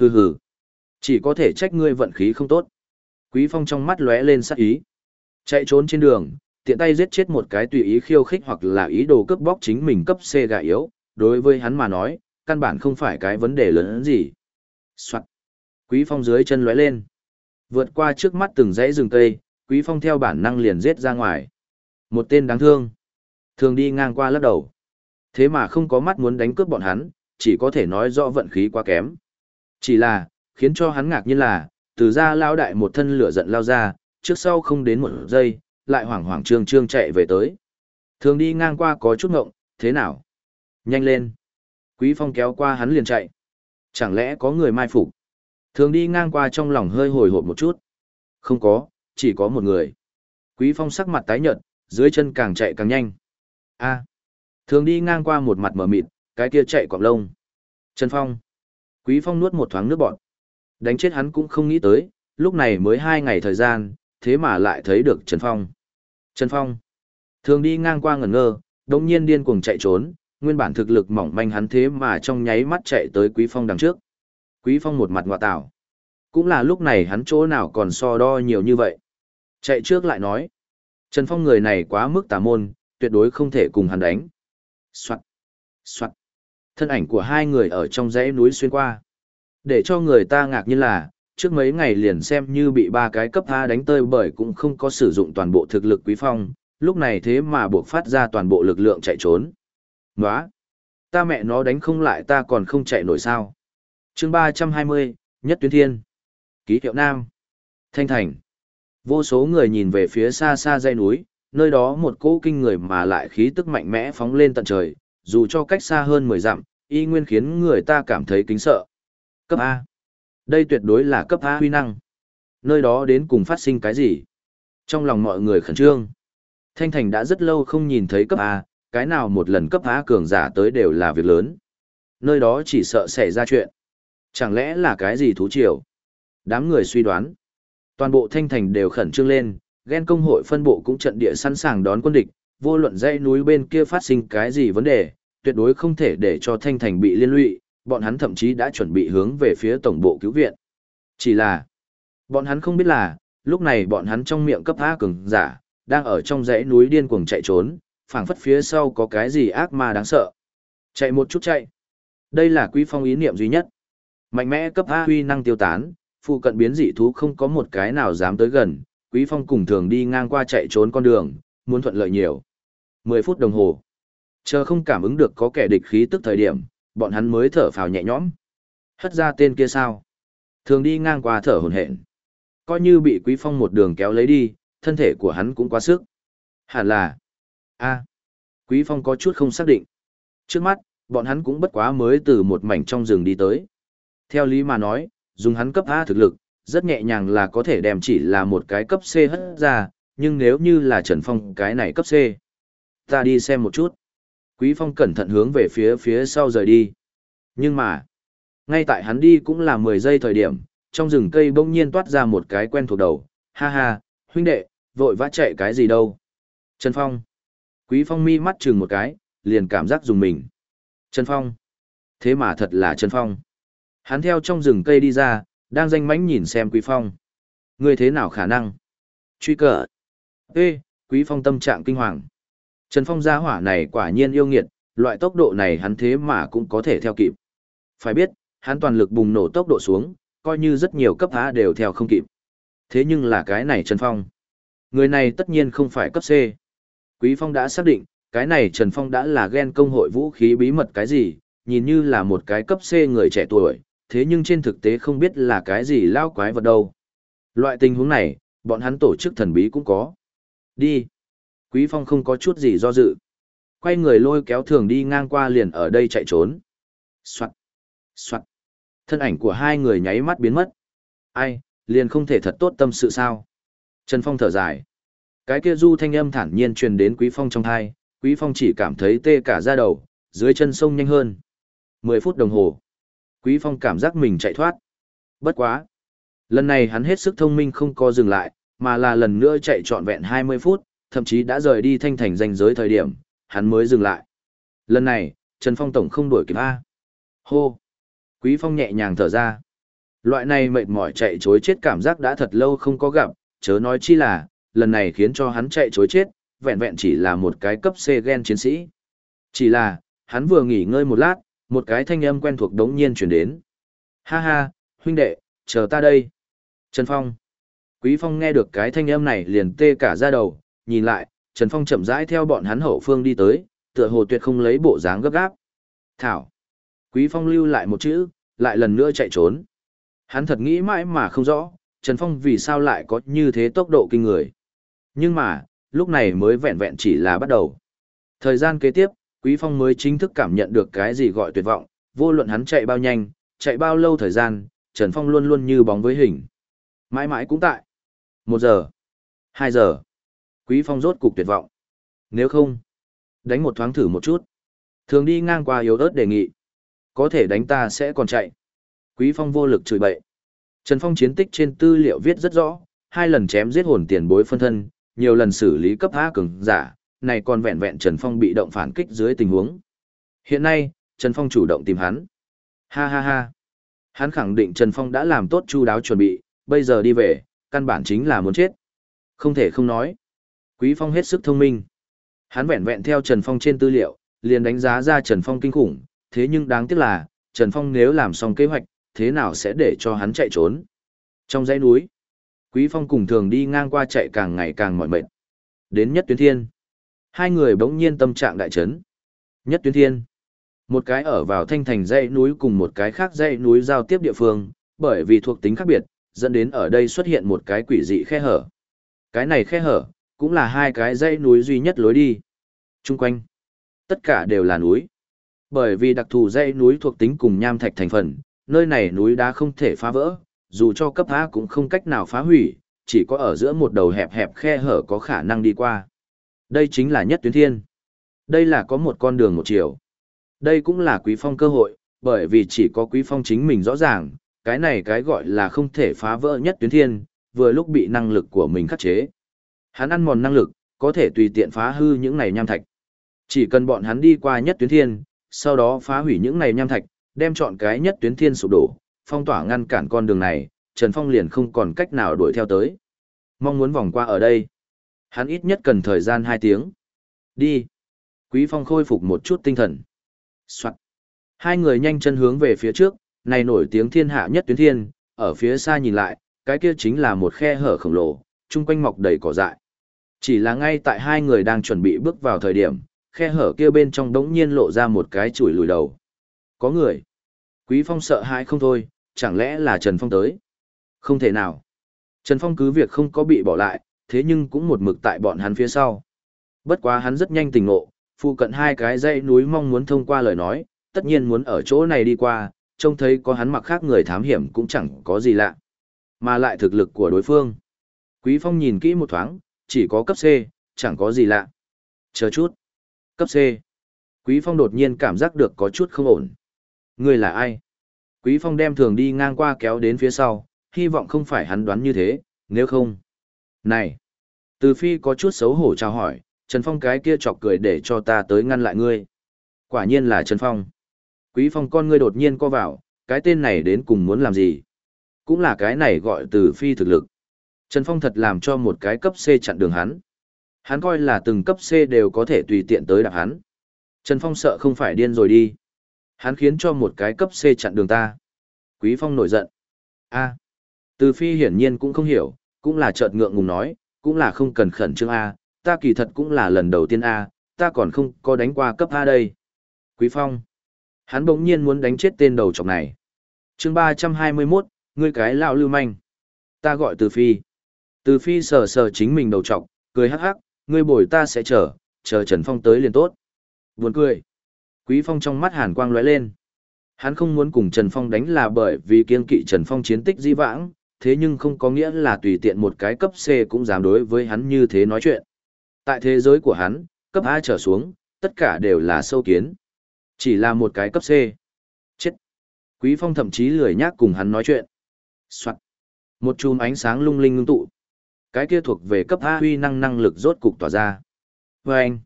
Hừ hừ. Chỉ có thể trách ngươi vận khí không tốt. Quý Phong trong mắt lóe lên sắc ý. Chạy trốn trên đường, tiện tay giết chết một cái tùy ý khiêu khích hoặc là ý đồ cướp bóc chính mình cấp C gà yếu, đối với hắn mà nói, căn bản không phải cái vấn đề lớn hơn gì. Soạn. Quý Phong dưới chân lóe lên. Vượt qua trước mắt từng dãy rừng cây, Quý Phong theo bản năng liền giết ra ngoài. Một tên đáng thương. Thường đi ngang qua lắc đầu. Thế mà không có mắt muốn đánh cướp bọn hắn, chỉ có thể nói rõ vận khí quá kém. Chỉ là, khiến cho hắn ngạc nhiên là, từ ra lao đại một thân lửa giận lao ra, trước sau không đến một giây, lại hoảng hoảng trương trương chạy về tới. Thường đi ngang qua có chút ngộng, thế nào? Nhanh lên. Quý Phong kéo qua hắn liền chạy. Chẳng lẽ có người mai phục? Thường đi ngang qua trong lòng hơi hồi hộp một chút. Không có, chỉ có một người. Quý Phong sắc mặt tái nhợt, dưới chân càng chạy càng nhanh. A. Thường đi ngang qua một mặt mở mịt, cái kia chạy quạng lông. Trần Phong. Quý Phong nuốt một thoáng nước bọt. Đánh chết hắn cũng không nghĩ tới, lúc này mới hai ngày thời gian, thế mà lại thấy được Trần Phong. Trần Phong. Thường đi ngang qua ngẩn ngơ, đồng nhiên điên cuồng chạy trốn, nguyên bản thực lực mỏng manh hắn thế mà trong nháy mắt chạy tới Quý Phong đằng trước. Quý Phong một mặt ngọa tạo, Cũng là lúc này hắn chỗ nào còn so đo nhiều như vậy. Chạy trước lại nói. Trần Phong người này quá mức tà môn, tuyệt đối không thể cùng hắn đánh. Soạn. Soạn. Thân ảnh của hai người ở trong dãy núi xuyên qua. Để cho người ta ngạc nhiên là, trước mấy ngày liền xem như bị ba cái cấp A đánh tơi bởi cũng không có sử dụng toàn bộ thực lực quý phong, lúc này thế mà buộc phát ra toàn bộ lực lượng chạy trốn. Nóa! Ta mẹ nó đánh không lại ta còn không chạy nổi sao. chương 320, Nhất Tuyến Thiên. Ký hiệu Nam. Thanh Thành. Vô số người nhìn về phía xa xa dãy núi, nơi đó một cỗ kinh người mà lại khí tức mạnh mẽ phóng lên tận trời, dù cho cách xa hơn 10 dặm, y nguyên khiến người ta cảm thấy kính sợ. Cấp A. Đây tuyệt đối là cấp A huy năng. Nơi đó đến cùng phát sinh cái gì? Trong lòng mọi người khẩn trương. Thanh Thành đã rất lâu không nhìn thấy cấp A, cái nào một lần cấp A cường giả tới đều là việc lớn. Nơi đó chỉ sợ xảy ra chuyện. Chẳng lẽ là cái gì thú triều? Đám người suy đoán. Toàn bộ Thanh Thành đều khẩn trương lên, ghen công hội phân bộ cũng trận địa sẵn sàng đón quân địch, vô luận dãy núi bên kia phát sinh cái gì vấn đề, tuyệt đối không thể để cho Thanh Thành bị liên lụy, bọn hắn thậm chí đã chuẩn bị hướng về phía tổng bộ cứu viện. Chỉ là, bọn hắn không biết là, lúc này bọn hắn trong miệng cấp A cường giả, đang ở trong dãy núi điên cuồng chạy trốn, phảng phất phía sau có cái gì ác ma đáng sợ. Chạy một chút chạy. Đây là quý phong ý niệm duy nhất. Mạnh mẽ cấp A huy năng tiêu tán, phụ cận biến dị thú không có một cái nào dám tới gần, quý phong cùng thường đi ngang qua chạy trốn con đường, muốn thuận lợi nhiều. 10 phút đồng hồ. Chờ không cảm ứng được có kẻ địch khí tức thời điểm, bọn hắn mới thở phào nhẹ nhõm. Hất ra tên kia sao? Thường đi ngang qua thở hổn hển. Coi như bị Quý Phong một đường kéo lấy đi, thân thể của hắn cũng quá sức. Hẳn là... a Quý Phong có chút không xác định. Trước mắt, bọn hắn cũng bất quá mới từ một mảnh trong rừng đi tới. Theo lý mà nói, dùng hắn cấp A thực lực, rất nhẹ nhàng là có thể đem chỉ là một cái cấp C hất ra, nhưng nếu như là Trần Phong cái này cấp C. Ta đi xem một chút. Quý Phong cẩn thận hướng về phía phía sau rời đi. Nhưng mà, ngay tại hắn đi cũng là 10 giây thời điểm, trong rừng cây bỗng nhiên toát ra một cái quen thuộc đầu. Ha ha, huynh đệ, vội vã chạy cái gì đâu. Trần Phong. Quý Phong mi mắt chừng một cái, liền cảm giác dùng mình. Trần Phong. Thế mà thật là Trần Phong. Hắn theo trong rừng cây đi ra, đang danh mánh nhìn xem Quý Phong. Người thế nào khả năng? Truy cờ. Ê, Quý Phong tâm trạng kinh hoàng. Trần Phong gia hỏa này quả nhiên yêu nghiệt, loại tốc độ này hắn thế mà cũng có thể theo kịp. Phải biết, hắn toàn lực bùng nổ tốc độ xuống, coi như rất nhiều cấp A đều theo không kịp. Thế nhưng là cái này Trần Phong. Người này tất nhiên không phải cấp C. Quý Phong đã xác định, cái này Trần Phong đã là ghen công hội vũ khí bí mật cái gì, nhìn như là một cái cấp C người trẻ tuổi, thế nhưng trên thực tế không biết là cái gì lao quái vật đâu. Loại tình huống này, bọn hắn tổ chức thần bí cũng có. Đi. Quý Phong không có chút gì do dự. Quay người lôi kéo thường đi ngang qua liền ở đây chạy trốn. Xoạn! Xoạn! Thân ảnh của hai người nháy mắt biến mất. Ai, liền không thể thật tốt tâm sự sao. Trần Phong thở dài. Cái kia du thanh âm thản nhiên truyền đến Quý Phong trong thai, Quý Phong chỉ cảm thấy tê cả da đầu, dưới chân sông nhanh hơn. 10 phút đồng hồ. Quý Phong cảm giác mình chạy thoát. Bất quá. Lần này hắn hết sức thông minh không có dừng lại, mà là lần nữa chạy trọn vẹn 20 phút, thậm chí đã rời đi thanh thành danh giới thời điểm, hắn mới dừng lại. Lần này, Trần Phong Tổng không đuổi kịp A. Hô! Quý Phong nhẹ nhàng thở ra. Loại này mệt mỏi chạy chối chết cảm giác đã thật lâu không có gặp, chớ nói chi là, lần này khiến cho hắn chạy chối chết, vẹn vẹn chỉ là một cái cấp C gen chiến sĩ. Chỉ là, hắn vừa nghỉ ngơi một lát, một cái thanh âm quen thuộc đống nhiên chuyển đến. Ha ha, huynh đệ, chờ ta đây. Trần Phong. Quý Phong nghe được cái thanh âm này liền tê cả ra đầu, nhìn lại, Trần Phong chậm rãi theo bọn hắn hậu phương đi tới, tựa hồ tuyệt không lấy bộ dáng gấp gáp. Thảo. Quý Phong lưu lại một chữ, lại lần nữa chạy trốn. Hắn thật nghĩ mãi mà không rõ, Trần Phong vì sao lại có như thế tốc độ kinh người. Nhưng mà, lúc này mới vẹn vẹn chỉ là bắt đầu. Thời gian kế tiếp, Quý Phong mới chính thức cảm nhận được cái gì gọi tuyệt vọng, vô luận hắn chạy bao nhanh, chạy bao lâu thời gian, Trần Phong luôn luôn như bóng với hình. Mãi mãi cũng tại. Một giờ. Hai giờ. Quý Phong rốt cục tuyệt vọng. Nếu không, đánh một thoáng thử một chút. Thường đi ngang qua yếu ớt đề nghị. Có thể đánh ta sẽ còn chạy. Quý Phong vô lực chửi bậy. Trần Phong chiến tích trên tư liệu viết rất rõ, hai lần chém giết hồn tiền bối phân thân, nhiều lần xử lý cấp A cường giả, này còn vẹn vẹn Trần Phong bị động phản kích dưới tình huống. Hiện nay, Trần Phong chủ động tìm hắn. Ha ha ha. Hắn khẳng định Trần Phong đã làm tốt chu đáo chuẩn bị, bây giờ đi về, căn bản chính là muốn chết. Không thể không nói. Quý Phong hết sức thông minh. Hắn vẹn vẹn theo Trần Phong trên tư liệu, liền đánh giá ra Trần Phong kinh khủng, thế nhưng đáng tiếc là, Trần Phong nếu làm xong kế hoạch, thế nào sẽ để cho hắn chạy trốn. Trong dãy núi, Quý Phong cùng thường đi ngang qua chạy càng ngày càng mỏi mệt. Đến nhất tuyến thiên. Hai người bỗng nhiên tâm trạng đại chấn. Nhất tuyến thiên. Một cái ở vào thanh thành dãy núi cùng một cái khác dãy núi giao tiếp địa phương, bởi vì thuộc tính khác biệt, dẫn đến ở đây xuất hiện một cái quỷ dị khe hở. Cái này khe hở, cũng là hai cái dãy núi duy nhất lối đi. Trung quanh, tất cả đều là núi. Bởi vì đặc thù dãy núi thuộc tính cùng nham thạch thành phần, nơi này núi đá không thể phá vỡ, dù cho cấp A cũng không cách nào phá hủy, chỉ có ở giữa một đầu hẹp hẹp khe hở có khả năng đi qua. Đây chính là nhất tuyến thiên. Đây là có một con đường một chiều. Đây cũng là quý phong cơ hội, bởi vì chỉ có quý phong chính mình rõ ràng, cái này cái gọi là không thể phá vỡ nhất tuyến thiên, vừa lúc bị năng lực của mình khắc chế. Hắn ăn mòn năng lực, có thể tùy tiện phá hư những này nham thạch. Chỉ cần bọn hắn đi qua nhất tuyến thiên, sau đó phá hủy những này nham thạch, đem chọn cái nhất tuyến thiên sụp đổ, phong tỏa ngăn cản con đường này, Trần Phong liền không còn cách nào đuổi theo tới. Mong muốn vòng qua ở đây. Hắn ít nhất cần thời gian 2 tiếng. Đi. Quý Phong khôi phục một chút tinh thần. Soạn. Hai người nhanh chân hướng về phía trước, này nổi tiếng thiên hạ nhất tuyến thiên, ở phía xa nhìn lại, cái kia chính là một khe hở khổng lồ, chung quanh mọc đầy cỏ dại. Chỉ là ngay tại hai người đang chuẩn bị bước vào thời điểm, khe hở kia bên trong đống nhiên lộ ra một cái chuỗi lùi đầu. Có người. Quý Phong sợ hãi không thôi, chẳng lẽ là Trần Phong tới? Không thể nào. Trần Phong cứ việc không có bị bỏ lại, thế nhưng cũng một mực tại bọn hắn phía sau. Bất quá hắn rất nhanh tỉnh ngộ, phụ cận hai cái dãy núi mong muốn thông qua lời nói, tất nhiên muốn ở chỗ này đi qua, trông thấy có hắn mặc khác người thám hiểm cũng chẳng có gì lạ. Mà lại thực lực của đối phương. Quý Phong nhìn kỹ một thoáng, chỉ có cấp C, chẳng có gì lạ. Chờ chút. Cấp C. Quý Phong đột nhiên cảm giác được có chút không ổn. Người là ai? Quý Phong đem thường đi ngang qua kéo đến phía sau, hy vọng không phải hắn đoán như thế, nếu không. Này! Từ Phi có chút xấu hổ chào hỏi, Trần Phong cái kia chọc cười để cho ta tới ngăn lại ngươi. Quả nhiên là Trần Phong. Quý Phong con ngươi đột nhiên co vào, cái tên này đến cùng muốn làm gì? Cũng là cái này gọi từ Phi thực lực. Trần Phong thật làm cho một cái cấp C chặn đường hắn. Hắn coi là từng cấp C đều có thể tùy tiện tới đạp hắn. Trần Phong sợ không phải điên rồi đi. Hắn khiến cho một cái cấp C chặn đường ta. Quý Phong nổi giận. A. Từ Phi hiển nhiên cũng không hiểu, cũng là chợt ngượng ngùng nói, cũng là không cần khẩn trương A, ta kỳ thật cũng là lần đầu tiên A, ta còn không có đánh qua cấp A đây. Quý Phong. Hắn bỗng nhiên muốn đánh chết tên đầu trọc này. chương 321, ngươi cái lão lưu manh. Ta gọi Từ Phi. Từ Phi sờ sờ chính mình đầu trọc, cười hắc hắc, ngươi bồi ta sẽ chờ, chờ Trần Phong tới liền tốt. Buồn cười. Quý Phong trong mắt hàn quang lóe lên. Hắn không muốn cùng Trần Phong đánh là bởi vì kiên kỵ Trần Phong chiến tích di vãng, thế nhưng không có nghĩa là tùy tiện một cái cấp C cũng dám đối với hắn như thế nói chuyện. Tại thế giới của hắn, cấp A trở xuống, tất cả đều là sâu kiến. Chỉ là một cái cấp C. Chết. Quý Phong thậm chí lười nhác cùng hắn nói chuyện. Soạn. Một chùm ánh sáng lung linh ngưng tụ. Cái kia thuộc về cấp A huy năng năng lực rốt cục tỏa ra. Và anh.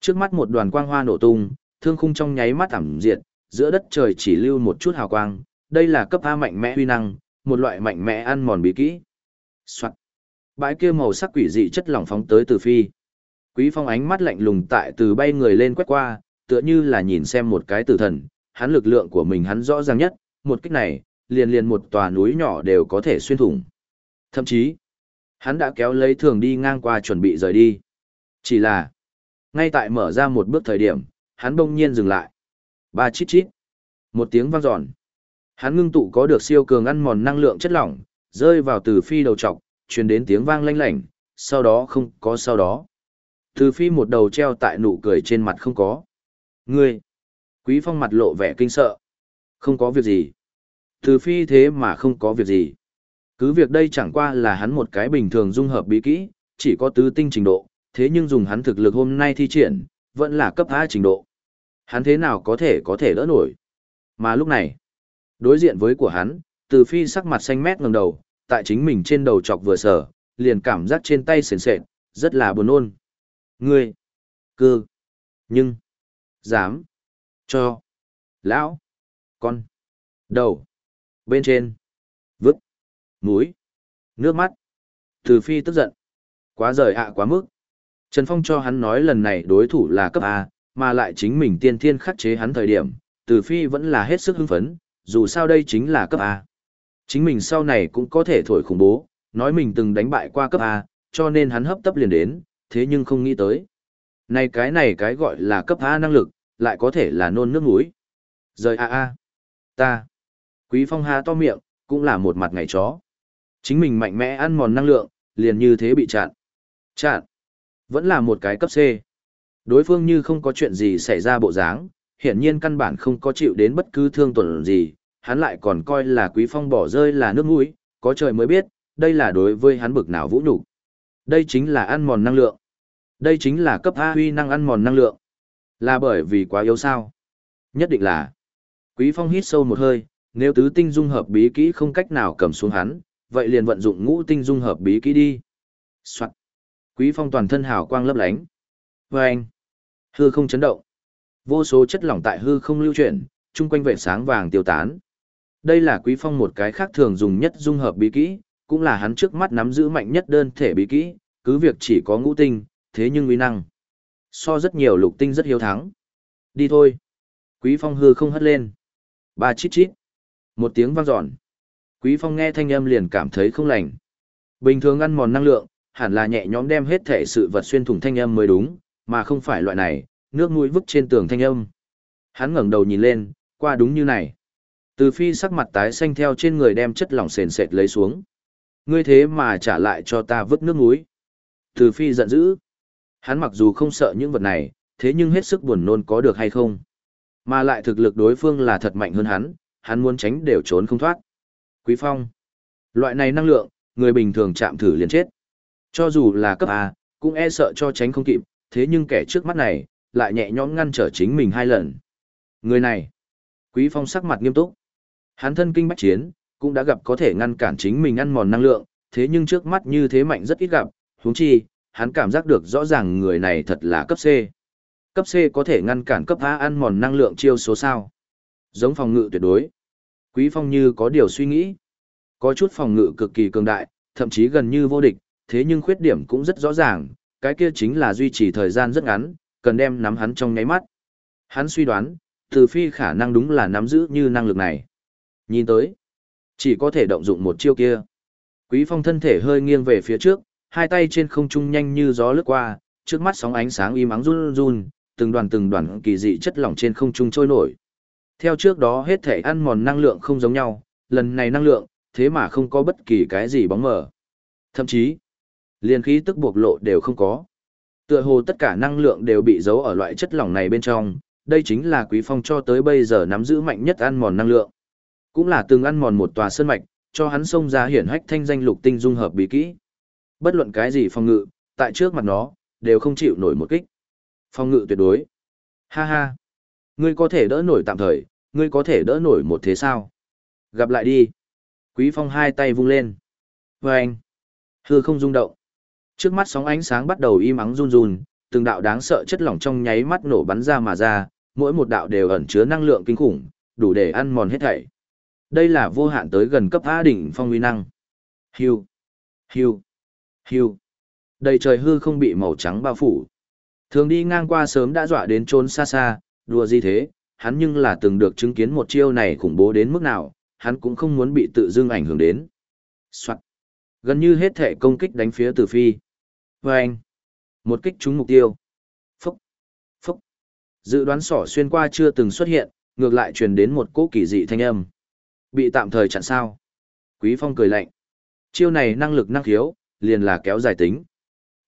Trước mắt một đoàn quang hoa nổ tung, thương khung trong nháy mắt ẩm diệt, giữa đất trời chỉ lưu một chút hào quang, đây là cấp A mạnh mẽ huy năng, một loại mạnh mẽ ăn mòn bí kỹ. Soạn. Bãi kia màu sắc quỷ dị chất lỏng phóng tới từ phi. Quý phong ánh mắt lạnh lùng tại từ bay người lên quét qua, tựa như là nhìn xem một cái tử thần, hắn lực lượng của mình hắn rõ ràng nhất, một kích này, liền liền một tòa núi nhỏ đều có thể xuyên thủng. Thậm chí, hắn đã kéo lấy thường đi ngang qua chuẩn bị rời đi. Chỉ là, ngay tại mở ra một bước thời điểm, hắn bỗng nhiên dừng lại. Ba chít chít. Một tiếng vang dọn. Hắn ngưng tụ có được siêu cường ăn mòn năng lượng chất lỏng, rơi vào từ phi đầu trọc, truyền đến tiếng vang lanh lảnh, sau đó không có sau đó. Từ phi một đầu treo tại nụ cười trên mặt không có. Ngươi! Quý phong mặt lộ vẻ kinh sợ. Không có việc gì. Từ phi thế mà không có việc gì. Cứ việc đây chẳng qua là hắn một cái bình thường dung hợp bí kỹ, chỉ có tứ tinh trình độ, thế nhưng dùng hắn thực lực hôm nay thi triển, vẫn là cấp A trình độ. Hắn thế nào có thể có thể đỡ nổi. Mà lúc này, đối diện với của hắn, từ phi sắc mặt xanh mét ngẩng đầu, tại chính mình trên đầu chọc vừa sở, liền cảm giác trên tay sền sệt, rất là buồn nôn. Ngươi, cư, nhưng, dám, cho, lão, con, đầu, bên trên, mũi, nước mắt. Từ phi tức giận. Quá rời ạ quá mức. Trần Phong cho hắn nói lần này đối thủ là cấp A, mà lại chính mình tiên thiên khắc chế hắn thời điểm, từ phi vẫn là hết sức hưng phấn, dù sao đây chính là cấp A. Chính mình sau này cũng có thể thổi khủng bố, nói mình từng đánh bại qua cấp A, cho nên hắn hấp tấp liền đến, thế nhưng không nghĩ tới. Này cái này cái gọi là cấp A năng lực, lại có thể là nôn nước mũi. Rời A A. Ta. Quý Phong hà to miệng, cũng là một mặt ngày chó. Chính mình mạnh mẽ ăn mòn năng lượng, liền như thế bị chặn. Chặn. Vẫn là một cái cấp C. Đối phương như không có chuyện gì xảy ra bộ dáng, hiển nhiên căn bản không có chịu đến bất cứ thương tổn gì, hắn lại còn coi là Quý Phong bỏ rơi là nước mũi, có trời mới biết, đây là đối với hắn bực nào vũ nhục. Đây chính là ăn mòn năng lượng. Đây chính là cấp A huy năng ăn mòn năng lượng. Là bởi vì quá yếu sao? Nhất định là. Quý Phong hít sâu một hơi, nếu tứ tinh dung hợp bí kỹ không cách nào cầm xuống hắn, vậy liền vận dụng ngũ tinh dung hợp bí kỹ đi. Soạn. Quý Phong toàn thân hào quang lấp lánh. Và anh. Hư không chấn động. Vô số chất lỏng tại hư không lưu chuyển, chung quanh vệ sáng vàng tiêu tán. Đây là Quý Phong một cái khác thường dùng nhất dung hợp bí kỹ, cũng là hắn trước mắt nắm giữ mạnh nhất đơn thể bí kỹ, cứ việc chỉ có ngũ tinh, thế nhưng uy năng. So rất nhiều lục tinh rất hiếu thắng. Đi thôi. Quý Phong hư không hất lên. Ba chít chít. Một tiếng vang dọn. Quý Phong nghe thanh âm liền cảm thấy không lành. Bình thường ăn mòn năng lượng, hẳn là nhẹ nhõm đem hết thể sự vật xuyên thủng thanh âm mới đúng, mà không phải loại này, nước mũi vứt trên tường thanh âm. Hắn ngẩng đầu nhìn lên, qua đúng như này. Từ phi sắc mặt tái xanh theo trên người đem chất lỏng sền sệt lấy xuống. Ngươi thế mà trả lại cho ta vứt nước mũi. Từ phi giận dữ. Hắn mặc dù không sợ những vật này, thế nhưng hết sức buồn nôn có được hay không. Mà lại thực lực đối phương là thật mạnh hơn hắn, hắn muốn tránh đều trốn không thoát. Quý phong. Loại này năng lượng, người bình thường chạm thử liền chết. Cho dù là cấp A, cũng e sợ cho tránh không kịp, thế nhưng kẻ trước mắt này, lại nhẹ nhõm ngăn trở chính mình hai lần. Người này. Quý phong sắc mặt nghiêm túc. Hắn thân kinh bách chiến, cũng đã gặp có thể ngăn cản chính mình ăn mòn năng lượng, thế nhưng trước mắt như thế mạnh rất ít gặp, huống chi, hắn cảm giác được rõ ràng người này thật là cấp C. Cấp C có thể ngăn cản cấp A ăn mòn năng lượng chiêu số sao. Giống phòng ngự tuyệt đối. Quý Phong như có điều suy nghĩ. Có chút phòng ngự cực kỳ cường đại, thậm chí gần như vô địch, thế nhưng khuyết điểm cũng rất rõ ràng, cái kia chính là duy trì thời gian rất ngắn, cần đem nắm hắn trong nháy mắt. Hắn suy đoán, từ phi khả năng đúng là nắm giữ như năng lực này. Nhìn tới, chỉ có thể động dụng một chiêu kia. Quý Phong thân thể hơi nghiêng về phía trước, hai tay trên không trung nhanh như gió lướt qua, trước mắt sóng ánh sáng im ắng run run, từng đoàn từng đoàn kỳ dị chất lỏng trên không trung trôi nổi. Theo trước đó hết thể ăn mòn năng lượng không giống nhau, lần này năng lượng, thế mà không có bất kỳ cái gì bóng mờ. Thậm chí, liền khí tức buộc lộ đều không có. Tựa hồ tất cả năng lượng đều bị giấu ở loại chất lỏng này bên trong, đây chính là Quý Phong cho tới bây giờ nắm giữ mạnh nhất ăn mòn năng lượng. Cũng là từng ăn mòn một tòa sơn mạch, cho hắn xông ra hiển hách thanh danh lục tinh dung hợp bí kỹ. Bất luận cái gì phòng ngự, tại trước mặt nó, đều không chịu nổi một kích. Phòng ngự tuyệt đối. Ha ha. Ngươi có thể đỡ nổi tạm thời, ngươi có thể đỡ nổi một thế sao? Gặp lại đi. Quý Phong hai tay vung lên. Và anh. Hư không rung động. Trước mắt sóng ánh sáng bắt đầu im ắng run run, từng đạo đáng sợ chất lỏng trong nháy mắt nổ bắn ra mà ra, mỗi một đạo đều ẩn chứa năng lượng kinh khủng, đủ để ăn mòn hết thảy. Đây là vô hạn tới gần cấp A đỉnh phong uy năng. Hưu, hưu, hưu. Đầy trời hư không bị màu trắng bao phủ. Thường đi ngang qua sớm đã dọa đến trốn xa xa, đùa gì thế, hắn nhưng là từng được chứng kiến một chiêu này khủng bố đến mức nào, hắn cũng không muốn bị tự dưng ảnh hưởng đến. Soạn. Gần như hết thể công kích đánh phía từ phi. Vâng. Một kích trúng mục tiêu. Phúc. Phúc. Dự đoán sỏ xuyên qua chưa từng xuất hiện, ngược lại truyền đến một cỗ kỳ dị thanh âm. Bị tạm thời chặn sao. Quý Phong cười lạnh. Chiêu này năng lực năng khiếu, liền là kéo dài tính.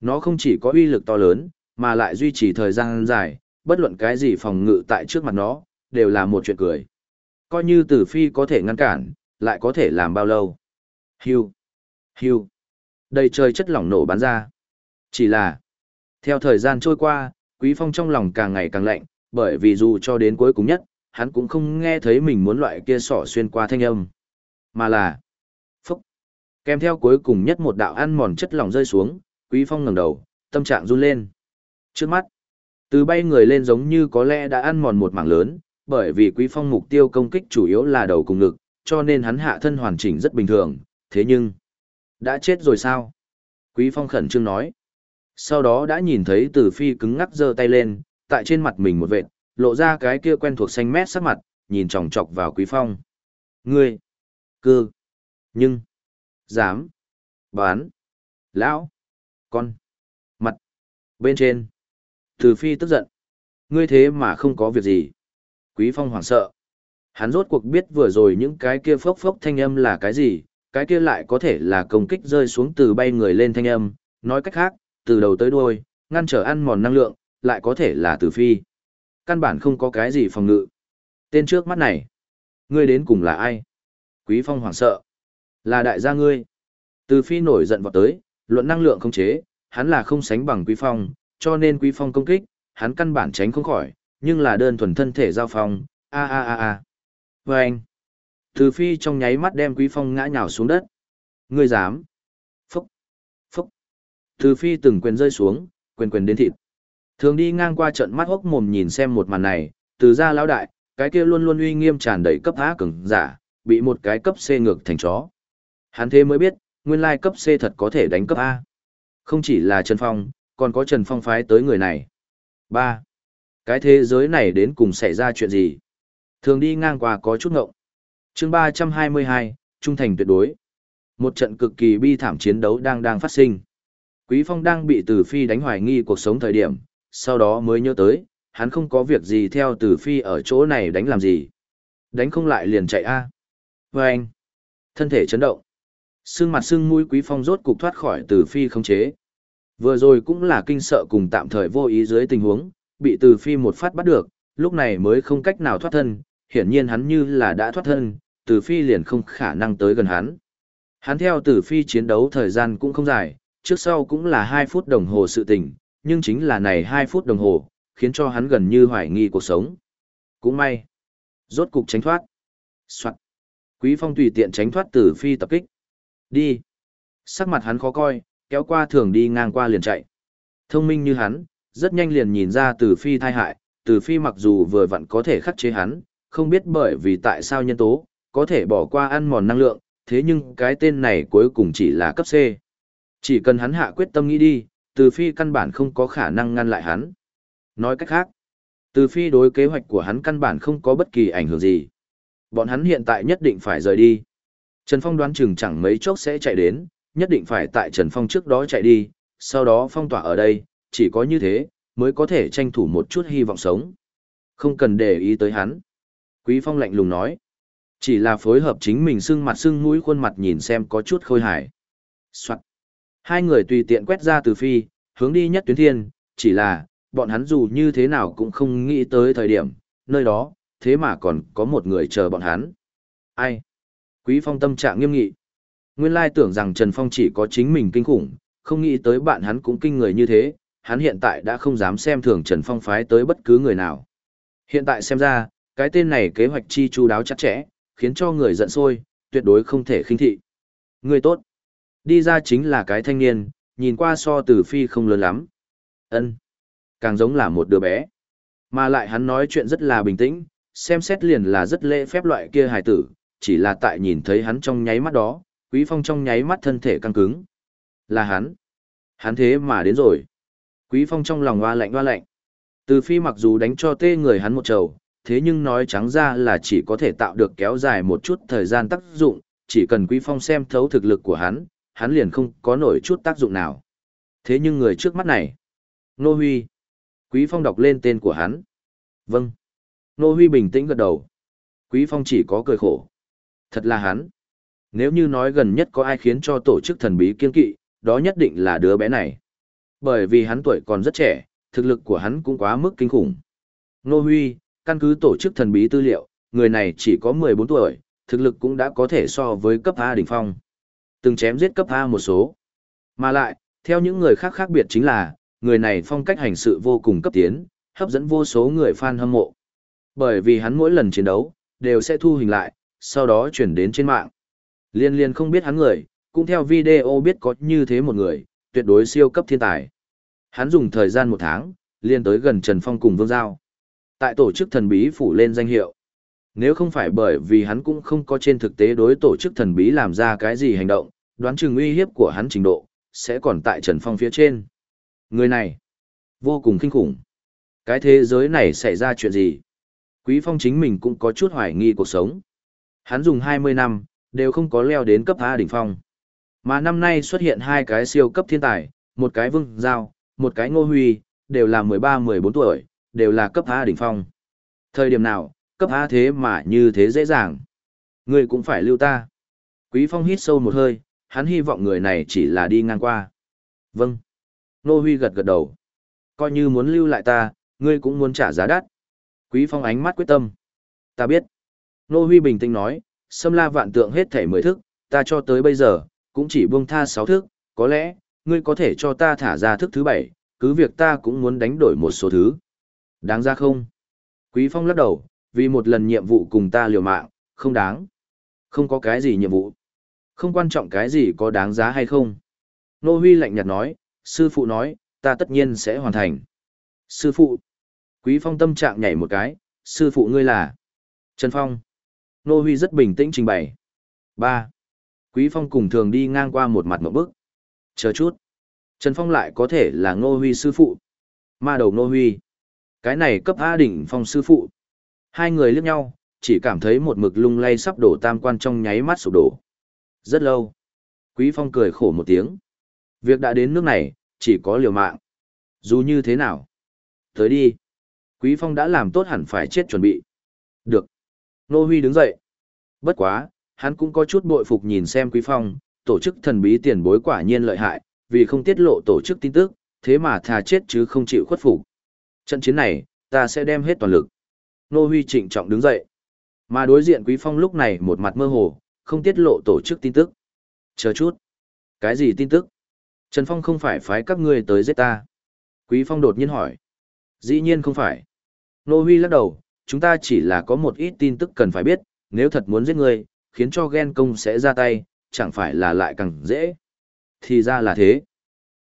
Nó không chỉ có uy lực to lớn, mà lại duy trì thời gian dài, bất luận cái gì phòng ngự tại trước mặt nó, đều là một chuyện cười. Coi như tử phi có thể ngăn cản, lại có thể làm bao lâu. Hưu. Hưu. Đầy trời chất lỏng nổ bắn ra. Chỉ là, theo thời gian trôi qua, Quý Phong trong lòng càng ngày càng lạnh, bởi vì dù cho đến cuối cùng nhất, hắn cũng không nghe thấy mình muốn loại kia sỏ xuyên qua thanh âm. Mà là, phúc. Kèm theo cuối cùng nhất một đạo ăn mòn chất lỏng rơi xuống, Quý Phong ngẩng đầu, tâm trạng run lên. Trước mắt, từ bay người lên giống như có lẽ đã ăn mòn một mảng lớn, bởi vì Quý Phong mục tiêu công kích chủ yếu là đầu cùng ngực, cho nên hắn hạ thân hoàn chỉnh rất bình thường, thế nhưng, đã chết rồi sao? Quý Phong khẩn trương nói. Sau đó đã nhìn thấy Tử Phi cứng ngắc giơ tay lên, tại trên mặt mình một vệt, lộ ra cái kia quen thuộc xanh mét sắc mặt, nhìn chòng chọc vào Quý Phong. Ngươi, cư, nhưng, dám, bán, lão, con, mặt, bên trên. Từ Phi tức giận. Ngươi thế mà không có việc gì. Quý Phong hoảng sợ. Hắn rốt cuộc biết vừa rồi những cái kia phốc phốc thanh âm là cái gì, cái kia lại có thể là công kích rơi xuống từ bay người lên thanh âm, nói cách khác, từ đầu tới đuôi, ngăn trở ăn mòn năng lượng, lại có thể là từ phi. Căn bản không có cái gì phòng ngự. Tên trước mắt này, ngươi đến cùng là ai? Quý Phong hoảng sợ. Là đại gia ngươi. Từ phi nổi giận vọt tới, luận năng lượng không chế, hắn là không sánh bằng Quý Phong, cho nên Quý Phong công kích, hắn căn bản tránh không khỏi, nhưng là đơn thuần thân thể giao phong, a a a a. Và anh, từ phi trong nháy mắt đem quý phong ngã nhào xuống đất. Ngươi dám. Phúc, phúc. Từ phi từng quyền rơi xuống, quyền quyền đến thịt. Thường đi ngang qua trận mắt hốc mồm nhìn xem một màn này, từ ra lão đại, cái kia luôn luôn uy nghiêm tràn đầy cấp á cường giả, bị một cái cấp C ngược thành chó. Hắn thế mới biết, nguyên lai cấp C thật có thể đánh cấp A. Không chỉ là Trần Phong, còn có Trần Phong phái tới người này. 3. Cái thế giới này đến cùng xảy ra chuyện gì? Thường đi ngang qua có chút ngộng. chương ba trăm hai mươi hai, Trung thành tuyệt đối. Một trận cực kỳ bi thảm chiến đấu đang đang phát sinh. Quý Phong đang bị Tử Phi đánh hoài nghi cuộc sống thời điểm, sau đó mới nhớ tới, hắn không có việc gì theo Tử Phi ở chỗ này đánh làm gì. Đánh không lại liền chạy a. À. Anh, thân thể chấn động. Sương mặt sương mũi Quý Phong rốt cục thoát khỏi Tử Phi không chế. Vừa rồi cũng là kinh sợ cùng tạm thời vô ý dưới tình huống, bị từ phi một phát bắt được, lúc này mới không cách nào thoát thân, hiển nhiên hắn như là đã thoát thân, từ phi liền không khả năng tới gần hắn. Hắn theo từ phi chiến đấu thời gian cũng không dài, trước sau cũng là 2 phút đồng hồ sự tình, nhưng chính là này 2 phút đồng hồ, khiến cho hắn gần như hoài nghi cuộc sống. Cũng may. Rốt cục tránh thoát. Soạn. Quý phong tùy tiện tránh thoát từ phi tập kích. Đi. Sắc mặt hắn khó coi, kéo qua thường đi ngang qua liền chạy. Thông minh như hắn, rất nhanh liền nhìn ra từ phi thai hại, từ phi mặc dù vừa vặn có thể khắc chế hắn, không biết bởi vì tại sao nhân tố, có thể bỏ qua ăn mòn năng lượng, thế nhưng cái tên này cuối cùng chỉ là cấp C. Chỉ cần hắn hạ quyết tâm nghĩ đi, từ phi căn bản không có khả năng ngăn lại hắn. Nói cách khác, từ phi đối kế hoạch của hắn căn bản không có bất kỳ ảnh hưởng gì. Bọn hắn hiện tại nhất định phải rời đi. Trần Phong đoán chừng chẳng mấy chốc sẽ chạy đến, nhất định phải tại Trần Phong trước đó chạy đi, sau đó phong tỏa ở đây, chỉ có như thế, mới có thể tranh thủ một chút hy vọng sống. Không cần để ý tới hắn. Quý Phong lạnh lùng nói. Chỉ là phối hợp chính mình sưng mặt sưng mũi khuôn mặt nhìn xem có chút khôi hài. Soạn. Hai người tùy tiện quét ra từ phi, hướng đi nhất tuyến thiên, chỉ là, bọn hắn dù như thế nào cũng không nghĩ tới thời điểm, nơi đó, thế mà còn có một người chờ bọn hắn. Ai? Quý Phong tâm trạng nghiêm nghị. Nguyên lai tưởng rằng Trần Phong chỉ có chính mình kinh khủng, không nghĩ tới bạn hắn cũng kinh người như thế, hắn hiện tại đã không dám xem thường Trần Phong phái tới bất cứ người nào. Hiện tại xem ra, cái tên này kế hoạch chi chu đáo chặt chẽ, khiến cho người giận sôi, tuyệt đối không thể khinh thị. Người tốt. Đi ra chính là cái thanh niên, nhìn qua so từ phi không lớn lắm. ân Càng giống là một đứa bé. Mà lại hắn nói chuyện rất là bình tĩnh, xem xét liền là rất lễ phép loại kia hài tử, chỉ là tại nhìn thấy hắn trong nháy mắt đó, Quý Phong trong nháy mắt thân thể căng cứng. Là hắn. Hắn thế mà đến rồi. Quý Phong trong lòng hoa lạnh hoa lạnh. Từ phi mặc dù đánh cho tê người hắn một trầu, thế nhưng nói trắng ra là chỉ có thể tạo được kéo dài một chút thời gian tác dụng, chỉ cần Quý Phong xem thấu thực lực của hắn, hắn liền không có nổi chút tác dụng nào. Thế nhưng người trước mắt này, Nô Huy. Quý Phong đọc lên tên của hắn. Vâng. Nô Huy bình tĩnh gật đầu. Quý Phong chỉ có cười khổ. Thật là hắn. Nếu như nói gần nhất có ai khiến cho tổ chức thần bí kiên kỵ, đó nhất định là đứa bé này. Bởi vì hắn tuổi còn rất trẻ, thực lực của hắn cũng quá mức kinh khủng. Nô Huy, căn cứ tổ chức thần bí tư liệu, người này chỉ có 14 tuổi, thực lực cũng đã có thể so với cấp A đỉnh phong. Từng chém giết cấp A một số. Mà lại, theo những người khác khác biệt chính là, người này phong cách hành sự vô cùng cấp tiến, hấp dẫn vô số người fan hâm mộ. Bởi vì hắn mỗi lần chiến đấu, đều sẽ thu hình lại, sau đó chuyển đến trên mạng. Liên liên không biết hắn người, cũng theo video biết có như thế một người, tuyệt đối siêu cấp thiên tài. Hắn dùng thời gian một tháng, liên tới gần Trần Phong cùng Vương Giao. Tại tổ chức thần bí phủ lên danh hiệu. Nếu không phải bởi vì hắn cũng không có trên thực tế đối tổ chức thần bí làm ra cái gì hành động, đoán chừng uy hiếp của hắn trình độ, sẽ còn tại Trần Phong phía trên. Người này, vô cùng kinh khủng. Cái thế giới này xảy ra chuyện gì? Quý Phong chính mình cũng có chút hoài nghi cuộc sống. Hắn dùng 20 năm, đều không có leo đến cấp A đỉnh phong. Mà năm nay xuất hiện hai cái siêu cấp thiên tài, một cái Vương Giao, một cái Ngô Huy, đều là 13-14 tuổi, đều là cấp A đỉnh phong. Thời điểm nào, cấp A thế mà như thế dễ dàng. Người cũng phải lưu ta. Quý Phong hít sâu một hơi, hắn hy vọng người này chỉ là đi ngang qua. Vâng. Ngô Huy gật gật đầu. Coi như muốn lưu lại ta, ngươi cũng muốn trả giá đắt. Quý Phong ánh mắt quyết tâm. Ta biết. Nô Huy bình tĩnh nói, xâm la vạn tượng hết thể mười thức, ta cho tới bây giờ, cũng chỉ buông tha sáu thức, có lẽ, ngươi có thể cho ta thả ra thức thứ bảy, cứ việc ta cũng muốn đánh đổi một số thứ. Đáng ra không? Quý Phong lắc đầu, vì một lần nhiệm vụ cùng ta liều mạng, không đáng. Không có cái gì nhiệm vụ. Không quan trọng cái gì có đáng giá hay không. Nô Huy lạnh nhạt nói, sư phụ nói, ta tất nhiên sẽ hoàn thành. Sư phụ. Quý Phong tâm trạng nhảy một cái, sư phụ ngươi là. Trần Phong. Nô Huy rất bình tĩnh trình bày. ba Quý Phong cùng thường đi ngang qua một mặt một bức. Chờ chút. Trần Phong lại có thể là Nô Huy sư phụ. Ma đầu Nô Huy. Cái này cấp A đỉnh phong sư phụ. Hai người liếc nhau, chỉ cảm thấy một mực lung lay sắp đổ tam quan trong nháy mắt sụp đổ. Rất lâu. Quý Phong cười khổ một tiếng. Việc đã đến nước này, chỉ có liều mạng. Dù như thế nào. Tới đi. Quý Phong đã làm tốt hẳn phải chết chuẩn bị. Được. Nô Huy đứng dậy. Bất quá, hắn cũng có chút bội phục nhìn xem Quý Phong, tổ chức thần bí tiền bối quả nhiên lợi hại, vì không tiết lộ tổ chức tin tức, thế mà thà chết chứ không chịu khuất phục. Trận chiến này, ta sẽ đem hết toàn lực. Nô Huy trịnh trọng đứng dậy. Mà đối diện Quý Phong lúc này một mặt mơ hồ, không tiết lộ tổ chức tin tức. Chờ chút. Cái gì tin tức? Trần Phong không phải phái các ngươi tới giết ta. Quý Phong đột nhiên hỏi. Dĩ nhiên không phải. Nô Huy lắc đầu, chúng ta chỉ là có một ít tin tức cần phải biết, nếu thật muốn giết ngươi, khiến cho ghen công sẽ ra tay, chẳng phải là lại càng dễ. Thì ra là thế.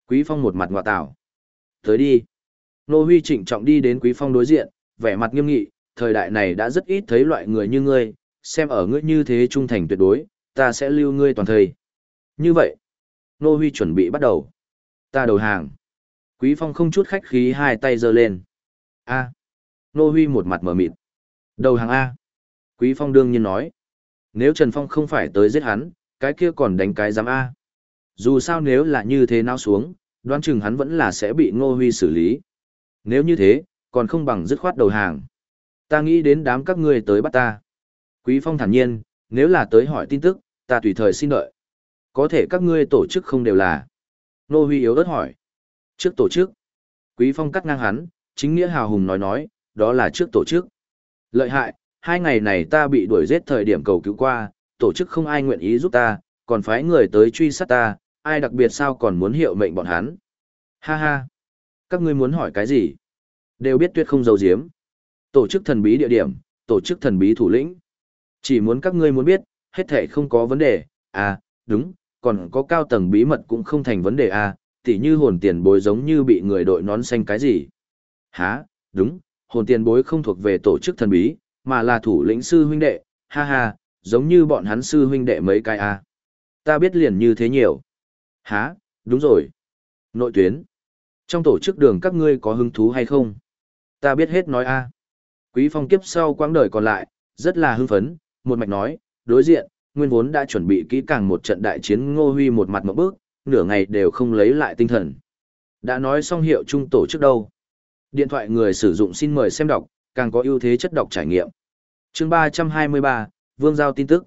Quý Phong một mặt ngọa tảo. Tới đi. Nô Huy trịnh trọng đi đến Quý Phong đối diện, vẻ mặt nghiêm nghị, thời đại này đã rất ít thấy loại người như ngươi, xem ở ngươi như thế trung thành tuyệt đối, ta sẽ lưu ngươi toàn thời. Như vậy, Nô Huy chuẩn bị bắt đầu. Ta đầu hàng. Quý Phong không chút khách khí hai tay giơ lên. A. Nô Huy một mặt mở mịt. Đầu hàng A. Quý Phong đương nhiên nói. Nếu Trần Phong không phải tới giết hắn, cái kia còn đánh cái giám A. Dù sao nếu là như thế nào xuống, đoán chừng hắn vẫn là sẽ bị Ngô Huy xử lý. Nếu như thế, còn không bằng dứt khoát đầu hàng. Ta nghĩ đến đám các ngươi tới bắt ta. Quý Phong thản nhiên, nếu là tới hỏi tin tức, ta tùy thời xin đợi. Có thể các ngươi tổ chức không đều là. Nô Huy yếu ớt hỏi. Trước tổ chức. Quý Phong cắt ngang hắn, chính nghĩa hào hùng nói nói, đó là trước tổ chức. Lợi hại, hai ngày này ta bị đuổi giết thời điểm cầu cứu qua, tổ chức không ai nguyện ý giúp ta, còn phái người tới truy sát ta, ai đặc biệt sao còn muốn hiệu mệnh bọn hắn. Ha ha, các ngươi muốn hỏi cái gì? Đều biết tuyệt không giấu giếm. Tổ chức thần bí địa điểm, tổ chức thần bí thủ lĩnh. Chỉ muốn các ngươi muốn biết, hết thể không có vấn đề, à, đúng, còn có cao tầng bí mật cũng không thành vấn đề à, tỉ như hồn tiền bối giống như bị người đội nón xanh cái gì. Hả, đúng, hồn tiền bối không thuộc về tổ chức thần bí, mà là thủ lĩnh sư huynh đệ, ha ha, giống như bọn hắn sư huynh đệ mấy cái a. Ta biết liền như thế nhiều. Hả, đúng rồi. Nội tuyến. Trong tổ chức đường các ngươi có hứng thú hay không? Ta biết hết nói a. Quý phong kiếp sau quãng đời còn lại, rất là hưng phấn, một mạch nói, đối diện, nguyên vốn đã chuẩn bị kỹ càng một trận đại chiến ngô huy một mặt một bước, nửa ngày đều không lấy lại tinh thần. Đã nói xong hiệu trung tổ chức đâu. Điện thoại người sử dụng xin mời xem đọc, càng có ưu thế chất đọc trải nghiệm. chương 323, Vương Giao tin tức.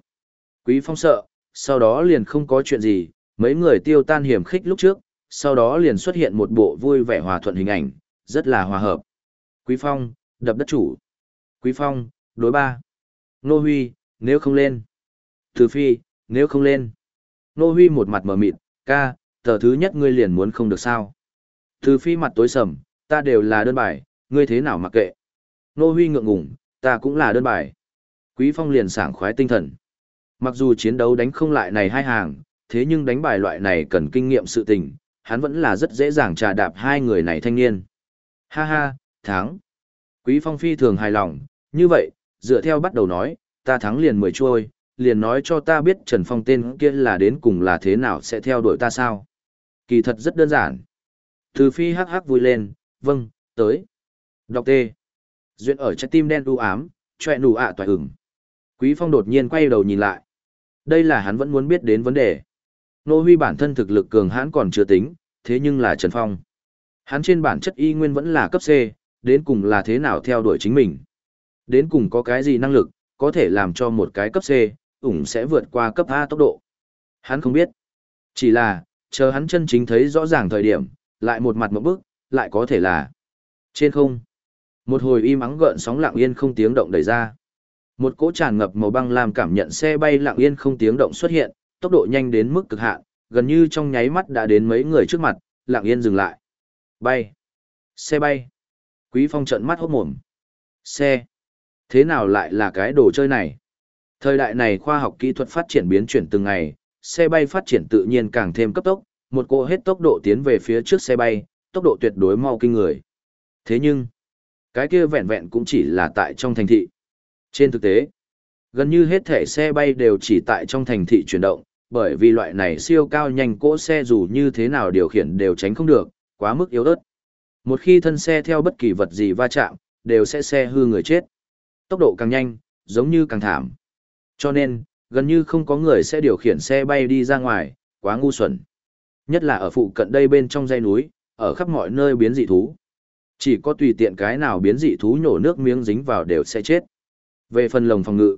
Quý Phong sợ, sau đó liền không có chuyện gì, mấy người tiêu tan hiểm khích lúc trước, sau đó liền xuất hiện một bộ vui vẻ hòa thuận hình ảnh, rất là hòa hợp. Quý Phong, đập đất chủ. Quý Phong, đối ba. Nô Huy, nếu không lên. Từ Phi, nếu không lên. Nô Huy một mặt mở mịt, ca, tờ thứ nhất ngươi liền muốn không được sao. Từ Phi mặt tối sầm, ta đều là đơn bài, ngươi thế nào mặc kệ. Nô Huy ngượng ngùng, ta cũng là đơn bài. Quý Phong liền sảng khoái tinh thần. Mặc dù chiến đấu đánh không lại này hai hàng, thế nhưng đánh bài loại này cần kinh nghiệm sự tình, hắn vẫn là rất dễ dàng trà đạp hai người này thanh niên. Ha ha, thắng. Quý Phong phi thường hài lòng, như vậy, dựa theo bắt đầu nói, ta thắng liền mười chuôi, liền nói cho ta biết Trần Phong tên kia là đến cùng là thế nào sẽ theo đuổi ta sao. Kỳ thật rất đơn giản. Từ phi hắc hắc vui lên, vâng, tới. Đọc tê. Duyên ở trái tim đen u ám, chọe nụ ạ toại ửng. Quý Phong đột nhiên quay đầu nhìn lại. Đây là hắn vẫn muốn biết đến vấn đề. Nô Huy bản thân thực lực cường hãn còn chưa tính, thế nhưng là Trần Phong. Hắn trên bản chất y nguyên vẫn là cấp C, đến cùng là thế nào theo đuổi chính mình. Đến cùng có cái gì năng lực, có thể làm cho một cái cấp C, ủng sẽ vượt qua cấp A tốc độ. Hắn không biết. Chỉ là, chờ hắn chân chính thấy rõ ràng thời điểm, lại một mặt một bước, lại có thể là trên không. Một hồi im ắng gợn sóng lặng yên không tiếng động đẩy ra. Một cỗ tràn ngập màu băng làm cảm nhận xe bay lặng yên không tiếng động xuất hiện, tốc độ nhanh đến mức cực hạn, gần như trong nháy mắt đã đến mấy người trước mặt, lặng yên dừng lại. Bay. Xe bay. Quý Phong trợn mắt hốt mồm. Xe. Thế nào lại là cái đồ chơi này? Thời đại này khoa học kỹ thuật phát triển biến chuyển từng ngày, xe bay phát triển tự nhiên càng thêm cấp tốc, một cỗ hết tốc độ tiến về phía trước xe bay, tốc độ tuyệt đối mau kinh người. Thế nhưng, cái kia vẹn vẹn cũng chỉ là tại trong thành thị. Trên thực tế, gần như hết thể xe bay đều chỉ tại trong thành thị chuyển động, bởi vì loại này siêu cao nhanh cỗ xe dù như thế nào điều khiển đều tránh không được, quá mức yếu ớt. Một khi thân xe theo bất kỳ vật gì va chạm, đều sẽ xe hư người chết. Tốc độ càng nhanh, giống như càng thảm. Cho nên, gần như không có người sẽ điều khiển xe bay đi ra ngoài, quá ngu xuẩn. Nhất là ở phụ cận đây bên trong dãy núi, ở khắp mọi nơi biến dị thú. Chỉ có tùy tiện cái nào biến dị thú nhổ nước miếng dính vào đều sẽ chết. Về phần lồng phòng ngự,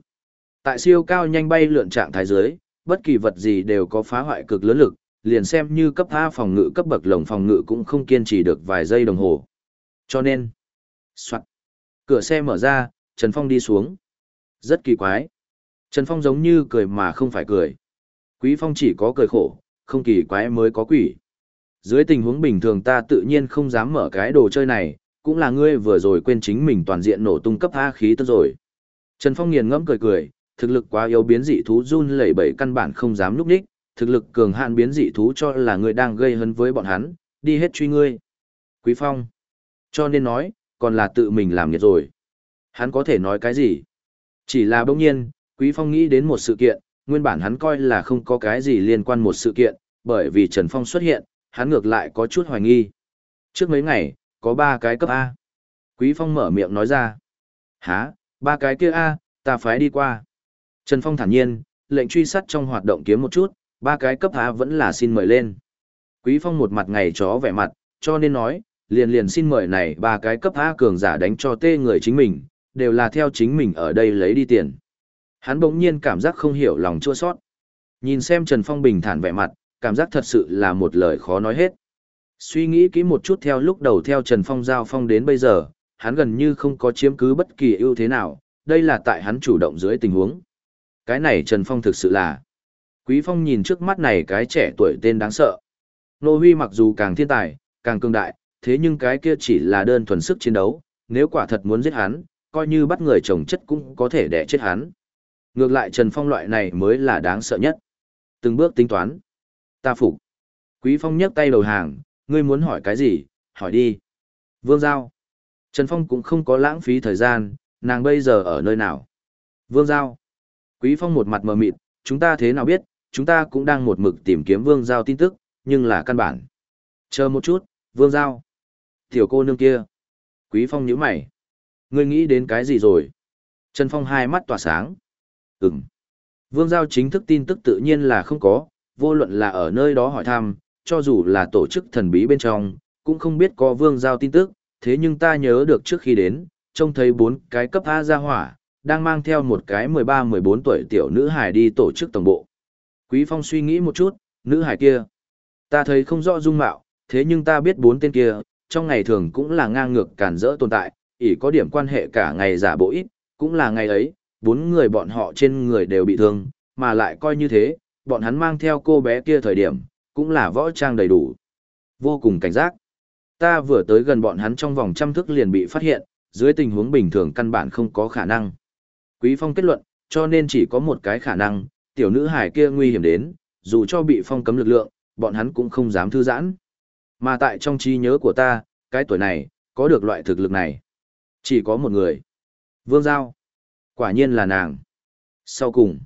tại siêu cao nhanh bay lượn trạng thái dưới, bất kỳ vật gì đều có phá hoại cực lớn lực, liền xem như cấp A phòng ngự cấp bậc lồng phòng ngự cũng không kiên trì được vài giây đồng hồ. Cho nên, soạt, cửa xe mở ra, Trần Phong đi xuống. Rất kỳ quái. Trần Phong giống như cười mà không phải cười. Quý Phong chỉ có cười khổ, không kỳ quái mới có quỷ. Dưới tình huống bình thường ta tự nhiên không dám mở cái đồ chơi này, cũng là ngươi vừa rồi quên chính mình toàn diện nổ tung cấp A khí tức rồi. Trần Phong nghiền ngẫm cười cười, thực lực quá yếu biến dị thú run lẩy bẩy căn bản không dám núp đích, thực lực cường hạn biến dị thú cho là ngươi đang gây hấn với bọn hắn, đi hết truy ngươi. Quý Phong. Cho nên nói, còn là tự mình làm nghiệt rồi. Hắn có thể nói cái gì? Chỉ là bỗng nhiên, Quý Phong nghĩ đến một sự kiện, nguyên bản hắn coi là không có cái gì liên quan một sự kiện, bởi vì Trần Phong xuất hiện, hắn ngược lại có chút hoài nghi. Trước mấy ngày, có ba cái cấp A. Quý Phong mở miệng nói ra. Hả, ba cái kia A, ta phải đi qua. Trần Phong thản nhiên, lệnh truy sát trong hoạt động kiếm một chút, ba cái cấp A vẫn là xin mời lên. Quý Phong một mặt ngày chó vẻ mặt, cho nên nói, liền liền xin mời này ba cái cấp A cường giả đánh cho tê người chính mình, đều là theo chính mình ở đây lấy đi tiền. Hắn bỗng nhiên cảm giác không hiểu lòng chua sót. Nhìn xem Trần Phong bình thản vẻ mặt, cảm giác thật sự là một lời khó nói hết. Suy nghĩ kỹ một chút theo lúc đầu theo Trần Phong giao phong đến bây giờ, hắn gần như không có chiếm cứ bất kỳ ưu thế nào, đây là tại hắn chủ động dưới tình huống. Cái này Trần Phong thực sự là... Quý Phong nhìn trước mắt này cái trẻ tuổi tên đáng sợ. Nô Huy mặc dù càng thiên tài, càng cường đại, thế nhưng cái kia chỉ là đơn thuần sức chiến đấu, nếu quả thật muốn giết hắn, coi như bắt người chồng chất cũng có thể đẻ chết hắn. Ngược lại Trần Phong loại này mới là đáng sợ nhất. Từng bước tính toán. Ta phục. Quý Phong nhấc tay đầu hàng, ngươi muốn hỏi cái gì, hỏi đi. Vương Giao. Trần Phong cũng không có lãng phí thời gian, nàng bây giờ ở nơi nào. Vương Giao. Quý Phong một mặt mờ mịt, chúng ta thế nào biết, chúng ta cũng đang một mực tìm kiếm Vương Giao tin tức, nhưng là căn bản. Chờ một chút, Vương Giao. Tiểu cô nương kia. Quý Phong nhíu mày. Ngươi nghĩ đến cái gì rồi? Trần Phong hai mắt tỏa sáng. Ừm. Vương Giao chính thức tin tức tự nhiên là không có, vô luận là ở nơi đó hỏi thăm, cho dù là tổ chức thần bí bên trong, cũng không biết có Vương Giao tin tức, thế nhưng ta nhớ được trước khi đến, trông thấy bốn cái cấp A ra hỏa, đang mang theo một cái 13-14 tuổi tiểu nữ hải đi tổ chức tổng bộ. Quý Phong suy nghĩ một chút, nữ hải kia. Ta thấy không rõ dung mạo, thế nhưng ta biết bốn tên kia, trong ngày thường cũng là ngang ngược cản rỡ tồn tại, ỷ có điểm quan hệ cả ngày giả bộ ít, cũng là ngày ấy, bốn người bọn họ trên người đều bị thương, mà lại coi như thế, bọn hắn mang theo cô bé kia thời điểm, cũng là võ trang đầy đủ. Vô cùng cảnh giác. Ta vừa tới gần bọn hắn trong vòng trăm thức liền bị phát hiện, dưới tình huống bình thường căn bản không có khả năng. Quý Phong kết luận, cho nên chỉ có một cái khả năng, tiểu nữ hải kia nguy hiểm đến, dù cho bị phong cấm lực lượng, bọn hắn cũng không dám thư giãn. Mà tại trong trí nhớ của ta, cái tuổi này, có được loại thực lực này. Chỉ có một người. Vương Giao. Quả nhiên là nàng. Sau cùng,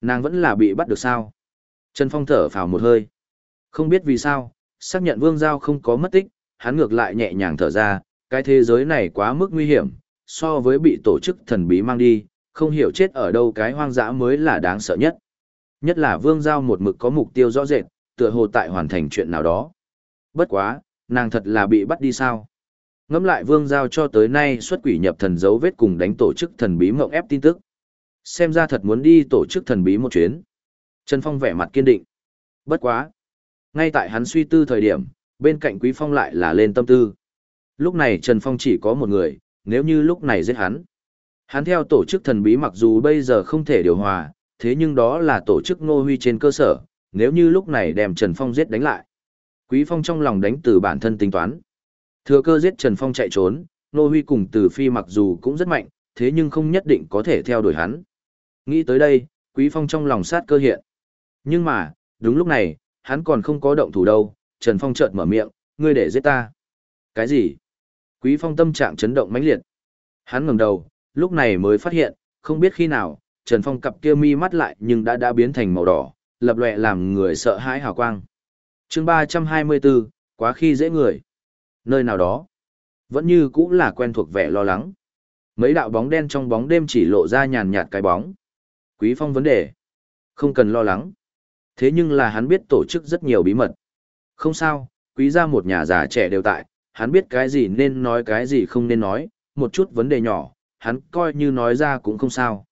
nàng vẫn là bị bắt được sao. Trần Phong thở phào một hơi. Không biết vì sao, xác nhận Vương Giao không có mất tích, hắn ngược lại nhẹ nhàng thở ra, cái thế giới này quá mức nguy hiểm, so với bị tổ chức thần bí mang đi, không hiểu chết ở đâu cái hoang dã mới là đáng sợ nhất. Nhất là Vương Giao một mực có mục tiêu rõ rệt, tựa hồ tại hoàn thành chuyện nào đó. Bất quá, nàng thật là bị bắt đi sao? Ngẫm lại Vương Giao cho tới nay xuất quỷ nhập thần dấu vết cùng đánh tổ chức thần bí mộng ép tin tức. Xem ra thật muốn đi tổ chức thần bí một chuyến. Trần Phong vẻ mặt kiên định. Bất quá. Ngay tại hắn suy tư thời điểm, bên cạnh Quý Phong lại là lên tâm tư. Lúc này Trần Phong chỉ có một người, nếu như lúc này giết hắn. Hắn theo tổ chức thần bí mặc dù bây giờ không thể điều hòa, thế nhưng đó là tổ chức ngô huy trên cơ sở, nếu như lúc này đem Trần Phong giết đánh lại. Quý Phong trong lòng đánh từ bản thân tính toán. Thừa cơ giết Trần Phong chạy trốn, Nô huy cùng từ phi mặc dù cũng rất mạnh, thế nhưng không nhất định có thể theo đuổi hắn. Nghĩ tới đây, Quý Phong trong lòng sát cơ hiện. Nhưng mà, đúng lúc này, hắn còn không có động thủ đâu, Trần Phong chợt mở miệng, ngươi để giết ta. Cái gì? Quý Phong tâm trạng chấn động mãnh liệt. Hắn ngẩng đầu, lúc này mới phát hiện, không biết khi nào, Trần Phong cặp kia mi mắt lại nhưng đã đã biến thành màu đỏ, lập lòe làm người sợ hãi hào quang. chương 324, quá khi dễ người. Nơi nào đó, vẫn như cũ là quen thuộc vẻ lo lắng. Mấy đạo bóng đen trong bóng đêm chỉ lộ ra nhàn nhạt cái bóng. Quý Phong vấn đề. Không cần lo lắng. Thế nhưng là hắn biết tổ chức rất nhiều bí mật. Không sao, quý gia một nhà già trẻ đều tại, hắn biết cái gì nên nói cái gì không nên nói, một chút vấn đề nhỏ, hắn coi như nói ra cũng không sao.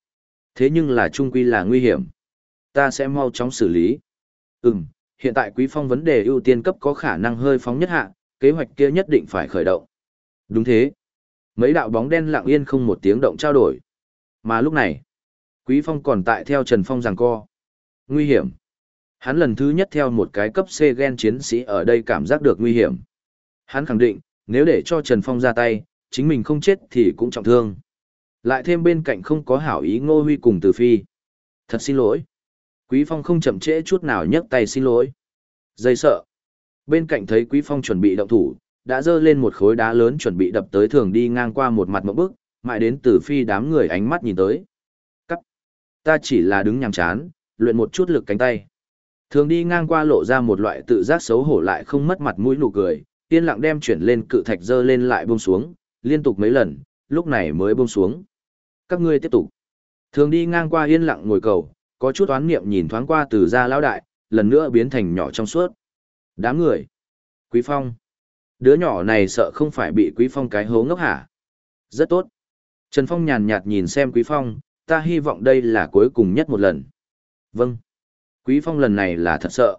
Thế nhưng là trung quy là nguy hiểm. Ta sẽ mau chóng xử lý. Ừm, hiện tại quý phong vấn đề ưu tiên cấp có khả năng hơi phóng nhất hạ, kế hoạch kia nhất định phải khởi động. Đúng thế. Mấy đạo bóng đen lặng yên không một tiếng động trao đổi. Mà lúc này, quý phong còn tại theo Trần Phong giằng co. Nguy hiểm. Hắn lần thứ nhất theo một cái cấp C gen chiến sĩ ở đây cảm giác được nguy hiểm. Hắn khẳng định, nếu để cho Trần Phong ra tay, chính mình không chết thì cũng trọng thương. Lại thêm bên cạnh không có hảo ý Ngô Huy cùng Từ Phi. Thật xin lỗi. Quý Phong không chậm trễ chút nào nhấc tay xin lỗi. Dây sợ. Bên cạnh thấy Quý Phong chuẩn bị động thủ, đã dơ lên một khối đá lớn chuẩn bị đập tới thường đi ngang qua một mặt mộng bức, mãi đến Từ Phi đám người ánh mắt nhìn tới. Ta chỉ là đứng nhàm chán, luyện một chút lực cánh tay. Thường đi ngang qua lộ ra một loại tự giác xấu hổ lại không mất mặt mũi nụ cười, yên lặng đem chuyển lên cự thạch dơ lên lại buông xuống, liên tục mấy lần, lúc này mới buông xuống. Các ngươi tiếp tục. Thường đi ngang qua yên lặng ngồi cầu, có chút oán niệm nhìn thoáng qua từ gia lão đại, lần nữa biến thành nhỏ trong suốt. Đám người. Quý Phong. Đứa nhỏ này sợ không phải bị Quý Phong cái hố ngốc hả? Rất tốt. Trần Phong nhàn nhạt nhìn xem Quý Phong, ta hy vọng đây là cuối cùng nhất một lần. Vâng. Quý Phong lần này là thật sợ.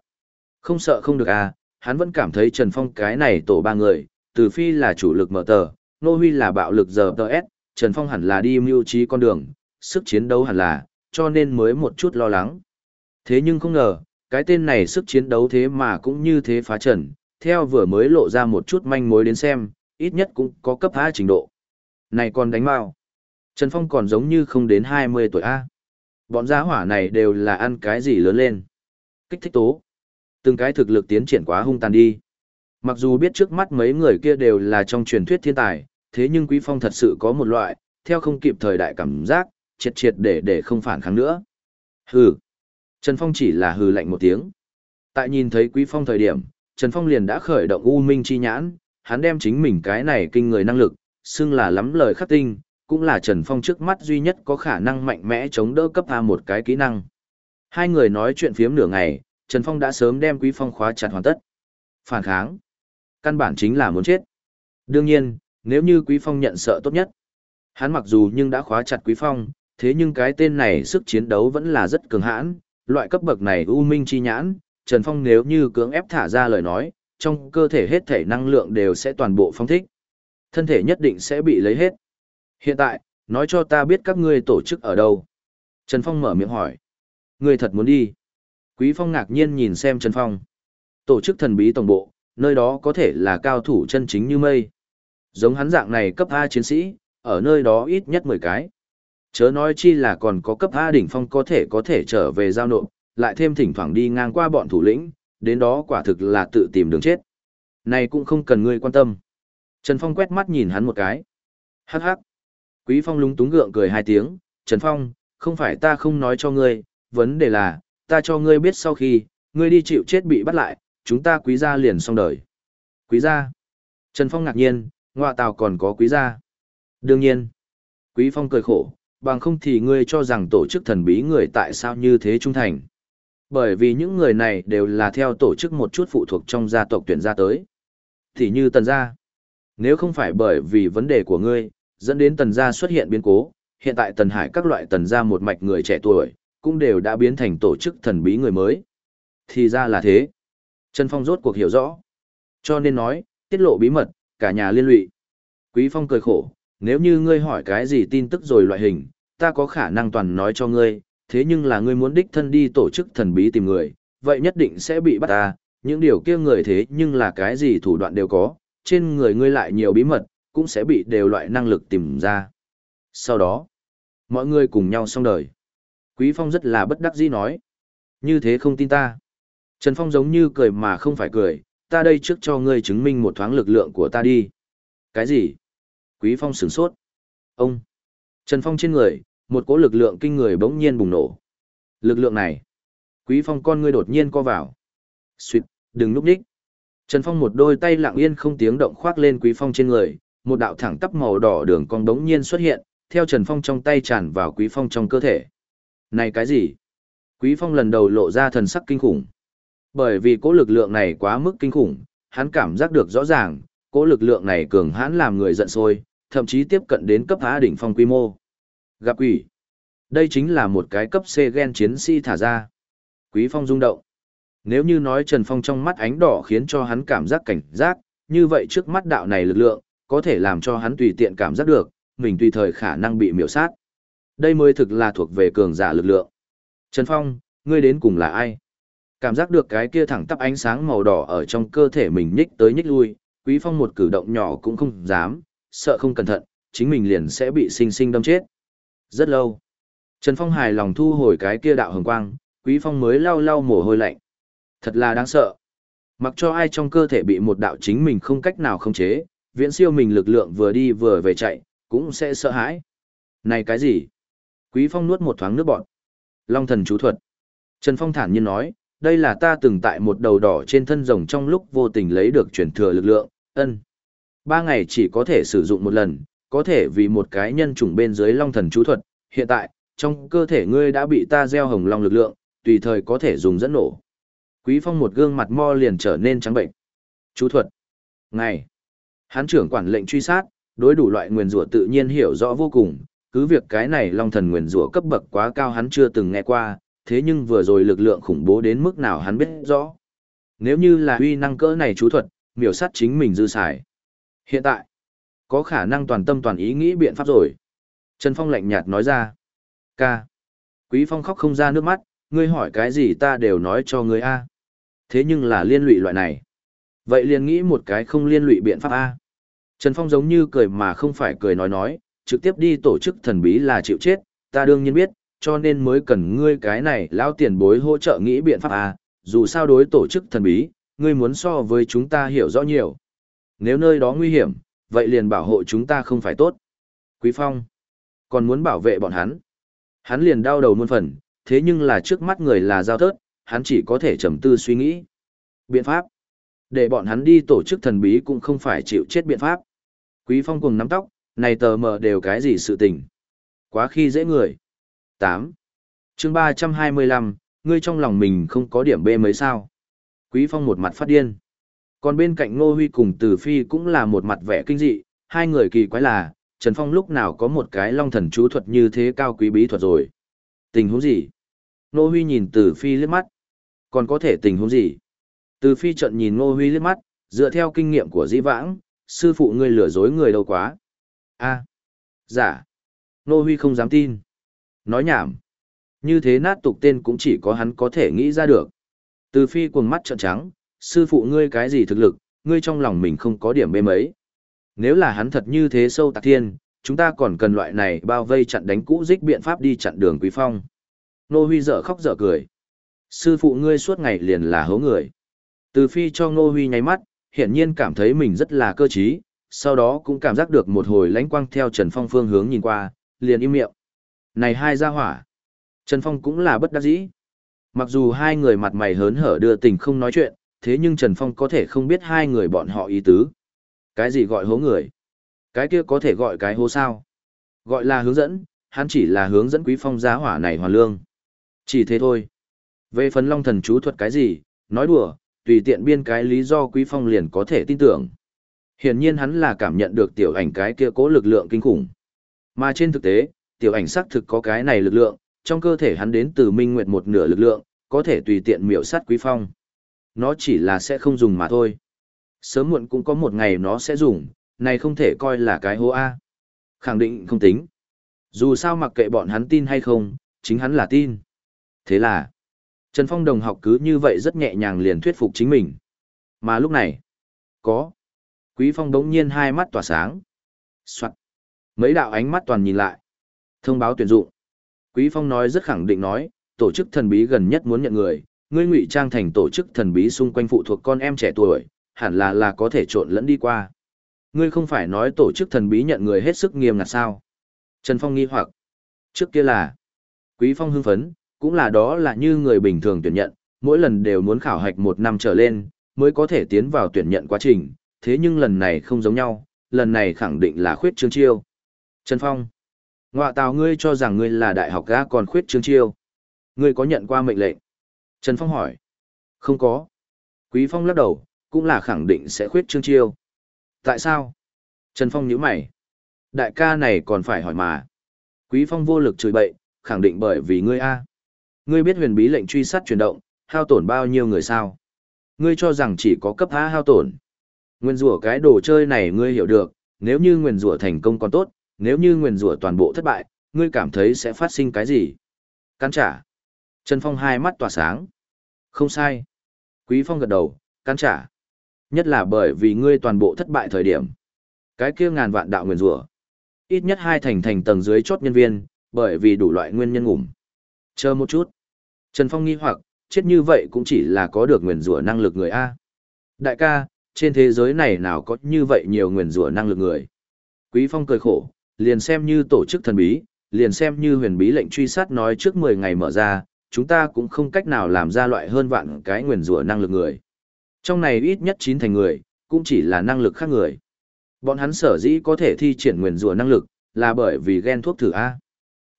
Không sợ không được à, hắn vẫn cảm thấy Trần Phong cái này tổ ba người, từ phi là chủ lực mở tờ, Nô Huy là bạo lực giờ tờ S, Trần Phong hẳn là đi mưu trí con đường, sức chiến đấu hẳn là, cho nên mới một chút lo lắng. Thế nhưng không ngờ, cái tên này sức chiến đấu thế mà cũng như thế phá trần, theo vừa mới lộ ra một chút manh mối đến xem, ít nhất cũng có cấp A trình độ. Này còn đánh mau. Trần Phong còn giống như không đến 20 tuổi A. Bọn giá hỏa này đều là ăn cái gì lớn lên. Kích thích tố. Từng cái thực lực tiến triển quá hung tàn đi. Mặc dù biết trước mắt mấy người kia đều là trong truyền thuyết thiên tài, thế nhưng Quý Phong thật sự có một loại, theo không kịp thời đại cảm giác, triệt triệt để để không phản kháng nữa. Hừ. Trần Phong chỉ là hừ lạnh một tiếng. Tại nhìn thấy Quý Phong thời điểm, Trần Phong liền đã khởi động U Minh chi nhãn, hắn đem chính mình cái này kinh người năng lực, xưng là lắm lời khắc tinh, cũng là Trần Phong trước mắt duy nhất có khả năng mạnh mẽ chống đỡ cấp A một cái kỹ năng. Hai người nói chuyện phiếm nửa ngày, Trần Phong đã sớm đem Quý Phong khóa chặt hoàn tất. Phản kháng. Căn bản chính là muốn chết. Đương nhiên, nếu như Quý Phong nhận sợ tốt nhất. Hắn mặc dù nhưng đã khóa chặt Quý Phong, thế nhưng cái tên này sức chiến đấu vẫn là rất cường hãn, loại cấp bậc này u minh chi nhãn, Trần Phong nếu như cưỡng ép thả ra lời nói, trong cơ thể hết thể năng lượng đều sẽ toàn bộ phong thích. Thân thể nhất định sẽ bị lấy hết. Hiện tại, nói cho ta biết các ngươi tổ chức ở đâu. Trần Phong mở miệng hỏi. Ngươi thật muốn đi. Quý Phong ngạc nhiên nhìn xem Trần Phong. Tổ chức thần bí tổng bộ, nơi đó có thể là cao thủ chân chính như mây. Giống hắn dạng này cấp A chiến sĩ, ở nơi đó ít nhất 10 cái. Chớ nói chi là còn có cấp A đỉnh phong có thể có thể trở về giao nộp, lại thêm thỉnh thoảng đi ngang qua bọn thủ lĩnh, đến đó quả thực là tự tìm đường chết. Này cũng không cần ngươi quan tâm. Trần Phong quét mắt nhìn hắn một cái. Hắc hắc. Quý Phong lúng túng gượng cười hai tiếng, Trần Phong, không phải ta không nói cho ngươi, vấn đề là, ta cho ngươi biết sau khi, ngươi đi chịu chết bị bắt lại, chúng ta quý gia liền xong đời. Quý gia. Trần Phong ngạc nhiên, ngoại tào còn có quý gia. Đương nhiên. Quý Phong cười khổ, bằng không thì ngươi cho rằng tổ chức thần bí người tại sao như thế trung thành. Bởi vì những người này đều là theo tổ chức một chút phụ thuộc trong gia tộc tuyển ra tới. Thì như tần gia. Nếu không phải bởi vì vấn đề của ngươi, dẫn đến tần gia xuất hiện biến cố, hiện tại tần hải các loại tần gia một mạch người trẻ tuổi, cũng đều đã biến thành tổ chức thần bí người mới. Thì ra là thế. Trần Phong rốt cuộc hiểu rõ. Cho nên nói, tiết lộ bí mật, cả nhà liên lụy. Quý Phong cười khổ, nếu như ngươi hỏi cái gì tin tức rồi loại hình, ta có khả năng toàn nói cho ngươi, thế nhưng là ngươi muốn đích thân đi tổ chức thần bí tìm người, vậy nhất định sẽ bị bắt ta, những điều kia người thế nhưng là cái gì thủ đoạn đều có, trên người ngươi lại nhiều bí mật, cũng sẽ bị đều loại năng lực tìm ra. Sau đó, mọi người cùng nhau xong đời. Quý Phong rất là bất đắc dĩ nói. Như thế không tin ta. Trần Phong giống như cười mà không phải cười, ta đây trước cho ngươi chứng minh một thoáng lực lượng của ta đi. Cái gì? Quý Phong sửng sốt. Ông! Trần Phong trên người, một cỗ lực lượng kinh người bỗng nhiên bùng nổ. Lực lượng này. Quý Phong con ngươi đột nhiên co vào. Xuyệt, đừng núp đích. Trần Phong một đôi tay lặng yên không tiếng động khoác lên Quý Phong trên người, một đạo thẳng tắp màu đỏ đường cong đống nhiên xuất hiện, theo Trần Phong trong tay tràn vào Quý Phong trong cơ thể. Này cái gì? Quý Phong lần đầu lộ ra thần sắc kinh khủng. Bởi vì cỗ lực lượng này quá mức kinh khủng, hắn cảm giác được rõ ràng, cỗ lực lượng này cường hãn làm người giận sôi, thậm chí tiếp cận đến cấp phá đỉnh phong quy mô. Gặp quỷ. Đây chính là một cái cấp C gen chiến sĩ thả ra. Quý Phong rung động. Nếu như nói Trần Phong trong mắt ánh đỏ khiến cho hắn cảm giác cảnh giác, như vậy trước mắt đạo này lực lượng, có thể làm cho hắn tùy tiện cảm giác được, mình tùy thời khả năng bị miểu sát. Đây mới thực là thuộc về cường giả lực lượng. Trần Phong, ngươi đến cùng là ai? Cảm giác được cái kia thẳng tắp ánh sáng màu đỏ ở trong cơ thể mình nhích tới nhích lui, Quý Phong một cử động nhỏ cũng không dám, sợ không cẩn thận, chính mình liền sẽ bị sinh sinh đâm chết. Rất lâu. Trần Phong hài lòng thu hồi cái kia đạo hồng quang, Quý Phong mới lau lau mồ hôi lạnh. Thật là đáng sợ. Mặc cho ai trong cơ thể bị một đạo chính mình không cách nào khống chế, viễn siêu mình lực lượng vừa đi vừa về chạy, cũng sẽ sợ hãi. Này cái gì? Quý Phong nuốt một thoáng nước bọt. Long thần chú thuật. Trần Phong thản nhiên nói, đây là ta từng tại một đầu đỏ trên thân rồng trong lúc vô tình lấy được truyền thừa lực lượng, ân. Ba ngày chỉ có thể sử dụng một lần, có thể vì một cái nhân chủng bên dưới long thần chú thuật, hiện tại, trong cơ thể ngươi đã bị ta gieo hồng long lực lượng, tùy thời có thể dùng dẫn nổ. Quý Phong một gương mặt mo liền trở nên trắng bệnh. Chú thuật. Ngày. Hán trưởng quản lệnh truy sát, đối đủ loại nguyền rủa tự nhiên hiểu rõ vô cùng, cứ việc cái này long thần nguyền rủa cấp bậc quá cao hắn chưa từng nghe qua, thế nhưng vừa rồi lực lượng khủng bố đến mức nào hắn biết rõ. Nếu như là uy năng cỡ này chú thuật, miểu sát chính mình dư xài. Hiện tại, có khả năng toàn tâm toàn ý nghĩ biện pháp rồi. Trần Phong lạnh nhạt nói ra. Ca. Quý Phong khóc không ra nước mắt, ngươi hỏi cái gì ta đều nói cho ngươi A. Thế nhưng là liên lụy loại này. Vậy liền nghĩ một cái không liên lụy biện pháp A. Trần Phong giống như cười mà không phải cười nói nói, trực tiếp đi tổ chức thần bí là chịu chết, ta đương nhiên biết, cho nên mới cần ngươi cái này lao tiền bối hỗ trợ nghĩ biện pháp A, dù sao đối tổ chức thần bí, ngươi muốn so với chúng ta hiểu rõ nhiều. Nếu nơi đó nguy hiểm, vậy liền bảo hộ chúng ta không phải tốt. Quý Phong, còn muốn bảo vệ bọn hắn. Hắn liền đau đầu muôn phần, thế nhưng là trước mắt người là giao thớt, hắn chỉ có thể trầm tư suy nghĩ. Biện pháp. Để bọn hắn đi tổ chức thần bí cũng không phải chịu chết biện pháp. Quý Phong cùng nắm tóc, này tờ mờ đều cái gì sự tình. Quá khi dễ người. 8. chương 325, ngươi trong lòng mình không có điểm B mấy sao. Quý Phong một mặt phát điên. Còn bên cạnh Ngô Huy cùng Từ Phi cũng là một mặt vẻ kinh dị, hai người kỳ quái là, Trần Phong lúc nào có một cái long thần chú thuật như thế cao quý bí thuật rồi. Tình huống gì? Ngô Huy nhìn Từ Phi liếc mắt. Còn có thể tình huống gì? Từ Phi trận nhìn Ngô Huy liếc mắt, dựa theo kinh nghiệm của dĩ vãng, sư phụ ngươi lừa dối người đâu quá. a à, giả. Ngô Huy không dám tin. Nói nhảm. Như thế nát tục tên cũng chỉ có hắn có thể nghĩ ra được. Từ Phi cuồng mắt trợn trắng, sư phụ ngươi cái gì thực lực, ngươi trong lòng mình không có điểm bê mấy. Nếu là hắn thật như thế sâu tạc thiên, chúng ta còn cần loại này bao vây chặn đánh cũ dích biện pháp đi chặn đường quý phong. Nô Huy dở khóc dở cười. Sư phụ ngươi suốt ngày liền là hố người. Từ phi cho Nô Huy nháy mắt, hiển nhiên cảm thấy mình rất là cơ trí, sau đó cũng cảm giác được một hồi lánh quang theo Trần Phong phương hướng nhìn qua, liền im miệng. Này hai gia hỏa. Trần Phong cũng là bất đắc dĩ. Mặc dù hai người mặt mày hớn hở đưa tình không nói chuyện, thế nhưng Trần Phong có thể không biết hai người bọn họ ý tứ. Cái gì gọi hố người? Cái kia có thể gọi cái hố sao? Gọi là hướng dẫn, hắn chỉ là hướng dẫn quý phong giá hỏa này hoàn lương. Chỉ thế thôi. Về phần long thần chú thuật cái gì, nói đùa, tùy tiện biên cái lý do quý phong liền có thể tin tưởng. Hiển nhiên hắn là cảm nhận được tiểu ảnh cái kia cố lực lượng kinh khủng. Mà trên thực tế, tiểu ảnh xác thực có cái này lực lượng, trong cơ thể hắn đến từ minh nguyệt một nửa lực lượng, có thể tùy tiện miểu sát quý phong. Nó chỉ là sẽ không dùng mà thôi. Sớm muộn cũng có một ngày nó sẽ dùng, này không thể coi là cái hố A. Khẳng định không tính. Dù sao mặc kệ bọn hắn tin hay không, chính hắn là tin. Thế là, Trần Phong đồng học cứ như vậy rất nhẹ nhàng liền thuyết phục chính mình. Mà lúc này, có. Quý Phong đống nhiên hai mắt tỏa sáng. Soạn. Mấy đạo ánh mắt toàn nhìn lại. Thông báo tuyển dụng. Quý Phong nói rất khẳng định nói, tổ chức thần bí gần nhất muốn nhận người, ngươi ngụy trang thành tổ chức thần bí xung quanh phụ thuộc con em trẻ tuổi, hẳn là là có thể trộn lẫn đi qua. Ngươi không phải nói tổ chức thần bí nhận người hết sức nghiêm ngặt sao? Trần Phong nghi hoặc. Trước kia là, Quý Phong hưng phấn, cũng là đó là như người bình thường tuyển nhận, mỗi lần đều muốn khảo hạch một năm trở lên, mới có thể tiến vào tuyển nhận quá trình, thế nhưng lần này không giống nhau, lần này khẳng định là khuyết trương chiêu. Trần Phong. ngọa tào ngươi cho rằng ngươi là đại học gã còn khuyết trương chiêu. Ngươi có nhận qua mệnh lệnh? Trần Phong hỏi. Không có. Quý Phong lắc đầu, cũng là khẳng định sẽ khuyết trương chiêu. Tại sao? Trần Phong nhíu mày. Đại ca này còn phải hỏi mà. Quý Phong vô lực chửi bậy, khẳng định bởi vì ngươi A. Ngươi biết huyền bí lệnh truy sát chuyển động, hao tổn bao nhiêu người sao? Ngươi cho rằng chỉ có cấp há hao tổn. Nguyên rủa cái đồ chơi này ngươi hiểu được, nếu như nguyên rủa thành công còn tốt, nếu như nguyên rủa toàn bộ thất bại, ngươi cảm thấy sẽ phát sinh cái gì? Cắn trả. Trần Phong hai mắt tỏa sáng. Không sai. Quý Phong gật đầu, cắn trả. Nhất là bởi vì ngươi toàn bộ thất bại thời điểm. Cái kia ngàn vạn đạo nguyên rủa Ít nhất hai thành thành tầng dưới chốt nhân viên, bởi vì đủ loại nguyên nhân ngủm. Chờ một chút. Trần Phong nghi hoặc, chết như vậy cũng chỉ là có được nguyền rủa năng lực người A. Đại ca, trên thế giới này nào có như vậy nhiều nguyền rủa năng lực người. Quý Phong cười khổ, liền xem như tổ chức thần bí, liền xem như huyền bí lệnh truy sát nói trước 10 ngày mở ra, chúng ta cũng không cách nào làm ra loại hơn vạn cái nguyền rủa năng lực người. Trong này ít nhất 9 thành người, cũng chỉ là năng lực khác người. Bọn hắn sở dĩ có thể thi triển nguyền rủa năng lực, là bởi vì ghen thuốc thử A.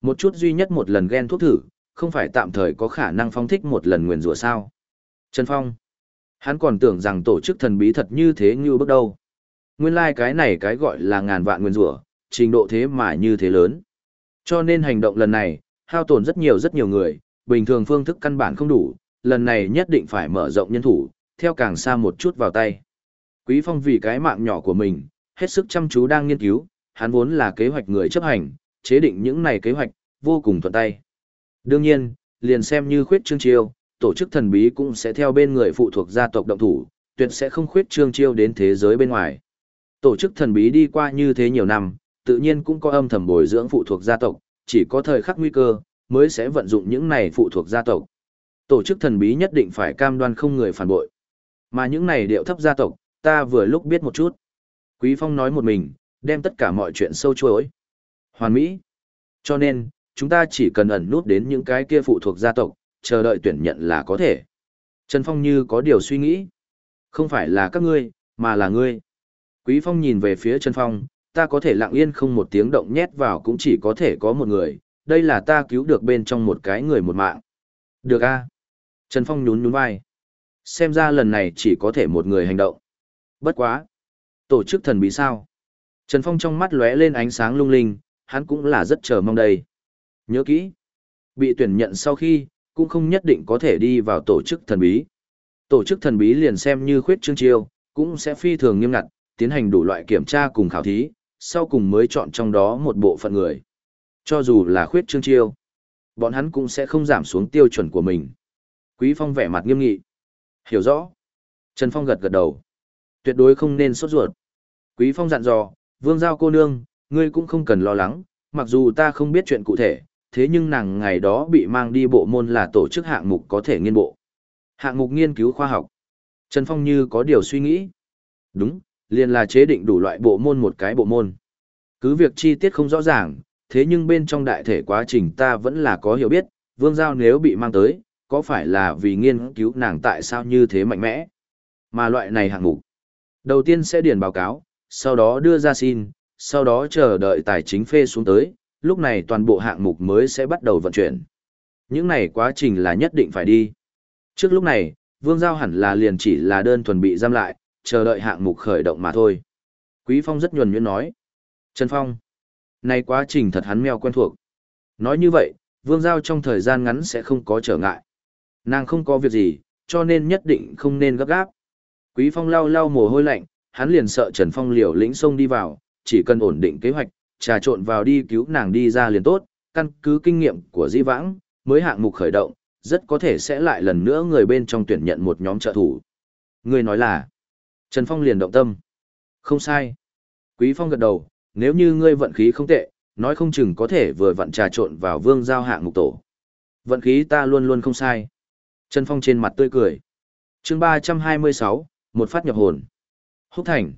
Một chút duy nhất một lần ghen thuốc thử, không phải tạm thời có khả năng phong thích một lần nguyên rủa sao. Trần Phong. Hắn còn tưởng rằng tổ chức thần bí thật như thế như bước đầu. Nguyên lai like cái này cái gọi là ngàn vạn nguyên rủa, trình độ thế mà như thế lớn. Cho nên hành động lần này, hao tổn rất nhiều rất nhiều người, bình thường phương thức căn bản không đủ, lần này nhất định phải mở rộng nhân thủ, theo càng xa một chút vào tay. Quý Phong vì cái mạng nhỏ của mình, hết sức chăm chú đang nghiên cứu, hắn vốn là kế hoạch người chấp hành, chế định những này kế hoạch, vô cùng thuận tay. Đương nhiên, liền xem như khuyết trương chiêu, tổ chức thần bí cũng sẽ theo bên người phụ thuộc gia tộc động thủ, tuyệt sẽ không khuyết trương chiêu đến thế giới bên ngoài. Tổ chức thần bí đi qua như thế nhiều năm, tự nhiên cũng có âm thầm bồi dưỡng phụ thuộc gia tộc, chỉ có thời khắc nguy cơ, mới sẽ vận dụng những này phụ thuộc gia tộc. Tổ chức thần bí nhất định phải cam đoan không người phản bội. Mà những này điệu thấp gia tộc, ta vừa lúc biết một chút. Quý Phong nói một mình, đem tất cả mọi chuyện sâu chuối. Hoàn Mỹ. Cho nên, chúng ta chỉ cần ẩn nút đến những cái kia phụ thuộc gia tộc, chờ đợi tuyển nhận là có thể. Trần Phong như có điều suy nghĩ. Không phải là các ngươi, mà là ngươi. Quý Phong nhìn về phía Trần Phong, ta có thể lặng yên không một tiếng động nhét vào cũng chỉ có thể có một người, đây là ta cứu được bên trong một cái người một mạng. Được a Trần Phong nhún nhún vai. Xem ra lần này chỉ có thể một người hành động. Bất quá. Tổ chức thần bí sao? Trần Phong trong mắt lóe lên ánh sáng lung linh, hắn cũng là rất chờ mong đây. Nhớ kỹ. Bị tuyển nhận sau khi, cũng không nhất định có thể đi vào tổ chức thần bí. Tổ chức thần bí liền xem như khuyết chương chiêu, cũng sẽ phi thường nghiêm ngặt, tiến hành đủ loại kiểm tra cùng khảo thí, sau cùng mới chọn trong đó một bộ phận người. Cho dù là khuyết chương chiêu, bọn hắn cũng sẽ không giảm xuống tiêu chuẩn của mình. Quý Phong vẻ mặt nghiêm nghị. Hiểu rõ. Trần Phong gật gật đầu. Tuyệt đối không nên sốt ruột. Quý Phong dặn dò, Vương Giao cô nương, ngươi cũng không cần lo lắng, mặc dù ta không biết chuyện cụ thể, thế nhưng nàng ngày đó bị mang đi bộ môn là tổ chức hạng mục có thể nghiên bộ. Hạng mục nghiên cứu khoa học. Trần Phong như có điều suy nghĩ. Đúng, liền là chế định đủ loại bộ môn một cái bộ môn. Cứ việc chi tiết không rõ ràng, thế nhưng bên trong đại thể quá trình ta vẫn là có hiểu biết, Vương Giao nếu bị mang tới, có phải là vì nghiên cứu nàng tại sao như thế mạnh mẽ? Mà loại này hạng mục. Đầu tiên sẽ điền báo cáo, sau đó đưa ra xin, sau đó chờ đợi tài chính phê xuống tới, lúc này toàn bộ hạng mục mới sẽ bắt đầu vận chuyển. Những này quá trình là nhất định phải đi. Trước lúc này, Vương Giao hẳn là liền chỉ là đơn thuần bị giam lại, chờ đợi hạng mục khởi động mà thôi. Quý Phong rất nhuần nhuyễn nói. Trần Phong. Này quá trình thật hắn mèo quen thuộc. Nói như vậy, Vương Giao trong thời gian ngắn sẽ không có trở ngại. Nàng không có việc gì, cho nên nhất định không nên gấp gáp. Quý Phong lau lau mồ hôi lạnh, hắn liền sợ Trần Phong liều lĩnh xông đi vào, chỉ cần ổn định kế hoạch, trà trộn vào đi cứu nàng đi ra liền tốt, căn cứ kinh nghiệm của Di Vãng, mới hạng mục khởi động, rất có thể sẽ lại lần nữa người bên trong tuyển nhận một nhóm trợ thủ. Người nói là, Trần Phong liền động tâm. Không sai. Quý Phong gật đầu, nếu như ngươi vận khí không tệ, nói không chừng có thể vừa vận trà trộn vào vương giao hạng mục tổ. Vận khí ta luôn luôn không sai. Trần Phong trên mặt tươi cười. chương 326, một phát nhập hồn. Húc Thành.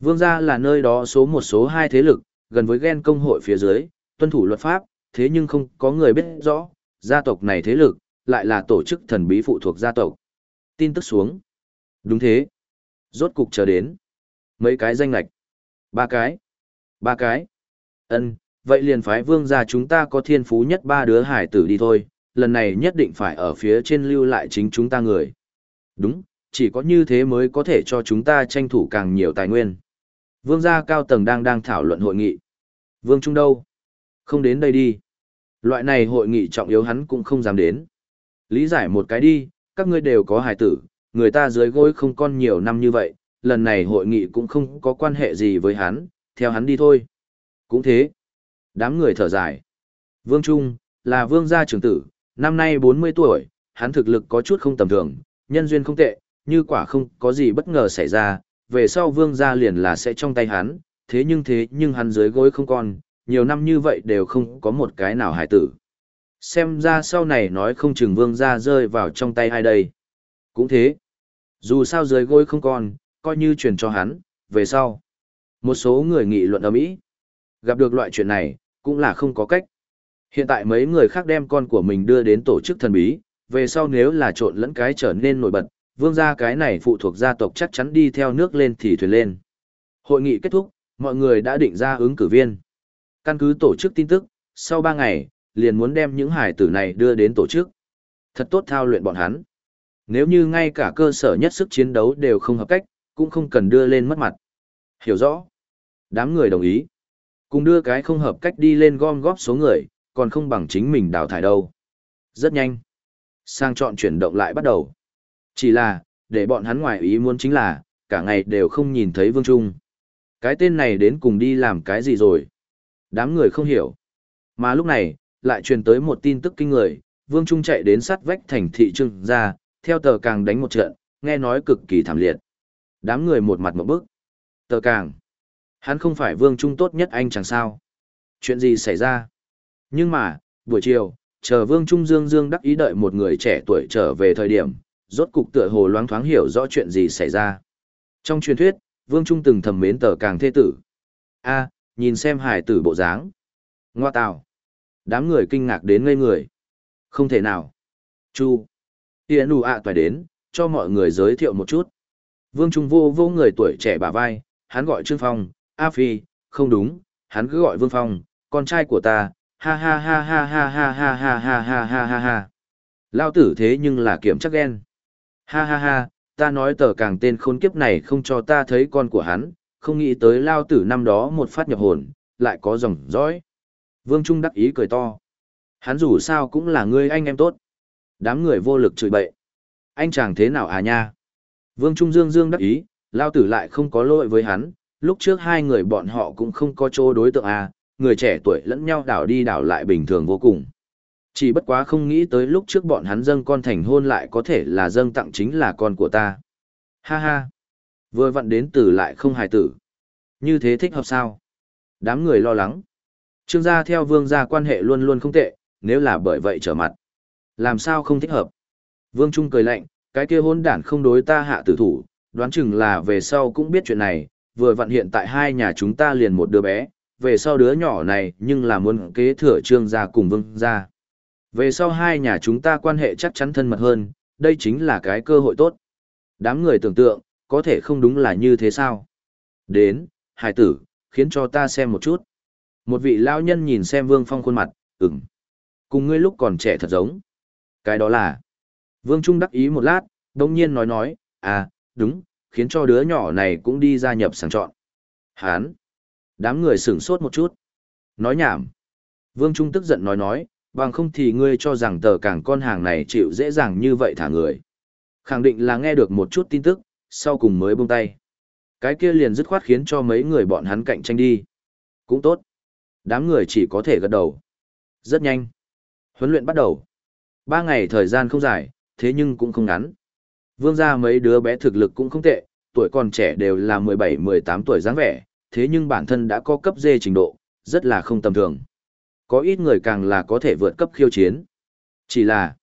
Vương gia là nơi đó số một số hai thế lực, gần với ghen công hội phía dưới, tuân thủ luật pháp, thế nhưng không có người biết rõ, gia tộc này thế lực, lại là tổ chức thần bí phụ thuộc gia tộc. Tin tức xuống. Đúng thế. Rốt cục chờ đến. Mấy cái danh lạch. Ba cái. Ba cái. ân vậy liền phái vương gia chúng ta có thiên phú nhất ba đứa hải tử đi thôi, lần này nhất định phải ở phía trên lưu lại chính chúng ta người. Đúng, chỉ có như thế mới có thể cho chúng ta tranh thủ càng nhiều tài nguyên. Vương gia cao tầng đang đang thảo luận hội nghị. Vương Trung đâu? Không đến đây đi. Loại này hội nghị trọng yếu hắn cũng không dám đến. Lý giải một cái đi, các ngươi đều có hài tử, người ta dưới gối không con nhiều năm như vậy, lần này hội nghị cũng không có quan hệ gì với hắn, theo hắn đi thôi. Cũng thế. Đám người thở dài. Vương Trung, là vương gia trưởng tử, năm nay 40 tuổi, hắn thực lực có chút không tầm thường, nhân duyên không tệ, như quả không có gì bất ngờ xảy ra, về sau vương gia liền là sẽ trong tay hắn, thế nhưng thế nhưng hắn dưới gối không còn, nhiều năm như vậy đều không có một cái nào hải tử. Xem ra sau này nói không chừng vương gia rơi vào trong tay ai đây. Cũng thế. Dù sao dưới gối không còn, coi như truyền cho hắn, về sau. Một số người nghị luận ở Mỹ. Gặp được loại chuyện này, cũng là không có cách. Hiện tại mấy người khác đem con của mình đưa đến tổ chức thần bí, về sau nếu là trộn lẫn cái trở nên nổi bật, vương gia cái này phụ thuộc gia tộc chắc chắn đi theo nước lên thì thuyền lên. Hội nghị kết thúc, mọi người đã định ra ứng cử viên. Căn cứ tổ chức tin tức, sau 3 ngày, liền muốn đem những hải tử này đưa đến tổ chức. Thật tốt thao luyện bọn hắn. Nếu như ngay cả cơ sở nhất sức chiến đấu đều không hợp cách, cũng không cần đưa lên mất mặt. Hiểu rõ. Đám người đồng ý. Cùng đưa cái không hợp cách đi lên gom góp số người, còn không bằng chính mình đào thải đâu. Rất nhanh. Sang chọn chuyển động lại bắt đầu. Chỉ là, để bọn hắn ngoài ý muốn chính là, cả ngày đều không nhìn thấy Vương Trung. Cái tên này đến cùng đi làm cái gì rồi? Đám người không hiểu. Mà lúc này, lại truyền tới một tin tức kinh người, Vương Trung chạy đến sát vách thành thị trưng ra, theo tờ càng đánh một trận, nghe nói cực kỳ thảm liệt. Đám người một mặt một bức. Tờ càng. Hắn không phải Vương Trung tốt nhất anh chẳng sao. Chuyện gì xảy ra? Nhưng mà, buổi chiều, chờ Vương Trung Dương Dương đắc ý đợi một người trẻ tuổi trở về thời điểm, rốt cục tựa hồ loáng thoáng hiểu rõ chuyện gì xảy ra. Trong truyền thuyết, Vương Trung từng thầm mến tờ càng thê tử. a nhìn xem hải tử bộ dáng. Ngoa tào. Đám người kinh ngạc đến ngây người. Không thể nào. Chu. Tiễn đủ ạ à đến, cho mọi người giới thiệu một chút. Vương Trung vô vô người tuổi trẻ bả vai, hắn gọi Trương Phong, A Phi, không đúng, hắn cứ gọi Vương Phong, con trai của ta, ha ha ha ha ha ha ha ha ha ha ha ha ha. Lao tử thế nhưng là kiểm chắc ghen. Ha ha ha, ta nói tờ càng tên khốn kiếp này không cho ta thấy con của hắn, không nghĩ tới Lao tử năm đó một phát nhập hồn, lại có dòng dõi. Vương Trung đắc ý cười to. Hắn dù sao cũng là người anh em tốt. Đám người vô lực chửi bậy. Anh chàng thế nào à nha? Vương Trung Dương Dương đắc ý, Lao tử lại không có lỗi với hắn, lúc trước hai người bọn họ cũng không có chỗ đối tượng à, người trẻ tuổi lẫn nhau đảo đi đảo lại bình thường vô cùng. Chỉ bất quá không nghĩ tới lúc trước bọn hắn dâng con thành hôn lại có thể là dâng tặng chính là con của ta. Ha ha. Vừa vặn đến từ lại không hài tử. Như thế thích hợp sao? Đám người lo lắng. Trương gia theo vương gia quan hệ luôn luôn không tệ, nếu là bởi vậy trở mặt. Làm sao không thích hợp? Vương Trung cười lạnh, cái kia hôn đản không đối ta hạ tử thủ, đoán chừng là về sau cũng biết chuyện này, vừa vặn hiện tại hai nhà chúng ta liền một đứa bé, về sau đứa nhỏ này nhưng là muốn kế thừa trương gia cùng vương gia. Về sau hai nhà chúng ta quan hệ chắc chắn thân mật hơn, đây chính là cái cơ hội tốt. Đám người tưởng tượng, có thể không đúng là như thế sao? Đến, hải tử, khiến cho ta xem một chút. Một vị lão nhân nhìn xem Vương Phong khuôn mặt, ừm. Cùng ngươi lúc còn trẻ thật giống. Cái đó là... Vương Trung đắc ý một lát, đồng nhiên nói nói, à, đúng, khiến cho đứa nhỏ này cũng đi gia nhập sàng chọn. Hán. Đám người sửng sốt một chút. Nói nhảm. Vương Trung tức giận nói nói, bằng không thì ngươi cho rằng tờ cảng con hàng này chịu dễ dàng như vậy thả người. Khẳng định là nghe được một chút tin tức, sau cùng mới buông tay. Cái kia liền dứt khoát khiến cho mấy người bọn hắn cạnh tranh đi. Cũng tốt. Đám người chỉ có thể gật đầu. Rất nhanh. Huấn luyện bắt đầu. Ba ngày thời gian không dài, thế nhưng cũng không ngắn. Vương gia mấy đứa bé thực lực cũng không tệ, tuổi còn trẻ đều là 17-18 tuổi dáng vẻ, thế nhưng bản thân đã có cấp dê trình độ, rất là không tầm thường. Có ít người càng là có thể vượt cấp khiêu chiến. Chỉ là,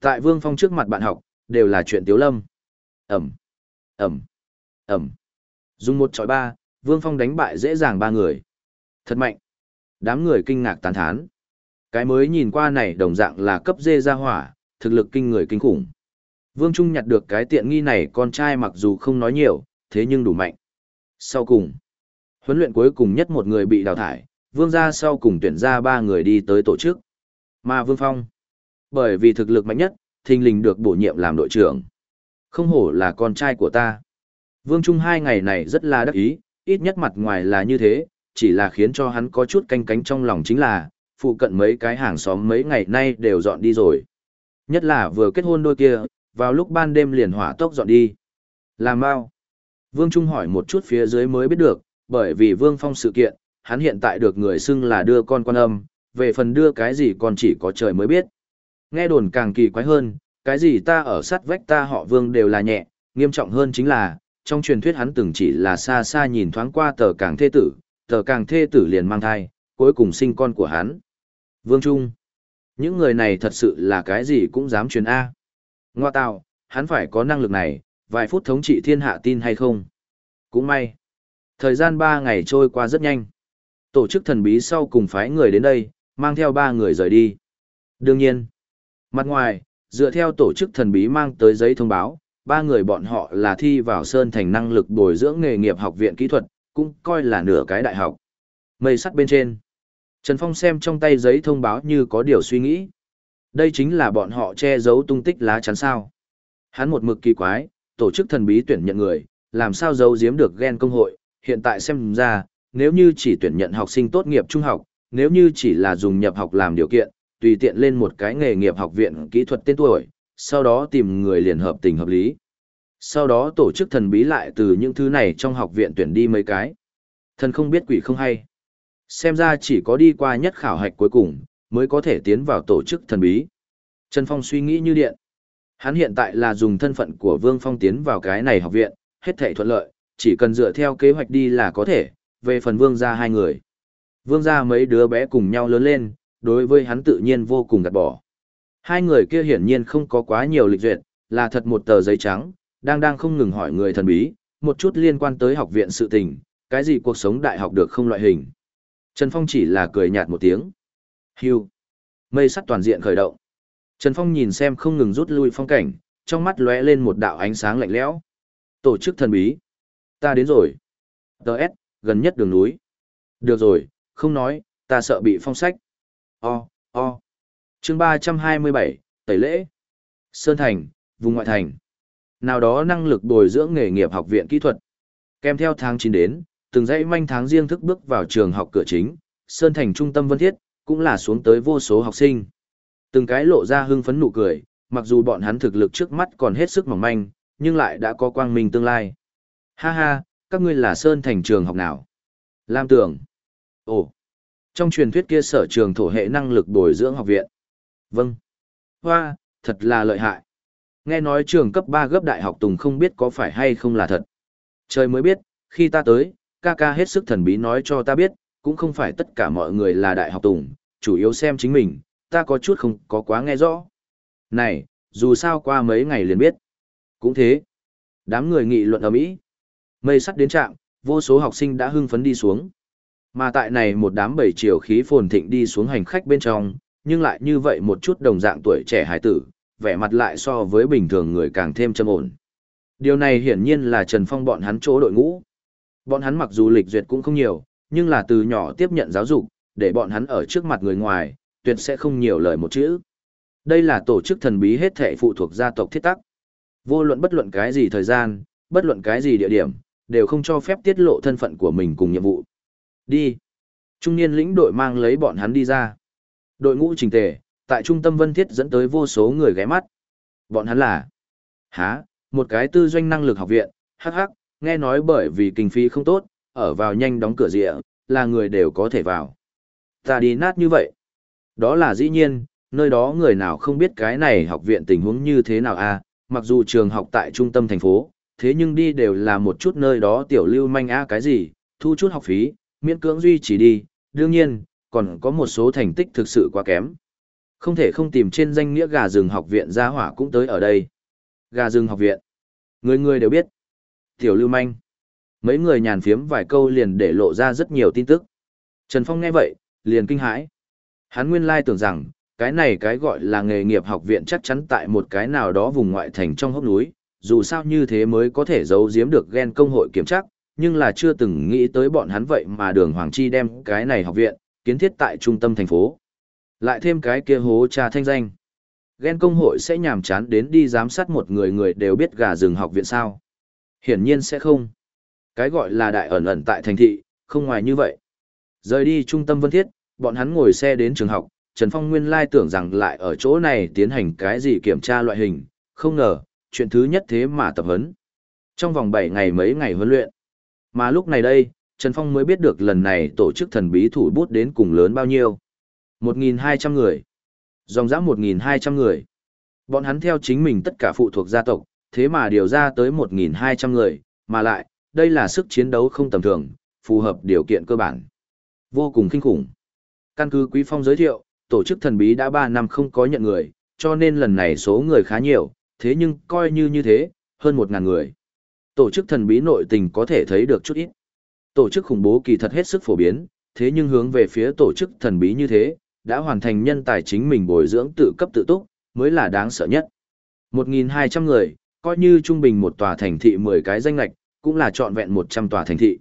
tại Vương Phong trước mặt bạn học, đều là chuyện tiếu lâm. Ẩm, Ẩm, Ẩm. Dùng một trọi ba, Vương Phong đánh bại dễ dàng ba người. Thật mạnh. Đám người kinh ngạc tán thán. Cái mới nhìn qua này đồng dạng là cấp dê ra hỏa, thực lực kinh người kinh khủng. Vương Trung nhặt được cái tiện nghi này con trai mặc dù không nói nhiều, thế nhưng đủ mạnh. Sau cùng, huấn luyện cuối cùng nhất một người bị đào thải, Vương gia sau cùng tuyển ra ba người đi tới tổ chức. Mà Vương Phong, bởi vì thực lực mạnh nhất, thình lình được bổ nhiệm làm đội trưởng. Không hổ là con trai của ta. Vương Trung hai ngày này rất là đắc ý, ít nhất mặt ngoài là như thế, chỉ là khiến cho hắn có chút canh cánh trong lòng chính là, phụ cận mấy cái hàng xóm mấy ngày nay đều dọn đi rồi. Nhất là vừa kết hôn đôi kia, vào lúc ban đêm liền hỏa tốc dọn đi. Làm bao? Vương Trung hỏi một chút phía dưới mới biết được, bởi vì Vương Phong sự kiện, hắn hiện tại được người xưng là đưa con quan âm, về phần đưa cái gì còn chỉ có trời mới biết. Nghe đồn càng kỳ quái hơn, cái gì ta ở sát vách ta họ Vương đều là nhẹ, nghiêm trọng hơn chính là, trong truyền thuyết hắn từng chỉ là xa xa nhìn thoáng qua tờ càng thê tử, tờ càng thê tử liền mang thai, cuối cùng sinh con của hắn. Vương Trung. Những người này thật sự là cái gì cũng dám truyền A. Ngoa tạo, hắn phải có năng lực này, vài phút thống trị thiên hạ tin hay không? Cũng may. Thời gian ba ngày trôi qua rất nhanh. Tổ chức thần bí sau cùng phái người đến đây, mang theo ba người rời đi. Đương nhiên, mặt ngoài, dựa theo tổ chức thần bí mang tới giấy thông báo, ba người bọn họ là thi vào Sơn Thành năng lực bồi dưỡng nghề nghiệp học viện kỹ thuật, cũng coi là nửa cái đại học. Mây sắt bên trên. Trần Phong xem trong tay giấy thông báo như có điều suy nghĩ. Đây chính là bọn họ che giấu tung tích lá chắn sao. Hắn một mực kỳ quái, tổ chức thần bí tuyển nhận người, làm sao giấu giếm được ghen công hội, hiện tại xem ra, nếu như chỉ tuyển nhận học sinh tốt nghiệp trung học, nếu như chỉ là dùng nhập học làm điều kiện, tùy tiện lên một cái nghề nghiệp học viện kỹ thuật tên tuổi, sau đó tìm người liền hợp tình hợp lý. Sau đó tổ chức thần bí lại từ những thứ này trong học viện tuyển đi mấy cái. Thần không biết quỷ không hay. Xem ra chỉ có đi qua nhất khảo hạch cuối cùng, mới có thể tiến vào tổ chức thần bí. Trần Phong suy nghĩ như điện. Hắn hiện tại là dùng thân phận của Vương Phong tiến vào cái này học viện, hết thảy thuận lợi, chỉ cần dựa theo kế hoạch đi là có thể, về phần Vương gia hai người. Vương gia mấy đứa bé cùng nhau lớn lên, đối với hắn tự nhiên vô cùng gạt bỏ. Hai người kia hiển nhiên không có quá nhiều lịch duyệt, là thật một tờ giấy trắng, đang đang không ngừng hỏi người thần bí, một chút liên quan tới học viện sự tình, cái gì cuộc sống đại học được không loại hình. Trần Phong chỉ là cười nhạt một tiếng. Hưu. Mây sắt toàn diện khởi động. Trần Phong nhìn xem không ngừng rút lui phong cảnh, trong mắt lóe lên một đạo ánh sáng lạnh lẽo. Tổ chức thần bí. Ta đến rồi. Đợt, gần nhất đường núi. Được rồi, không nói, ta sợ bị phong sách. O, o. chương ba trăm hai mươi bảy, Tẩy lễ. Sơn Thành, vùng ngoại thành. Nào đó năng lực bồi dưỡng nghề nghiệp học viện kỹ thuật. Kèm theo tháng chín đến, từng dãy manh tháng riêng thức bước vào trường học cửa chính, Sơn Thành trung tâm vân thiết, cũng là xuống tới vô số học sinh. Từng cái lộ ra hưng phấn nụ cười, mặc dù bọn hắn thực lực trước mắt còn hết sức mỏng manh, nhưng lại đã có quang minh tương lai. Ha ha, các ngươi là Sơn Thành trường học nào? Lam Tường. Ồ, trong truyền thuyết kia sở trường thổ hệ năng lực bồi dưỡng học viện. Vâng. Hoa, thật là lợi hại. Nghe nói trường cấp 3 gấp đại học Tùng không biết có phải hay không là thật. Trời mới biết, khi ta tới, ca ca hết sức thần bí nói cho ta biết, cũng không phải tất cả mọi người là đại học Tùng, chủ yếu xem chính mình, ta có chút không có quá nghe rõ. Này, dù sao qua mấy ngày liền biết. Cũng thế. Đám người nghị luận ở Mỹ. Mây sắt đến trạm, vô số học sinh đã hưng phấn đi xuống. Mà tại này một đám bảy chiều khí phồn thịnh đi xuống hành khách bên trong, nhưng lại như vậy một chút đồng dạng tuổi trẻ hải tử, vẻ mặt lại so với bình thường người càng thêm trầm ổn. Điều này hiển nhiên là Trần Phong bọn hắn chỗ đội ngũ. Bọn hắn mặc dù lịch duyệt cũng không nhiều, nhưng là từ nhỏ tiếp nhận giáo dục, để bọn hắn ở trước mặt người ngoài, tuyệt sẽ không nhiều lời một chữ. Đây là tổ chức thần bí hết thể phụ thuộc gia tộc thiết tắc. Vô luận bất luận cái gì thời gian, bất luận cái gì địa điểm, đều không cho phép tiết lộ thân phận của mình cùng nhiệm vụ. Đi. Trung niên lĩnh đội mang lấy bọn hắn đi ra. Đội ngũ trình tề, tại trung tâm Vân Thiết dẫn tới vô số người ghé mắt. Bọn hắn là Hả, một cái tư doanh năng lực học viện, hắc hắc, nghe nói bởi vì kinh phí không tốt, ở vào nhanh đóng cửa rịa, là người đều có thể vào. Ta đi nát như vậy. Đó là dĩ nhiên, nơi đó người nào không biết cái này học viện tình huống như thế nào à, mặc dù trường học tại trung tâm thành phố, thế nhưng đi đều là một chút nơi đó tiểu lưu manh a cái gì, thu chút học phí, miễn cưỡng duy trì đi, đương nhiên, còn có một số thành tích thực sự quá kém. Không thể không tìm trên danh nghĩa gà rừng học viện gia hỏa cũng tới ở đây. Gà rừng học viện. Người người đều biết. Tiểu lưu manh. Mấy người nhàn phiếm vài câu liền để lộ ra rất nhiều tin tức. Trần Phong nghe vậy, liền kinh hãi. Hắn nguyên lai tưởng rằng, cái này cái gọi là nghề nghiệp học viện chắc chắn tại một cái nào đó vùng ngoại thành trong hốc núi, dù sao như thế mới có thể giấu giếm được ghen công hội kiểm tra, nhưng là chưa từng nghĩ tới bọn hắn vậy mà đường Hoàng Chi đem cái này học viện, kiến thiết tại trung tâm thành phố. Lại thêm cái kia hố trà thanh danh. Ghen công hội sẽ nhàm chán đến đi giám sát một người người đều biết gà rừng học viện sao. Hiển nhiên sẽ không. Cái gọi là đại ẩn ẩn tại thành thị, không ngoài như vậy. Rời đi trung tâm vân thiết, bọn hắn ngồi xe đến trường học, Trần Phong nguyên lai tưởng rằng lại ở chỗ này tiến hành cái gì kiểm tra loại hình, không ngờ, chuyện thứ nhất thế mà tập huấn. Trong vòng 7 ngày mấy ngày huấn luyện. Mà lúc này đây, Trần Phong mới biết được lần này tổ chức thần bí thủ bút đến cùng lớn bao nhiêu. 1.200 người. Dòng dã 1.200 người. Bọn hắn theo chính mình tất cả phụ thuộc gia tộc, thế mà điều ra tới 1.200 người, mà lại, đây là sức chiến đấu không tầm thường, phù hợp điều kiện cơ bản. Vô cùng kinh khủng. Căn cứ Quý Phong giới thiệu, tổ chức thần bí đã 3 năm không có nhận người, cho nên lần này số người khá nhiều, thế nhưng coi như như thế, hơn 1.000 người. Tổ chức thần bí nội tình có thể thấy được chút ít. Tổ chức khủng bố kỳ thật hết sức phổ biến, thế nhưng hướng về phía tổ chức thần bí như thế, đã hoàn thành nhân tài chính mình bồi dưỡng tự cấp tự túc, mới là đáng sợ nhất. 1.200 người, coi như trung bình một tòa thành thị 10 cái danh lạch, cũng là trọn vẹn 100 tòa thành thị.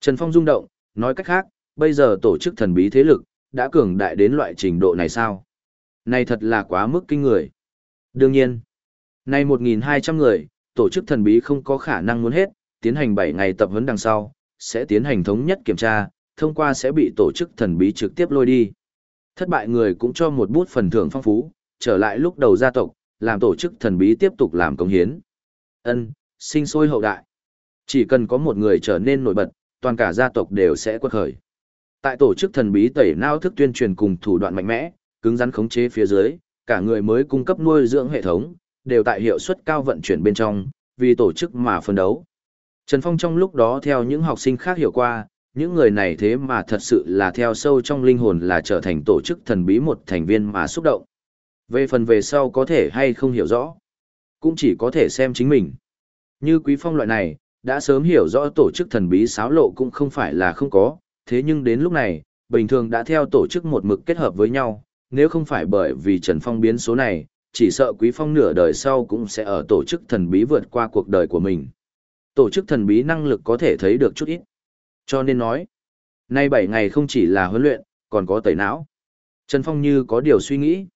Trần Phong rung động, nói cách khác, bây giờ tổ chức thần bí thế lực, đã cường đại đến loại trình độ này sao? Này thật là quá mức kinh người. Đương nhiên, nay 1.200 người, tổ chức thần bí không có khả năng muốn hết, tiến hành 7 ngày tập huấn đằng sau, sẽ tiến hành thống nhất kiểm tra, thông qua sẽ bị tổ chức thần bí trực tiếp lôi đi. Thất bại người cũng cho một bút phần thưởng phong phú, trở lại lúc đầu gia tộc, làm tổ chức thần bí tiếp tục làm công hiến. Ân, sinh sôi hậu đại. Chỉ cần có một người trở nên nổi bật, toàn cả gia tộc đều sẽ quật khởi. Tại tổ chức thần bí tẩy não thức tuyên truyền cùng thủ đoạn mạnh mẽ, cứng rắn khống chế phía dưới, cả người mới cung cấp nuôi dưỡng hệ thống, đều tại hiệu suất cao vận chuyển bên trong, vì tổ chức mà phân đấu. Trần Phong trong lúc đó theo những học sinh khác hiểu qua, những người này thế mà thật sự là theo sâu trong linh hồn là trở thành tổ chức thần bí một thành viên mà xúc động. Về phần về sau có thể hay không hiểu rõ, cũng chỉ có thể xem chính mình. Như Quý Phong loại này, đã sớm hiểu rõ tổ chức thần bí xáo lộ cũng không phải là không có, thế nhưng đến lúc này, bình thường đã theo tổ chức một mực kết hợp với nhau, nếu không phải bởi vì Trần Phong biến số này, chỉ sợ Quý Phong nửa đời sau cũng sẽ ở tổ chức thần bí vượt qua cuộc đời của mình. Tổ chức thần bí năng lực có thể thấy được chút ít. Cho nên nói, nay 7 ngày không chỉ là huấn luyện, còn có tẩy não. Trần Phong như có điều suy nghĩ.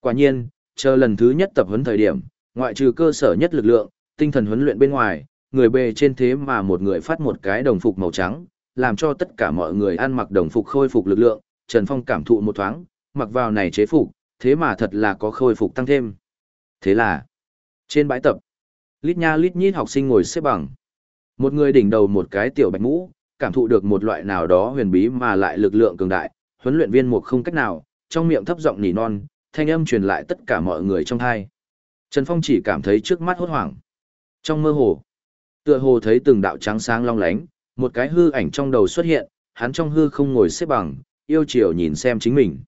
Quả nhiên, chờ lần thứ nhất tập huấn thời điểm, ngoại trừ cơ sở nhất lực lượng, tinh thần huấn luyện bên ngoài, người bề trên thế mà một người phát một cái đồng phục màu trắng, làm cho tất cả mọi người ăn mặc đồng phục khôi phục lực lượng, Trần Phong cảm thụ một thoáng, mặc vào này chế phục, thế mà thật là có khôi phục tăng thêm. Thế là, trên bãi tập, lít nha lít nhít học sinh ngồi xếp bằng. Một người đỉnh đầu một cái tiểu bạch mũ, cảm thụ được một loại nào đó huyền bí mà lại lực lượng cường đại, huấn luyện viên một không cách nào, trong miệng thấp giọng nỉ non, thanh âm truyền lại tất cả mọi người trong hai. Trần Phong chỉ cảm thấy trước mắt hốt hoảng. Trong mơ hồ, tựa hồ thấy từng đạo trắng sáng long lánh, một cái hư ảnh trong đầu xuất hiện, hắn trong hư không ngồi xếp bằng, yêu chiều nhìn xem chính mình.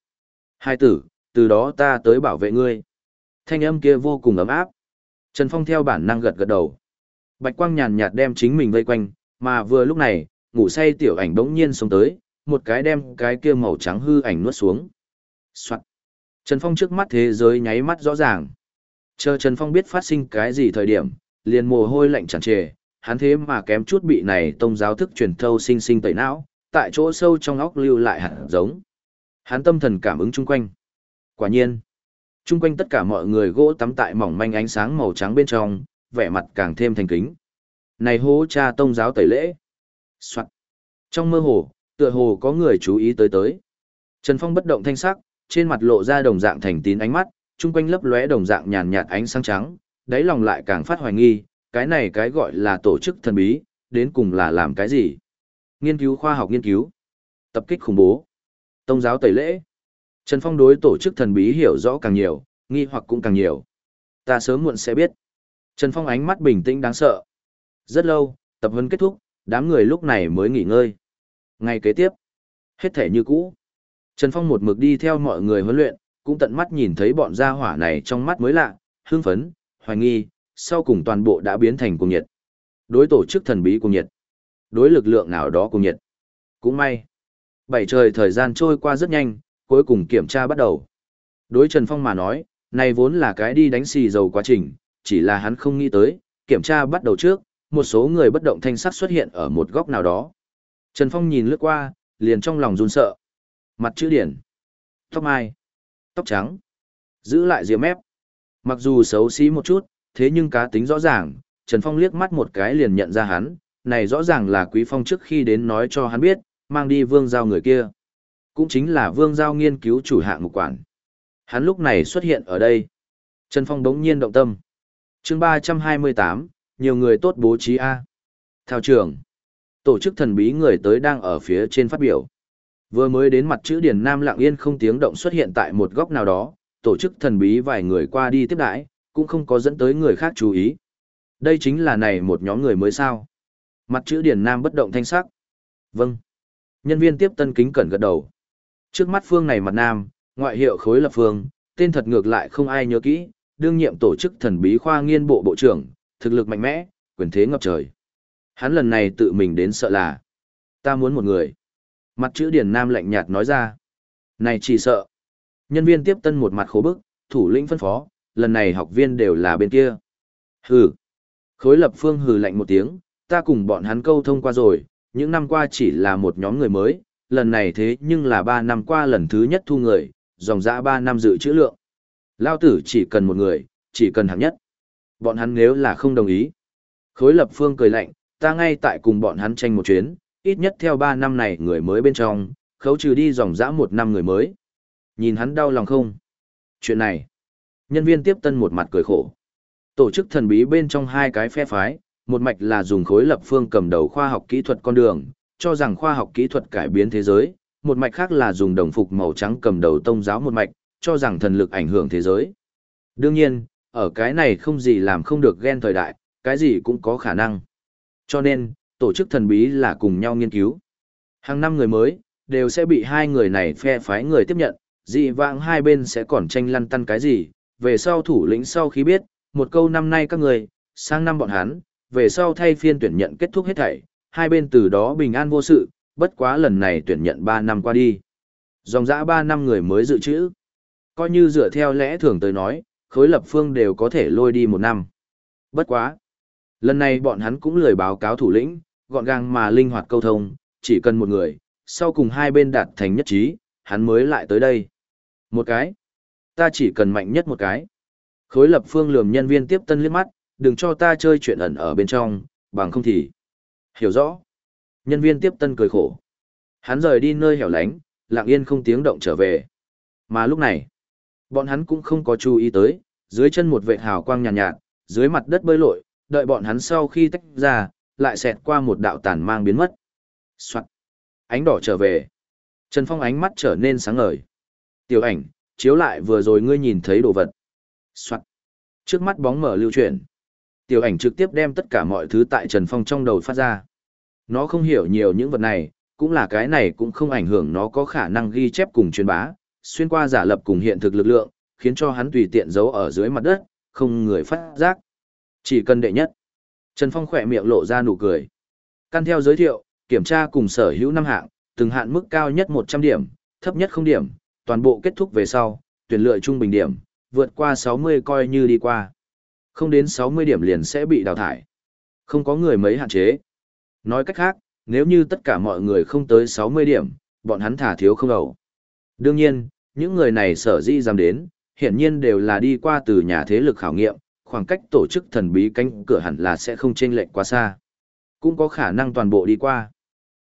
Hai tử, từ đó ta tới bảo vệ ngươi. Thanh âm kia vô cùng ấm áp. Trần Phong theo bản năng gật gật đầu. Bạch quang nhàn nhạt đem chính mình vây quanh, mà vừa lúc này, ngủ say tiểu ảnh bỗng nhiên xuống tới, một cái đem cái kia màu trắng hư ảnh nuốt xuống. Soạn. Trần Phong trước mắt thế giới nháy mắt rõ ràng. Chờ Trần Phong biết phát sinh cái gì thời điểm, liền mồ hôi lạnh tràn trề, hắn thế mà kém chút bị này tông giáo thức truyền thâu sinh sinh tẩy não, tại chỗ sâu trong óc lưu lại hạt giống. Hắn tâm thần cảm ứng chung quanh. Quả nhiên, chung quanh tất cả mọi người gỗ tắm tại mỏng manh ánh sáng màu trắng bên trong, vẻ mặt càng thêm thành kính. Này hố cha tông giáo tẩy lễ. Soạn. Trong mơ hồ, tựa hồ có người chú ý tới tới. Trần Phong bất động thanh sắc, trên mặt lộ ra đồng dạng thành tín ánh mắt, chung quanh lấp lóe đồng dạng nhàn nhạt ánh sáng trắng, đáy lòng lại càng phát hoài nghi, cái này cái gọi là tổ chức thần bí, đến cùng là làm cái gì? Nghiên cứu khoa học nghiên cứu, tập kích khủng bố, tông giáo tẩy lễ. Trần Phong đối tổ chức thần bí hiểu rõ càng nhiều, nghi hoặc cũng càng nhiều. Ta sớm muộn sẽ biết. Trần Phong ánh mắt bình tĩnh đáng sợ. Rất lâu, tập huấn kết thúc, đám người lúc này mới nghỉ ngơi. Ngày kế tiếp, hết thể như cũ. Trần Phong một mực đi theo mọi người huấn luyện, cũng tận mắt nhìn thấy bọn gia hỏa này trong mắt mới lạ, hưng phấn, hoài nghi, sau cùng toàn bộ đã biến thành cùng nhiệt. Đối tổ chức thần bí cùng nhiệt. Đối lực lượng nào đó cùng nhiệt. Cũng may. Bảy trời thời gian trôi qua rất nhanh, cuối cùng kiểm tra bắt đầu. Đối Trần Phong mà nói, này vốn là cái đi đánh xì dầu quá trình, chỉ là hắn không nghĩ tới, kiểm tra bắt đầu trước, một số người bất động thanh sắc xuất hiện ở một góc nào đó. Trần Phong nhìn lướt qua, liền trong lòng run sợ. Mặt chữ điển. Tóc mai. Tóc trắng. Giữ lại rìa mép. Mặc dù xấu xí một chút, thế nhưng cá tính rõ ràng, Trần Phong liếc mắt một cái liền nhận ra hắn, này rõ ràng là Quý Phong trước khi đến nói cho hắn biết, mang đi vương giao người kia. Cũng chính là vương giao nghiên cứu chủ hạng mục quản. Hắn lúc này xuất hiện ở đây. Trần Phong đống nhiên động tâm. chương 328, nhiều người tốt bố trí A. Thao trường. Tổ chức thần bí người tới đang ở phía trên phát biểu. Vừa mới đến mặt chữ Điền Nam lặng yên không tiếng động xuất hiện tại một góc nào đó, tổ chức thần bí vài người qua đi tiếp đãi, cũng không có dẫn tới người khác chú ý. Đây chính là này một nhóm người mới sao. Mặt chữ Điền Nam bất động thanh sắc. Vâng. Nhân viên tiếp tân kính cẩn gật đầu. Trước mắt phương này mặt nam, ngoại hiệu khối lập phương, tên thật ngược lại không ai nhớ kỹ, đương nhiệm tổ chức thần bí khoa nghiên bộ bộ trưởng, thực lực mạnh mẽ, quyền thế ngập trời. Hắn lần này tự mình đến sợ là, ta muốn một người. Mặt chữ điển Nam lạnh nhạt nói ra. Này chỉ sợ. Nhân viên tiếp tân một mặt khố bức, thủ lĩnh phân phó, lần này học viên đều là bên kia. Hừ. Khối lập phương hừ lạnh một tiếng, ta cùng bọn hắn câu thông qua rồi, những năm qua chỉ là một nhóm người mới, lần này thế nhưng là ba năm qua lần thứ nhất thu người, dòng dã ba năm dự trữ lượng. Lao tử chỉ cần một người, chỉ cần hạng nhất. Bọn hắn nếu là không đồng ý. Khối lập phương cười lạnh, ta ngay tại cùng bọn hắn tranh một chuyến, ít nhất theo ba năm này người mới bên trong, khấu trừ đi dòng dã một năm người mới. Nhìn hắn đau lòng không? Chuyện này, nhân viên tiếp tân một mặt cười khổ. Tổ chức thần bí bên trong hai cái phe phái, một mạch là dùng khối lập phương cầm đầu khoa học kỹ thuật con đường, cho rằng khoa học kỹ thuật cải biến thế giới, một mạch khác là dùng đồng phục màu trắng cầm đầu tông giáo một mạch, cho rằng thần lực ảnh hưởng thế giới. Đương nhiên, ở cái này không gì làm không được ghen thời đại, cái gì cũng có khả năng. Cho nên, tổ chức thần bí là cùng nhau nghiên cứu. Hàng năm người mới, đều sẽ bị hai người này phe phái người tiếp nhận, dị vãng hai bên sẽ còn tranh lăn tăn cái gì, về sau thủ lĩnh sau khi biết, một câu năm nay các người, sang năm bọn hắn, về sau thay phiên tuyển nhận kết thúc hết thảy, hai bên từ đó bình an vô sự, bất quá lần này tuyển nhận 3 năm qua đi. Dòng dã 3 năm người mới dự trữ. Coi như dựa theo lẽ thường tới nói, khối lập phương đều có thể lôi đi một năm. Bất quá. Lần này bọn hắn cũng lười báo cáo thủ lĩnh, gọn gàng mà linh hoạt câu thông, chỉ cần một người, sau cùng hai bên đạt thành nhất trí, hắn mới lại tới đây. Một cái. Ta chỉ cần mạnh nhất một cái. Khối lập phương lườm nhân viên tiếp tân liếc mắt, đừng cho ta chơi chuyện ẩn ở bên trong, bằng không thì. Hiểu rõ. Nhân viên tiếp tân cười khổ. Hắn rời đi nơi hẻo lánh, lặng yên không tiếng động trở về. Mà lúc này, bọn hắn cũng không có chú ý tới, dưới chân một vệt hào quang nhàn nhạt, nhạt, dưới mặt đất bơi lội, đợi bọn hắn sau khi tách ra, lại xẹt qua một đạo tàn mang biến mất. Soạn. Ánh đỏ trở về. Trần Phong ánh mắt trở nên sáng ngời. Tiểu ảnh, chiếu lại vừa rồi ngươi nhìn thấy đồ vật. Soạn. Trước mắt bóng mở lưu chuyển. Tiểu ảnh trực tiếp đem tất cả mọi thứ tại Trần Phong trong đầu phát ra. Nó không hiểu nhiều những vật này, cũng là cái này cũng không ảnh hưởng nó có khả năng ghi chép cùng truyền bá, xuyên qua giả lập cùng hiện thực lực lượng, khiến cho hắn tùy tiện giấu ở dưới mặt đất, không người phát giác. Chỉ cần đệ nhất. Trần Phong khỏe miệng lộ ra nụ cười. Căn theo giới thiệu, kiểm tra cùng sở hữu năm hạng, từng hạn mức cao nhất 100 điểm, thấp nhất không điểm, toàn bộ kết thúc về sau, tuyển lựa trung bình điểm, vượt qua 60 coi như đi qua. Không đến 60 điểm liền sẽ bị đào thải. Không có người mấy hạn chế. Nói cách khác, nếu như tất cả mọi người không tới 60 điểm, bọn hắn thả thiếu không ẩu. Đương nhiên, những người này sở dĩ dám đến, hiển nhiên đều là đi qua từ nhà thế lực khảo nghiệm, khoảng cách tổ chức thần bí cánh cửa hẳn là sẽ không chênh lệch quá xa. Cũng có khả năng toàn bộ đi qua.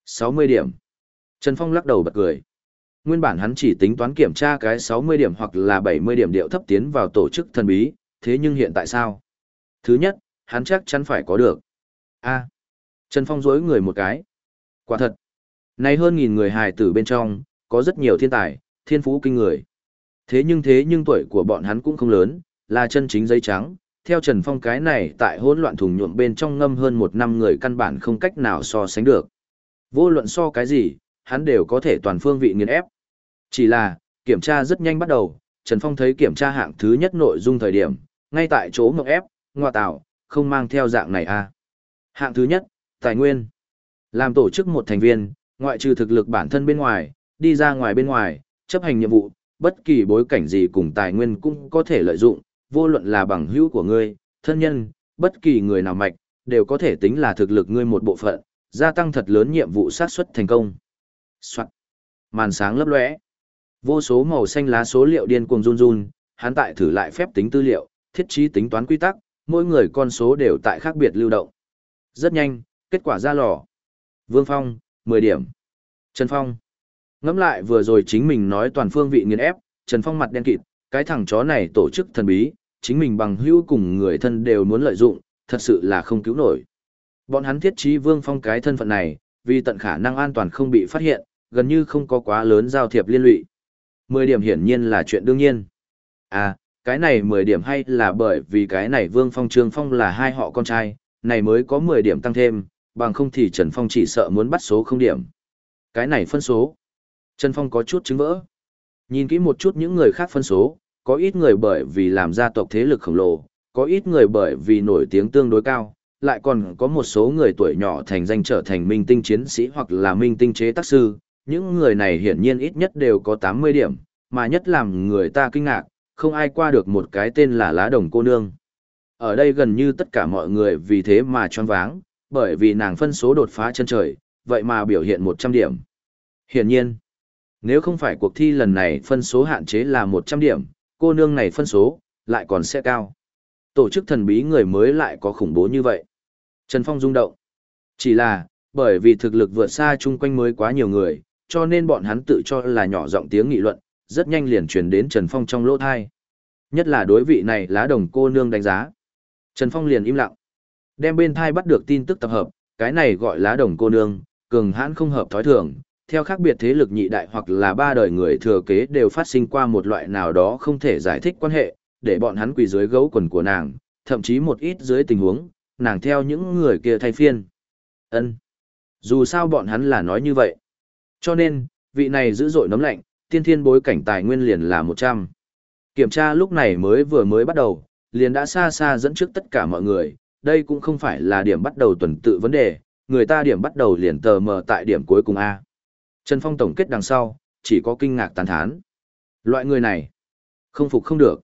60 điểm. Trần Phong lắc đầu bật cười. Nguyên bản hắn chỉ tính toán kiểm tra cái 60 điểm hoặc là 70 điểm điệu thấp tiến vào tổ chức thần bí, thế nhưng hiện tại sao? Thứ nhất, hắn chắc chắn phải có được. A. À, Trần Phong dối người một cái. Quả thật. nay hơn nghìn người hài tử bên trong, có rất nhiều thiên tài, thiên phú kinh người. Thế nhưng thế nhưng tuổi của bọn hắn cũng không lớn, là chân chính giấy trắng. Theo Trần Phong cái này tại hỗn loạn thùng nhuộm bên trong ngâm hơn một năm người căn bản không cách nào so sánh được. Vô luận so cái gì, hắn đều có thể toàn phương vị nghiền ép. Chỉ là, kiểm tra rất nhanh bắt đầu, Trần Phong thấy kiểm tra hạng thứ nhất nội dung thời điểm, ngay tại chỗ mộng ép, ngoa tạo, không mang theo dạng này à. Hạng thứ nhất, tài nguyên. Làm tổ chức một thành viên, ngoại trừ thực lực bản thân bên ngoài, đi ra ngoài bên ngoài, chấp hành nhiệm vụ, bất kỳ bối cảnh gì cùng tài nguyên cũng có thể lợi dụng, vô luận là bằng hữu của ngươi, thân nhân, bất kỳ người nào mạch, đều có thể tính là thực lực ngươi một bộ phận, gia tăng thật lớn nhiệm vụ sát xuất thành công. Soạn. Màn sáng lấp lóe. Vô số màu xanh lá số liệu điên cuồng run run, hắn tại thử lại phép tính tư liệu, thiết trí tính toán quy tắc, mỗi người con số đều tại khác biệt lưu động. Rất nhanh, kết quả ra lò. Vương Phong, 10 điểm. Trần Phong. Ngẫm lại vừa rồi chính mình nói toàn phương vị nghiền ép, Trần Phong mặt đen kịt, cái thằng chó này tổ chức thần bí, chính mình bằng hữu cùng người thân đều muốn lợi dụng, thật sự là không cứu nổi. Bọn hắn thiết trí Vương Phong cái thân phận này, vì tận khả năng an toàn không bị phát hiện, gần như không có quá lớn giao thiệp liên lụy. 10 điểm hiển nhiên là chuyện đương nhiên. À, cái này 10 điểm hay là bởi vì cái này Vương Phong Trương Phong là hai họ con trai, này mới có 10 điểm tăng thêm, bằng không thì Trần Phong chỉ sợ muốn bắt số không điểm. Cái này phân số. Trần Phong có chút chứng vỡ. Nhìn kỹ một chút những người khác phân số, có ít người bởi vì làm gia tộc thế lực khổng lồ, có ít người bởi vì nổi tiếng tương đối cao, lại còn có một số người tuổi nhỏ thành danh trở thành minh tinh chiến sĩ hoặc là minh tinh chế tác sư. Những người này hiển nhiên ít nhất đều có 80 điểm, mà nhất làm người ta kinh ngạc, không ai qua được một cái tên là lá đồng cô nương. Ở đây gần như tất cả mọi người vì thế mà choáng váng, bởi vì nàng phân số đột phá chân trời, vậy mà biểu hiện 100 điểm. Hiển nhiên, nếu không phải cuộc thi lần này phân số hạn chế là 100 điểm, cô nương này phân số, lại còn sẽ cao. Tổ chức thần bí người mới lại có khủng bố như vậy. Trần Phong rung động. Chỉ là, bởi vì thực lực vượt xa chung quanh mới quá nhiều người, cho nên bọn hắn tự cho là nhỏ giọng tiếng nghị luận, rất nhanh liền truyền đến Trần Phong trong lỗ thai. Nhất là đối vị này lá đồng cô nương đánh giá. Trần Phong liền im lặng. Đem bên thai bắt được tin tức tập hợp, cái này gọi lá đồng cô nương, cường hãn không hợp thói thường, theo khác biệt thế lực nhị đại hoặc là ba đời người thừa kế đều phát sinh qua một loại nào đó không thể giải thích quan hệ, để bọn hắn quỳ dưới gấu quần của nàng, thậm chí một ít dưới tình huống, nàng theo những người kia thay phiên. Ân. Dù sao bọn hắn là nói như vậy. Cho nên, vị này dữ dội nấm lạnh, tiên thiên bối cảnh tài nguyên liền là 100. Kiểm tra lúc này mới vừa mới bắt đầu, liền đã xa xa dẫn trước tất cả mọi người, đây cũng không phải là điểm bắt đầu tuần tự vấn đề, người ta điểm bắt đầu liền tờ mờ tại điểm cuối cùng A. Trần Phong tổng kết đằng sau, chỉ có kinh ngạc tán thán. Loại người này, không phục không được.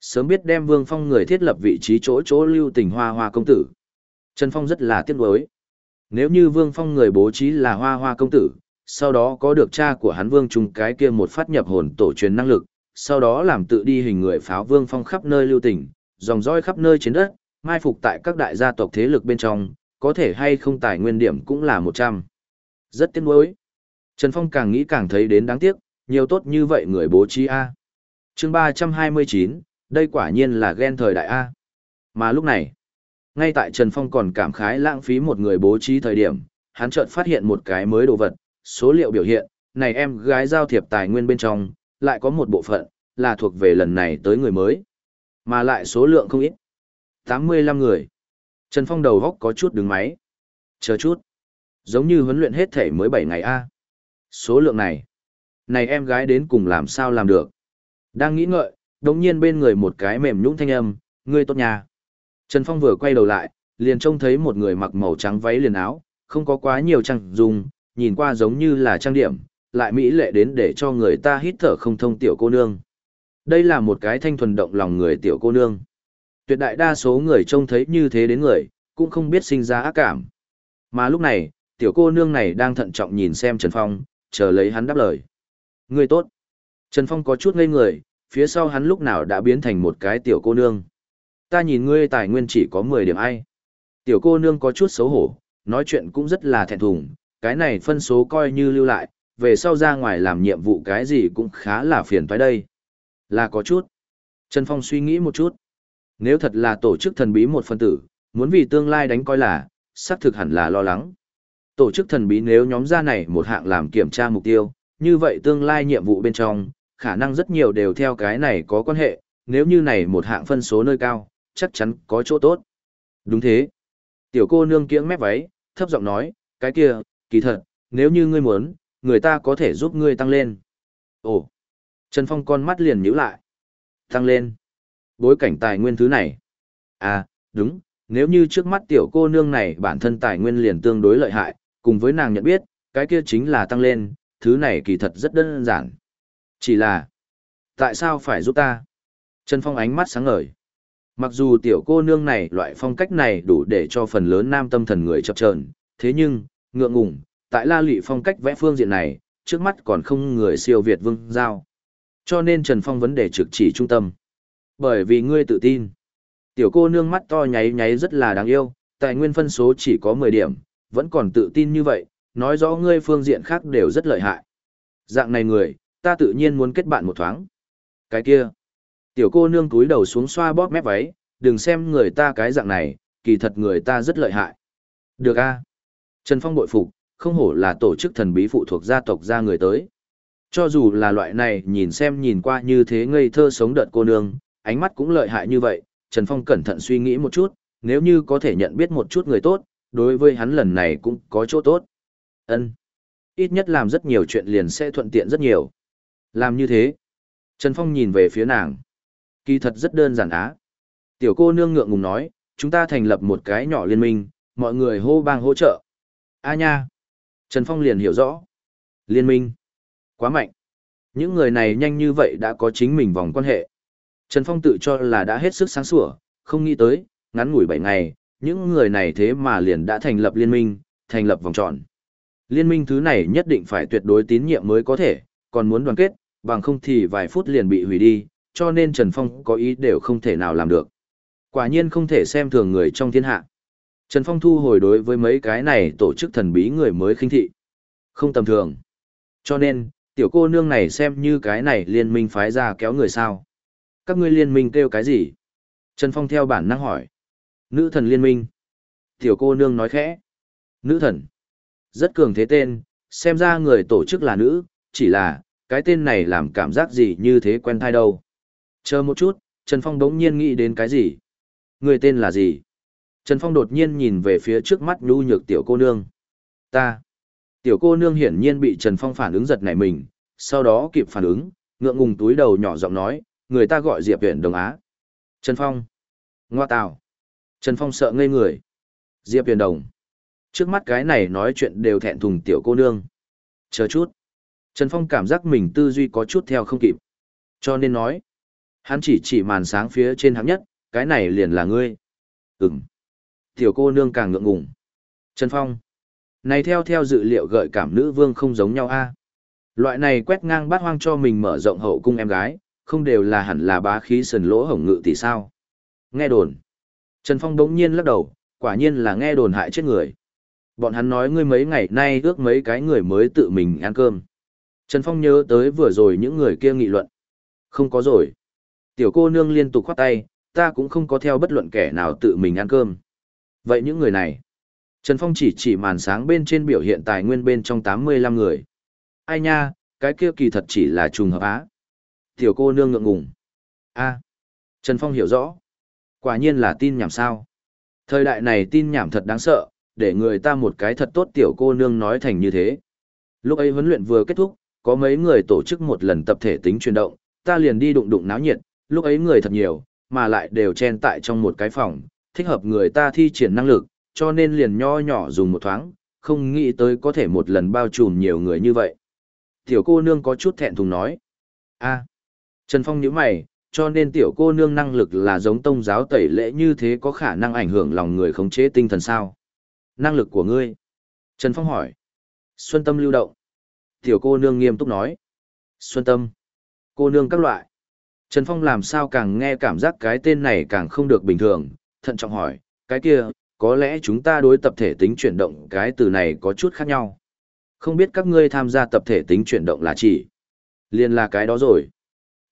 Sớm biết đem Vương Phong người thiết lập vị trí chỗ chỗ lưu tình hoa hoa công tử. Trần Phong rất là tiếc nuối. Nếu như Vương Phong người bố trí là hoa hoa công tử, sau đó có được cha của hắn Vương Trung cái kia một phát nhập hồn tổ truyền năng lực, sau đó làm tự đi hình người pháo Vương Phong khắp nơi lưu tình, dòng roi khắp nơi trên đất, mai phục tại các đại gia tộc thế lực bên trong, có thể hay không tài nguyên điểm cũng là 100. Rất tiếc nuối. Trần Phong càng nghĩ càng thấy đến đáng tiếc, nhiều tốt như vậy người bố trí A. chương 329, đây quả nhiên là ghen thời đại A. Mà lúc này, ngay tại Trần Phong còn cảm khái lãng phí một người bố trí thời điểm, hắn chợt phát hiện một cái mới đồ vật, số liệu biểu hiện, này em gái giao thiệp tài nguyên bên trong, lại có một bộ phận, là thuộc về lần này tới người mới. Mà lại số lượng không ít. 85 người. Trần Phong đầu góc có chút đứng máy. Chờ chút. Giống như huấn luyện hết thể mới 7 ngày A. Số lượng này. Này em gái đến cùng làm sao làm được. Đang nghĩ ngợi, đồng nhiên bên người một cái mềm nhũng thanh âm, ngươi tốt nhà. Trần Phong vừa quay đầu lại, liền trông thấy một người mặc màu trắng váy liền áo, không có quá nhiều trang dùng, nhìn qua giống như là trang điểm, lại mỹ lệ đến để cho người ta hít thở không thông tiểu cô nương. Đây là một cái thanh thuần động lòng người tiểu cô nương. Tuyệt đại đa số người trông thấy như thế đến người, cũng không biết sinh ra ác cảm. Mà lúc này, tiểu cô nương này đang thận trọng nhìn xem Trần Phong, chờ lấy hắn đáp lời. Người tốt. Trần Phong có chút ngây người, phía sau hắn lúc nào đã biến thành một cái tiểu cô nương. Ta nhìn ngươi tài nguyên chỉ có 10 điểm ai. Tiểu cô nương có chút xấu hổ, nói chuyện cũng rất là thẹn thùng, cái này phân số coi như lưu lại, về sau ra ngoài làm nhiệm vụ cái gì cũng khá là phiền toái đây. Là có chút. Trần Phong suy nghĩ một chút. Nếu thật là tổ chức thần bí một phân tử, muốn vì tương lai đánh coi là, xác thực hẳn là lo lắng. Tổ chức thần bí nếu nhóm ra này một hạng làm kiểm tra mục tiêu, như vậy tương lai nhiệm vụ bên trong, khả năng rất nhiều đều theo cái này có quan hệ, nếu như này một hạng phân số nơi cao, chắc chắn có chỗ tốt. Đúng thế. Tiểu cô nương kiếng mép váy, thấp giọng nói, cái kia, kỳ thật, nếu như ngươi muốn, người ta có thể giúp ngươi tăng lên. Ồ. Trần Phong con mắt liền nhíu lại. Tăng lên. Bối cảnh tài nguyên thứ này. À, đúng, nếu như trước mắt tiểu cô nương này bản thân tài nguyên liền tương đối lợi hại, cùng với nàng nhận biết, cái kia chính là tăng lên, thứ này kỳ thật rất đơn giản. Chỉ là, tại sao phải giúp ta? Trần Phong ánh mắt sáng ngời. Mặc dù tiểu cô nương này loại phong cách này đủ để cho phần lớn nam tâm thần người chập chờn, thế nhưng, ngượng ngùng, tại la lụy phong cách vẽ phương diện này, trước mắt còn không người siêu Việt vương giao. Cho nên Trần Phong vấn đề trực chỉ trung tâm. Bởi vì ngươi tự tin. Tiểu cô nương mắt to nháy nháy rất là đáng yêu, tài nguyên phân số chỉ có 10 điểm, vẫn còn tự tin như vậy, nói rõ ngươi phương diện khác đều rất lợi hại. Dạng này người, ta tự nhiên muốn kết bạn một thoáng. Cái kia, tiểu cô nương túi đầu xuống xoa bóp mép váy, đừng xem người ta cái dạng này, kỳ thật người ta rất lợi hại. Được a Trần Phong bội phục, không hổ là tổ chức thần bí phụ thuộc gia tộc ra người tới. Cho dù là loại này nhìn xem nhìn qua như thế ngây thơ sống đợt cô nương, ánh mắt cũng lợi hại như vậy, Trần Phong cẩn thận suy nghĩ một chút, nếu như có thể nhận biết một chút người tốt, đối với hắn lần này cũng có chỗ tốt. Ân, Ít nhất làm rất nhiều chuyện liền sẽ thuận tiện rất nhiều. Làm như thế. Trần Phong nhìn về phía nàng. Kỳ thật rất đơn giản á. Tiểu cô nương ngượng ngùng nói, chúng ta thành lập một cái nhỏ liên minh, mọi người hô bang hỗ trợ. A nha. Trần Phong liền hiểu rõ. Liên minh. Quá mạnh. Những người này nhanh như vậy đã có chính mình vòng quan hệ. Trần Phong tự cho là đã hết sức sáng sủa, không nghĩ tới, ngắn ngủi 7 ngày, những người này thế mà liền đã thành lập liên minh, thành lập vòng tròn. Liên minh thứ này nhất định phải tuyệt đối tín nhiệm mới có thể, còn muốn đoàn kết, bằng không thì vài phút liền bị hủy đi, cho nên Trần Phong có ý đều không thể nào làm được. Quả nhiên không thể xem thường người trong thiên hạ. Trần Phong thu hồi đối với mấy cái này tổ chức thần bí người mới khinh thị. Không tầm thường. Cho nên, tiểu cô nương này xem như cái này liên minh phái ra kéo người sao. Các ngươi liên minh kêu cái gì? Trần Phong theo bản năng hỏi. Nữ thần liên minh. Tiểu cô nương nói khẽ. Nữ thần. Rất cường thế tên, xem ra người tổ chức là nữ, chỉ là, cái tên này làm cảm giác gì như thế quen thai đâu. Chờ một chút, Trần Phong đống nhiên nghĩ đến cái gì? Người tên là gì? Trần Phong đột nhiên nhìn về phía trước mắt nhu nhược tiểu cô nương. Ta. Tiểu cô nương hiển nhiên bị Trần Phong phản ứng giật nảy mình, sau đó kịp phản ứng, ngượng ngùng túi đầu nhỏ giọng nói, người ta gọi Diệp Viễn Đồng Á. Trần Phong. Ngoa tào. Trần Phong sợ ngây người. Diệp Viễn Đồng. Trước mắt cái này nói chuyện đều thẹn thùng tiểu cô nương. Chờ chút. Trần Phong cảm giác mình tư duy có chút theo không kịp. Cho nên nói, hắn chỉ chỉ màn sáng phía trên hạng nhất, cái này liền là ngươi. Ừm. Tiểu cô nương càng ngượng ngùng. Trần Phong. Này theo theo dự liệu gợi cảm nữ vương không giống nhau a. Loại này quét ngang bát hoang cho mình mở rộng hậu cung em gái, không đều là hẳn là bá khí sần lỗ hổng ngự tỷ sao. Nghe đồn. Trần Phong đống nhiên lắc đầu, quả nhiên là nghe đồn hại chết người. Bọn hắn nói ngươi mấy ngày nay ước mấy cái người mới tự mình ăn cơm. Trần Phong nhớ tới vừa rồi những người kia nghị luận. Không có rồi. Tiểu cô nương liên tục khoát tay, ta cũng không có theo bất luận kẻ nào tự mình ăn cơm. Vậy những người này? Trần Phong chỉ chỉ màn sáng bên trên biểu hiện tài nguyên bên trong 85 người. Ai nha, cái kia kỳ thật chỉ là trùng hợp á. Tiểu cô nương ngượng ngùng. a Trần Phong hiểu rõ. Quả nhiên là tin nhảm sao. Thời đại này tin nhảm thật đáng sợ, để người ta một cái thật tốt tiểu cô nương nói thành như thế. Lúc ấy huấn luyện vừa kết thúc, có mấy người tổ chức một lần tập thể tính chuyển động, ta liền đi đụng đụng náo nhiệt, lúc ấy người thật nhiều, mà lại đều chen tại trong một cái phòng, thích hợp người ta thi triển năng lực, cho nên liền nho nhỏ dùng một thoáng, không nghĩ tới có thể một lần bao trùm nhiều người như vậy. Tiểu cô nương có chút thẹn thùng nói. a Trần Phong nhíu mày, cho nên tiểu cô nương năng lực là giống tông giáo tẩy lễ như thế có khả năng ảnh hưởng lòng người khống chế tinh thần sao? Năng lực của ngươi? Trần Phong hỏi. Xuân tâm lưu động. Tiểu cô nương nghiêm túc nói. Xuân tâm. Cô nương các loại. Trần Phong làm sao càng nghe cảm giác cái tên này càng không được bình thường, thận trọng hỏi, cái kia, có lẽ chúng ta đối tập thể tính chuyển động cái từ này có chút khác nhau. Không biết các ngươi tham gia tập thể tính chuyển động là chỉ. Liên là cái đó rồi.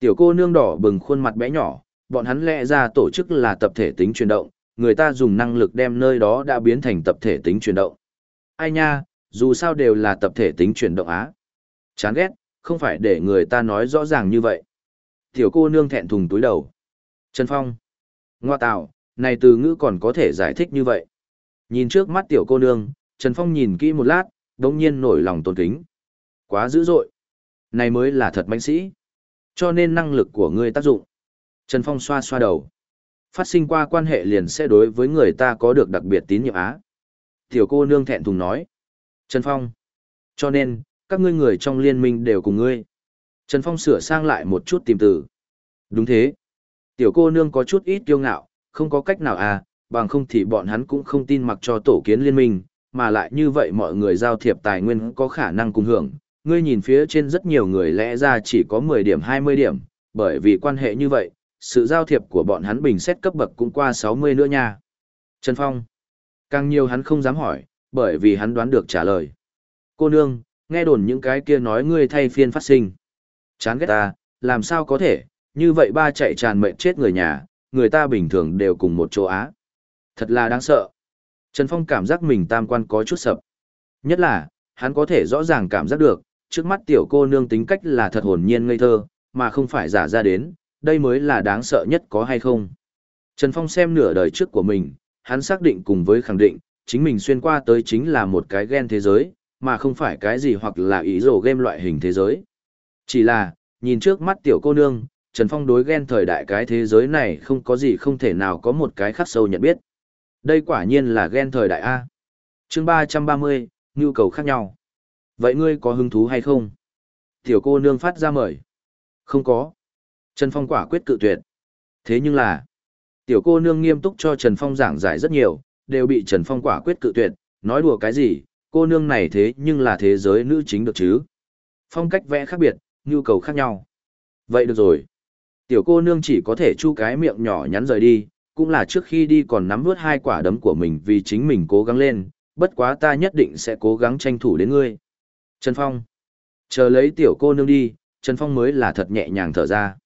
Tiểu cô nương đỏ bừng khuôn mặt bé nhỏ, bọn hắn lẽ ra tổ chức là tập thể tính chuyển động, người ta dùng năng lực đem nơi đó đã biến thành tập thể tính chuyển động. Ai nha, dù sao đều là tập thể tính chuyển động á. Chán ghét, không phải để người ta nói rõ ràng như vậy. Tiểu cô nương thẹn thùng túi đầu. Trần Phong. Ngoa tạo, này từ ngữ còn có thể giải thích như vậy. Nhìn trước mắt tiểu cô nương, Trần Phong nhìn kỹ một lát, đống nhiên nổi lòng tôn kính. Quá dữ dội. Này mới là thật mạnh sĩ. Cho nên năng lực của ngươi tác dụng. Trần Phong xoa xoa đầu. Phát sinh qua quan hệ liền sẽ đối với người ta có được đặc biệt tín nhiệm á. Tiểu cô nương thẹn thùng nói. Trần Phong. Cho nên, các ngươi người trong liên minh đều cùng ngươi. Trần Phong sửa sang lại một chút tìm từ. Đúng thế. Tiểu cô nương có chút ít kiêu ngạo, không có cách nào à, bằng không thì bọn hắn cũng không tin mặc cho tổ kiến liên minh, mà lại như vậy mọi người giao thiệp tài nguyên có khả năng cùng hưởng. Ngươi nhìn phía trên rất nhiều người lẽ ra chỉ có 10 điểm 20 điểm, bởi vì quan hệ như vậy, sự giao thiệp của bọn hắn bình xét cấp bậc cũng qua 60 nữa nha. Trần Phong. Càng nhiều hắn không dám hỏi, bởi vì hắn đoán được trả lời. Cô nương, nghe đồn những cái kia nói ngươi thay phiên phát sinh. Chán ghét ta, làm sao có thể, như vậy ba chạy tràn mệnh chết người nhà, người ta bình thường đều cùng một chỗ á. Thật là đáng sợ. Trần Phong cảm giác mình tam quan có chút sập. Nhất là, hắn có thể rõ ràng cảm giác được, trước mắt tiểu cô nương tính cách là thật hồn nhiên ngây thơ, mà không phải giả ra đến, đây mới là đáng sợ nhất có hay không. Trần Phong xem nửa đời trước của mình, hắn xác định cùng với khẳng định, chính mình xuyên qua tới chính là một cái gen thế giới, mà không phải cái gì hoặc là ý rồ game loại hình thế giới. Chỉ là, nhìn trước mắt tiểu cô nương, Trần Phong đối ghen thời đại cái thế giới này không có gì không thể nào có một cái khắc sâu nhận biết. Đây quả nhiên là ghen thời đại A. chương 330, nhu cầu khác nhau. Vậy ngươi có hứng thú hay không? Tiểu cô nương phát ra mời. Không có. Trần Phong quả quyết cự tuyệt. Thế nhưng là, tiểu cô nương nghiêm túc cho Trần Phong giảng giải rất nhiều, đều bị Trần Phong quả quyết cự tuyệt, nói đùa cái gì, cô nương này thế nhưng là thế giới nữ chính được chứ. Phong cách vẽ khác biệt, nhu cầu khác nhau. Vậy được rồi. Tiểu cô nương chỉ có thể chu cái miệng nhỏ nhắn rời đi, cũng là trước khi đi còn nắm vướt hai quả đấm của mình vì chính mình cố gắng lên, bất quá ta nhất định sẽ cố gắng tranh thủ đến ngươi. Trần Phong. Chờ lấy tiểu cô nương đi, Trần Phong mới là thật nhẹ nhàng thở ra.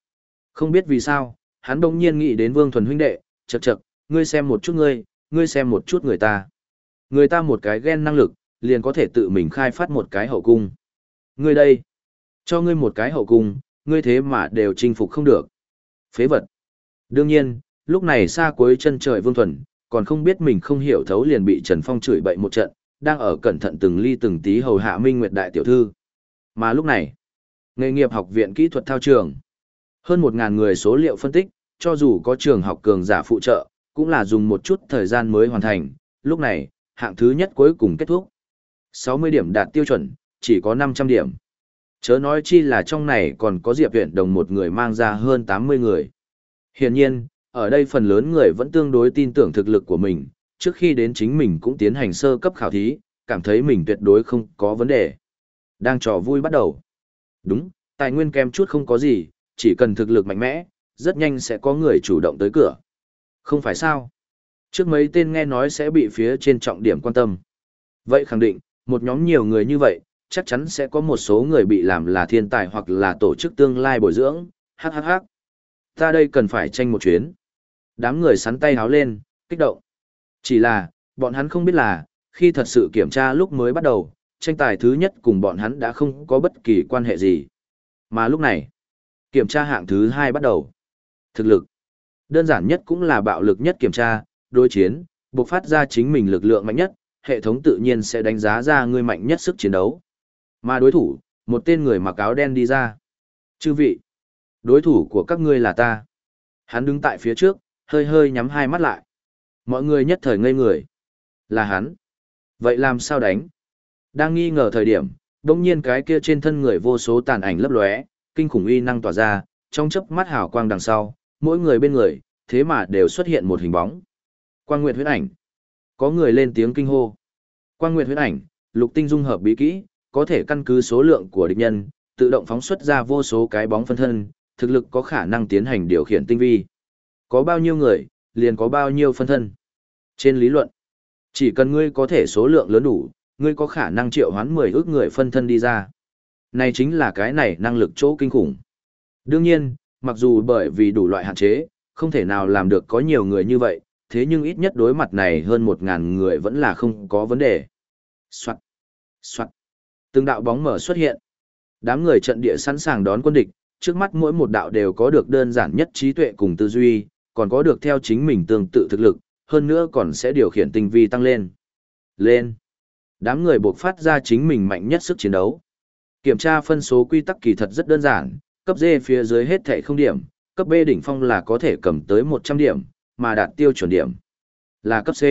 Không biết vì sao, hắn đông nhiên nghĩ đến Vương Thuần huynh đệ, chậc chậc, ngươi xem một chút ngươi, ngươi xem một chút người ta. Người ta một cái ghen năng lực, liền có thể tự mình khai phát một cái hậu cung. Ngươi đây, cho ngươi một cái hậu cung, ngươi thế mà đều chinh phục không được. Phế vật. Đương nhiên, lúc này xa cuối chân trời Vương Thuần, còn không biết mình không hiểu thấu liền bị Trần Phong chửi bậy một trận, đang ở cẩn thận từng ly từng tí hầu hạ Minh Nguyệt đại tiểu thư. Mà lúc này, nghề nghiệp học viện kỹ thuật thao trường, hơn 1000 người số liệu phân tích, cho dù có trường học cường giả phụ trợ, cũng là dùng một chút thời gian mới hoàn thành, lúc này, hạng thứ nhất cuối cùng kết thúc. 60 điểm đạt tiêu chuẩn, chỉ có 500 điểm. Chớ nói chi là trong này còn có Diệp Viễn Đồng một người mang ra hơn 80 người. Hiển nhiên, ở đây phần lớn người vẫn tương đối tin tưởng thực lực của mình, trước khi đến chính mình cũng tiến hành sơ cấp khảo thí, cảm thấy mình tuyệt đối không có vấn đề. Đang trò vui bắt đầu. Đúng, tài nguyên kém chút không có gì, chỉ cần thực lực mạnh mẽ, rất nhanh sẽ có người chủ động tới cửa. Không phải sao? Trước mấy tên nghe nói sẽ bị phía trên trọng điểm quan tâm. Vậy khẳng định, một nhóm nhiều người như vậy, chắc chắn sẽ có một số người bị làm là thiên tài hoặc là tổ chức tương lai bồi dưỡng, hắc hắc. Ta đây cần phải tranh một chuyến. Đám người sắn tay háo lên, kích động. Chỉ là, bọn hắn không biết là, khi thật sự kiểm tra lúc mới bắt đầu, tranh tài thứ nhất cùng bọn hắn đã không có bất kỳ quan hệ gì. Mà lúc này, kiểm tra hạng thứ hai bắt đầu. Thực lực. Đơn giản nhất cũng là bạo lực nhất kiểm tra, đối chiến, buộc phát ra chính mình lực lượng mạnh nhất, hệ thống tự nhiên sẽ đánh giá ra người mạnh nhất sức chiến đấu. Mà đối thủ, một tên người mặc áo đen đi ra. Chư vị, đối thủ của các ngươi là ta. Hắn đứng tại phía trước, hơi hơi nhắm hai mắt lại. Mọi người nhất thời ngây người. Là hắn. Vậy làm sao đánh? Đang nghi ngờ thời điểm, đông nhiên cái kia trên thân người vô số tàn ảnh lấp lóe, kinh khủng uy năng tỏa ra, trong chớp mắt hào quang đằng sau, mỗi người bên người, thế mà đều xuất hiện một hình bóng. Quang Nguyệt huyết ảnh. Có người lên tiếng kinh hô. Quang Nguyệt huyết ảnh, lục tinh dung hợp bí kỹ, có thể căn cứ số lượng của địch nhân, tự động phóng xuất ra vô số cái bóng phân thân, thực lực có khả năng tiến hành điều khiển tinh vi. Có bao nhiêu người, liền có bao nhiêu phân thân. Trên lý luận, chỉ cần ngươi có thể số lượng lớn đủ, ngươi có khả năng triệu hoán 10 ước người phân thân đi ra. Này chính là cái này năng lực chỗ kinh khủng. Đương nhiên, mặc dù bởi vì đủ loại hạn chế, không thể nào làm được có nhiều người như vậy, thế nhưng ít nhất đối mặt này hơn 1.000 người vẫn là không có vấn đề. Soạn. Soạn. Từng đạo bóng mở xuất hiện. Đám người trận địa sẵn sàng đón quân địch, trước mắt mỗi một đạo đều có được đơn giản nhất trí tuệ cùng tư duy, còn có được theo chính mình tương tự thực lực, hơn nữa còn sẽ điều khiển tinh vi tăng lên. Lên. Đám người buộc phát ra chính mình mạnh nhất sức chiến đấu. Kiểm tra phân số quy tắc kỳ thật rất đơn giản, cấp D phía dưới hết thảy không điểm, cấp B đỉnh phong là có thể cầm tới 100 điểm, mà đạt tiêu chuẩn điểm là cấp C.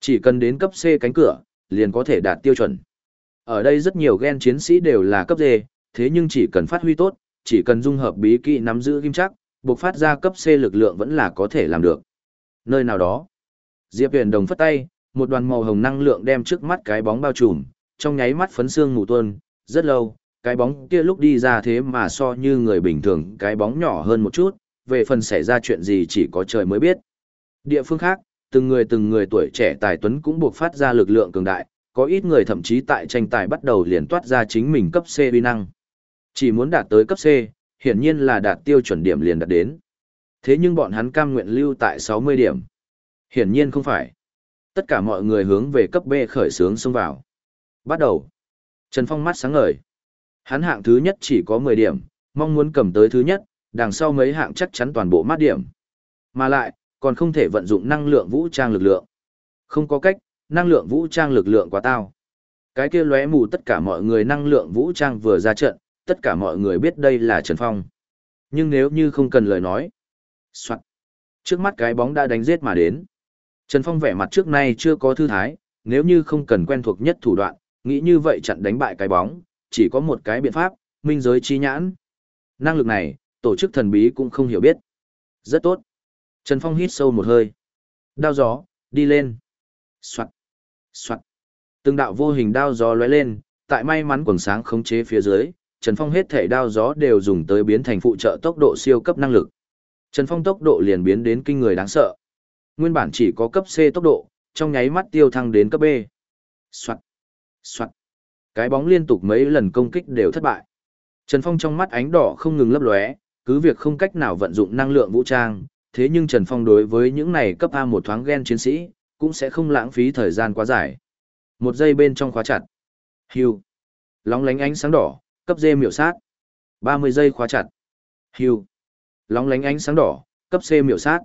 Chỉ cần đến cấp C cánh cửa, liền có thể đạt tiêu chuẩn. Ở đây rất nhiều gen chiến sĩ đều là cấp D, thế nhưng chỉ cần phát huy tốt, chỉ cần dung hợp bí kỹ nắm giữ kim chắc, buộc phát ra cấp C lực lượng vẫn là có thể làm được. Nơi nào đó, Diệp Huyền Đồng phất tay, một đoàn màu hồng năng lượng đem trước mắt cái bóng bao trùm, trong nháy mắt phấn xương mù tuôn, rất lâu, cái bóng kia lúc đi ra thế mà so như người bình thường cái bóng nhỏ hơn một chút, về phần xảy ra chuyện gì chỉ có trời mới biết. Địa phương khác, từng người từng người tuổi trẻ tài tuấn cũng buộc phát ra lực lượng cường đại, có ít người thậm chí tại tranh tài bắt đầu liền toát ra chính mình cấp C uy năng. Chỉ muốn đạt tới cấp C, hiển nhiên là đạt tiêu chuẩn điểm liền đạt đến. Thế nhưng bọn hắn cam nguyện lưu tại 60 điểm. Hiển nhiên không phải. Tất cả mọi người hướng về cấp B khởi sướng xông vào. Bắt đầu. Trần Phong mắt sáng ngời. Hắn hạng thứ nhất chỉ có 10 điểm, mong muốn cầm tới thứ nhất, đằng sau mấy hạng chắc chắn toàn bộ mát điểm. Mà lại, còn không thể vận dụng năng lượng vũ trang lực lượng. Không có cách, năng lượng vũ trang lực lượng quá tao. Cái kia lóe mù tất cả mọi người năng lượng vũ trang vừa ra trận, tất cả mọi người biết đây là Trần Phong. Nhưng nếu như không cần lời nói, soạn. Trước mắt cái bóng đã đánh giết mà đến. Trần Phong vẻ mặt trước nay chưa có thư thái, nếu như không cần quen thuộc nhất thủ đoạn, nghĩ như vậy chặn đánh bại cái bóng, chỉ có một cái biện pháp, minh giới chi nhãn. Năng lực này, tổ chức thần bí cũng không hiểu biết. Rất tốt. Trần Phong hít sâu một hơi. Đao gió, đi lên. Soạn. Soạn. Từng đạo vô hình đao gió lóe lên, tại may mắn quần sáng khống chế phía dưới, Trần Phong hết thể đao gió đều dùng tới biến thành phụ trợ tốc độ siêu cấp năng lực. Trần Phong tốc độ liền biến đến kinh người đáng sợ. Nguyên bản chỉ có cấp C tốc độ, trong nháy mắt tiêu thăng đến cấp B. Soạt, soạt. Cái bóng liên tục mấy lần công kích đều thất bại. Trần Phong trong mắt ánh đỏ không ngừng lấp lóe, cứ việc không cách nào vận dụng năng lượng vũ trang, thế nhưng Trần Phong đối với những này cấp A một thoáng gen chiến sĩ, cũng sẽ không lãng phí thời gian quá dài. Một giây bên trong khóa chặt. Hưu. Lóng lánh ánh sáng đỏ, cấp D miểu sát. 30 giây khóa chặt. Hưu. Lóng lánh ánh sáng đỏ, cấp C miểu sát.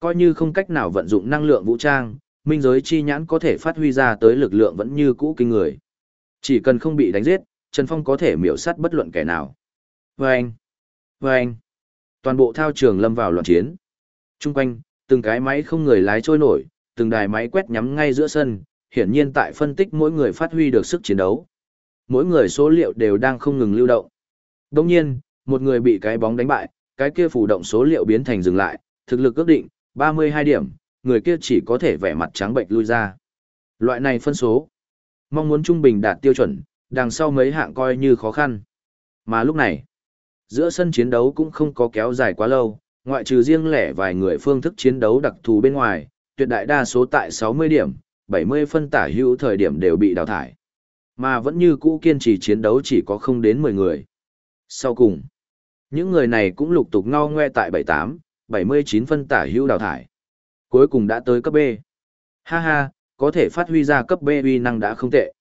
Coi như không cách nào vận dụng năng lượng vũ trang, minh giới chi nhãn có thể phát huy ra tới lực lượng vẫn như cũ kinh người. Chỉ cần không bị đánh giết, Trần Phong có thể miểu sát bất luận kẻ nào. Vâng! Vâng! Toàn bộ thao trường lâm vào loạn chiến. Trung quanh, từng cái máy không người lái trôi nổi, từng đài máy quét nhắm ngay giữa sân, hiển nhiên tại phân tích mỗi người phát huy được sức chiến đấu. Mỗi người số liệu đều đang không ngừng lưu động. Đồng nhiên, một người bị cái bóng đánh bại, cái kia phủ động số liệu biến thành dừng lại, thực lực ước định, 32 điểm, người kia chỉ có thể vẻ mặt trắng bệnh lui ra. Loại này phân số, mong muốn trung bình đạt tiêu chuẩn, đằng sau mấy hạng coi như khó khăn. Mà lúc này, giữa sân chiến đấu cũng không có kéo dài quá lâu, ngoại trừ riêng lẻ vài người phương thức chiến đấu đặc thù bên ngoài, tuyệt đại đa số tại 60 điểm, 70 phân tả hữu thời điểm đều bị đào thải. Mà vẫn như cũ kiên trì chiến đấu chỉ có không đến 10 người. Sau cùng, những người này cũng lục tục ngao ngoe tại 78, 79 phân tả hữu đào thải. Cuối cùng đã tới cấp B. Ha ha, có thể phát huy ra cấp B uy năng đã không tệ.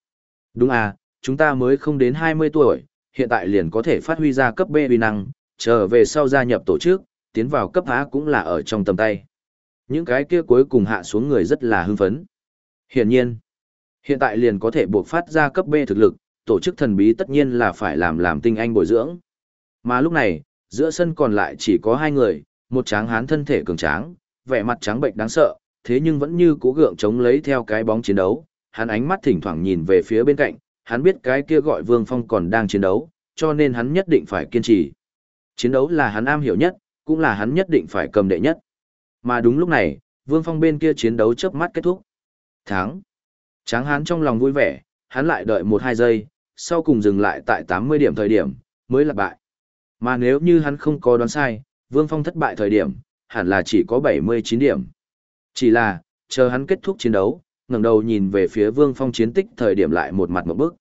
Đúng à, chúng ta mới không đến 20 tuổi, hiện tại liền có thể phát huy ra cấp B uy năng, trở về sau gia nhập tổ chức, tiến vào cấp A cũng là ở trong tầm tay. Những cái kia cuối cùng hạ xuống người rất là hưng phấn. Hiển nhiên, hiện tại liền có thể buộc phát ra cấp B thực lực, tổ chức thần bí tất nhiên là phải làm làm tinh anh bồi dưỡng. Mà lúc này, giữa sân còn lại chỉ có hai người, một tráng hán thân thể cường tráng, vẻ mặt trắng bệnh đáng sợ, thế nhưng vẫn như cố gượng chống lấy theo cái bóng chiến đấu, hắn ánh mắt thỉnh thoảng nhìn về phía bên cạnh, hắn biết cái kia gọi Vương Phong còn đang chiến đấu, cho nên hắn nhất định phải kiên trì. Chiến đấu là hắn am hiểu nhất, cũng là hắn nhất định phải cầm đệ nhất. Mà đúng lúc này, Vương Phong bên kia chiến đấu chớp mắt kết thúc. Thắng. Tráng hán trong lòng vui vẻ, hắn lại đợi một hai giây, sau cùng dừng lại tại 80 điểm thời điểm, mới là bại. Mà nếu như hắn không có đoán sai, Vương Phong thất bại thời điểm, hẳn là chỉ có 79 điểm. Chỉ là, chờ hắn kết thúc chiến đấu, ngẩng đầu nhìn về phía Vương Phong chiến tích thời điểm lại một mặt một bước.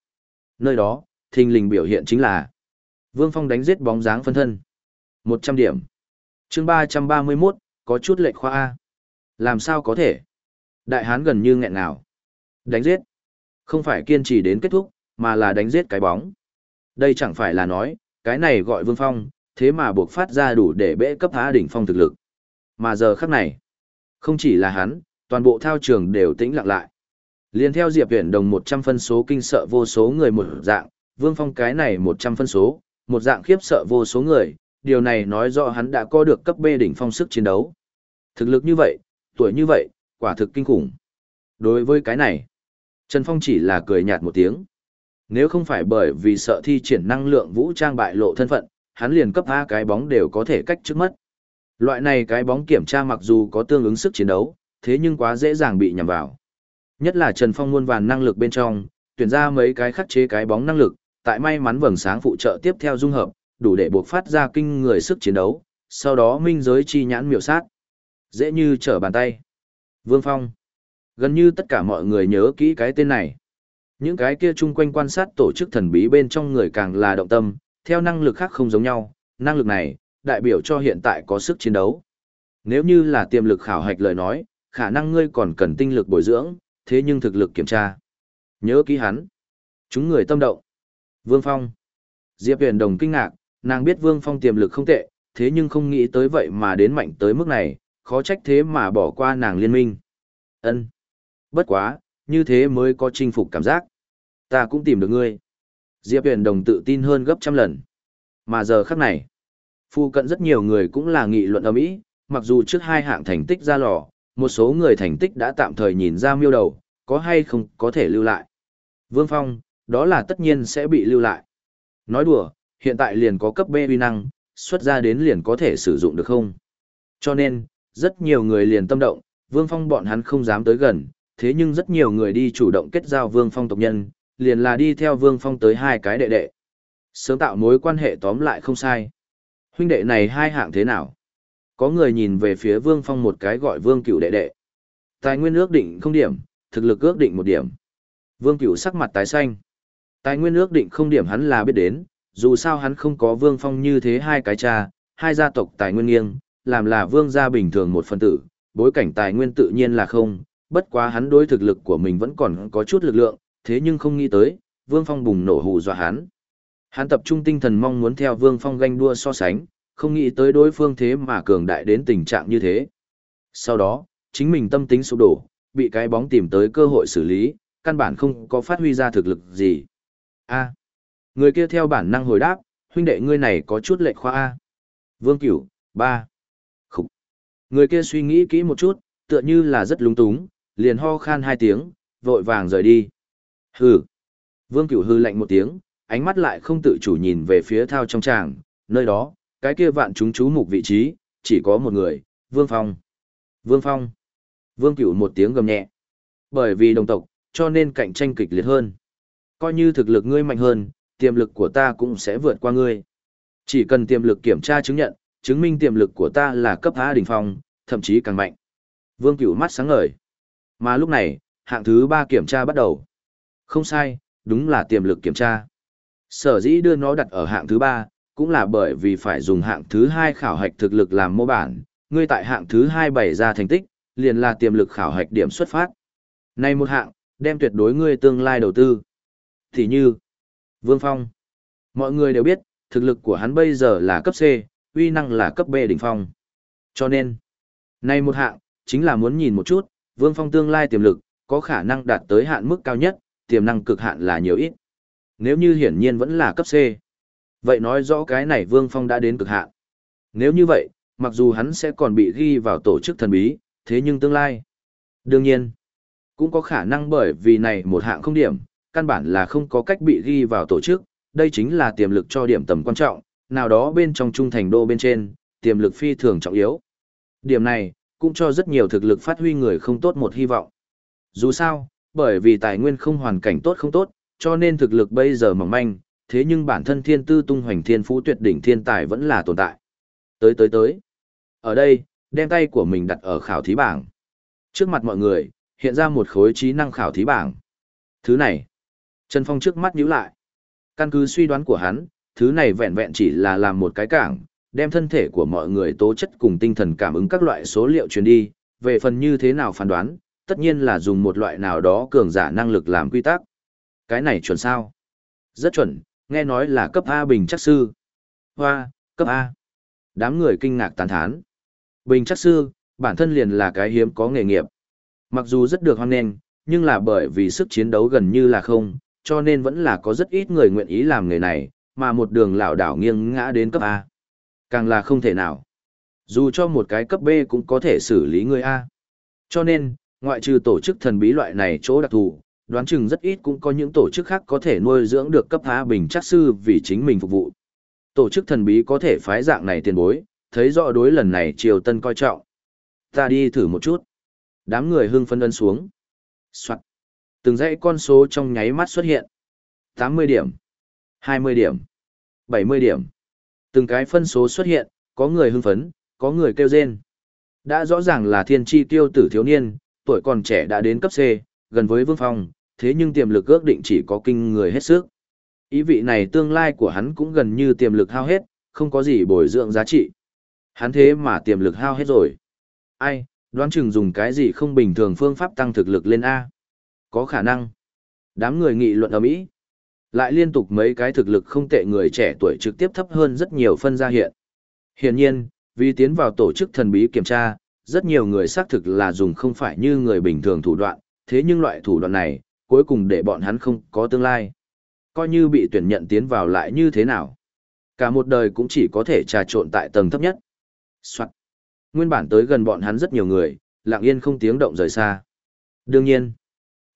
Nơi đó, thình lình biểu hiện chính là Vương Phong đánh giết bóng dáng phân thân. 100 điểm. chương 331, có chút lệch khoa A. Làm sao có thể? Đại hán gần như nghẹn nào. Đánh giết. Không phải kiên trì đến kết thúc, mà là đánh giết cái bóng. Đây chẳng phải là nói, cái này gọi Vương Phong, thế mà buộc phát ra đủ để bệ cấp há đỉnh phong thực lực. Mà giờ khắc này, không chỉ là hắn, toàn bộ thao trường đều tĩnh lặng lại. Liên theo Diệp Viễn đồng 100 phân số kinh sợ vô số người một dạng, Vương Phong cái này 100 phân số, một dạng khiếp sợ vô số người, điều này nói rõ hắn đã có được cấp B đỉnh phong sức chiến đấu. Thực lực như vậy, tuổi như vậy, quả thực kinh khủng. Đối với cái này, Trần Phong chỉ là cười nhạt một tiếng. Nếu không phải bởi vì sợ thi triển năng lượng vũ trang bại lộ thân phận, hắn liền cấp A cái bóng đều có thể cách trước mất. Loại này cái bóng kiểm tra mặc dù có tương ứng sức chiến đấu, thế nhưng quá dễ dàng bị nhầm vào. Nhất là Trần Phong muôn vàn năng lực bên trong, tuyển ra mấy cái khắc chế cái bóng năng lực, tại may mắn vầng sáng phụ trợ tiếp theo dung hợp, đủ để buộc phát ra kinh người sức chiến đấu, sau đó minh giới chi nhãn miểu sát. Dễ như trở bàn tay. Vương Phong. Gần như tất cả mọi người nhớ kỹ cái tên này. Những cái kia chung quanh quan sát tổ chức thần bí bên trong người càng là động tâm, theo năng lực khác không giống nhau, năng lực này, đại biểu cho hiện tại có sức chiến đấu. Nếu như là tiềm lực khảo hạch lời nói, khả năng ngươi còn cần tinh lực bồi dưỡng, thế nhưng thực lực kiểm tra. Nhớ kỹ hắn. Chúng người tâm động. Vương Phong. Diệp Huyền Đồng kinh ngạc, nàng biết Vương Phong tiềm lực không tệ, thế nhưng không nghĩ tới vậy mà đến mạnh tới mức này, khó trách thế mà bỏ qua nàng liên minh. Ân. Bất quá, như thế mới có chinh phục cảm giác. Ta cũng tìm được ngươi. Diệp Huyền Đồng tự tin hơn gấp trăm lần. Mà giờ khắc này, phu cận rất nhiều người cũng là nghị luận ở mỹ, mặc dù trước hai hạng thành tích ra lò, một số người thành tích đã tạm thời nhìn ra miêu đầu, có hay không có thể lưu lại. Vương Phong, đó là tất nhiên sẽ bị lưu lại. Nói đùa, hiện tại liền có cấp B uy năng, xuất ra đến liền có thể sử dụng được không? Cho nên, rất nhiều người liền tâm động, Vương Phong bọn hắn không dám tới gần, thế nhưng rất nhiều người đi chủ động kết giao Vương Phong tộc nhân, liền là đi theo Vương Phong tới hai cái đệ đệ. Sớm tạo mối quan hệ tóm lại không sai. Huynh đệ này hai hạng thế nào? Có người nhìn về phía Vương Phong một cái gọi Vương Cửu đệ đệ. Tài nguyên ước định không điểm, thực lực ước định một điểm. Vương Cửu sắc mặt tái xanh. Tài nguyên ước định không điểm hắn là biết đến, dù sao hắn không có Vương Phong như thế hai cái cha, hai gia tộc tài nguyên nghiêng, làm là Vương gia bình thường một phân tử, bối cảnh tài nguyên tự nhiên là không, bất quá hắn đối thực lực của mình vẫn còn có chút lực lượng, thế nhưng không nghĩ tới, Vương Phong bùng nổ hù dọa hắn. Hắn tập trung tinh thần mong muốn theo Vương Phong ganh đua so sánh, không nghĩ tới đối phương thế mà cường đại đến tình trạng như thế. Sau đó, chính mình tâm tính sụp đổ, bị cái bóng tìm tới cơ hội xử lý, căn bản không có phát huy ra thực lực gì. A. người kia theo bản năng hồi đáp, huynh đệ ngươi này có chút lệch khoa A. Vương Cửu, ba. Người kia suy nghĩ kỹ một chút, tựa như là rất lúng túng, liền ho khan hai tiếng, vội vàng rời đi. Hừ. Vương Cửu hư lạnh một tiếng, ánh mắt lại không tự chủ nhìn về phía thao trong tràng, nơi đó, cái kia vạn chúng chú mục vị trí, chỉ có một người, Vương Phong. Vương Phong. Vương Cửu một tiếng gầm nhẹ. Bởi vì đồng tộc, cho nên cạnh tranh kịch liệt hơn. Coi như thực lực ngươi mạnh hơn, tiềm lực của ta cũng sẽ vượt qua ngươi. Chỉ cần tiềm lực kiểm tra chứng nhận, chứng minh tiềm lực của ta là cấp A đỉnh phong, thậm chí càng mạnh. Vương Cửu mắt sáng ngời. Mà lúc này, hạng thứ ba kiểm tra bắt đầu. Không sai, đúng là tiềm lực kiểm tra. Sở dĩ đưa nó đặt ở hạng thứ ba, cũng là bởi vì phải dùng hạng thứ hai khảo hạch thực lực làm mô bản, ngươi tại hạng thứ hai bày ra thành tích, liền là tiềm lực khảo hạch điểm xuất phát. Này một hạng, đem tuyệt đối ngươi tương lai đầu tư. Thì như, Vương Phong. Mọi người đều biết, thực lực của hắn bây giờ là cấp C, uy năng là cấp B đỉnh phong. Cho nên, này một hạng, chính là muốn nhìn một chút, Vương Phong tương lai tiềm lực, có khả năng đạt tới hạn mức cao nhất, tiềm năng cực hạn là nhiều ít. Nếu như hiển nhiên vẫn là cấp C, vậy nói rõ cái này Vương Phong đã đến cực hạn. Nếu như vậy, mặc dù hắn sẽ còn bị ghi vào tổ chức thần bí, thế nhưng tương lai, đương nhiên, cũng có khả năng bởi vì này một hạng không điểm, căn bản là không có cách bị ghi vào tổ chức, đây chính là tiềm lực cho điểm tầm quan trọng, nào đó bên trong trung thành đô bên trên, tiềm lực phi thường trọng yếu. Điểm này, cũng cho rất nhiều thực lực phát huy người không tốt một hy vọng. Dù sao, bởi vì tài nguyên không hoàn cảnh tốt không tốt, cho nên thực lực bây giờ mỏng manh, thế nhưng bản thân thiên tư tung hoành thiên phú tuyệt đỉnh thiên tài vẫn là tồn tại. Tới tới tới. Ở đây, đem tay của mình đặt ở khảo thí bảng. Trước mặt mọi người, hiện ra một khối trí năng khảo thí bảng. Thứ này, Trần Phong trước mắt nhíu lại. Căn cứ suy đoán của hắn, thứ này vẹn vẹn chỉ là làm một cái cảng, đem thân thể của mọi người tố chất cùng tinh thần cảm ứng các loại số liệu truyền đi, về phần như thế nào phán đoán, tất nhiên là dùng một loại nào đó cường giả năng lực làm quy tắc. Cái này chuẩn sao? Rất chuẩn, nghe nói là cấp A bình chắc sư. Hoa, cấp A. Đám người kinh ngạc tán thán. Bình chắc sư, bản thân liền là cái hiếm có nghề nghiệp. Mặc dù rất được hoan nghênh, nhưng là bởi vì sức chiến đấu gần như là không, cho nên vẫn là có rất ít người nguyện ý làm nghề này, mà một đường lảo đảo nghiêng ngã đến cấp A. Càng là không thể nào. Dù cho một cái cấp B cũng có thể xử lý người A. Cho nên, ngoại trừ tổ chức thần bí loại này chỗ đặc thù, đoán chừng rất ít cũng có những tổ chức khác có thể nuôi dưỡng được cấp A bình chắc sư vì chính mình phục vụ. Tổ chức thần bí có thể phái dạng này tiền bối, thấy rõ đối lần này triều tân coi trọng. Ta đi thử một chút. Đám người hưng phân ân xuống. Soạn. Từng dãy con số trong nháy mắt xuất hiện. 80 điểm, 20 điểm, 70 điểm. Từng cái phân số xuất hiện, có người hưng phấn, có người kêu rên. Đã rõ ràng là thiên tri tiêu tử thiếu niên, tuổi còn trẻ đã đến cấp C, gần với vương phong, thế nhưng tiềm lực ước định chỉ có kinh người hết sức. Ý vị này tương lai của hắn cũng gần như tiềm lực hao hết, không có gì bồi dưỡng giá trị. Hắn thế mà tiềm lực hao hết rồi. Ai, đoán chừng dùng cái gì không bình thường phương pháp tăng thực lực lên A. Có khả năng. Đám người nghị luận ở Mỹ. Lại liên tục mấy cái thực lực không tệ người trẻ tuổi trực tiếp thấp hơn rất nhiều phân ra hiện. Hiển nhiên, vì tiến vào tổ chức thần bí kiểm tra, rất nhiều người xác thực là dùng không phải như người bình thường thủ đoạn, thế nhưng loại thủ đoạn này, cuối cùng để bọn hắn không có tương lai. Coi như bị tuyển nhận tiến vào lại như thế nào. Cả một đời cũng chỉ có thể trà trộn tại tầng thấp nhất. Soạn. Nguyên bản tới gần bọn hắn rất nhiều người, lặng yên không tiếng động rời xa. Đương nhiên,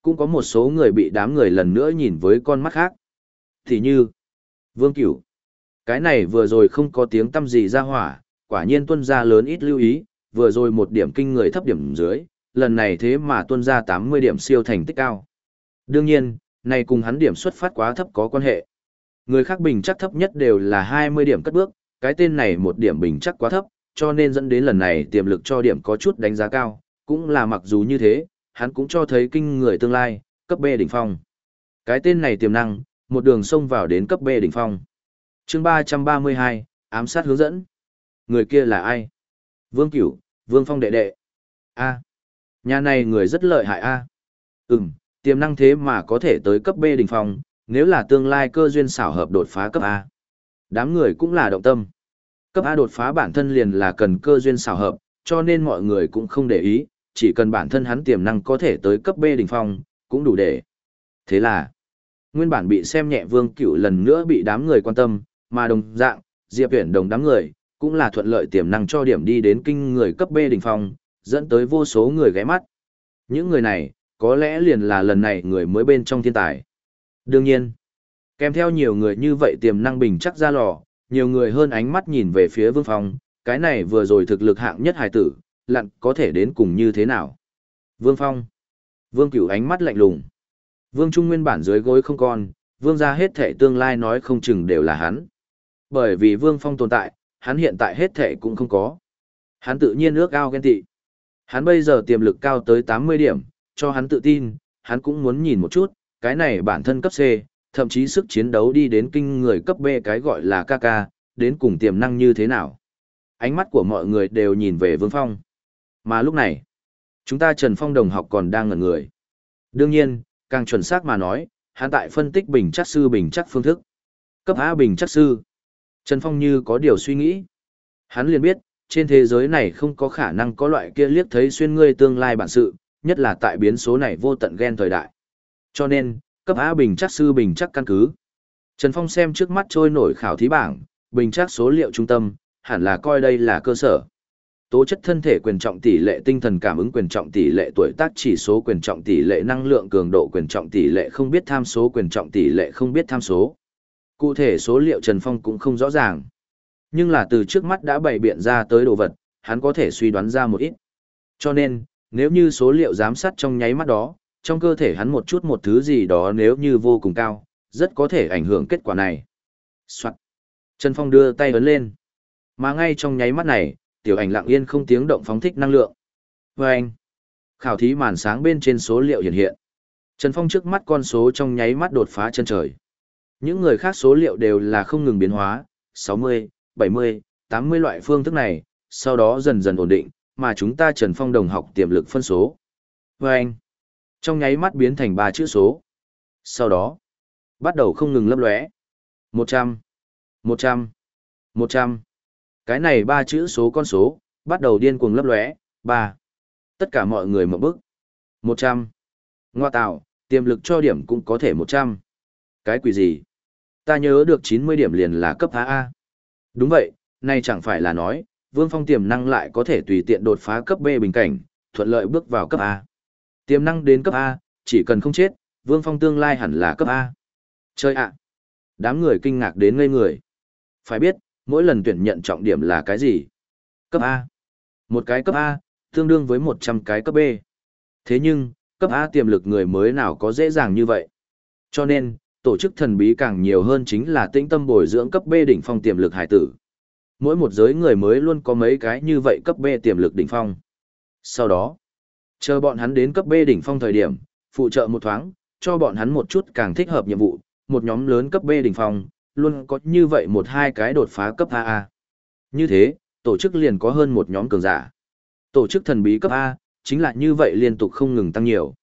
cũng có một số người bị đám người lần nữa nhìn với con mắt khác. Thì như, Vương Cửu. Cái này vừa rồi không có tiếng tâm gì ra hỏa, quả nhiên tuân gia lớn ít lưu ý, vừa rồi một điểm kinh người thấp điểm dưới, lần này thế mà tuân ra 80 điểm siêu thành tích cao. Đương nhiên, này cùng hắn điểm xuất phát quá thấp có quan hệ. Người khác bình chắc thấp nhất đều là 20 điểm cất bước, cái tên này một điểm bình chắc quá thấp, cho nên dẫn đến lần này tiềm lực cho điểm có chút đánh giá cao, cũng là mặc dù như thế, hắn cũng cho thấy kinh người tương lai, cấp B đỉnh phong. Cái tên này tiềm năng, một đường xông vào đến cấp B đỉnh phong. chương 332, ám sát hướng dẫn. Người kia là ai? Vương Cửu, Vương Phong đệ đệ. A. Nhà này người rất lợi hại A. Ừm, tiềm năng thế mà có thể tới cấp B đỉnh phong, nếu là tương lai cơ duyên xảo hợp đột phá cấp A. Đám người cũng là động tâm. Cấp A đột phá bản thân liền là cần cơ duyên xảo hợp, cho nên mọi người cũng không để ý, chỉ cần bản thân hắn tiềm năng có thể tới cấp B đỉnh phong, cũng đủ để. Thế là, nguyên bản bị xem nhẹ Vương Cửu lần nữa bị đám người quan tâm, mà đồng dạng, Diệp Viễn đồng đám người, cũng là thuận lợi tiềm năng cho điểm đi đến kinh người cấp B đỉnh phong, dẫn tới vô số người ghé mắt. Những người này, có lẽ liền là lần này người mới bên trong thiên tài. Đương nhiên, kèm theo nhiều người như vậy tiềm năng bình chắc ra lò, nhiều người hơn ánh mắt nhìn về phía Vương Phong, cái này vừa rồi thực lực hạng nhất hài tử, lặn có thể đến cùng như thế nào. Vương Phong, Vương Cửu ánh mắt lạnh lùng. Vương Trung nguyên bản dưới gối không còn, Vương gia hết thệ tương lai nói không chừng đều là hắn. Bởi vì Vương Phong tồn tại, hắn hiện tại hết thệ cũng không có. Hắn tự nhiên ước ao ghen tị. Hắn bây giờ tiềm lực cao tới 80 điểm, cho hắn tự tin, hắn cũng muốn nhìn một chút, cái này bản thân cấp C, thậm chí sức chiến đấu đi đến kinh người cấp B cái gọi là KK, đến cùng tiềm năng như thế nào. Ánh mắt của mọi người đều nhìn về Vương Phong. Mà lúc này, chúng ta Trần Phong đồng học còn đang ngẩn người. Đương nhiên, càng chuẩn xác mà nói, hắn tại phân tích bình chắc sư bình chắc phương thức. Cấp A bình chắc sư. Trần Phong như có điều suy nghĩ. Hắn liền biết, trên thế giới này không có khả năng có loại kia liếc thấy xuyên ngươi tương lai bản sự, nhất là tại biến số này vô tận ghen thời đại. Cho nên, cấp A bình chắc sư bình chắc căn cứ. Trần Phong xem trước mắt trôi nổi khảo thí bảng, bình chắc số liệu trung tâm, hẳn là coi đây là cơ sở. Tố chất thân thể quyền trọng tỷ lệ tinh thần cảm ứng quyền trọng tỷ lệ tuổi tác chỉ số quyền trọng tỷ lệ năng lượng cường độ quyền trọng tỷ lệ không biết tham số quyền trọng tỷ lệ không biết tham số. Cụ thể số liệu Trần Phong cũng không rõ ràng. Nhưng là từ trước mắt đã bày biện ra tới đồ vật, hắn có thể suy đoán ra một ít. Cho nên, nếu như số liệu giám sát trong nháy mắt đó, trong cơ thể hắn một chút một thứ gì đó nếu như vô cùng cao, rất có thể ảnh hưởng kết quả này. Soạn. Trần Phong đưa tay ấn lên. Mà ngay trong nháy mắt này, tiểu ảnh lặng yên không tiếng động phóng thích năng lượng. Và anh, khảo thí màn sáng bên trên số liệu hiện hiện. Trần Phong trước mắt con số trong nháy mắt đột phá chân trời. Những người khác số liệu đều là không ngừng biến hóa, 60, 70, 80 loại phương thức này, sau đó dần dần ổn định, mà chúng ta Trần Phong đồng học tiềm lực phân số. Và anh, trong nháy mắt biến thành ba chữ số. Sau đó, bắt đầu không ngừng lấp lóe. 100, 100, 100. Cái này ba chữ số con số, bắt đầu điên cuồng lấp lóe, ba. Tất cả mọi người mở bức. một trăm Ngoa tạo, tiềm lực cho điểm cũng có thể một trăm Cái quỷ gì? Ta nhớ được chín mươi điểm liền là cấp AA. Đúng vậy, nay chẳng phải là nói, Vương Phong tiềm năng lại có thể tùy tiện đột phá cấp B bình cảnh, thuận lợi bước vào cấp A. Tiềm năng đến cấp A, chỉ cần không chết, Vương Phong tương lai hẳn là cấp A. Chơi ạ! Đám người kinh ngạc đến ngây người. Phải biết, Mỗi lần tuyển nhận trọng điểm là cái gì? Cấp A. Một cái cấp A, tương đương với 100 cái cấp B. Thế nhưng, cấp A tiềm lực người mới nào có dễ dàng như vậy. Cho nên, tổ chức thần bí càng nhiều hơn chính là tĩnh tâm bồi dưỡng cấp B đỉnh phong tiềm lực hải tử. Mỗi một giới người mới luôn có mấy cái như vậy cấp B tiềm lực đỉnh phong. Sau đó, chờ bọn hắn đến cấp B đỉnh phong thời điểm, phụ trợ một thoáng, cho bọn hắn một chút càng thích hợp nhiệm vụ, một nhóm lớn cấp B đỉnh phong, luôn có như vậy một hai cái đột phá cấp AA. Như thế, tổ chức liền có hơn một nhóm cường giả. Tổ chức thần bí cấp A, chính là như vậy liên tục không ngừng tăng nhiều.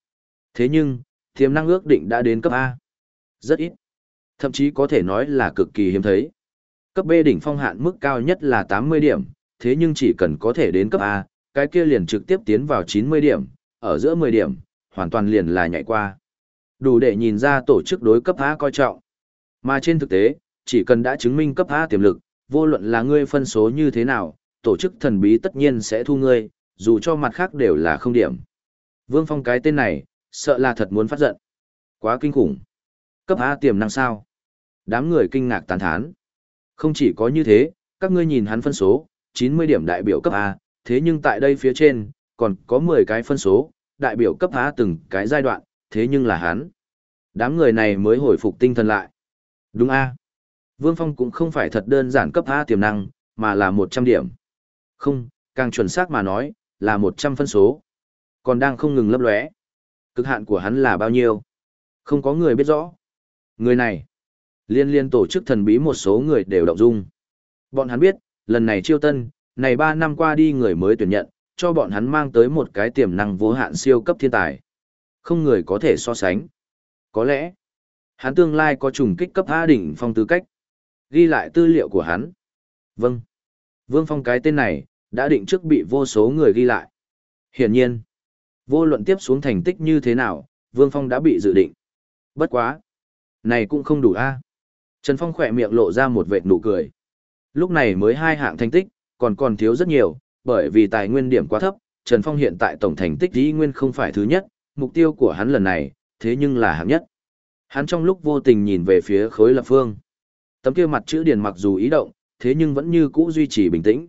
Thế nhưng, tiềm năng ước định đã đến cấp A. Rất ít. Thậm chí có thể nói là cực kỳ hiếm thấy. Cấp B đỉnh phong hạn mức cao nhất là 80 điểm, thế nhưng chỉ cần có thể đến cấp A, cái kia liền trực tiếp tiến vào 90 điểm, ở giữa 10 điểm, hoàn toàn liền là nhảy qua. Đủ để nhìn ra tổ chức đối cấp A coi trọng. Mà trên thực tế, chỉ cần đã chứng minh cấp A tiềm lực, vô luận là ngươi phân số như thế nào, tổ chức thần bí tất nhiên sẽ thu ngươi, dù cho mặt khác đều là không điểm. Vương Phong cái tên này, sợ là thật muốn phát giận. Quá kinh khủng. Cấp A tiềm năng sao? Đám người kinh ngạc tán thán. Không chỉ có như thế, các ngươi nhìn hắn phân số, 90 điểm đại biểu cấp A, thế nhưng tại đây phía trên, còn có 10 cái phân số, đại biểu cấp A từng cái giai đoạn, thế nhưng là hắn. Đám người này mới hồi phục tinh thần lại. Đúng A. Vương Phong cũng không phải thật đơn giản cấp A tiềm năng, mà là 100 điểm. Không, càng chuẩn xác mà nói, là 100 phân số. Còn đang không ngừng lấp lóe. Cực hạn của hắn là bao nhiêu? Không có người biết rõ. Người này, liên liên tổ chức thần bí một số người đều động dung. Bọn hắn biết, lần này chiêu tân, này 3 năm qua đi người mới tuyển nhận, cho bọn hắn mang tới một cái tiềm năng vô hạn siêu cấp thiên tài. Không người có thể so sánh. Có lẽ, hắn tương lai có trùng kích cấp A đỉnh phong tư cách. Ghi lại tư liệu của hắn. Vâng. Vương Phong cái tên này, đã định trước bị vô số người ghi lại. Hiển nhiên, vô luận tiếp xuống thành tích như thế nào, Vương Phong đã bị dự định. Bất quá. Này cũng không đủ a. Trần Phong khỏe miệng lộ ra một vệt nụ cười. Lúc này mới hai hạng thành tích, còn còn thiếu rất nhiều, bởi vì tài nguyên điểm quá thấp, Trần Phong hiện tại tổng thành tích dĩ nguyên không phải thứ nhất, mục tiêu của hắn lần này, thế nhưng là hạng nhất. Hắn trong lúc vô tình nhìn về phía khối lập phương. Tấm kia mặt chữ điền mặc dù ý động, thế nhưng vẫn như cũ duy trì bình tĩnh.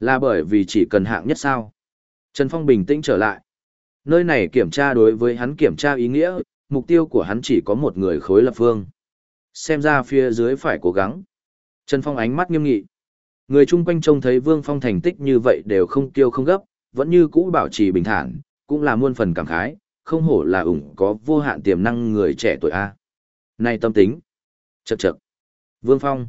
Là bởi vì chỉ cần hạng nhất sao. Trần Phong bình tĩnh trở lại. Nơi này kiểm tra đối với hắn kiểm tra ý nghĩa, mục tiêu của hắn chỉ có một người khối lập phương. Xem ra phía dưới phải cố gắng. Trần Phong ánh mắt nghiêm nghị. Người chung quanh trông thấy Vương Phong thành tích như vậy đều không tiêu không gấp, vẫn như cũ bảo trì bình thản, cũng là muôn phần cảm khái, không hổ là ủng có vô hạn tiềm năng người trẻ tuổi A. Này tâm tính. Chậc chậc. Vương Phong.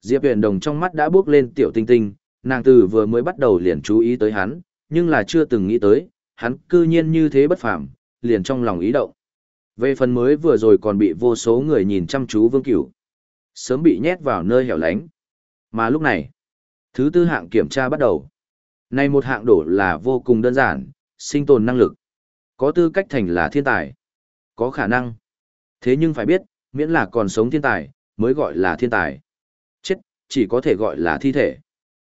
Diệp Huyền Đồng trong mắt đã bước lên tiểu tinh tinh, nàng từ vừa mới bắt đầu liền chú ý tới hắn, nhưng là chưa từng nghĩ tới, hắn cư nhiên như thế bất phàm, liền trong lòng ý động. Về phần mới vừa rồi còn bị vô số người nhìn chăm chú Vương Cửu, sớm bị nhét vào nơi hẻo lánh. Mà lúc này, thứ tư hạng kiểm tra bắt đầu. Này một hạng đổ là vô cùng đơn giản, sinh tồn năng lực. Có tư cách thành là thiên tài. Có khả năng. Thế nhưng phải biết, miễn là còn sống thiên tài, mới gọi là thiên tài. Chết, chỉ có thể gọi là thi thể.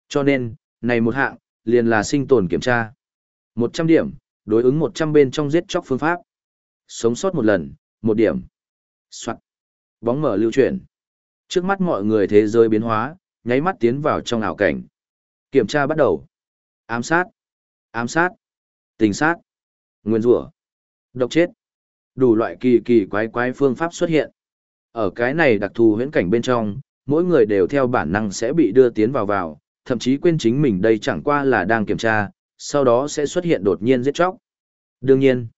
Cho nên, này một hạng, liền là sinh tồn kiểm tra. 100 điểm, đối ứng 100 bên trong giết chóc phương pháp. Sống sót một lần, một điểm. Soạn. Bóng mở lưu chuyển. Trước mắt mọi người thế giới biến hóa, nháy mắt tiến vào trong ảo cảnh. Kiểm tra bắt đầu. Ám sát. Ám sát. Tình sát. Nguyên rủa Độc chết. Đủ loại kỳ kỳ quái quái phương pháp xuất hiện. Ở cái này đặc thù huyễn cảnh bên trong, mỗi người đều theo bản năng sẽ bị đưa tiến vào vào, thậm chí quên chính mình đây chẳng qua là đang kiểm tra, sau đó sẽ xuất hiện đột nhiên giết chóc. Đương nhiên,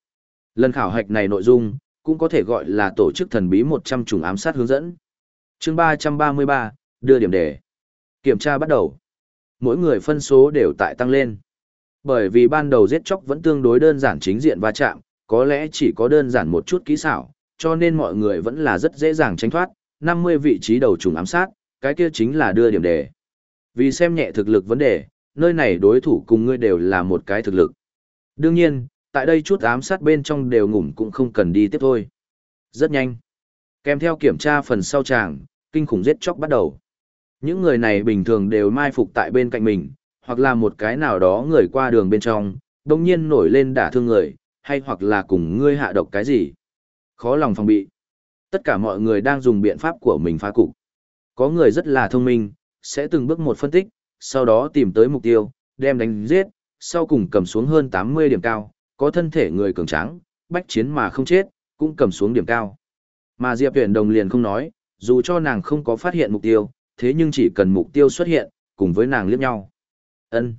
lần khảo hạch này nội dung, cũng có thể gọi là tổ chức thần bí 100 chủng ám sát hướng dẫn. chương 333, đưa điểm đề. Kiểm tra bắt đầu. Mỗi người phân số đều tại tăng lên. Bởi vì ban đầu giết chóc vẫn tương đối đơn giản chính diện va chạm, có lẽ chỉ có đơn giản một chút kỹ xảo, cho nên mọi người vẫn là rất dễ dàng tránh thoát, 50 vị trí đầu trùng ám sát, cái kia chính là đưa điểm đề. Vì xem nhẹ thực lực vấn đề, nơi này đối thủ cùng ngươi đều là một cái thực lực. Đương nhiên, tại đây chút ám sát bên trong đều ngủm cũng không cần đi tiếp thôi. Rất nhanh. Kèm theo kiểm tra phần sau tràng, kinh khủng giết chóc bắt đầu. Những người này bình thường đều mai phục tại bên cạnh mình, hoặc là một cái nào đó người qua đường bên trong, đồng nhiên nổi lên đả thương người, hay hoặc là cùng ngươi hạ độc cái gì. Khó lòng phòng bị. Tất cả mọi người đang dùng biện pháp của mình phá cục. Có người rất là thông minh, sẽ từng bước một phân tích, sau đó tìm tới mục tiêu, đem đánh giết, sau cùng cầm xuống hơn 80 điểm cao, có thân thể người cường tráng, bách chiến mà không chết, cũng cầm xuống điểm cao. Mà Diệp Huyền Đồng liền không nói, dù cho nàng không có phát hiện mục tiêu, thế nhưng chỉ cần mục tiêu xuất hiện, cùng với nàng liếc nhau. Ân.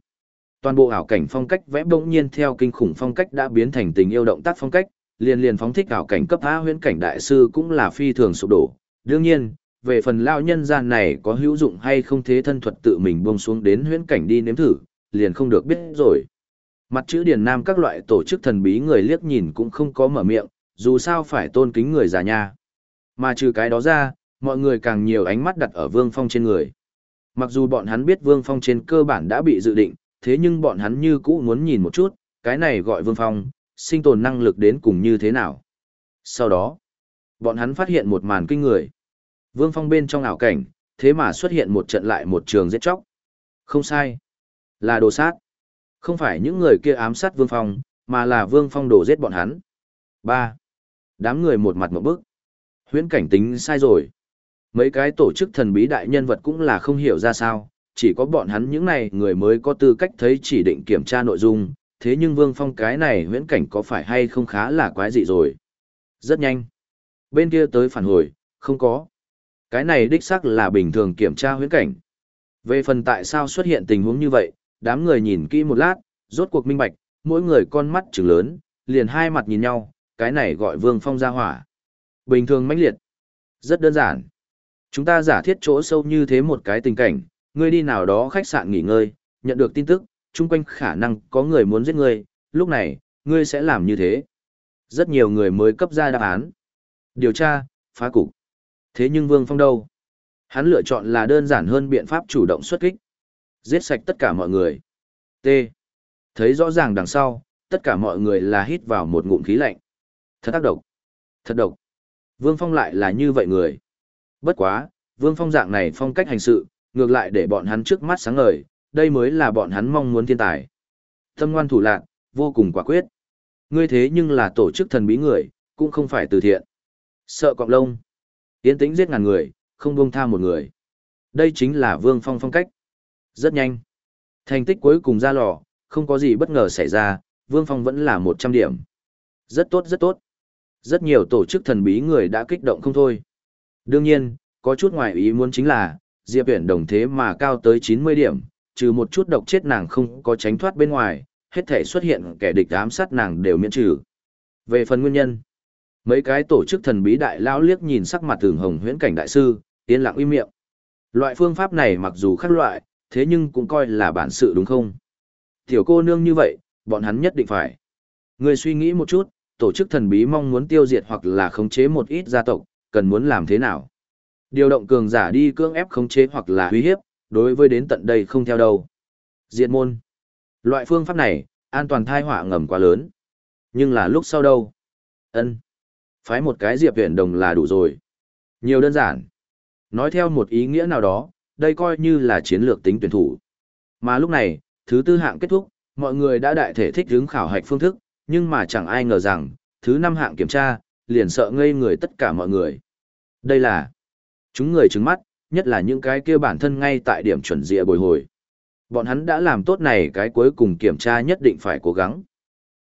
Toàn bộ ảo cảnh phong cách vẽ bỗng nhiên theo kinh khủng phong cách đã biến thành tình yêu động tác phong cách, liền liền phóng thích ảo cảnh cấp A huyễn cảnh đại sư cũng là phi thường sụp đổ. Đương nhiên, về phần lao nhân gian này có hữu dụng hay không thế thân thuật tự mình buông xuống đến huyễn cảnh đi nếm thử, liền không được biết rồi. Mặt chữ điền nam các loại tổ chức thần bí người liếc nhìn cũng không có mở miệng, dù sao phải tôn kính người già nha. Mà trừ cái đó ra, mọi người càng nhiều ánh mắt đặt ở Vương Phong trên người. Mặc dù bọn hắn biết Vương Phong trên cơ bản đã bị dự định, thế nhưng bọn hắn như cũ muốn nhìn một chút, cái này gọi Vương Phong, sinh tồn năng lực đến cùng như thế nào. Sau đó, bọn hắn phát hiện một màn kinh người. Vương Phong bên trong ảo cảnh, thế mà xuất hiện một trận lại một trường giết chóc. Không sai. Là đồ sát. Không phải những người kia ám sát Vương Phong, mà là Vương Phong đổ giết bọn hắn. 3. Đám người một mặt một bức. Huyễn cảnh tính sai rồi. Mấy cái tổ chức thần bí đại nhân vật cũng là không hiểu ra sao, chỉ có bọn hắn những này người mới có tư cách thấy chỉ định kiểm tra nội dung, thế nhưng Vương Phong cái này huyễn cảnh có phải hay không khá là quái dị rồi. Rất nhanh. Bên kia tới phản hồi, không có. Cái này đích xác là bình thường kiểm tra huyễn cảnh. Về phần tại sao xuất hiện tình huống như vậy, đám người nhìn kỹ một lát, rốt cuộc minh bạch, mỗi người con mắt trừng lớn, liền hai mặt nhìn nhau, cái này gọi Vương Phong ra hỏa. Bình thường mãnh liệt. Rất đơn giản. Chúng ta giả thiết chỗ sâu như thế một cái tình cảnh, ngươi đi nào đó khách sạn nghỉ ngơi, nhận được tin tức, chung quanh khả năng có người muốn giết ngươi, lúc này, ngươi sẽ làm như thế. Rất nhiều người mới cấp ra đáp án. Điều tra, phá cục. Thế nhưng Vương Phong đâu? Hắn lựa chọn là đơn giản hơn biện pháp chủ động xuất kích. Giết sạch tất cả mọi người. T. Thấy rõ ràng đằng sau, tất cả mọi người là hít vào một ngụm khí lạnh. Thật ác độc. Thật độc. Vương Phong lại là như vậy người. Bất quá, Vương Phong dạng này phong cách hành sự, ngược lại để bọn hắn trước mắt sáng ngời, đây mới là bọn hắn mong muốn thiên tài. Tâm ngoan thủ lạc, vô cùng quả quyết. Ngươi thế nhưng là tổ chức thần bí người, cũng không phải từ thiện. Sợ cọp lông. Tiến tĩnh giết ngàn người, không buông tha một người. Đây chính là Vương Phong phong cách. Rất nhanh. Thành tích cuối cùng ra lò, không có gì bất ngờ xảy ra, Vương Phong vẫn là 100 điểm. Rất tốt rất tốt. Rất nhiều tổ chức thần bí người đã kích động không thôi. Đương nhiên, có chút ngoài ý muốn chính là, Diệp Viễn đồng thế mà cao tới 90 điểm, trừ một chút độc chết nàng không có tránh thoát bên ngoài, hết thể xuất hiện kẻ địch ám sát nàng đều miễn trừ. Về phần nguyên nhân, mấy cái tổ chức thần bí đại lão liếc nhìn sắc mặt tường hồng huyễn cảnh đại sư, yên lặng im miệng. Loại phương pháp này mặc dù khác loại, thế nhưng cũng coi là bản sự đúng không? Tiểu cô nương như vậy, bọn hắn nhất định phải. Người suy nghĩ một chút, tổ chức thần bí mong muốn tiêu diệt hoặc là khống chế một ít gia tộc, cần muốn làm thế nào? Điều động cường giả đi cưỡng ép khống chế hoặc là uy hiếp, đối với đến tận đây không theo đâu. Diệt môn. Loại phương pháp này, an toàn thai họa ngầm quá lớn. Nhưng là lúc sau đâu? ân Phái một cái diệp huyền đồng là đủ rồi. Nhiều đơn giản. Nói theo một ý nghĩa nào đó, đây coi như là chiến lược tính tuyển thủ. Mà lúc này, thứ tư hạng kết thúc, mọi người đã đại thể thích hướng khảo hạch phương thức, nhưng mà chẳng ai ngờ rằng, thứ năm hạng kiểm tra, liền sợ ngây người tất cả mọi người. Đây là chúng người trứng mắt, nhất là những cái kia bản thân ngay tại điểm chuẩn dịa bồi hồi. Bọn hắn đã làm tốt này cái cuối cùng kiểm tra nhất định phải cố gắng.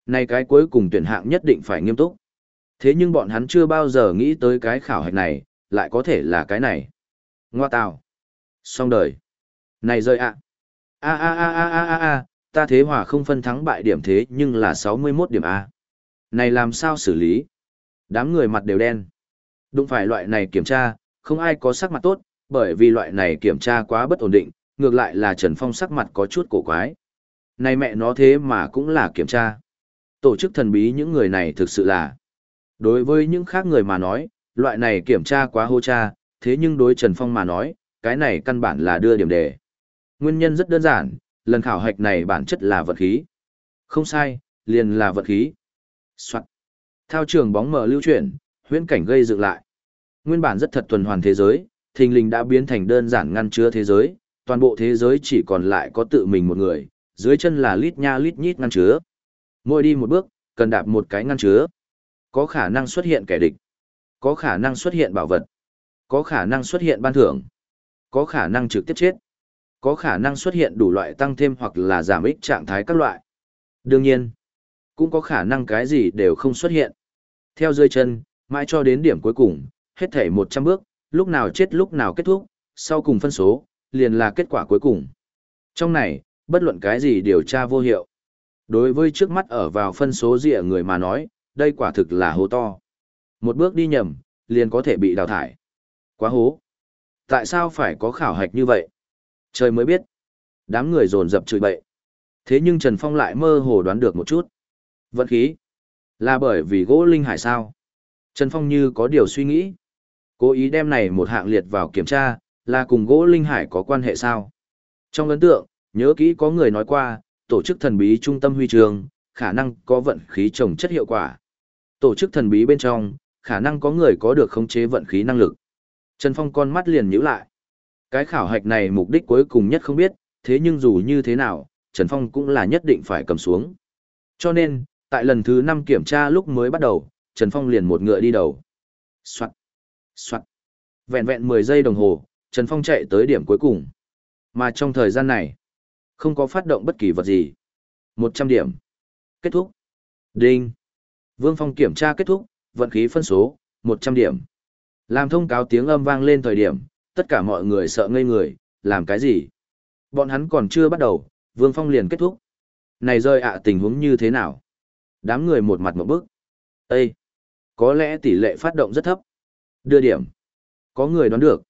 Này cái cuối cùng tuyển hạng nhất định phải nghiêm túc. Thế nhưng bọn hắn chưa bao giờ nghĩ tới cái khảo hạch này, lại có thể là cái này. Ngoa tào. Xong đời. Này rơi ạ. A a a a a a a, ta thế hòa không phân thắng bại điểm thế nhưng là 61 điểm A. Này làm sao xử lý? Đám người mặt đều đen. Đụng phải loại này kiểm tra, không ai có sắc mặt tốt, bởi vì loại này kiểm tra quá bất ổn định, ngược lại là Trần Phong sắc mặt có chút cổ quái. Này mẹ nó thế mà cũng là kiểm tra. Tổ chức thần bí những người này thực sự là. Đối với những khác người mà nói, loại này kiểm tra quá hô cha, thế nhưng đối Trần Phong mà nói, cái này căn bản là đưa điểm đề. Nguyên nhân rất đơn giản, lần khảo hạch này bản chất là vật khí. Không sai, liền là vật khí. Soạn. Thao trường bóng mở lưu chuyển, huyễn cảnh gây dựng lại. Nguyên bản rất thật tuần hoàn thế giới, thình lình đã biến thành đơn giản ngăn chứa thế giới, toàn bộ thế giới chỉ còn lại có tự mình một người, dưới chân là lít nha lít nhít ngăn chứa. Mỗi đi một bước, cần đạp một cái ngăn chứa. Có khả năng xuất hiện kẻ địch, có khả năng xuất hiện bảo vật, có khả năng xuất hiện ban thưởng, có khả năng trực tiếp chết, có khả năng xuất hiện đủ loại tăng thêm hoặc là giảm ích trạng thái các loại. Đương nhiên, cũng có khả năng cái gì đều không xuất hiện. Theo dưới chân, mãi cho đến điểm cuối cùng, hết thể 100 bước, lúc nào chết lúc nào kết thúc, sau cùng phân số, liền là kết quả cuối cùng. Trong này, bất luận cái gì điều tra vô hiệu. Đối với trước mắt ở vào phân số dịa người mà nói, đây quả thực là hố to. Một bước đi nhầm, liền có thể bị đào thải. Quá hố. Tại sao phải có khảo hạch như vậy? Trời mới biết. Đám người dồn dập chửi bậy. Thế nhưng Trần Phong lại mơ hồ đoán được một chút. Vận khí. Là bởi vì gỗ linh hải sao? Trần Phong như có điều suy nghĩ. Cố ý đem này một hạng liệt vào kiểm tra, là cùng gỗ linh hải có quan hệ sao? Trong ấn tượng, nhớ kỹ có người nói qua, tổ chức thần bí trung tâm huy trường, khả năng có vận khí trồng chất hiệu quả. Tổ chức thần bí bên trong, khả năng có người có được khống chế vận khí năng lực. Trần Phong con mắt liền nhíu lại. Cái khảo hạch này mục đích cuối cùng nhất không biết, thế nhưng dù như thế nào, Trần Phong cũng là nhất định phải cầm xuống. Cho nên, tại lần thứ năm kiểm tra lúc mới bắt đầu, Trần Phong liền một ngựa đi đầu. Soạn, soạn. Vẹn vẹn 10 giây đồng hồ, Trần Phong chạy tới điểm cuối cùng. Mà trong thời gian này, không có phát động bất kỳ vật gì. 100 điểm. Kết thúc. Đinh. Vương Phong kiểm tra kết thúc, vận khí phân số, 100 điểm. Làm thông cáo tiếng âm vang lên thời điểm, tất cả mọi người sợ ngây người, làm cái gì? Bọn hắn còn chưa bắt đầu, Vương Phong liền kết thúc. Này rơi ạ tình huống như thế nào? Đám người một mặt một bức. Ê! Có lẽ tỷ lệ phát động rất thấp. Đưa điểm. Có người đoán được.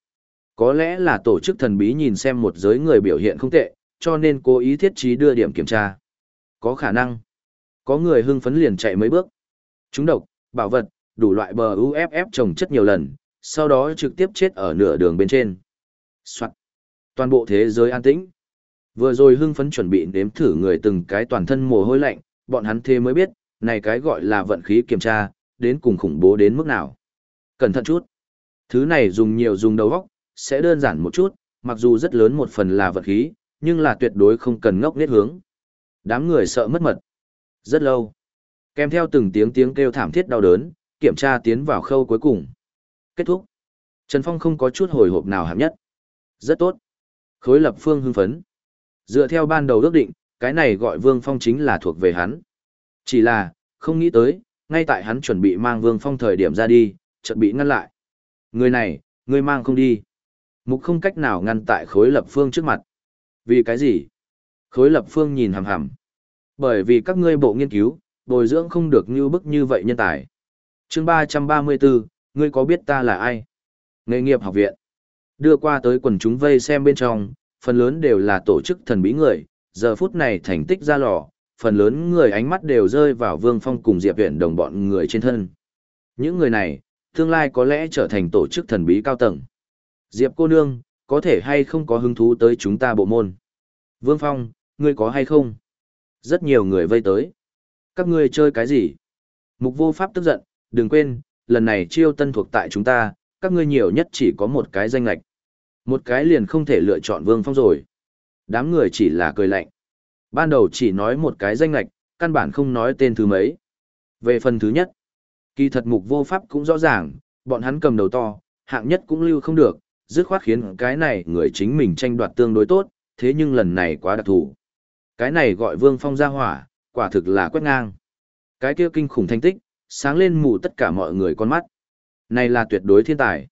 Có lẽ là tổ chức thần bí nhìn xem một giới người biểu hiện không tệ, cho nên cố ý thiết trí đưa điểm kiểm tra. Có khả năng. Có người hưng phấn liền chạy mấy bước. Chúng độc, bảo vật, đủ loại bờ UFF trồng chất nhiều lần, sau đó trực tiếp chết ở nửa đường bên trên. Soạn. Toàn bộ thế giới an tĩnh. Vừa rồi hưng phấn chuẩn bị nếm thử người từng cái toàn thân mồ hôi lạnh, bọn hắn thế mới biết, này cái gọi là vận khí kiểm tra, đến cùng khủng bố đến mức nào. Cẩn thận chút. Thứ này dùng nhiều dùng đầu óc, sẽ đơn giản một chút, mặc dù rất lớn một phần là vận khí, nhưng là tuyệt đối không cần ngốc nghếch hướng. Đám người sợ mất mật. Rất lâu. Kèm theo từng tiếng tiếng kêu thảm thiết đau đớn, kiểm tra tiến vào khâu cuối cùng. Kết thúc. Trần Phong không có chút hồi hộp nào hạng nhất. Rất tốt. Khối lập phương hưng phấn. Dựa theo ban đầu ước định, cái này gọi Vương Phong chính là thuộc về hắn. Chỉ là, không nghĩ tới, ngay tại hắn chuẩn bị mang Vương Phong thời điểm ra đi, chợt bị ngăn lại. Người này, người mang không đi. Mục không cách nào ngăn tại khối lập phương trước mặt. Vì cái gì? Khối lập phương nhìn hằm hằm. Bởi vì các ngươi bộ nghiên cứu, bồi dưỡng không được như bức như vậy nhân tài. chương 334, ngươi có biết ta là ai? Nghề nghiệp học viện. Đưa qua tới quần chúng vây xem bên trong, phần lớn đều là tổ chức thần bí người, giờ phút này thành tích ra lò, phần lớn người ánh mắt đều rơi vào Vương Phong cùng Diệp Viễn đồng bọn người trên thân. Những người này, tương lai có lẽ trở thành tổ chức thần bí cao tầng. Diệp cô nương, có thể hay không có hứng thú tới chúng ta bộ môn? Vương Phong, ngươi có hay không? Rất nhiều người vây tới. Các ngươi chơi cái gì? Mục vô pháp tức giận, đừng quên, lần này chiêu tân thuộc tại chúng ta, các ngươi nhiều nhất chỉ có một cái danh lạch. Một cái liền không thể lựa chọn Vương Phong rồi. Đám người chỉ là cười lạnh. Ban đầu chỉ nói một cái danh lạch, căn bản không nói tên thứ mấy. Về phần thứ nhất, kỳ thật mục vô pháp cũng rõ ràng, bọn hắn cầm đầu to, hạng nhất cũng lưu không được, dứt khoát khiến cái này người chính mình tranh đoạt tương đối tốt, thế nhưng lần này quá đặc thù. Cái này gọi Vương Phong ra hỏa, quả thực là quét ngang. Cái kia kinh khủng thành tích, sáng lên mù tất cả mọi người con mắt. Này là tuyệt đối thiên tài.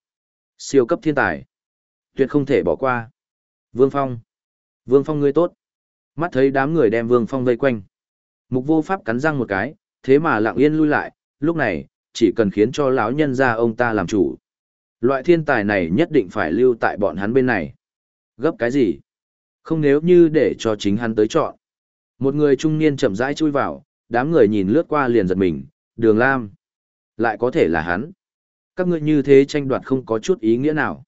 Siêu cấp thiên tài. Tuyệt không thể bỏ qua. Vương Phong. Vương Phong ngươi tốt. Mắt thấy đám người đem Vương Phong vây quanh. Mục vô pháp cắn răng một cái, thế mà lặng yên lui lại, lúc này, chỉ cần khiến cho lão nhân ra ông ta làm chủ. Loại thiên tài này nhất định phải lưu tại bọn hắn bên này. Gấp cái gì? Không nếu như để cho chính hắn tới chọn. Một người trung niên chậm rãi chui vào, đám người nhìn lướt qua liền giật mình, đường lam. Lại có thể là hắn. Các ngươi như thế tranh đoạt không có chút ý nghĩa nào.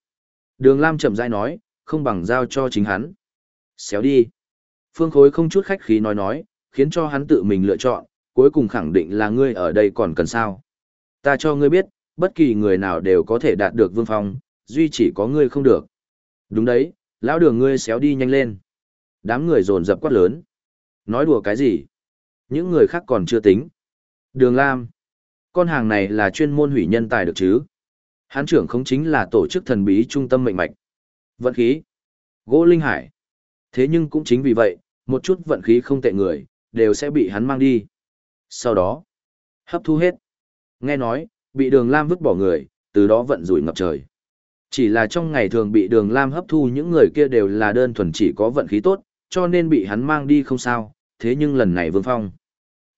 Đường lam chậm rãi nói, không bằng giao cho chính hắn. Xéo đi. Phương Khối không chút khách khí nói nói, khiến cho hắn tự mình lựa chọn, cuối cùng khẳng định là ngươi ở đây còn cần sao. Ta cho ngươi biết, bất kỳ người nào đều có thể đạt được vương phong, duy chỉ có ngươi không được. Đúng đấy, lão đường ngươi xéo đi nhanh lên. Đám người dồn dập quát lớn. Nói đùa cái gì? Những người khác còn chưa tính. Đường Lam. Con hàng này là chuyên môn hủy nhân tài được chứ? Hán trưởng không chính là tổ chức thần bí trung tâm mệnh mạch. Vận khí. Gỗ Linh Hải. Thế nhưng cũng chính vì vậy, một chút vận khí không tệ người, đều sẽ bị hắn mang đi. Sau đó, hấp thu hết. Nghe nói, bị đường Lam vứt bỏ người, từ đó vận rủi ngập trời. Chỉ là trong ngày thường bị đường Lam hấp thu những người kia đều là đơn thuần chỉ có vận khí tốt, cho nên bị hắn mang đi không sao, thế nhưng lần này Vương Phong,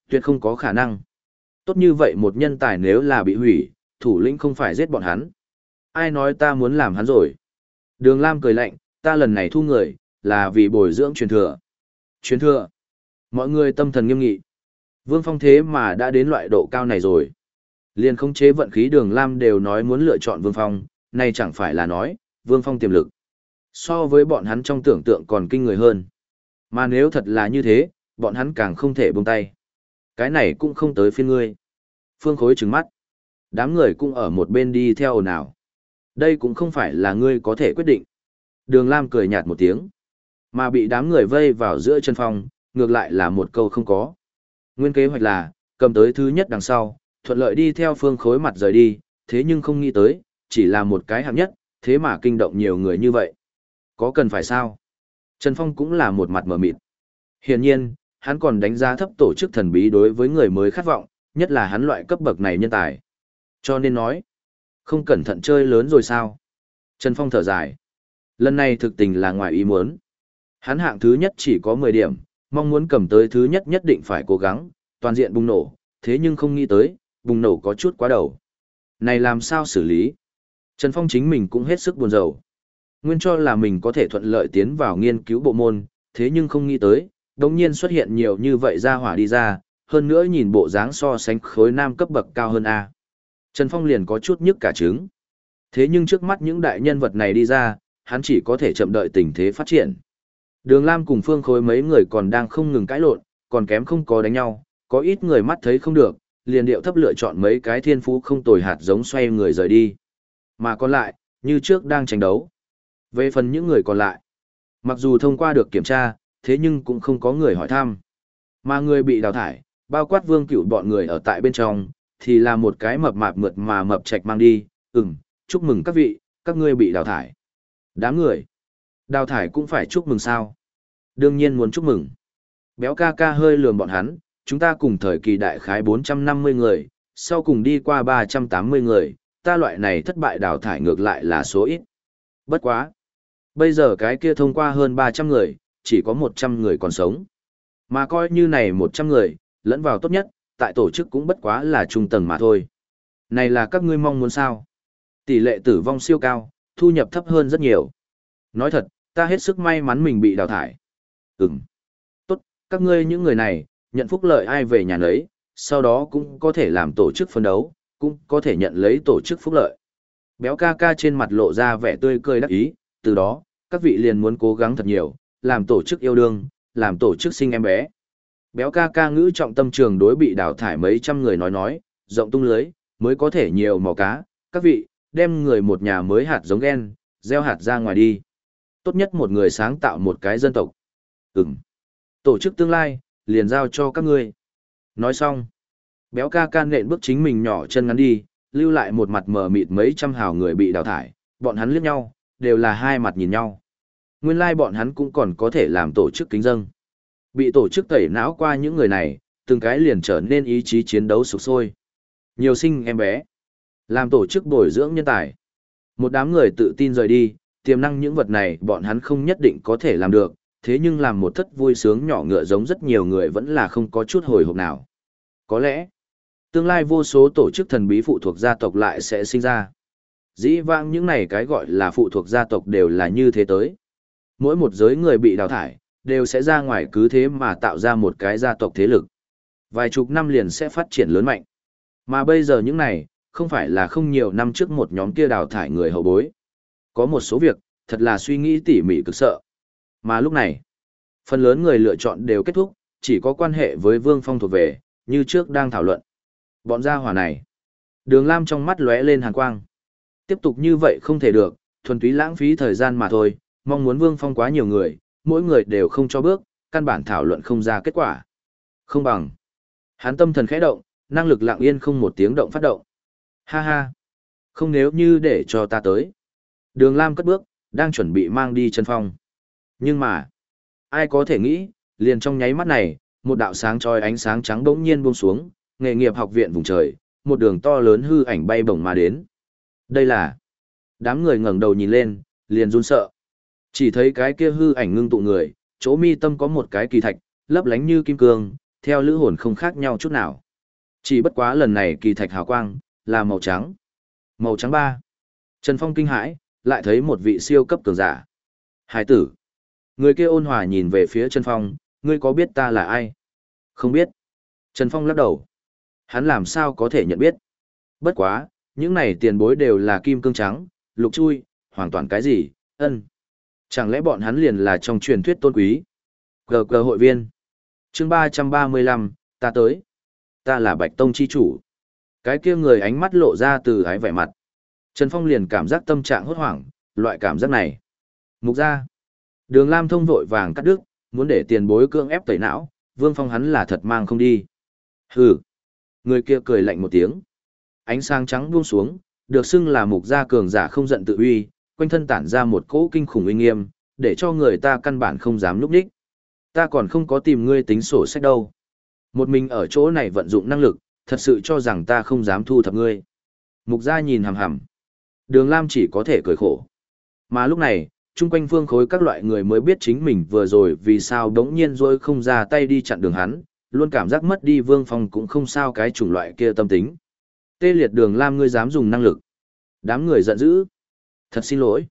tuyệt không có khả năng. Tốt như vậy một nhân tài nếu là bị hủy, thủ lĩnh không phải giết bọn hắn. Ai nói ta muốn làm hắn rồi? Đường Lam cười lạnh, ta lần này thu người, là vì bồi dưỡng truyền thừa. Chuyến thừa. Mọi người tâm thần nghiêm nghị. Vương Phong thế mà đã đến loại độ cao này rồi. Liên không chế vận khí đường Lam đều nói muốn lựa chọn Vương Phong, này chẳng phải là nói, Vương Phong tiềm lực. So với bọn hắn trong tưởng tượng còn kinh người hơn. Mà nếu thật là như thế, bọn hắn càng không thể buông tay. Cái này cũng không tới phiên ngươi. Phương Khối trừng mắt. Đám người cũng ở một bên đi theo nào. Đây cũng không phải là ngươi có thể quyết định. Đường Lam cười nhạt một tiếng. Mà bị đám người vây vào giữa chân phong, ngược lại là một câu không có. Nguyên kế hoạch là, cầm tới thứ nhất đằng sau, thuận lợi đi theo phương khối mặt rời đi, thế nhưng không nghĩ tới, chỉ là một cái hạng nhất, thế mà kinh động nhiều người như vậy. Có cần phải sao? Trần Phong cũng là một mặt mở mịt. Hiển nhiên, hắn còn đánh giá thấp tổ chức thần bí đối với người mới khát vọng, nhất là hắn loại cấp bậc này nhân tài. Cho nên nói, không cẩn thận chơi lớn rồi sao? Trần Phong thở dài. Lần này thực tình là ngoài ý muốn. Hắn hạng thứ nhất chỉ có 10 điểm, mong muốn cầm tới thứ nhất nhất định phải cố gắng, toàn diện bùng nổ, thế nhưng không nghĩ tới, bùng nổ có chút quá đầu. Này làm sao xử lý? Trần Phong chính mình cũng hết sức buồn rầu. Nguyên cho là mình có thể thuận lợi tiến vào nghiên cứu bộ môn, thế nhưng không nghĩ tới, đồng nhiên xuất hiện nhiều như vậy ra hỏa đi ra, hơn nữa nhìn bộ dáng so sánh khối nam cấp bậc cao hơn A. Trần Phong liền có chút nhức cả trứng. Thế nhưng trước mắt những đại nhân vật này đi ra, hắn chỉ có thể chậm đợi tình thế phát triển. Đường Lam cùng Phương Khối mấy người còn đang không ngừng cãi lộn, còn kém không có đánh nhau, có ít người mắt thấy không được, liền điệu thấp lựa chọn mấy cái thiên phú không tồi hạt giống xoay người rời đi. Mà còn lại, như trước đang tranh đấu. Về phần những người còn lại, mặc dù thông qua được kiểm tra, thế nhưng cũng không có người hỏi thăm. Mà người bị đào thải, bao quát vương cựu bọn người ở tại bên trong, thì là một cái mập mạp mượt mà mập trạch mang đi, ừm, chúc mừng các vị, các ngươi bị đào thải. Đám người, đào thải cũng phải chúc mừng sao? Đương nhiên muốn chúc mừng. Béo ca ca hơi lườm bọn hắn, chúng ta cùng thời kỳ đại khái 450 người, sau cùng đi qua 380 người, ta loại này thất bại đào thải ngược lại là số ít. Bất quá. Bây giờ cái kia thông qua hơn 300 người, chỉ có 100 người còn sống. Mà coi như này 100 người, lẫn vào tốt nhất, tại tổ chức cũng bất quá là trung tầng mà thôi. Này là các ngươi mong muốn sao? Tỷ lệ tử vong siêu cao, thu nhập thấp hơn rất nhiều. Nói thật, ta hết sức may mắn mình bị đào thải. Ừm. Tốt, các ngươi những người này, nhận phúc lợi ai về nhà nấy, sau đó cũng có thể làm tổ chức phân đấu, cũng có thể nhận lấy tổ chức phúc lợi. Béo ca ca trên mặt lộ ra vẻ tươi cười đắc ý, từ đó, các vị liền muốn cố gắng thật nhiều, làm tổ chức yêu đương, làm tổ chức sinh em bé. Béo ca ca ngữ trọng tâm trường đối bị đào thải mấy trăm người nói nói, rộng tung lưới, mới có thể nhiều mò cá, các vị, đem người một nhà mới hạt giống ghen, gieo hạt ra ngoài đi. Tốt nhất một người sáng tạo một cái dân tộc. Ừm. Tổ chức tương lai, liền giao cho các ngươi. Nói xong, béo ca ca nện bước chính mình nhỏ chân ngắn đi, lưu lại một mặt mờ mịt mấy trăm hào người bị đào thải, bọn hắn liếc nhau, đều là hai mặt nhìn nhau. Nguyên lai like bọn hắn cũng còn có thể làm tổ chức kính dân Bị tổ chức tẩy não qua những người này, từng cái liền trở nên ý chí chiến đấu sục sôi. Nhiều sinh em bé. Làm tổ chức bồi dưỡng nhân tài. Một đám người tự tin rời đi, tiềm năng những vật này bọn hắn không nhất định có thể làm được, thế nhưng làm một thất vui sướng nhỏ ngựa giống rất nhiều người vẫn là không có chút hồi hộp nào. Có lẽ, tương lai vô số tổ chức thần bí phụ thuộc gia tộc lại sẽ sinh ra. Dĩ vãng những này cái gọi là phụ thuộc gia tộc đều là như thế tới. Mỗi một giới người bị đào thải, đều sẽ ra ngoài cứ thế mà tạo ra một cái gia tộc thế lực. Vài chục năm liền sẽ phát triển lớn mạnh. Mà bây giờ những này, không phải là không nhiều năm trước một nhóm kia đào thải người hậu bối. Có một số việc, thật là suy nghĩ tỉ mỉ cực sợ. Mà lúc này, phần lớn người lựa chọn đều kết thúc, chỉ có quan hệ với Vương Phong thuộc về, như trước đang thảo luận. Bọn gia hỏa này. Đường Lam trong mắt lóe lên hàn quang. Tiếp tục như vậy không thể được, thuần túy lãng phí thời gian mà thôi, mong muốn Vương Phong quá nhiều người, mỗi người đều không cho bước, căn bản thảo luận không ra kết quả. Không bằng. Hắn tâm thần khẽ động, năng lực lặng yên không một tiếng động phát động. Ha ha. Không nếu như để cho ta tới. Đường Lam cất bước, đang chuẩn bị mang đi Trần phong. Nhưng mà, ai có thể nghĩ, liền trong nháy mắt này, một đạo sáng trói ánh sáng trắng bỗng nhiên buông xuống, nghề nghiệp học viện vùng trời, một đường to lớn hư ảnh bay bổng mà đến. Đây là... Đám người ngẩng đầu nhìn lên, liền run sợ. Chỉ thấy cái kia hư ảnh ngưng tụ người, chỗ mi tâm có một cái kỳ thạch, lấp lánh như kim cương, theo lữ hồn không khác nhau chút nào. Chỉ bất quá lần này kỳ thạch hào quang, là màu trắng. Màu trắng ba. Trần Phong kinh hãi, lại thấy một vị siêu cấp cường giả. Hải tử. Người kia ôn hòa nhìn về phía Trần Phong, ngươi có biết ta là ai? Không biết. Trần Phong lắc đầu. Hắn làm sao có thể nhận biết? Bất quá, những này tiền bối đều là kim cương trắng, lục chui, hoàn toàn cái gì, ân. Chẳng lẽ bọn hắn liền là trong truyền thuyết tôn quý? Gờ gờ hội viên. chương ba trăm ba mươi lăm, ta tới. Ta là Bạch Tông chi chủ. Cái kia người ánh mắt lộ ra từ ái vẻ mặt. Trần Phong liền cảm giác tâm trạng hốt hoảng, loại cảm giác này. Mục ra. Đường Lam thông vội vàng cắt đứt, muốn để tiền bối cưỡng ép tẩy não, Vương Phong hắn là thật mang không đi. Hừ. Người kia cười lạnh một tiếng. Ánh sáng trắng buông xuống, được xưng là mục gia cường giả không giận tự uy, quanh thân tản ra một cỗ kinh khủng uy nghiêm, để cho người ta căn bản không dám núp đích. Ta còn không có tìm ngươi tính sổ sách đâu. Một mình ở chỗ này vận dụng năng lực, thật sự cho rằng ta không dám thu thập ngươi. Mục gia nhìn hằm hằm. Đường Lam chỉ có thể cười khổ. Mà lúc này, chung quanh phương khối các loại người mới biết chính mình vừa rồi vì sao đống nhiên rồi không ra tay đi chặn đường hắn, luôn cảm giác mất đi vương phong cũng không sao cái chủng loại kia tâm tính. Tê liệt đường Lam ngươi dám dùng năng lực. Đám người giận dữ. Thật xin lỗi.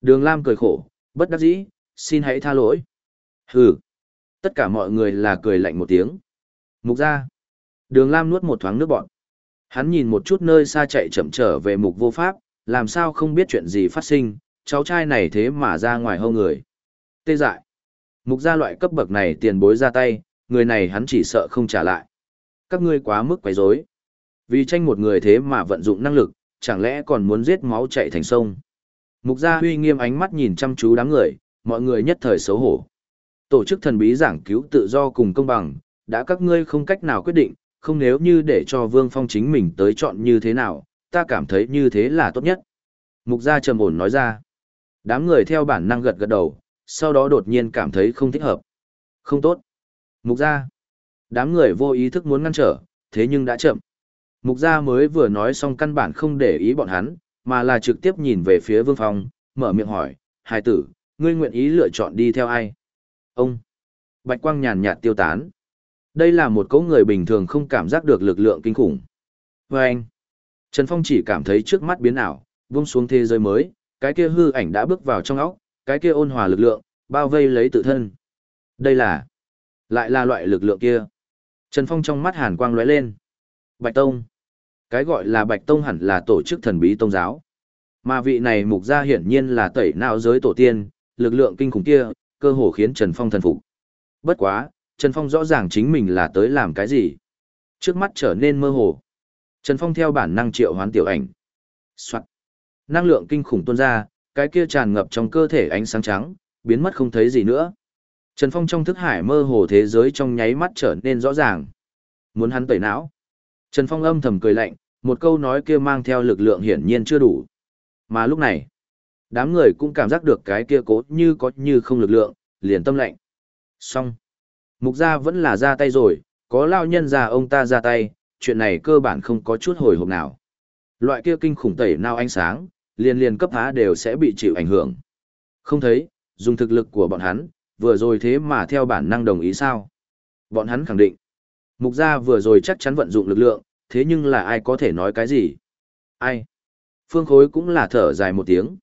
Đường Lam cười khổ, bất đắc dĩ, xin hãy tha lỗi. Hừ. Tất cả mọi người là cười lạnh một tiếng. Mục ra. Đường Lam nuốt một thoáng nước bọn. Hắn nhìn một chút nơi xa chạy chậm trở về mục vô pháp, làm sao không biết chuyện gì phát sinh, cháu trai này thế mà ra ngoài hâu người. Tê dại. Mục gia loại cấp bậc này tiền bối ra tay, người này hắn chỉ sợ không trả lại. Các ngươi quá mức quấy rối. Vì tranh một người thế mà vận dụng năng lực, chẳng lẽ còn muốn giết máu chạy thành sông. Mục gia huy nghiêm ánh mắt nhìn chăm chú đám người, mọi người nhất thời xấu hổ. Tổ chức thần bí giảng cứu tự do cùng công bằng, đã các ngươi không cách nào quyết định, không nếu như để cho Vương Phong chính mình tới chọn như thế nào, ta cảm thấy như thế là tốt nhất. Mục gia trầm ổn nói ra. Đám người theo bản năng gật gật đầu, sau đó đột nhiên cảm thấy không thích hợp. Không tốt. Mục gia. Đám người vô ý thức muốn ngăn trở, thế nhưng đã chậm. Mục gia mới vừa nói xong căn bản không để ý bọn hắn, mà là trực tiếp nhìn về phía Vương Phong, mở miệng hỏi, hài tử, ngươi nguyện ý lựa chọn đi theo ai? Ông. Bạch quang nhàn nhạt tiêu tán. Đây là một cấu người bình thường không cảm giác được lực lượng kinh khủng. Và anh. Trần Phong chỉ cảm thấy trước mắt biến ảo, vung xuống thế giới mới, cái kia hư ảnh đã bước vào trong óc, cái kia ôn hòa lực lượng, bao vây lấy tự thân. Đây là, lại là loại lực lượng kia. Trần Phong trong mắt hàn quang lóe lên. Bạch Tông. Cái gọi là Bạch Tông hẳn là tổ chức thần bí tông giáo. Mà vị này mục gia hiển nhiên là tẩy não giới tổ tiên, lực lượng kinh khủng kia, cơ hồ khiến Trần Phong thần phục. Bất quá, Trần Phong rõ ràng chính mình là tới làm cái gì. Trước mắt trở nên mơ hồ. Trần Phong theo bản năng triệu hoán tiểu ảnh. Soạt. Năng lượng kinh khủng tuôn ra, cái kia tràn ngập trong cơ thể ánh sáng trắng, biến mất không thấy gì nữa. Trần Phong trong thức hải mơ hồ thế giới trong nháy mắt trở nên rõ ràng. Muốn hắn tẩy não. Trần Phong âm thầm cười lạnh, một câu nói kia mang theo lực lượng hiển nhiên chưa đủ. Mà lúc này, đám người cũng cảm giác được cái kia cố như có như không lực lượng, liền tâm lạnh. Xong. Mục gia vẫn là ra tay rồi, có lao nhân già ông ta ra tay, chuyện này cơ bản không có chút hồi hộp nào. Loại kia kinh khủng tẩy nao ánh sáng, liền liền cấp há đều sẽ bị chịu ảnh hưởng. Không thấy, dùng thực lực của bọn hắn, vừa rồi thế mà theo bản năng đồng ý sao? Bọn hắn khẳng định. Mục gia vừa rồi chắc chắn vận dụng lực lượng, thế nhưng là ai có thể nói cái gì? Ai? Phương Khối cũng là thở dài một tiếng.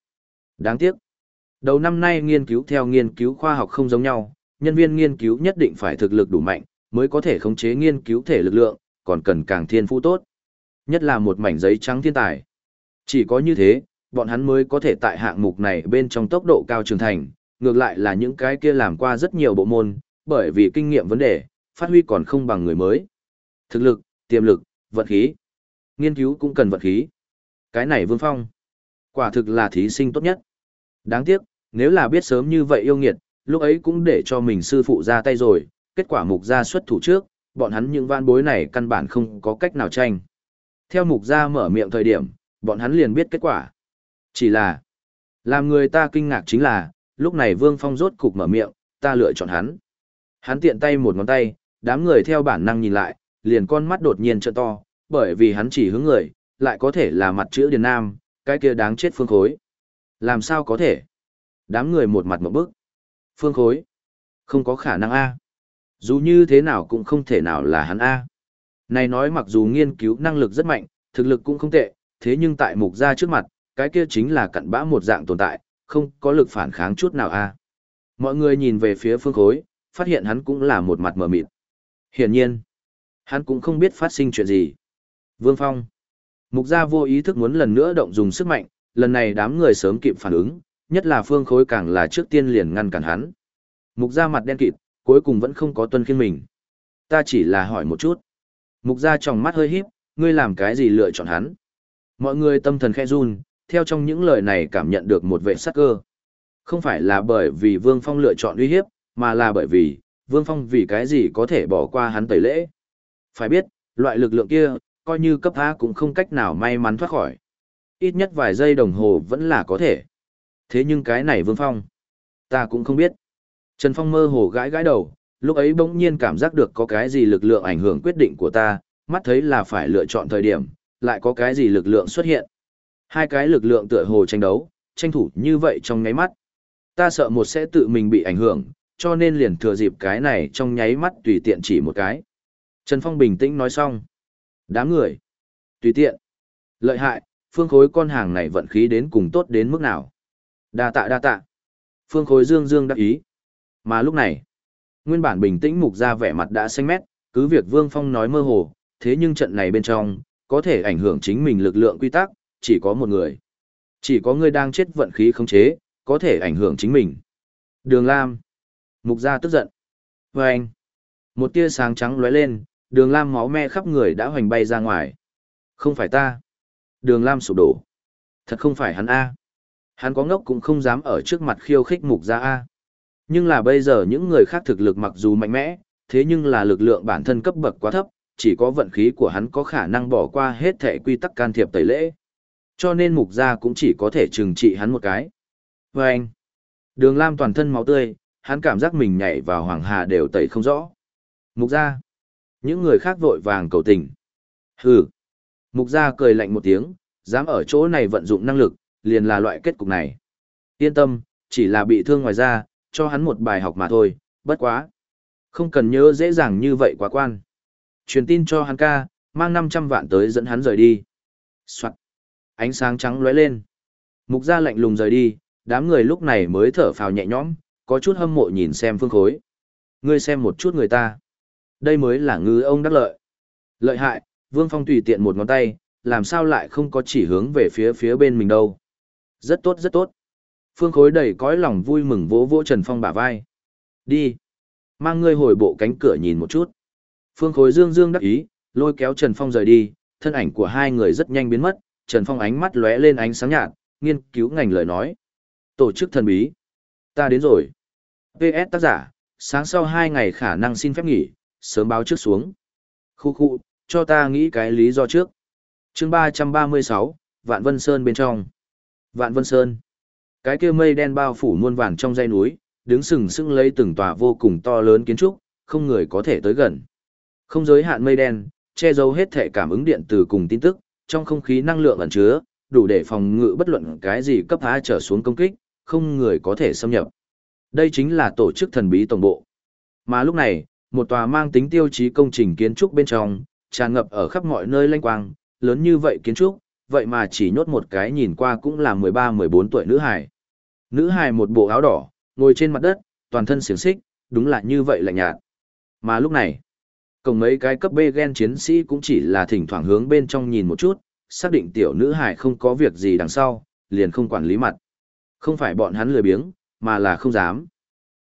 Đáng tiếc. Đầu năm nay nghiên cứu theo nghiên cứu khoa học không giống nhau, nhân viên nghiên cứu nhất định phải thực lực đủ mạnh, mới có thể khống chế nghiên cứu thể lực lượng, còn cần càng thiên phú tốt. Nhất là một mảnh giấy trắng thiên tài. Chỉ có như thế, bọn hắn mới có thể tại hạng mục này bên trong tốc độ cao trưởng thành, ngược lại là những cái kia làm qua rất nhiều bộ môn, bởi vì kinh nghiệm vấn đề, phát huy còn không bằng người mới. Thực lực, tiềm lực, vận khí. Nghiên cứu cũng cần vận khí. Cái này Vương Phong, quả thực là thí sinh tốt nhất. Đáng tiếc, nếu là biết sớm như vậy yêu nghiệt, lúc ấy cũng để cho mình sư phụ ra tay rồi, kết quả mục ra xuất thủ trước, bọn hắn những van bối này căn bản không có cách nào tranh. Theo mục gia mở miệng thời điểm, bọn hắn liền biết kết quả. Chỉ là, làm người ta kinh ngạc chính là, lúc này Vương Phong rốt cục mở miệng, ta lựa chọn hắn. Hắn tiện tay một ngón tay, đám người theo bản năng nhìn lại, liền con mắt đột nhiên trợ to, bởi vì hắn chỉ hướng người, lại có thể là mặt chữ Điền Nam, cái kia đáng chết phương khối. Làm sao có thể? Đám người một mặt một bức. Phương khối. Không có khả năng A. Dù như thế nào cũng không thể nào là hắn A. Này nói mặc dù nghiên cứu năng lực rất mạnh, thực lực cũng không tệ, thế nhưng tại mục gia trước mặt, cái kia chính là cặn bã một dạng tồn tại, không có lực phản kháng chút nào a. Mọi người nhìn về phía phương khối, phát hiện hắn cũng là một mặt mờ mịt. Hiển nhiên, hắn cũng không biết phát sinh chuyện gì. Vương Phong. Mục gia vô ý thức muốn lần nữa động dùng sức mạnh, lần này đám người sớm kịp phản ứng, nhất là phương khối càng là trước tiên liền ngăn cản hắn. Mục gia mặt đen kịt, cuối cùng vẫn không có tuân khiên mình. Ta chỉ là hỏi một chút. Mục gia trong mắt hơi híp, ngươi làm cái gì lựa chọn hắn? Mọi người tâm thần khẽ run, theo trong những lời này cảm nhận được một vệ sắc cơ. Không phải là bởi vì Vương Phong lựa chọn uy hiếp, mà là bởi vì, Vương Phong vì cái gì có thể bỏ qua hắn tẩy lễ. Phải biết, loại lực lượng kia, coi như cấp A cũng không cách nào may mắn thoát khỏi. Ít nhất vài giây đồng hồ vẫn là có thể. Thế nhưng cái này Vương Phong, ta cũng không biết. Trần Phong mơ hồ gãi gãi đầu, lúc ấy bỗng nhiên cảm giác được có cái gì lực lượng ảnh hưởng quyết định của ta, mắt thấy là phải lựa chọn thời điểm, lại có cái gì lực lượng xuất hiện. Hai cái lực lượng tựa hồ tranh đấu, tranh thủ như vậy trong nháy mắt. Ta sợ một sẽ tự mình bị ảnh hưởng, cho nên liền thừa dịp cái này trong nháy mắt tùy tiện chỉ một cái. Trần Phong bình tĩnh nói xong. Đám người. Tùy tiện. Lợi hại, phương khối con hàng này vận khí đến cùng tốt đến mức nào. Đa tạ đa tạ. Phương khối dương dương đắc ý. Mà lúc này, nguyên bản bình tĩnh mục ra vẻ mặt đã xanh mét, cứ việc Vương Phong nói mơ hồ, thế nhưng trận này bên trong, có thể ảnh hưởng chính mình lực lượng quy tắc, chỉ có một người. Chỉ có người đang chết vận khí không chế, có thể ảnh hưởng chính mình. Đường Lam. Mục gia tức giận. Và anh. Một tia sáng trắng lóe lên, đường Lam máu me khắp người đã hoành bay ra ngoài. Không phải ta. Đường Lam sụp đổ. Thật không phải hắn A. Hắn có ngốc cũng không dám ở trước mặt khiêu khích mục gia A. Nhưng là bây giờ những người khác thực lực mặc dù mạnh mẽ, thế nhưng là lực lượng bản thân cấp bậc quá thấp, chỉ có vận khí của hắn có khả năng bỏ qua hết thể quy tắc can thiệp tẩy lễ. Cho nên mục gia cũng chỉ có thể trừng trị hắn một cái. Và anh, đường lam toàn thân máu tươi, hắn cảm giác mình nhảy vào hoàng hà đều tẩy không rõ. Mục gia, những người khác vội vàng cầu tình. Hừ, mục gia cười lạnh một tiếng, dám ở chỗ này vận dụng năng lực, liền là loại kết cục này. Yên tâm, chỉ là bị thương ngoài ra, cho hắn một bài học mà thôi, bất quá. Không cần nhớ dễ dàng như vậy quá quan. Truyền tin cho hắn ca, mang 500 vạn tới dẫn hắn rời đi. Soạn. Ánh sáng trắng lóe lên. Mục gia lạnh lùng rời đi, đám người lúc này mới thở phào nhẹ nhõm, có chút hâm mộ nhìn xem phương khối. Ngươi xem một chút người ta. Đây mới là ngư ông đắc lợi. Lợi hại, Vương Phong tùy tiện một ngón tay, làm sao lại không có chỉ hướng về phía phía bên mình đâu. Rất tốt rất tốt. Phương khối đầy cõi lòng vui mừng vỗ vỗ Trần Phong bả vai. Đi. Mang ngươi hồi bộ cánh cửa nhìn một chút. Phương khối dương dương đắc ý, lôi kéo Trần Phong rời đi, thân ảnh của hai người rất nhanh biến mất, Trần Phong ánh mắt lóe lên ánh sáng nhạt, nghiên cứu ngành lời nói. Tổ chức thần bí. Ta đến rồi. PS tác giả, sáng sau hai ngày khả năng xin phép nghỉ, sớm báo trước xuống. Khu khu, cho ta nghĩ cái lý do trước. chương ba trăm ba mươi sáu, Vạn Vân Sơn bên trong. Vạn Vân Sơn. Cái kia mây đen bao phủ muôn vàn trong dãy núi, đứng sừng sững lấy từng tòa vô cùng to lớn kiến trúc, không người có thể tới gần. Không giới hạn mây đen, che giấu hết thể cảm ứng điện từ cùng tin tức, trong không khí năng lượng ẩn chứa, đủ để phòng ngự bất luận cái gì cấp há trở xuống công kích, không người có thể xâm nhập. Đây chính là tổ chức thần bí tổng bộ. Mà lúc này, một tòa mang tính tiêu chí công trình kiến trúc bên trong, tràn ngập ở khắp mọi nơi lanh quang, lớn như vậy kiến trúc, vậy mà chỉ nhốt một cái nhìn qua cũng là 13-14 tuổi nữ hải. Nữ hài một bộ áo đỏ, ngồi trên mặt đất, toàn thân xiềng xích, đúng là như vậy lạnh nhạt. Mà lúc này, cổng mấy cái cấp B gen chiến sĩ cũng chỉ là thỉnh thoảng hướng bên trong nhìn một chút, xác định tiểu nữ hài không có việc gì đằng sau, liền không quản lý mặt. Không phải bọn hắn lười biếng, mà là không dám.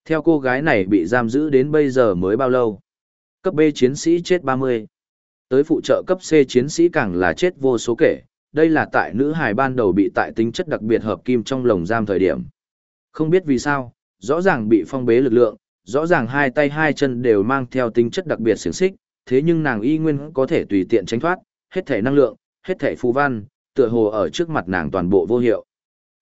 Theo cô gái này bị giam giữ đến bây giờ mới bao lâu? Cấp B chiến sĩ chết 30. Tới phụ trợ cấp C chiến sĩ càng là chết vô số kể, đây là tại nữ hài ban đầu bị tại tính chất đặc biệt hợp kim trong lồng giam thời điểm. Không biết vì sao, rõ ràng bị phong bế lực lượng, rõ ràng hai tay hai chân đều mang theo tính chất đặc biệt xiềng xích, thế nhưng nàng y nguyên có thể tùy tiện tránh thoát, hết thể năng lượng, hết thể phù văn, tựa hồ ở trước mặt nàng toàn bộ vô hiệu.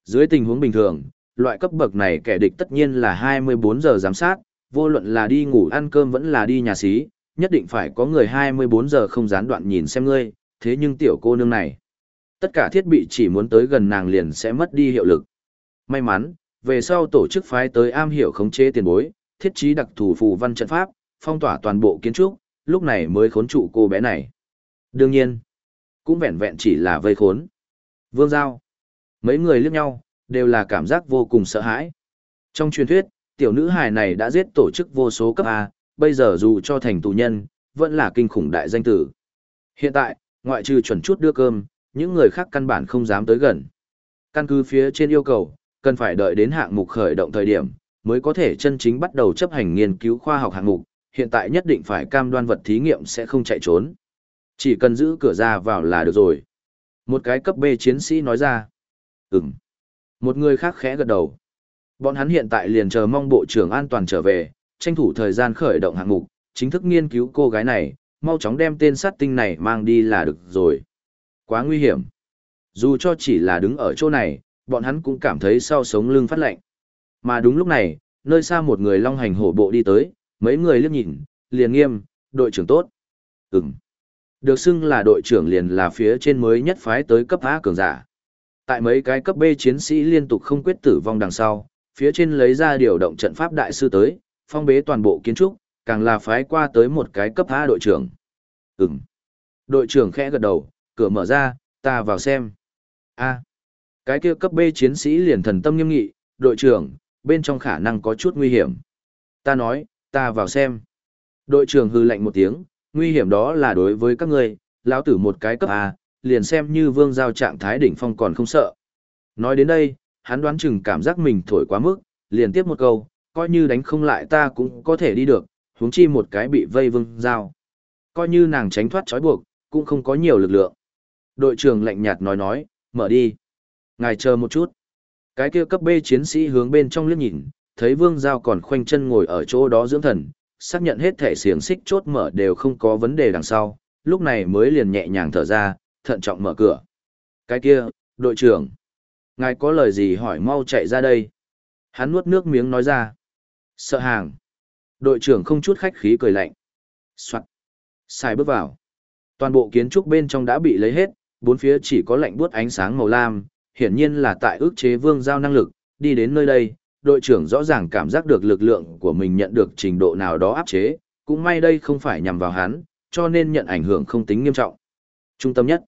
Dưới tình huống bình thường, loại cấp bậc này kẻ địch tất nhiên là 24 giờ giám sát, vô luận là đi ngủ ăn cơm vẫn là đi nhà xí, nhất định phải có người 24 giờ không gián đoạn nhìn xem ngươi, thế nhưng tiểu cô nương này, tất cả thiết bị chỉ muốn tới gần nàng liền sẽ mất đi hiệu lực. May mắn, về sau tổ chức phái tới am hiểu khống chế tiền bối, thiết trí đặc thù phù văn trận pháp, phong tỏa toàn bộ kiến trúc, lúc này mới khốn trụ cô bé này. Đương nhiên, cũng vẹn vẹn chỉ là vây khốn. Vương Giao. Mấy người liếc nhau, đều là cảm giác vô cùng sợ hãi. Trong truyền thuyết, tiểu nữ hài này đã giết tổ chức vô số cấp A, bây giờ dù cho thành tù nhân, vẫn là kinh khủng đại danh tử. Hiện tại, ngoại trừ chuẩn chút đưa cơm, những người khác căn bản không dám tới gần. Căn cứ phía trên yêu cầu, cần phải đợi đến hạng mục khởi động thời điểm, mới có thể chân chính bắt đầu chấp hành nghiên cứu khoa học hạng mục, hiện tại nhất định phải cam đoan vật thí nghiệm sẽ không chạy trốn. Chỉ cần giữ cửa ra vào là được rồi. Một cái cấp B chiến sĩ nói ra. Ừm. Một người khác khẽ gật đầu. Bọn hắn hiện tại liền chờ mong Bộ trưởng an toàn trở về, tranh thủ thời gian khởi động hạng mục, chính thức nghiên cứu cô gái này, mau chóng đem tên sát tinh này mang đi là được rồi. Quá nguy hiểm. Dù cho chỉ là đứng ở chỗ này, bọn hắn cũng cảm thấy sau sống lưng phát lạnh. Mà đúng lúc này, nơi xa một người long hành hổ bộ đi tới, mấy người liếc nhìn, liền nghiêm, đội trưởng tốt. Ừm. Được xưng là đội trưởng liền là phía trên mới nhất phái tới cấp A cường giả. Tại mấy cái cấp B chiến sĩ liên tục không quyết tử vong đằng sau, phía trên lấy ra điều động trận pháp đại sư tới, phong bế toàn bộ kiến trúc, càng là phái qua tới một cái cấp A đội trưởng. Ừm. Đội trưởng khẽ gật đầu, cửa mở ra, ta vào xem. A. Cái kia cấp B chiến sĩ liền thần tâm nghiêm nghị, đội trưởng, bên trong khả năng có chút nguy hiểm. Ta nói, ta vào xem. Đội trưởng hư lạnh một tiếng, nguy hiểm đó là đối với các ngươi, lão tử một cái cấp A, liền xem như vương giao trạng thái đỉnh phong còn không sợ. Nói đến đây, hắn đoán chừng cảm giác mình thổi quá mức, liền tiếp một câu, coi như đánh không lại ta cũng có thể đi được, huống chi một cái bị vây vương giao. Coi như nàng tránh thoát trói buộc, cũng không có nhiều lực lượng. Đội trưởng lạnh nhạt nói nói, mở đi. Ngài chờ một chút. Cái kia cấp B chiến sĩ hướng bên trong liếc nhìn, thấy vương giao còn khoanh chân ngồi ở chỗ đó dưỡng thần, xác nhận hết thể xiềng xích chốt mở đều không có vấn đề đằng sau, lúc này mới liền nhẹ nhàng thở ra, thận trọng mở cửa. Cái kia, đội trưởng, ngài có lời gì hỏi mau chạy ra đây. Hắn nuốt nước miếng nói ra. Sợ hàng. Đội trưởng không chút khách khí cười lạnh. Soạn. Xài bước vào. Toàn bộ kiến trúc bên trong đã bị lấy hết, bốn phía chỉ có lạnh buốt ánh sáng màu lam, hiển nhiên là tại ước chế vương giao năng lực, đi đến nơi đây, đội trưởng rõ ràng cảm giác được lực lượng của mình nhận được trình độ nào đó áp chế, cũng may đây không phải nhằm vào hắn, cho nên nhận ảnh hưởng không tính nghiêm trọng. Trung tâm nhất,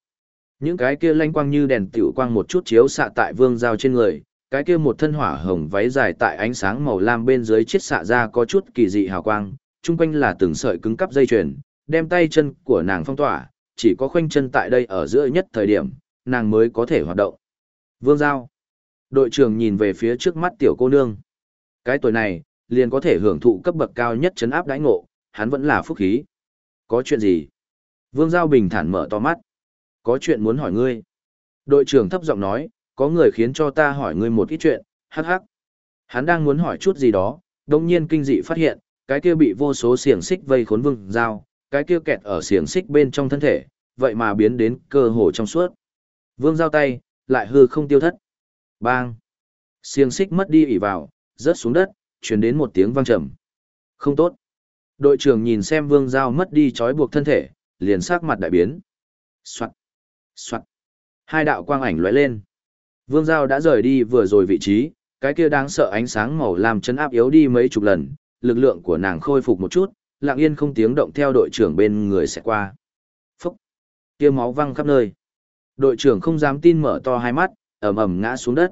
những cái kia lanh quang như đèn tiểu quang một chút chiếu xạ tại vương giao trên người, cái kia một thân hỏa hồng váy dài tại ánh sáng màu lam bên dưới chiết xạ ra có chút kỳ dị hào quang, chung quanh là từng sợi cứng cắp dây chuyền, đem tay chân của nàng phong tỏa, chỉ có khoanh chân tại đây ở giữa nhất thời điểm, nàng mới có thể hoạt động. Vương Giao. Đội trưởng nhìn về phía trước mắt tiểu cô nương. Cái tuổi này, liền có thể hưởng thụ cấp bậc cao nhất chấn áp đãi ngộ, hắn vẫn là phúc khí. Có chuyện gì? Vương Giao bình thản mở to mắt. Có chuyện muốn hỏi ngươi. Đội trưởng thấp giọng nói, có người khiến cho ta hỏi ngươi một ít chuyện, hắc hắc. Hắn đang muốn hỏi chút gì đó, đồng nhiên kinh dị phát hiện, cái kia bị vô số xiềng xích vây khốn vương giao, cái kia kẹt ở xiềng xích bên trong thân thể, vậy mà biến đến cơ hồ trong suốt. Vương giao tay, lại hư không tiêu thất. Bang! Xiềng xích mất đi ỉ vào, rớt xuống đất, chuyển đến một tiếng vang trầm. Không tốt. Đội trưởng nhìn xem vương giao mất đi trói buộc thân thể, liền sắc mặt đại biến. Soạn! Soạn! Hai đạo quang ảnh lóe lên. Vương Giao đã rời đi vừa rồi vị trí, cái kia đáng sợ ánh sáng màu làm chấn áp yếu đi mấy chục lần, lực lượng của nàng khôi phục một chút, lặng yên không tiếng động theo đội trưởng bên người sẽ qua. Phúc! Kia máu văng khắp nơi. Đội trưởng không dám tin mở to hai mắt, ầm ầm ngã xuống đất.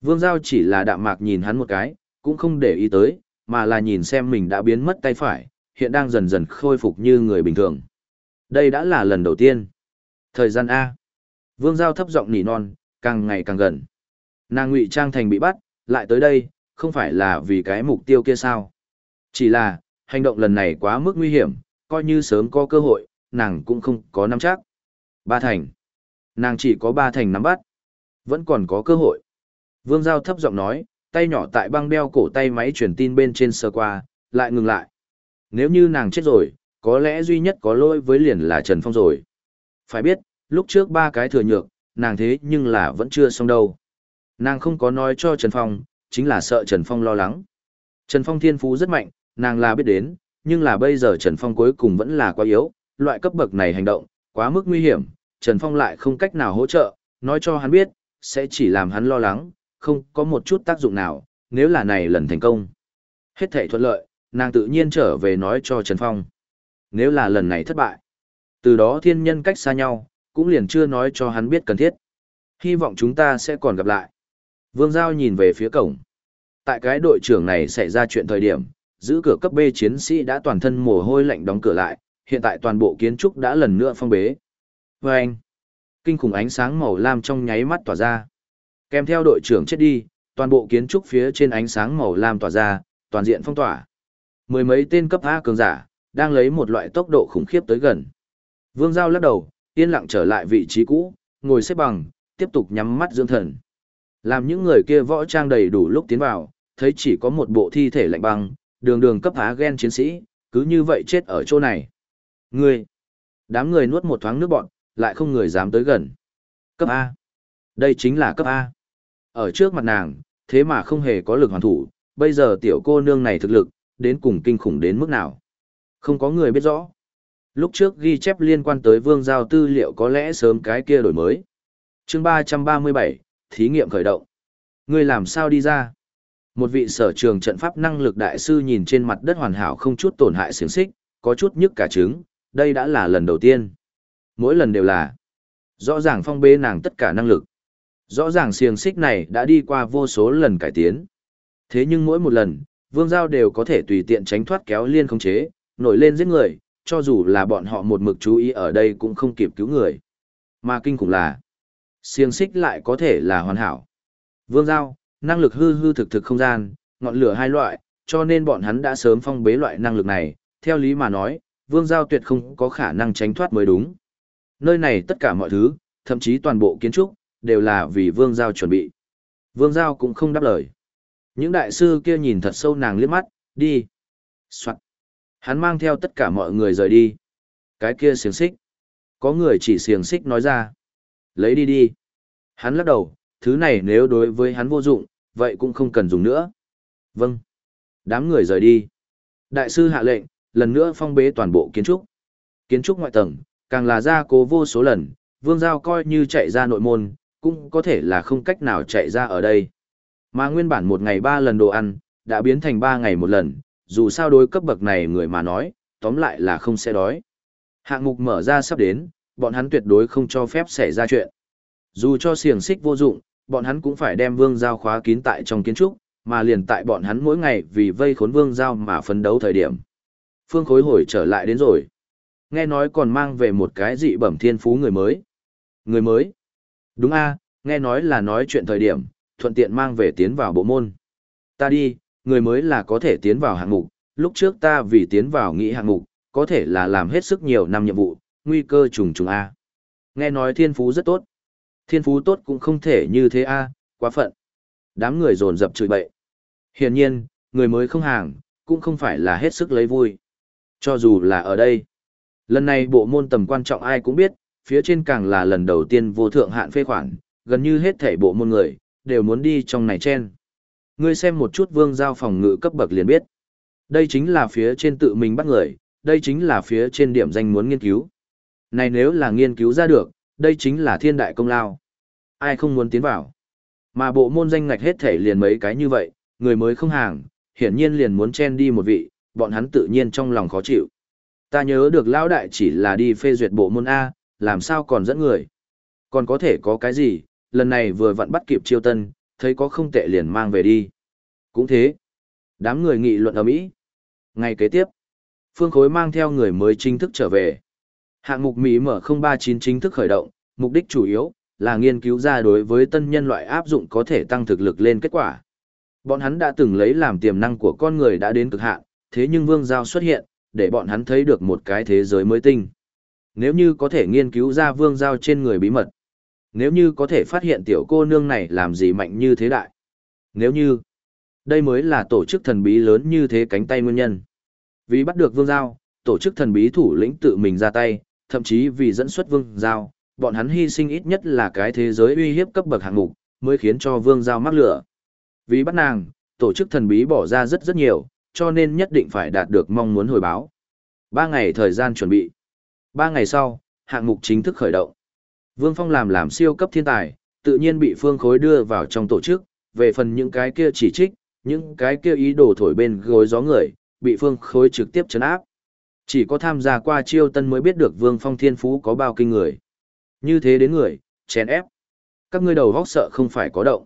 Vương Giao chỉ là đạm mạc nhìn hắn một cái, cũng không để ý tới, mà là nhìn xem mình đã biến mất tay phải, hiện đang dần dần khôi phục như người bình thường. Đây đã là lần đầu tiên. Thời gian A. Vương Giao thấp giọng nỉ non, càng ngày càng gần. Nàng ngụy trang thành bị bắt, lại tới đây, không phải là vì cái mục tiêu kia sao. Chỉ là, hành động lần này quá mức nguy hiểm, coi như sớm có cơ hội, nàng cũng không có nắm chắc. Ba thành. Nàng chỉ có ba thành nắm bắt. Vẫn còn có cơ hội. Vương Giao thấp giọng nói, tay nhỏ tại băng đeo cổ tay máy truyền tin bên trên sơ qua, lại ngừng lại. Nếu như nàng chết rồi, có lẽ duy nhất có lỗi với liền là Trần Phong rồi. Phải biết, lúc trước ba cái thừa nhược, nàng thế nhưng là vẫn chưa xong đâu. Nàng không có nói cho Trần Phong, chính là sợ Trần Phong lo lắng. Trần Phong thiên phú rất mạnh, nàng là biết đến, nhưng là bây giờ Trần Phong cuối cùng vẫn là quá yếu, loại cấp bậc này hành động, quá mức nguy hiểm, Trần Phong lại không cách nào hỗ trợ, nói cho hắn biết, sẽ chỉ làm hắn lo lắng, không có một chút tác dụng nào, nếu là này lần thành công. Hết thể thuận lợi, nàng tự nhiên trở về nói cho Trần Phong. Nếu là lần này thất bại, từ đó thiên nhân cách xa nhau, cũng liền chưa nói cho hắn biết cần thiết. Hy vọng chúng ta sẽ còn gặp lại. Vương Giao nhìn về phía cổng. Tại cái đội trưởng này xảy ra chuyện thời điểm, giữ cửa cấp B chiến sĩ đã toàn thân mồ hôi lạnh đóng cửa lại, hiện tại toàn bộ kiến trúc đã lần nữa phong bế. Và anh, kinh khủng ánh sáng màu lam trong nháy mắt tỏa ra. Kèm theo đội trưởng chết đi, toàn bộ kiến trúc phía trên ánh sáng màu lam tỏa ra, toàn diện phong tỏa. Mười mấy tên cấp A cường giả, đang lấy một loại tốc độ khủng khiếp tới gần. Vương Giao lắc đầu, yên lặng trở lại vị trí cũ, ngồi xếp bằng, tiếp tục nhắm mắt dưỡng thần. Làm những người kia võ trang đầy đủ lúc tiến vào, thấy chỉ có một bộ thi thể lạnh băng, đường đường cấp há gen chiến sĩ, cứ như vậy chết ở chỗ này. Người, đám người nuốt một thoáng nước bọn, lại không người dám tới gần. Cấp A. Đây chính là cấp A. Ở trước mặt nàng, thế mà không hề có lực hoàn thủ, bây giờ tiểu cô nương này thực lực, đến cùng kinh khủng đến mức nào. Không có người biết rõ. Lúc trước ghi chép liên quan tới vương giao tư liệu có lẽ sớm cái kia đổi mới. chương ba ba mươi bảy thí nghiệm khởi động. Ngươi làm sao đi ra? Một vị sở trường trận pháp năng lực đại sư nhìn trên mặt đất hoàn hảo không chút tổn hại xiềng xích, có chút nhức cả trứng, đây đã là lần đầu tiên. Mỗi lần đều là rõ ràng phong bê nàng tất cả năng lực. Rõ ràng xiềng xích này đã đi qua vô số lần cải tiến. Thế nhưng mỗi một lần, vương giao đều có thể tùy tiện tránh thoát kéo liên không chế, nổi lên giết người, cho dù là bọn họ một mực chú ý ở đây cũng không kịp cứu người. Mà kinh khủng là, xiềng xích lại có thể là hoàn hảo. Vương Giao, năng lực hư hư thực thực không gian, ngọn lửa hai loại, cho nên bọn hắn đã sớm phong bế loại năng lực này, theo lý mà nói, Vương Giao tuyệt không có khả năng tránh thoát mới đúng. Nơi này tất cả mọi thứ, thậm chí toàn bộ kiến trúc, đều là vì Vương Giao chuẩn bị. Vương Giao cũng không đáp lời. Những đại sư kia nhìn thật sâu nàng liếc mắt, đi. Soạn. Hắn mang theo tất cả mọi người rời đi. Cái kia xiềng xích. Có người chỉ xiềng xích nói ra. Lấy đi đi. Hắn lắc đầu, thứ này nếu đối với hắn vô dụng, vậy cũng không cần dùng nữa. Vâng. Đám người rời đi. Đại sư hạ lệnh, lần nữa phong bế toàn bộ kiến trúc. Kiến trúc ngoại tầng, càng là ra cố vô số lần, vương giao coi như chạy ra nội môn, cũng có thể là không cách nào chạy ra ở đây. Mà nguyên bản một ngày ba lần đồ ăn, đã biến thành ba ngày một lần, dù sao đối cấp bậc này người mà nói, tóm lại là không sẽ đói. Hạng mục mở ra sắp đến, bọn hắn tuyệt đối không cho phép xảy ra chuyện. Dù cho xiềng xích vô dụng, bọn hắn cũng phải đem vương giao khóa kín tại trong kiến trúc, mà liền tại bọn hắn mỗi ngày vì vây khốn vương giao mà phấn đấu thời điểm. Phương khối hồi trở lại đến rồi. Nghe nói còn mang về một cái dị bẩm thiên phú người mới. Người mới? Đúng a, nghe nói là nói chuyện thời điểm, thuận tiện mang về tiến vào bộ môn. Ta đi, người mới là có thể tiến vào hạng mục, lúc trước ta vì tiến vào nghĩ hạng mục, có thể là làm hết sức nhiều năm nhiệm vụ, nguy cơ trùng trùng A. Nghe nói thiên phú rất tốt. Thiên phú tốt cũng không thể như thế A, quá phận. Đám người dồn dập chửi bậy. Hiển nhiên, người mới không hàng, cũng không phải là hết sức lấy vui. Cho dù là ở đây. Lần này bộ môn tầm quan trọng ai cũng biết, phía trên càng là lần đầu tiên vô thượng hạn phê khoản, gần như hết thảy bộ môn người, đều muốn đi trong này chen. Ngươi xem một chút vương giao phòng ngự cấp bậc liền biết. Đây chính là phía trên tự mình bắt người, đây chính là phía trên điểm danh muốn nghiên cứu. Này nếu là nghiên cứu ra được, đây chính là thiên đại công lao. Ai không muốn tiến vào. Mà bộ môn danh ngạch hết thể liền mấy cái như vậy, người mới không hàng, hiển nhiên liền muốn chen đi một vị, bọn hắn tự nhiên trong lòng khó chịu. Ta nhớ được lão đại chỉ là đi phê duyệt bộ môn A, làm sao còn dẫn người. Còn có thể có cái gì, lần này vừa vặn bắt kịp chiêu tân, thấy có không tệ liền mang về đi. Cũng thế. Đám người nghị luận ở Mỹ. Ngày kế tiếp, Phương Khối mang theo người mới chính thức trở về. Hạng mục Mỹ mở 039 chính thức khởi động, mục đích chủ yếu là nghiên cứu ra đối với tân nhân loại áp dụng có thể tăng thực lực lên kết quả. Bọn hắn đã từng lấy làm tiềm năng của con người đã đến cực hạn, thế nhưng Vương Giao xuất hiện, để bọn hắn thấy được một cái thế giới mới tinh. Nếu như có thể nghiên cứu ra Vương Giao trên người bí mật, nếu như có thể phát hiện tiểu cô nương này làm gì mạnh như thế đại, nếu như đây mới là tổ chức thần bí lớn như thế cánh tay nguyên nhân. Vì bắt được Vương Giao, tổ chức thần bí thủ lĩnh tự mình ra tay, thậm chí vì dẫn xuất Vương Giao, bọn hắn hy sinh ít nhất là cái thế giới uy hiếp cấp bậc hạng mục, mới khiến cho Vương Giao mắc lửa. Vì bắt nàng, tổ chức thần bí bỏ ra rất rất nhiều, cho nên nhất định phải đạt được mong muốn hồi báo. Ba ngày thời gian chuẩn bị. Ba ngày sau, hạng mục chính thức khởi động. Vương Phong làm làm siêu cấp thiên tài, tự nhiên bị Phương Khối đưa vào trong tổ chức, về phần những cái kia chỉ trích, những cái kia ý đồ thổi bên gối gió người, bị Phương Khối trực tiếp chấn áp. Chỉ có tham gia qua chiêu tân mới biết được Vương Phong thiên phú có bao kinh người. Như thế đến người, chèn ép. Các ngươi đầu góc sợ không phải có động.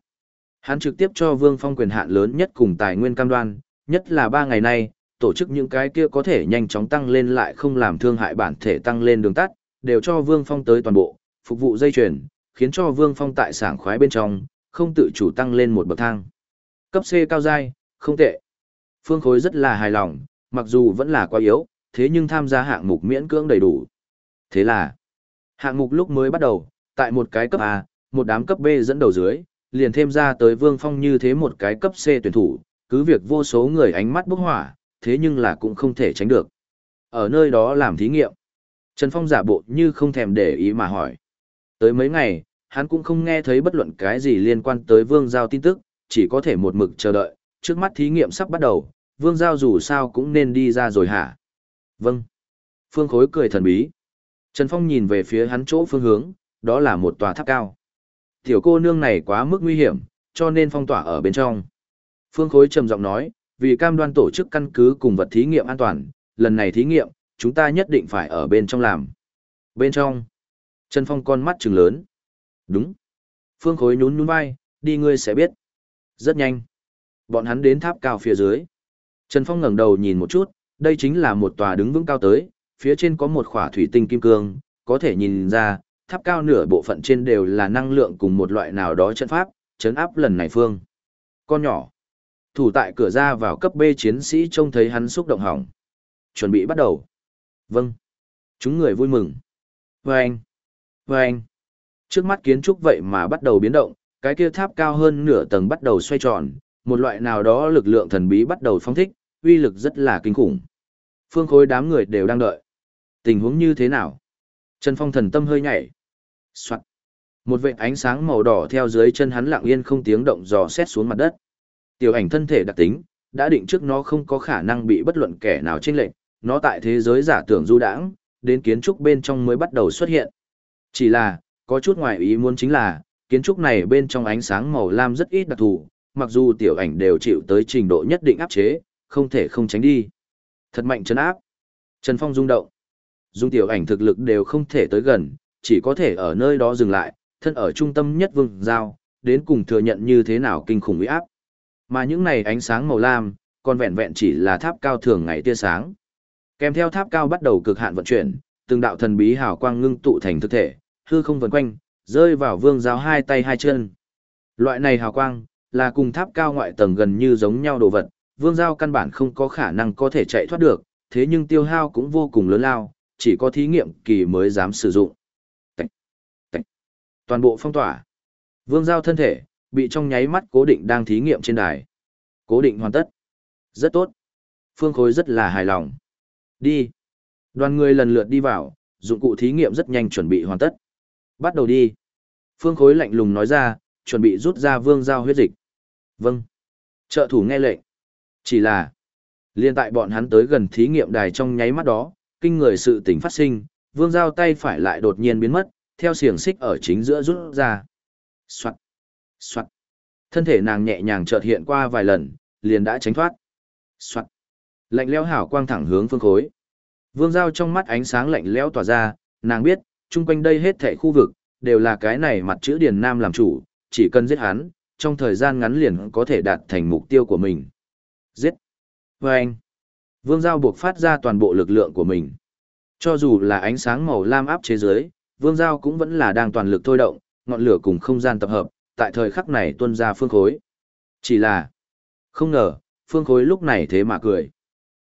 Hắn trực tiếp cho Vương Phong quyền hạn lớn nhất cùng tài nguyên cam đoan, nhất là ba ngày nay, tổ chức những cái kia có thể nhanh chóng tăng lên lại không làm thương hại bản thể tăng lên đường tắt, đều cho Vương Phong tới toàn bộ, phục vụ dây chuyển khiến cho Vương Phong tại sảng khoái bên trong, không tự chủ tăng lên một bậc thang. Cấp C cao giai, không tệ. Phương Khối rất là hài lòng, mặc dù vẫn là quá yếu, thế nhưng tham gia hạng mục miễn cưỡng đầy đủ. Thế là, hạng mục lúc mới bắt đầu, tại một cái cấp A, một đám cấp B dẫn đầu dưới, liền thêm ra tới Vương Phong như thế một cái cấp C tuyển thủ, cứ việc vô số người ánh mắt bốc hỏa, thế nhưng là cũng không thể tránh được. Ở nơi đó làm thí nghiệm, Trần Phong giả bộ như không thèm để ý mà hỏi. Tới mấy ngày, hắn cũng không nghe thấy bất luận cái gì liên quan tới Vương Giao tin tức, chỉ có thể một mực chờ đợi, trước mắt thí nghiệm sắp bắt đầu, Vương Giao dù sao cũng nên đi ra rồi hả? Vâng. Phương Khối cười thần bí. Trần Phong nhìn về phía hắn chỗ phương hướng, đó là một tòa tháp cao. Tiểu cô nương này quá mức nguy hiểm, cho nên phong tỏa ở bên trong. Phương Khối trầm giọng nói, vì cam đoan tổ chức căn cứ cùng vật thí nghiệm an toàn, lần này thí nghiệm, chúng ta nhất định phải ở bên trong làm. Bên trong. Trần Phong con mắt trừng lớn. Đúng. Phương Khối nhún nhún vai, đi ngươi sẽ biết. Rất nhanh. Bọn hắn đến tháp cao phía dưới. Trần Phong ngẩng đầu nhìn một chút, đây chính là một tòa đứng vững cao tới, phía trên có một khỏa thủy tinh kim cương, có thể nhìn ra, tháp cao nửa bộ phận trên đều là năng lượng cùng một loại nào đó trận pháp, chấn áp lần này phương. Con nhỏ. Thủ tại cửa ra vào cấp B chiến sĩ trông thấy hắn xúc động hỏng. Chuẩn bị bắt đầu. Vâng. Chúng người vui mừng. Vâng. Vâng. Trước mắt kiến trúc vậy mà bắt đầu biến động, cái kia tháp cao hơn nửa tầng bắt đầu xoay tròn, một loại nào đó lực lượng thần bí bắt đầu phóng thích, uy lực rất là kinh khủng. Phương khối đám người đều đang đợi. Tình huống như thế nào? Trần Phong thần tâm hơi nhảy. Soạn. Một vệt ánh sáng màu đỏ theo dưới chân hắn lặng yên không tiếng động dò xét xuống mặt đất. Tiểu ảnh thân thể đặc tính, đã định trước nó không có khả năng bị bất luận kẻ nào chênh lệch, nó tại thế giới giả tưởng du đãng, đến kiến trúc bên trong mới bắt đầu xuất hiện. Chỉ là, có chút ngoài ý muốn chính là, kiến trúc này bên trong ánh sáng màu lam rất ít đặc thù, mặc dù tiểu ảnh đều chịu tới trình độ nhất định áp chế, không thể không tránh đi. Thật mạnh chấn áp. Trần Phong rung động. Dung tiểu ảnh thực lực đều không thể tới gần, chỉ có thể ở nơi đó dừng lại, thân ở trung tâm nhất vương giao, đến cùng thừa nhận như thế nào kinh khủng uy áp. Mà những này ánh sáng màu lam, còn vẹn vẹn chỉ là tháp cao thường ngày tia sáng. Kèm theo tháp cao bắt đầu cực hạn vận chuyển, từng đạo thần bí hào quang ngưng tụ thành thực thể, hư không vần quanh, rơi vào vương giáo hai tay hai chân. Loại này hào quang, là cùng tháp cao ngoại tầng gần như giống nhau đồ vật, vương giao căn bản không có khả năng có thể chạy thoát được, thế nhưng tiêu hao cũng vô cùng lớn lao, chỉ có thí nghiệm kỳ mới dám sử dụng. Tạch, tạch. Toàn bộ phong tỏa. Vương giao thân thể, bị trong nháy mắt cố định đang thí nghiệm trên đài. Cố định hoàn tất. Rất tốt. Phương Khối rất là hài lòng. Đi. Đoàn người lần lượt đi vào, dụng cụ thí nghiệm rất nhanh chuẩn bị hoàn tất. Bắt đầu đi. Phương Khối lạnh lùng nói ra, chuẩn bị rút ra vương giao huyết dịch. Vâng. Trợ thủ nghe lệnh. Chỉ là, liên tại bọn hắn tới gần thí nghiệm đài trong nháy mắt đó, kinh người sự tình phát sinh, vương giao tay phải lại đột nhiên biến mất, theo xiềng xích ở chính giữa rút ra. Soạn. Soạn. Thân thể nàng nhẹ nhàng chợt hiện qua vài lần, liền đã tránh thoát. Soạn. Lạnh lẽo hảo quang thẳng hướng phương khối. Vương giao trong mắt ánh sáng lạnh lẽo tỏa ra, nàng biết, chung quanh đây hết thảy khu vực, đều là cái này mặt chữ Điền Nam làm chủ, chỉ cần giết hắn, trong thời gian ngắn liền có thể đạt thành mục tiêu của mình. Giết! Và anh! Vương Giao buộc phát ra toàn bộ lực lượng của mình. Cho dù là ánh sáng màu lam áp chế giới, Vương Giao cũng vẫn là đang toàn lực thôi động, ngọn lửa cùng không gian tập hợp, tại thời khắc này tuân ra phương khối. Chỉ là, không ngờ, phương khối lúc này thế mà cười.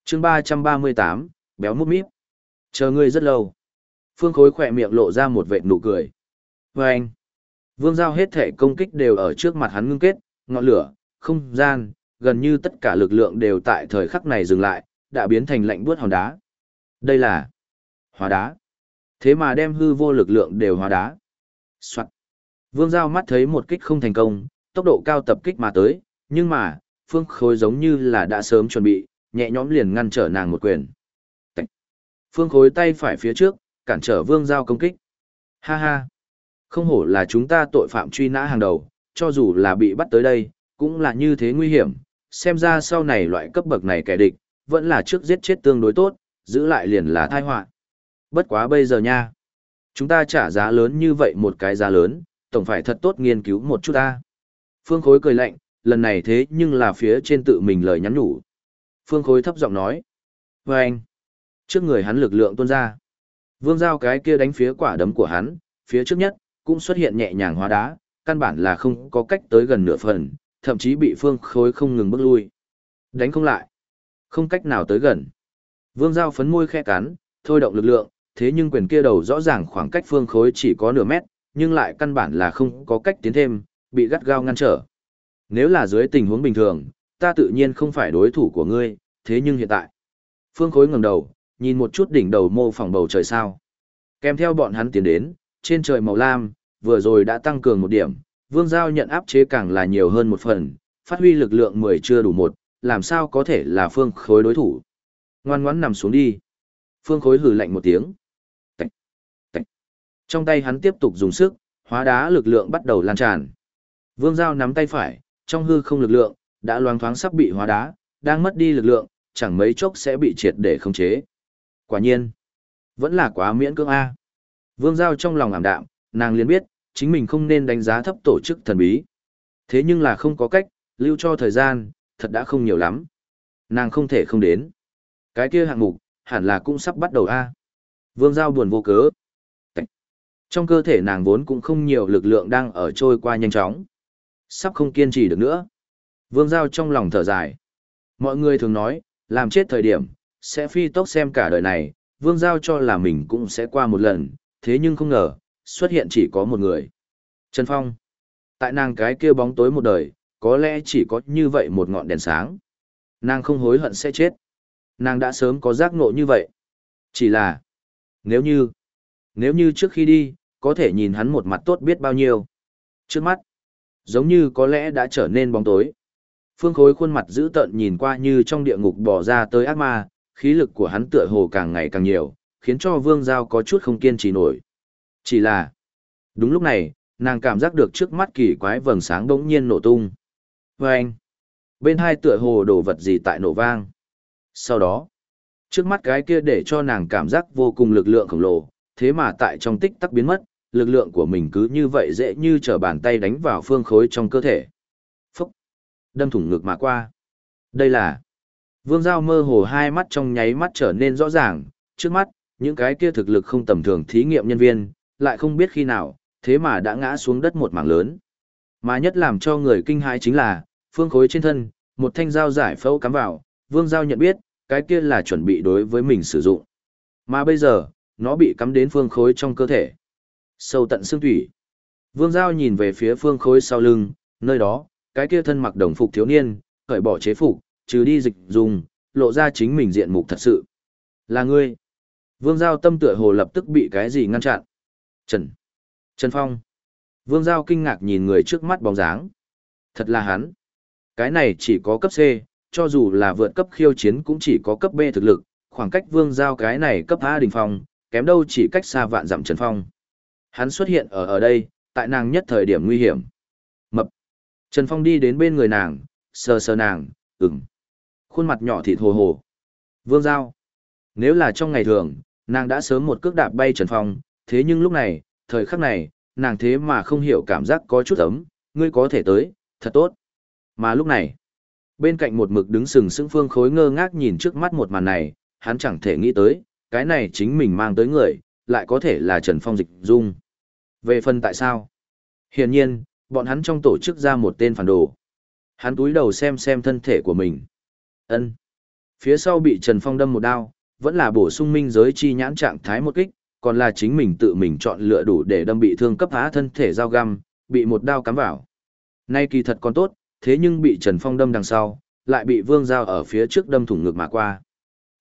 chương 338, béo mút míp. Chờ ngươi rất lâu. Phương khối khỏe miệng lộ ra một vệt nụ cười. Và anh, Vương Giao hết thể công kích đều ở trước mặt hắn ngưng kết, ngọn lửa, không gian, gần như tất cả lực lượng đều tại thời khắc này dừng lại, đã biến thành lạnh buốt hòn đá. Đây là hóa đá. Thế mà đem hư vô lực lượng đều hóa đá. Soạn. Vương Giao mắt thấy một kích không thành công, tốc độ cao tập kích mà tới, nhưng mà, phương khối giống như là đã sớm chuẩn bị, nhẹ nhõm liền ngăn trở nàng một quyền. Tạch. Phương khối tay phải phía trước, cản trở Vương Giao công kích. Ha ha. Không hổ là chúng ta tội phạm truy nã hàng đầu, cho dù là bị bắt tới đây, cũng là như thế nguy hiểm, xem ra sau này loại cấp bậc này kẻ địch, vẫn là trước giết chết tương đối tốt, giữ lại liền là tai họa. Bất quá bây giờ nha, chúng ta trả giá lớn như vậy một cái giá lớn, tổng phải thật tốt nghiên cứu một chút ta. Phương Khối cười lạnh, lần này thế nhưng là phía trên tự mình lời nhắn nhủ. Phương Khối thấp giọng nói, với anh, trước người hắn lực lượng tuôn ra. Vương giao cái kia đánh phía quả đấm của hắn, phía trước nhất, cũng xuất hiện nhẹ nhàng hóa đá, căn bản là không có cách tới gần nửa phần, thậm chí bị phương khối không ngừng bước lui. Đánh không lại. Không cách nào tới gần. Vương Giao phấn môi khe cắn, thôi động lực lượng, thế nhưng quyền kia đầu rõ ràng khoảng cách phương khối chỉ có nửa mét, nhưng lại căn bản là không có cách tiến thêm, bị gắt gao ngăn trở. Nếu là dưới tình huống bình thường, ta tự nhiên không phải đối thủ của ngươi, thế nhưng hiện tại. Phương khối ngẩng đầu, nhìn một chút đỉnh đầu mô phỏng bầu trời sao. Kèm theo bọn hắn tiến đến, trên trời màu lam, vừa rồi đã tăng cường một điểm, vương giao nhận áp chế càng là nhiều hơn một phần, phát huy lực lượng 10 chưa đủ một, làm sao có thể là phương khối đối thủ. Ngoan ngoãn nằm xuống đi. Phương khối hừ lạnh một tiếng. Trong tay hắn tiếp tục dùng sức, hóa đá lực lượng bắt đầu lan tràn. Vương giao nắm tay phải, trong hư không lực lượng, đã loang thoáng sắp bị hóa đá, đang mất đi lực lượng, chẳng mấy chốc sẽ bị triệt để khống chế. Quả nhiên, vẫn là quá miễn cưỡng A. Vương Giao trong lòng ảm đạm, nàng liền biết, chính mình không nên đánh giá thấp tổ chức thần bí. Thế nhưng là không có cách, lưu cho thời gian, thật đã không nhiều lắm. Nàng không thể không đến. Cái kia hạng mục, hẳn là cũng sắp bắt đầu a. Vương Giao buồn vô cớ. Trong cơ thể nàng vốn cũng không nhiều lực lượng đang ở trôi qua nhanh chóng. Sắp không kiên trì được nữa. Vương Giao trong lòng thở dài. Mọi người thường nói, làm chết thời điểm, sẽ phi tốc xem cả đời này, Vương Giao cho là mình cũng sẽ qua một lần, thế nhưng không ngờ, xuất hiện chỉ có một người. Trần Phong. Tại nàng cái kia bóng tối một đời, có lẽ chỉ có như vậy một ngọn đèn sáng. Nàng không hối hận sẽ chết. nàng đã sớm có giác ngộ như vậy. Chỉ là, nếu như, nếu như trước khi đi, có thể nhìn hắn một mặt tốt biết bao nhiêu. Trước mắt, giống như có lẽ đã trở nên bóng tối. Phương Khối khuôn mặt dữ tợn nhìn qua như trong địa ngục bỏ ra tới ác ma, khí lực của hắn tựa hồ càng ngày càng nhiều, khiến cho Vương Giao có chút không kiên trì nổi. Chỉ là, đúng lúc này, nàng cảm giác được trước mắt kỳ quái vầng sáng bỗng nhiên nổ tung. Và anh, bên hai tựa hồ đổ vật gì tại nổ vang. Sau đó, trước mắt cái kia để cho nàng cảm giác vô cùng lực lượng khổng lồ, thế mà tại trong tích tắc biến mất, lực lượng của mình cứ như vậy dễ như trở bàn tay đánh vào phương khối trong cơ thể. Phúc! Đâm thủng ngực mà qua. Đây là... Vương Giao mơ hồ hai mắt trong nháy mắt trở nên rõ ràng, trước mắt, những cái kia thực lực không tầm thường thí nghiệm nhân viên, lại không biết khi nào, thế mà đã ngã xuống đất một mảng lớn. Mà nhất làm cho người kinh hãi chính là, phương khối trên thân, một thanh dao giải phẫu cắm vào, Vương Giao nhận biết, cái kia là chuẩn bị đối với mình sử dụng. Mà bây giờ, nó bị cắm đến phương khối trong cơ thể. Sâu tận xương thủy. Vương Giao nhìn về phía phương khối sau lưng, nơi đó, cái kia thân mặc đồng phục thiếu niên, cởi bỏ chế phục, trừ đi dịch dùng, lộ ra chính mình diện mục thật sự. Là ngươi. Vương Giao tâm tựa hồ lập tức bị cái gì ngăn chặn. Trần. Trần Phong. Vương Giao kinh ngạc nhìn người trước mắt bóng dáng. Thật là hắn. Cái này chỉ có cấp C, cho dù là vượt cấp khiêu chiến cũng chỉ có cấp B thực lực, khoảng cách Vương Giao cái này cấp A đỉnh phong, kém đâu chỉ cách xa vạn dặm Trần Phong. Hắn xuất hiện ở ở đây, tại nàng nhất thời điểm nguy hiểm. Mập. Trần Phong đi đến bên người nàng, sờ sờ nàng, ửng. Khuôn mặt nhỏ thịt hồ hồ. Vương Giao. Nếu là trong ngày thường, nàng đã sớm một cước đạp bay Trần Phong, thế nhưng lúc này, thời khắc này, nàng thế mà không hiểu cảm giác có chút ấm, ngươi có thể tới, thật tốt. Mà lúc này, bên cạnh một mực đứng sừng sững phương khối ngơ ngác nhìn trước mắt một màn này, hắn chẳng thể nghĩ tới, cái này chính mình mang tới người, lại có thể là Trần Phong dịch dung. Về phần tại sao? Hiển nhiên, bọn hắn trong tổ chức ra một tên phản đồ. Hắn túi đầu xem xem thân thể của mình. ân Phía sau bị Trần Phong đâm một đao, vẫn là bổ sung minh giới chi nhãn trạng thái một kích, còn là chính mình tự mình chọn lựa đủ để đâm bị thương cấp há thân thể dao găm, bị một đao cắm vào. Nay kỳ thật còn tốt, thế nhưng bị Trần Phong đâm đằng sau, lại bị vương dao ở phía trước đâm thủng ngực mà qua.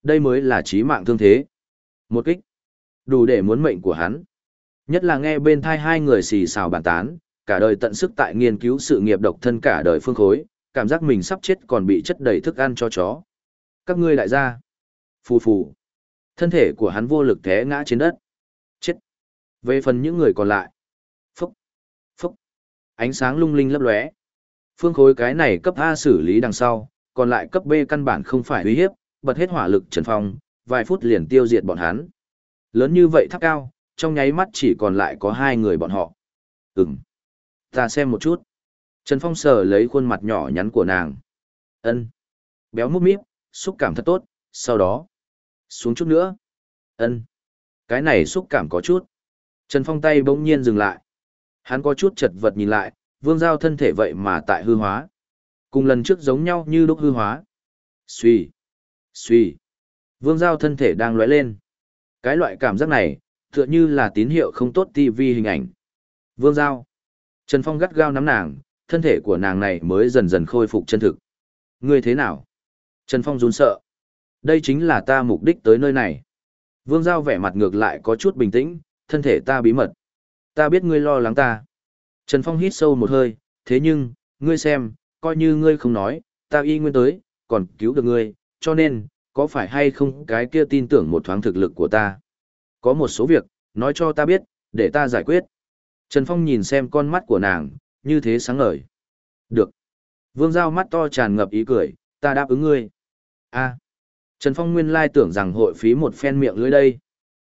Đây mới là chí mạng thương thế. Một kích, đủ để muốn mệnh của hắn. Nhất là nghe bên thai hai người xì xào bàn tán, cả đời tận sức tại nghiên cứu sự nghiệp độc thân cả đời phương khối, cảm giác mình sắp chết còn bị chất đầy thức ăn cho chó. Các ngươi lại ra. Phù phù. Thân thể của hắn vô lực té ngã trên đất. Chết. Về phần những người còn lại. Phúc. Phúc. Ánh sáng lung linh lấp lóe. Phương khối cái này cấp A xử lý đằng sau, còn lại cấp B căn bản không phải uy hiếp, bật hết hỏa lực trần phong, vài phút liền tiêu diệt bọn hắn. Lớn như vậy tháp cao, trong nháy mắt chỉ còn lại có hai người bọn họ. Ừm. Ta xem một chút. Trần Phong sờ lấy khuôn mặt nhỏ nhắn của nàng. Ân. Béo mút míp, xúc cảm thật tốt, sau đó. Xuống chút nữa. Ân. Cái này xúc cảm có chút. Trần Phong tay bỗng nhiên dừng lại. Hắn có chút chật vật nhìn lại, vương giao thân thể vậy mà tại hư hóa. Cùng lần trước giống nhau như đúc hư hóa. Xuy. Xuy. Vương giao thân thể đang lóe lên. Cái loại cảm giác này, tựa như là tín hiệu không tốt TV hình ảnh. Vương giao. Trần Phong gắt gao nắm nàng, thân thể của nàng này mới dần dần khôi phục chân thực. Ngươi thế nào? Trần Phong run sợ. Đây chính là ta mục đích tới nơi này. Vương Giao vẻ mặt ngược lại có chút bình tĩnh, thân thể ta bí mật. Ta biết ngươi lo lắng ta. Trần Phong hít sâu một hơi, thế nhưng, ngươi xem, coi như ngươi không nói, ta y nguyên tới, còn cứu được ngươi, cho nên, có phải hay không cái kia tin tưởng một thoáng thực lực của ta. Có một số việc, nói cho ta biết, để ta giải quyết. Trần Phong nhìn xem con mắt của nàng, như thế sáng ngời. Được. Vương Giao mắt to tràn ngập ý cười, ta đáp ứng ngươi. a Trần Phong nguyên lai tưởng rằng hội phí một phen miệng lưỡi đây.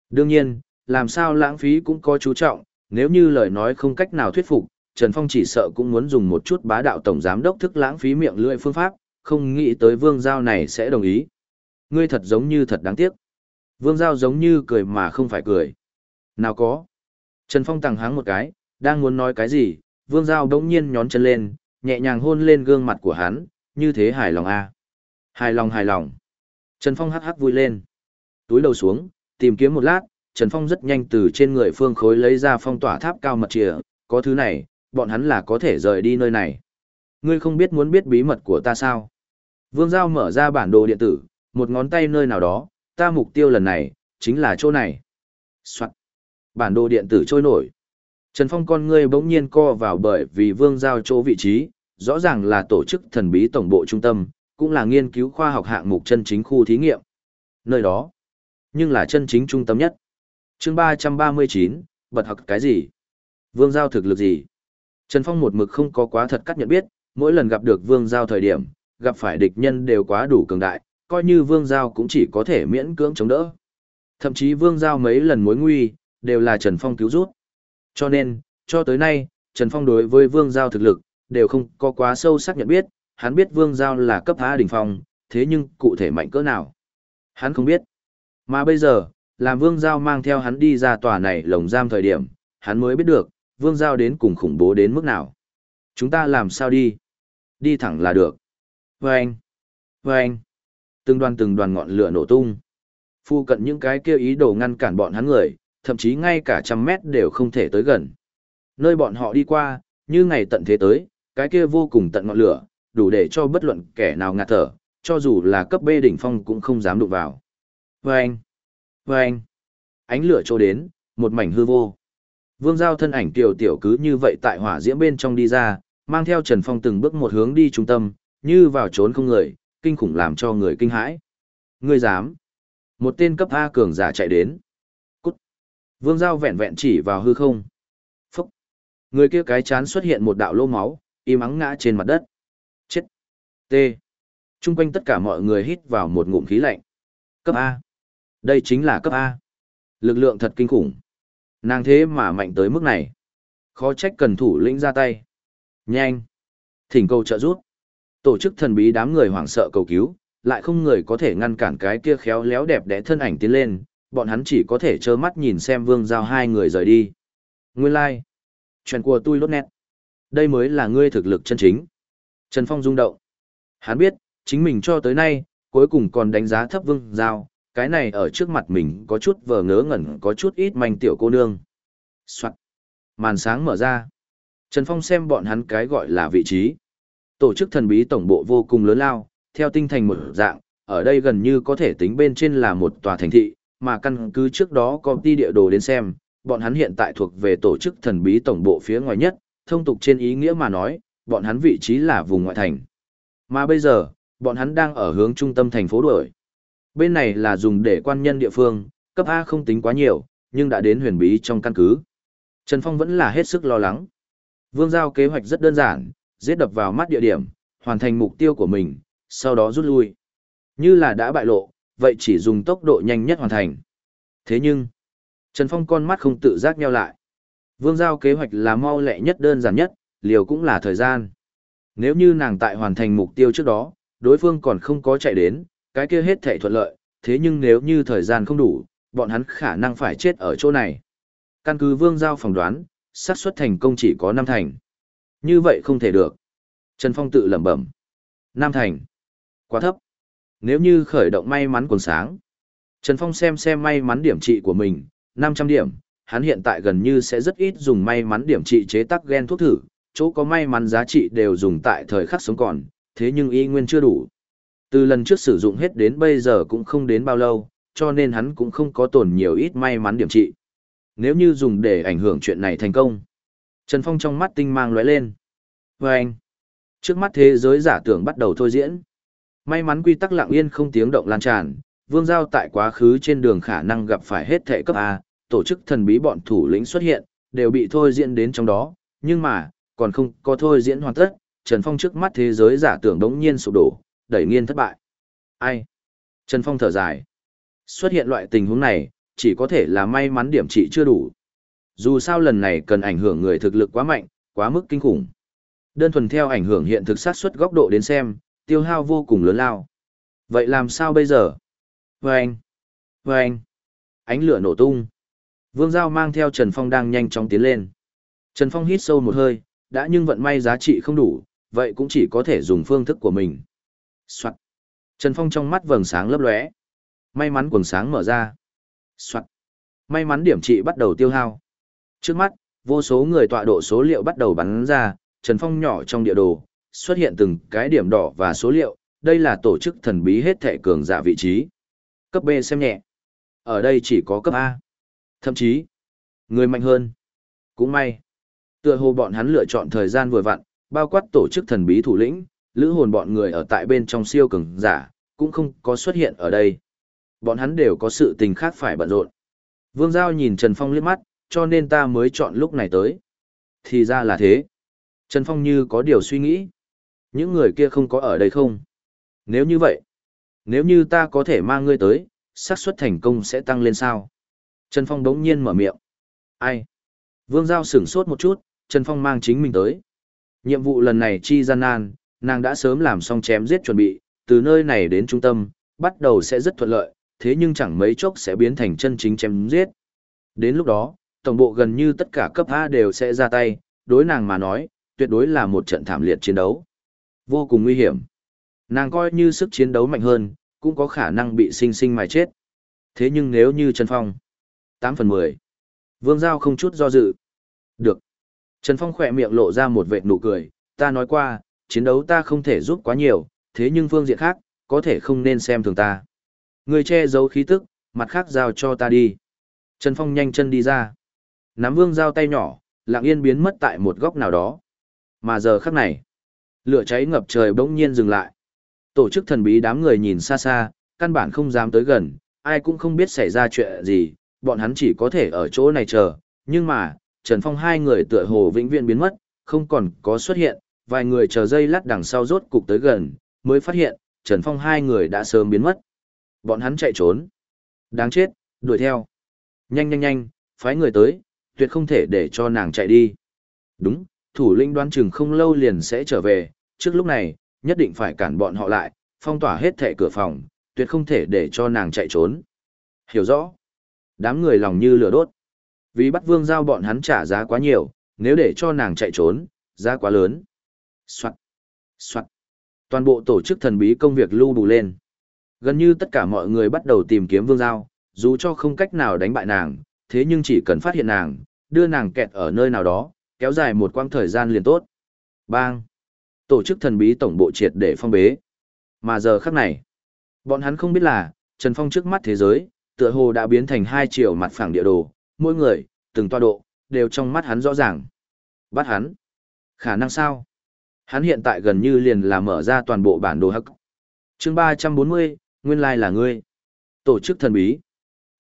Đương nhiên, làm sao lãng phí cũng có chú trọng, nếu như lời nói không cách nào thuyết phục, Trần Phong chỉ sợ cũng muốn dùng một chút bá đạo tổng giám đốc thức lãng phí miệng lưỡi phương pháp, không nghĩ tới Vương Giao này sẽ đồng ý. Ngươi thật giống như thật đáng tiếc. Vương Giao giống như cười mà không phải cười. Nào có. Trần Phong tàng háng một cái, đang muốn nói cái gì, Vương Giao đống nhiên nhón chân lên, nhẹ nhàng hôn lên gương mặt của hắn, như thế hài lòng a à. Hài lòng hài lòng. Trần Phong hắc hắc vui lên. Túi đầu xuống, tìm kiếm một lát, Trần Phong rất nhanh từ trên người phương khối lấy ra phong tỏa tháp cao mật trìa, có thứ này, bọn hắn là có thể rời đi nơi này. Ngươi không biết muốn biết bí mật của ta sao? Vương Giao mở ra bản đồ điện tử, một ngón tay nơi nào đó, ta mục tiêu lần này, chính là chỗ này. Soạn. Bản đồ điện tử trôi nổi. Trần Phong con ngươi bỗng nhiên co vào bởi vì vương giao chỗ vị trí, rõ ràng là tổ chức thần bí tổng bộ trung tâm, cũng là nghiên cứu khoa học hạng mục chân chính khu thí nghiệm. Nơi đó, nhưng là chân chính trung tâm nhất. chương 339, bật học cái gì? Vương giao thực lực gì? Trần Phong một mực không có quá thật cắt nhận biết, mỗi lần gặp được vương giao thời điểm, gặp phải địch nhân đều quá đủ cường đại, coi như vương giao cũng chỉ có thể miễn cưỡng chống đỡ. Thậm chí vương giao mấy lần mối nguy, đều là Trần Phong cứu rút. Cho nên, cho tới nay, Trần Phong đối với vương giao thực lực, đều không có quá sâu sắc nhận biết, hắn biết vương giao là cấp há đỉnh phong, thế nhưng cụ thể mạnh cỡ nào? Hắn không biết. Mà bây giờ, làm vương giao mang theo hắn đi ra tòa này lồng giam thời điểm, hắn mới biết được, vương giao đến cùng khủng bố đến mức nào. Chúng ta làm sao đi? Đi thẳng là được. Vâng! Vâng! Từng đoàn từng đoàn ngọn lửa nổ tung. Phu cận những cái kia ý đồ ngăn cản bọn hắn người, thậm chí ngay cả trăm mét đều không thể tới gần. Nơi bọn họ đi qua, như ngày tận thế tới, cái kia vô cùng tận ngọn lửa, đủ để cho bất luận kẻ nào ngạt thở, cho dù là cấp B đỉnh phong cũng không dám đụng vào. Vâng! Vâng! Ánh lửa trôi đến, một mảnh hư vô. Vương Giao thân ảnh tiểu tiểu cứ như vậy tại hỏa diễm bên trong đi ra, mang theo Trần Phong từng bước một hướng đi trung tâm, như vào trốn không người, kinh khủng làm cho người kinh hãi. Ngươi dám? Một tên cấp A cường giả chạy đến. Cút. Vương Giao vẹn vẹn chỉ vào hư không. Phúc. Người kia cái chán xuất hiện một đạo lô máu, im ắng ngã trên mặt đất. Chết. T. Trung quanh tất cả mọi người hít vào một ngụm khí lạnh. Cấp A. Đây chính là cấp A. Lực lượng thật kinh khủng. Nàng thế mà mạnh tới mức này. Khó trách cần thủ lĩnh ra tay. Nhanh. Thỉnh cầu trợ giúp. Tổ chức thần bí đám người hoảng sợ cầu cứu, lại không người có thể ngăn cản cái kia khéo léo đẹp đẽ thân ảnh tiến lên, bọn hắn chỉ có thể trơ mắt nhìn xem vương giao hai người rời đi. Nguyên lai. Like. Chuyện của tôi lốt nét. Đây mới là ngươi thực lực chân chính. Trần Phong rung động. Hắn biết, chính mình cho tới nay, cuối cùng còn đánh giá thấp vương giao, cái này ở trước mặt mình có chút vờ ngớ ngẩn có chút ít manh tiểu cô nương. Soạn. Màn sáng mở ra. Trần Phong xem bọn hắn cái gọi là vị trí. Tổ chức thần bí tổng bộ vô cùng lớn lao, theo tinh thành một dạng, ở đây gần như có thể tính bên trên là một tòa thành thị, mà căn cứ trước đó có đi địa đồ đến xem, bọn hắn hiện tại thuộc về tổ chức thần bí tổng bộ phía ngoài nhất, thông tục trên ý nghĩa mà nói, bọn hắn vị trí là vùng ngoại thành. Mà bây giờ, bọn hắn đang ở hướng trung tâm thành phố đuổi. Bên này là dùng để quan nhân địa phương, cấp A không tính quá nhiều, nhưng đã đến huyền bí trong căn cứ. Trần Phong vẫn là hết sức lo lắng. Vương Giao kế hoạch rất đơn giản, giết đập vào mắt địa điểm, hoàn thành mục tiêu của mình, sau đó rút lui. Như là đã bại lộ, vậy chỉ dùng tốc độ nhanh nhất hoàn thành. Thế nhưng, Trần Phong con mắt không tự giác nheo lại. Vương Giao kế hoạch là mau lẹ nhất đơn giản nhất, liều cũng là thời gian. Nếu như nàng tại hoàn thành mục tiêu trước đó, đối phương còn không có chạy đến, cái kia hết thể thuận lợi, thế nhưng nếu như thời gian không đủ, bọn hắn khả năng phải chết ở chỗ này. Căn cứ Vương Giao phỏng đoán, xác suất thành công chỉ có năm thành. Như vậy không thể được. Trần Phong tự lẩm bẩm. Nam thành. Quá thấp. Nếu như khởi động may mắn còn sáng. Trần Phong xem xem may mắn điểm trị của mình, 500 điểm, hắn hiện tại gần như sẽ rất ít dùng may mắn điểm trị chế tác gen thuốc thử, chỗ có may mắn giá trị đều dùng tại thời khắc sống còn, thế nhưng y nguyên chưa đủ. Từ lần trước sử dụng hết đến bây giờ cũng không đến bao lâu, cho nên hắn cũng không có tổn nhiều ít may mắn điểm trị. Nếu như dùng để ảnh hưởng chuyện này thành công. Trần Phong trong mắt tinh mang lóe lên. Và anh, trước mắt thế giới giả tưởng bắt đầu thôi diễn. May mắn quy tắc lặng yên không tiếng động lan tràn, vương giao tại quá khứ trên đường khả năng gặp phải hết thể cấp A, tổ chức thần bí bọn thủ lĩnh xuất hiện, đều bị thôi diễn đến trong đó, nhưng mà, còn không có thôi diễn hoàn tất, Trần Phong trước mắt thế giới giả tưởng đống nhiên sụp đổ, đẩy nghiên thất bại. Ai? Trần Phong thở dài. Xuất hiện loại tình huống này, chỉ có thể là may mắn điểm trị chưa đủ. Dù sao lần này cần ảnh hưởng người thực lực quá mạnh, quá mức kinh khủng. Đơn thuần theo ảnh hưởng hiện thực sát suất góc độ đến xem, tiêu hao vô cùng lớn lao. Vậy làm sao bây giờ? Vâng! Vâng! Ánh lửa nổ tung. Vương Giao mang theo Trần Phong đang nhanh chóng tiến lên. Trần Phong hít sâu một hơi, đã nhưng vận may giá trị không đủ, vậy cũng chỉ có thể dùng phương thức của mình. Soạn. Trần Phong trong mắt vầng sáng lấp lóe. May mắn quần sáng mở ra. Soạn. May mắn điểm trị bắt đầu tiêu hao. Trước mắt, vô số người tọa độ số liệu bắt đầu bắn ra, Trần Phong nhỏ trong địa đồ, xuất hiện từng cái điểm đỏ và số liệu, đây là tổ chức thần bí hết thệ cường giả vị trí. Cấp B xem nhẹ. Ở đây chỉ có cấp A. Thậm chí, người mạnh hơn. Cũng may. Tựa hồ bọn hắn lựa chọn thời gian vừa vặn, bao quát tổ chức thần bí thủ lĩnh, lữ hồn bọn người ở tại bên trong siêu cường giả, cũng không có xuất hiện ở đây. Bọn hắn đều có sự tình khác phải bận rộn. Vương Giao nhìn Trần Phong liếc mắt, cho nên ta mới chọn lúc này tới. Thì ra là thế. Trần Phong như có điều suy nghĩ. Những người kia không có ở đây không? Nếu như vậy, nếu như ta có thể mang ngươi tới, xác suất thành công sẽ tăng lên sao? Trần Phong đống nhiên mở miệng. Ai? Vương Giao sửng sốt một chút, Trần Phong mang chính mình tới. Nhiệm vụ lần này chi gian nan, nàng đã sớm làm xong chém giết chuẩn bị, từ nơi này đến trung tâm, bắt đầu sẽ rất thuận lợi, thế nhưng chẳng mấy chốc sẽ biến thành chân chính chém giết. Đến lúc đó, tổng bộ gần như tất cả cấp A đều sẽ ra tay, đối nàng mà nói, tuyệt đối là một trận thảm liệt chiến đấu. Vô cùng nguy hiểm. Nàng coi như sức chiến đấu mạnh hơn, cũng có khả năng bị sinh sinh mà chết. Thế nhưng nếu như Trần Phong, 8 phần 10. Vương Giao không chút do dự. Được. Trần Phong khỏe miệng lộ ra một vệt nụ cười, ta nói qua, chiến đấu ta không thể giúp quá nhiều, thế nhưng phương diện khác, có thể không nên xem thường ta. Người che giấu khí tức, mặt khác giao cho ta đi. Trần Phong nhanh chân đi ra. Nắm vương giao tay nhỏ, lặng yên biến mất tại một góc nào đó. Mà giờ khắc này, lửa cháy ngập trời bỗng nhiên dừng lại. Tổ chức thần bí đám người nhìn xa xa, căn bản không dám tới gần, ai cũng không biết xảy ra chuyện gì, bọn hắn chỉ có thể ở chỗ này chờ. Nhưng mà, Trần Phong hai người tựa hồ vĩnh viễn biến mất, không còn có xuất hiện, vài người chờ dây lát đằng sau rốt cục tới gần, mới phát hiện, Trần Phong hai người đã sớm biến mất. Bọn hắn chạy trốn. Đáng chết, đuổi theo. Nhanh nhanh nhanh, phái người tới, tuyệt không thể để cho nàng chạy đi. Đúng, thủ lĩnh đoán chừng không lâu liền sẽ trở về, trước lúc này, nhất định phải cản bọn họ lại, phong tỏa hết thẻ cửa phòng, tuyệt không thể để cho nàng chạy trốn. Hiểu rõ. Đám người lòng như lửa đốt. Vì bắt vương giao bọn hắn trả giá quá nhiều, nếu để cho nàng chạy trốn, giá quá lớn. Soạn. Soạn. Toàn bộ tổ chức thần bí công việc lưu bù lên. Gần như tất cả mọi người bắt đầu tìm kiếm vương giao, dù cho không cách nào đánh bại nàng, thế nhưng chỉ cần phát hiện nàng, đưa nàng kẹt ở nơi nào đó, kéo dài một quãng thời gian liền tốt. Bang! Tổ chức thần bí tổng bộ triệt để phong bế. Mà giờ khắc này, bọn hắn không biết là, Trần Phong trước mắt thế giới, tựa hồ đã biến thành hai chiều mặt phẳng địa đồ, mỗi người, từng toa độ, đều trong mắt hắn rõ ràng. Bắt hắn. Khả năng sao? Hắn hiện tại gần như liền là mở ra toàn bộ bản đồ hắc. chương 340, nguyên lai là ngươi. Tổ chức thần bí.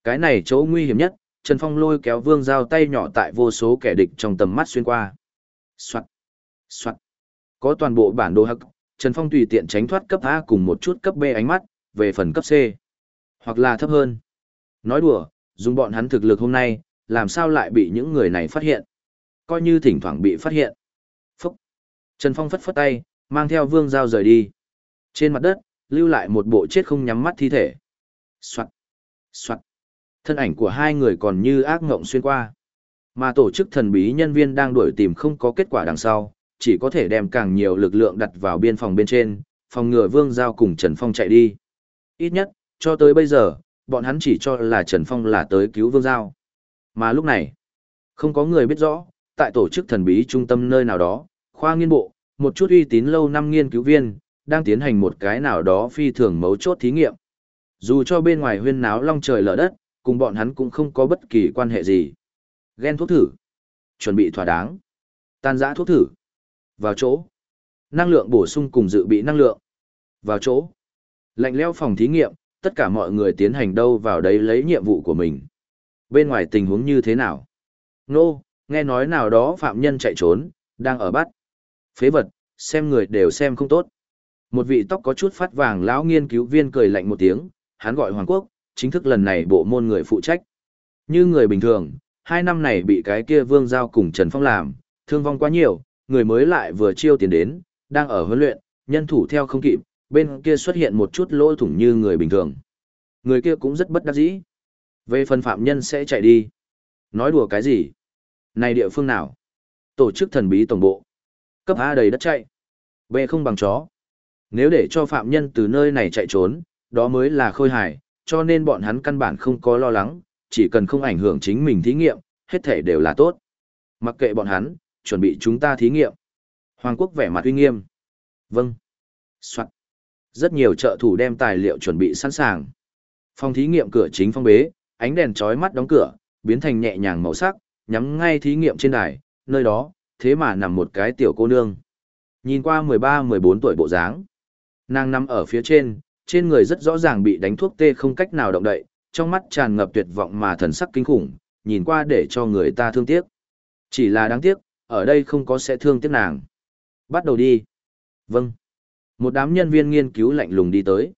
Cái này chỗ nguy hiểm nhất, Trần Phong lôi kéo vương dao tay nhỏ tại vô số kẻ địch trong tầm mắt xuyên qua. Soạn. Soạn. Có toàn bộ bản đồ hắc, Trần Phong tùy tiện tránh thoát cấp A cùng một chút cấp B ánh mắt, về phần cấp C. Hoặc là thấp hơn. Nói đùa, dùng bọn hắn thực lực hôm nay, làm sao lại bị những người này phát hiện. Coi như thỉnh thoảng bị phát hiện. Phúc. Trần Phong phất phất tay, mang theo vương dao rời đi. Trên mặt đất, lưu lại một bộ chết không nhắm mắt thi thể. Soạn. Soạn. Thân ảnh của hai người còn như ác ngộng xuyên qua. Mà tổ chức thần bí nhân viên đang đuổi tìm không có kết quả đằng sau, chỉ có thể đem càng nhiều lực lượng đặt vào biên phòng bên trên, phòng ngừa Vương Giao cùng Trần Phong chạy đi. Ít nhất, cho tới bây giờ, bọn hắn chỉ cho là Trần Phong là tới cứu Vương Giao. Mà lúc này, không có người biết rõ, tại tổ chức thần bí trung tâm nơi nào đó, khoa nghiên bộ, một chút uy tín lâu năm nghiên cứu viên, đang tiến hành một cái nào đó phi thường mấu chốt thí nghiệm. Dù cho bên ngoài huyên náo long trời lở đất, cùng bọn hắn cũng không có bất kỳ quan hệ gì. Ghen thuốc thử. Chuẩn bị thỏa đáng. Tan giã thuốc thử. Vào chỗ. Năng lượng bổ sung cùng dự bị năng lượng. Vào chỗ. Lạnh leo phòng thí nghiệm, tất cả mọi người tiến hành đâu vào đấy lấy nhiệm vụ của mình. Bên ngoài tình huống như thế nào? Nô, nghe nói nào đó phạm nhân chạy trốn, đang ở bắt. Phế vật, xem người đều xem không tốt. Một vị tóc có chút phát vàng lão nghiên cứu viên cười lạnh một tiếng, hắn gọi Hoàng Quốc, chính thức lần này bộ môn người phụ trách. Như người bình thường, hai năm này bị cái kia vương giao cùng Trần Phong làm, thương vong quá nhiều, người mới lại vừa chiêu tiền đến, đang ở huấn luyện, nhân thủ theo không kịp, bên kia xuất hiện một chút lỗ thủng như người bình thường. Người kia cũng rất bất đắc dĩ. Về phần phạm nhân sẽ chạy đi. Nói đùa cái gì? Này địa phương nào? Tổ chức thần bí tổng bộ. Cấp A đầy đất chạy. B không bằng chó. Nếu để cho phạm nhân từ nơi này chạy trốn, đó mới là khôi hài, cho nên bọn hắn căn bản không có lo lắng, chỉ cần không ảnh hưởng chính mình thí nghiệm, hết thể đều là tốt. Mặc kệ bọn hắn, chuẩn bị chúng ta thí nghiệm. Hoàng quốc vẻ mặt uy nghiêm. Vâng. Soạn. Rất nhiều trợ thủ đem tài liệu chuẩn bị sẵn sàng. Phòng thí nghiệm cửa chính phong bế, ánh đèn chói mắt đóng cửa, biến thành nhẹ nhàng màu sắc, nhắm ngay thí nghiệm trên đài, nơi đó, thế mà nằm một cái tiểu cô nương. Nhìn qua 13-14 tuổi bộ dáng. Nàng nằm ở phía trên, trên người rất rõ ràng bị đánh thuốc tê không cách nào động đậy, trong mắt tràn ngập tuyệt vọng mà thần sắc kinh khủng, nhìn qua để cho người ta thương tiếc. Chỉ là đáng tiếc, ở đây không có sẽ thương tiếc nàng. Bắt đầu đi. Vâng. Một đám nhân viên nghiên cứu lạnh lùng đi tới.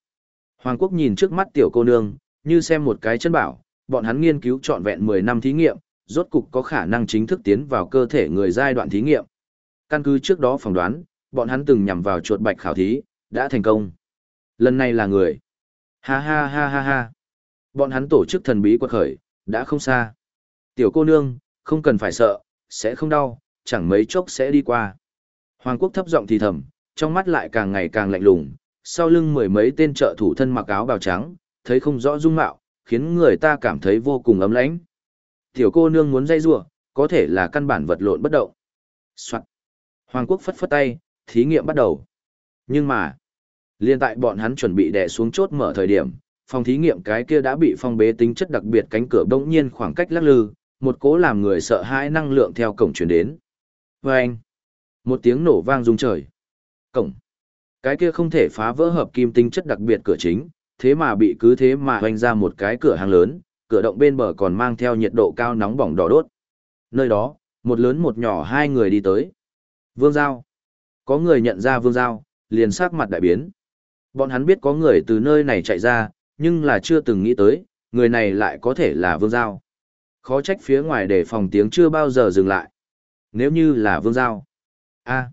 Hoàng Quốc nhìn trước mắt tiểu cô nương, như xem một cái chân bảo, bọn hắn nghiên cứu trọn vẹn 10 năm thí nghiệm, rốt cục có khả năng chính thức tiến vào cơ thể người giai đoạn thí nghiệm. Căn cứ trước đó phỏng đoán, bọn hắn từng nhằm vào chuột bạch khảo thí, đã thành công. Lần này là người. Ha ha ha ha ha. Bọn hắn tổ chức thần bí quật khởi, đã không xa. Tiểu cô nương, không cần phải sợ, sẽ không đau, chẳng mấy chốc sẽ đi qua. Hoàng quốc thấp giọng thì thầm, trong mắt lại càng ngày càng lạnh lùng, sau lưng mười mấy tên trợ thủ thân mặc áo bào trắng, thấy không rõ dung mạo, khiến người ta cảm thấy vô cùng ấm lãnh. Tiểu cô nương muốn dây rủa, có thể là căn bản vật lộn bất động. Soạn. Hoàng quốc phất phất tay, thí nghiệm bắt đầu. Nhưng mà, liên tại bọn hắn chuẩn bị đè xuống chốt mở thời điểm, phòng thí nghiệm cái kia đã bị phong bế tính chất đặc biệt cánh cửa bỗng nhiên khoảng cách lắc lư, một cố làm người sợ hãi năng lượng theo cổng truyền đến. Vâng! Một tiếng nổ vang rung trời. Cổng! Cái kia không thể phá vỡ hợp kim tính chất đặc biệt cửa chính, thế mà bị cứ thế mà hoành ra một cái cửa hàng lớn, cửa động bên bờ còn mang theo nhiệt độ cao nóng bỏng đỏ đốt. Nơi đó, một lớn một nhỏ hai người đi tới. Vương Giao. Có người nhận ra Vương Giao, liền sắc mặt đại biến. Bọn hắn biết có người từ nơi này chạy ra, nhưng là chưa từng nghĩ tới, người này lại có thể là Vương Giao. Khó trách phía ngoài để phòng tiếng chưa bao giờ dừng lại. Nếu như là Vương Giao. a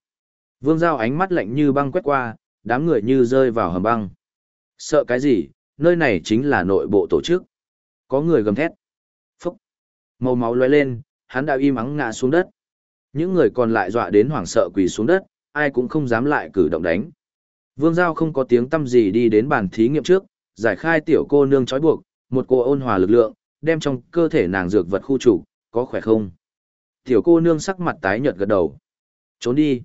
Vương Giao ánh mắt lạnh như băng quét qua, đám người như rơi vào hầm băng. Sợ cái gì, nơi này chính là nội bộ tổ chức. Có người gầm thét. Phúc. Màu máu lóe lên, hắn đã im ắng ngã xuống đất. Những người còn lại dọa đến hoảng sợ quỳ xuống đất, ai cũng không dám lại cử động đánh. Vương Giao không có tiếng tâm gì đi đến bàn thí nghiệm trước, giải khai tiểu cô nương trói buộc, một cô ôn hòa lực lượng, đem trong cơ thể nàng dược vật khu chủ, có khỏe không? Tiểu cô nương sắc mặt tái nhợt gật đầu. Trốn đi.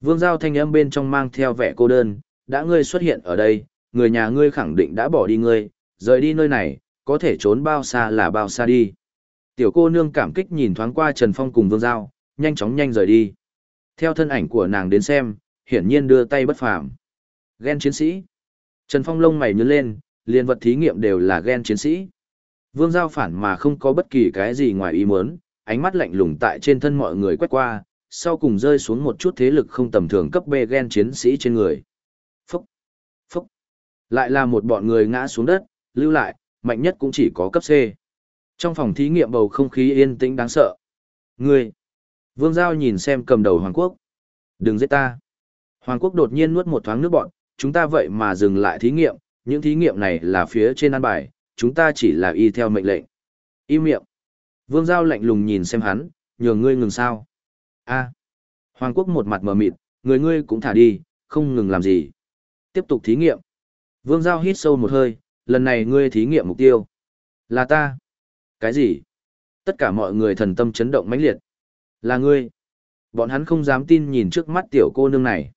Vương Giao thanh âm bên trong mang theo vẻ cô đơn, đã ngươi xuất hiện ở đây, người nhà ngươi khẳng định đã bỏ đi ngươi, rời đi nơi này, có thể trốn bao xa là bao xa đi. Tiểu cô nương cảm kích nhìn thoáng qua Trần Phong cùng Vương Giao, nhanh chóng nhanh rời đi. Theo thân ảnh của nàng đến xem, hiển nhiên đưa tay bất phàm. Gen chiến sĩ. Trần Phong lông mày nhướng lên, liên vật thí nghiệm đều là gen chiến sĩ. Vương Giao phản mà không có bất kỳ cái gì ngoài ý muốn, ánh mắt lạnh lùng tại trên thân mọi người quét qua, sau cùng rơi xuống một chút thế lực không tầm thường cấp B gen chiến sĩ trên người. Phúc! Phúc! Lại là một bọn người ngã xuống đất, lưu lại, mạnh nhất cũng chỉ có cấp C. Trong phòng thí nghiệm bầu không khí yên tĩnh đáng sợ. Người! Vương Giao nhìn xem cầm đầu Hoàng Quốc. Đừng giết ta! Hoàng Quốc đột nhiên nuốt một thoáng nước bọn, chúng ta vậy mà dừng lại thí nghiệm, những thí nghiệm này là phía trên an bài, chúng ta chỉ là y theo mệnh lệnh. Y miệng. Vương Giao lạnh lùng nhìn xem hắn, nhường ngươi ngừng sao. a Hoàng quốc một mặt mờ mịt, người ngươi cũng thả đi, không ngừng làm gì. Tiếp tục thí nghiệm. Vương Giao hít sâu một hơi, lần này ngươi thí nghiệm mục tiêu. Là ta. Cái gì? Tất cả mọi người thần tâm chấn động mãnh liệt. Là ngươi. Bọn hắn không dám tin nhìn trước mắt tiểu cô nương này.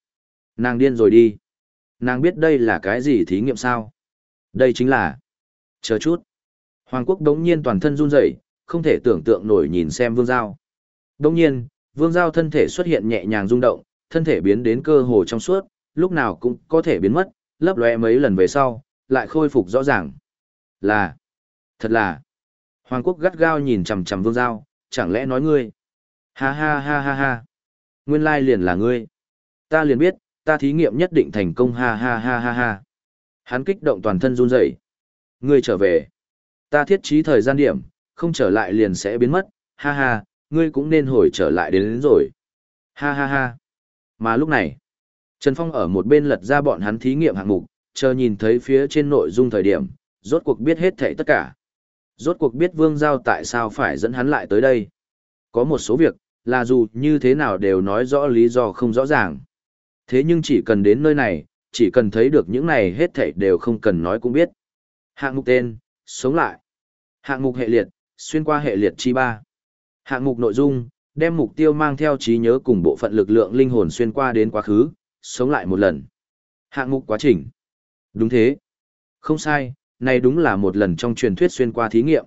Nàng điên rồi đi. Nàng biết đây là cái gì thí nghiệm sao? Đây chính là... Chờ chút. Hoàng quốc đống nhiên toàn thân run rẩy, không thể tưởng tượng nổi nhìn xem vương giao. Đống nhiên, vương giao thân thể xuất hiện nhẹ nhàng rung động, thân thể biến đến cơ hồ trong suốt, lúc nào cũng có thể biến mất, lấp lóe mấy lần về sau, lại khôi phục rõ ràng. Là, thật là, Hoàng quốc gắt gao nhìn chằm chằm vương giao, chẳng lẽ nói ngươi? Ha ha ha ha ha, nguyên lai liền là ngươi. Ta liền biết, ta thí nghiệm nhất định thành công ha ha ha ha ha. Hắn kích động toàn thân run rẩy. Ngươi trở về. Ta thiết trí thời gian điểm, không trở lại liền sẽ biến mất, ha ha, ngươi cũng nên hồi trở lại đến, đến rồi. Ha ha ha. Mà lúc này, Trần Phong ở một bên lật ra bọn hắn thí nghiệm hạng mục, chờ nhìn thấy phía trên nội dung thời điểm, rốt cuộc biết hết thảy tất cả. Rốt cuộc biết Vương Giao tại sao phải dẫn hắn lại tới đây. Có một số việc, là dù như thế nào đều nói rõ lý do không rõ ràng. Thế nhưng chỉ cần đến nơi này, chỉ cần thấy được những này hết thảy đều không cần nói cũng biết. Hạng mục tên, sống lại. Hạng mục hệ liệt, xuyên qua hệ liệt chi ba. Hạng mục nội dung, đem mục tiêu mang theo trí nhớ cùng bộ phận lực lượng linh hồn xuyên qua đến quá khứ, sống lại một lần. Hạng mục quá trình, Đúng thế. Không sai, này đúng là một lần trong truyền thuyết xuyên qua thí nghiệm.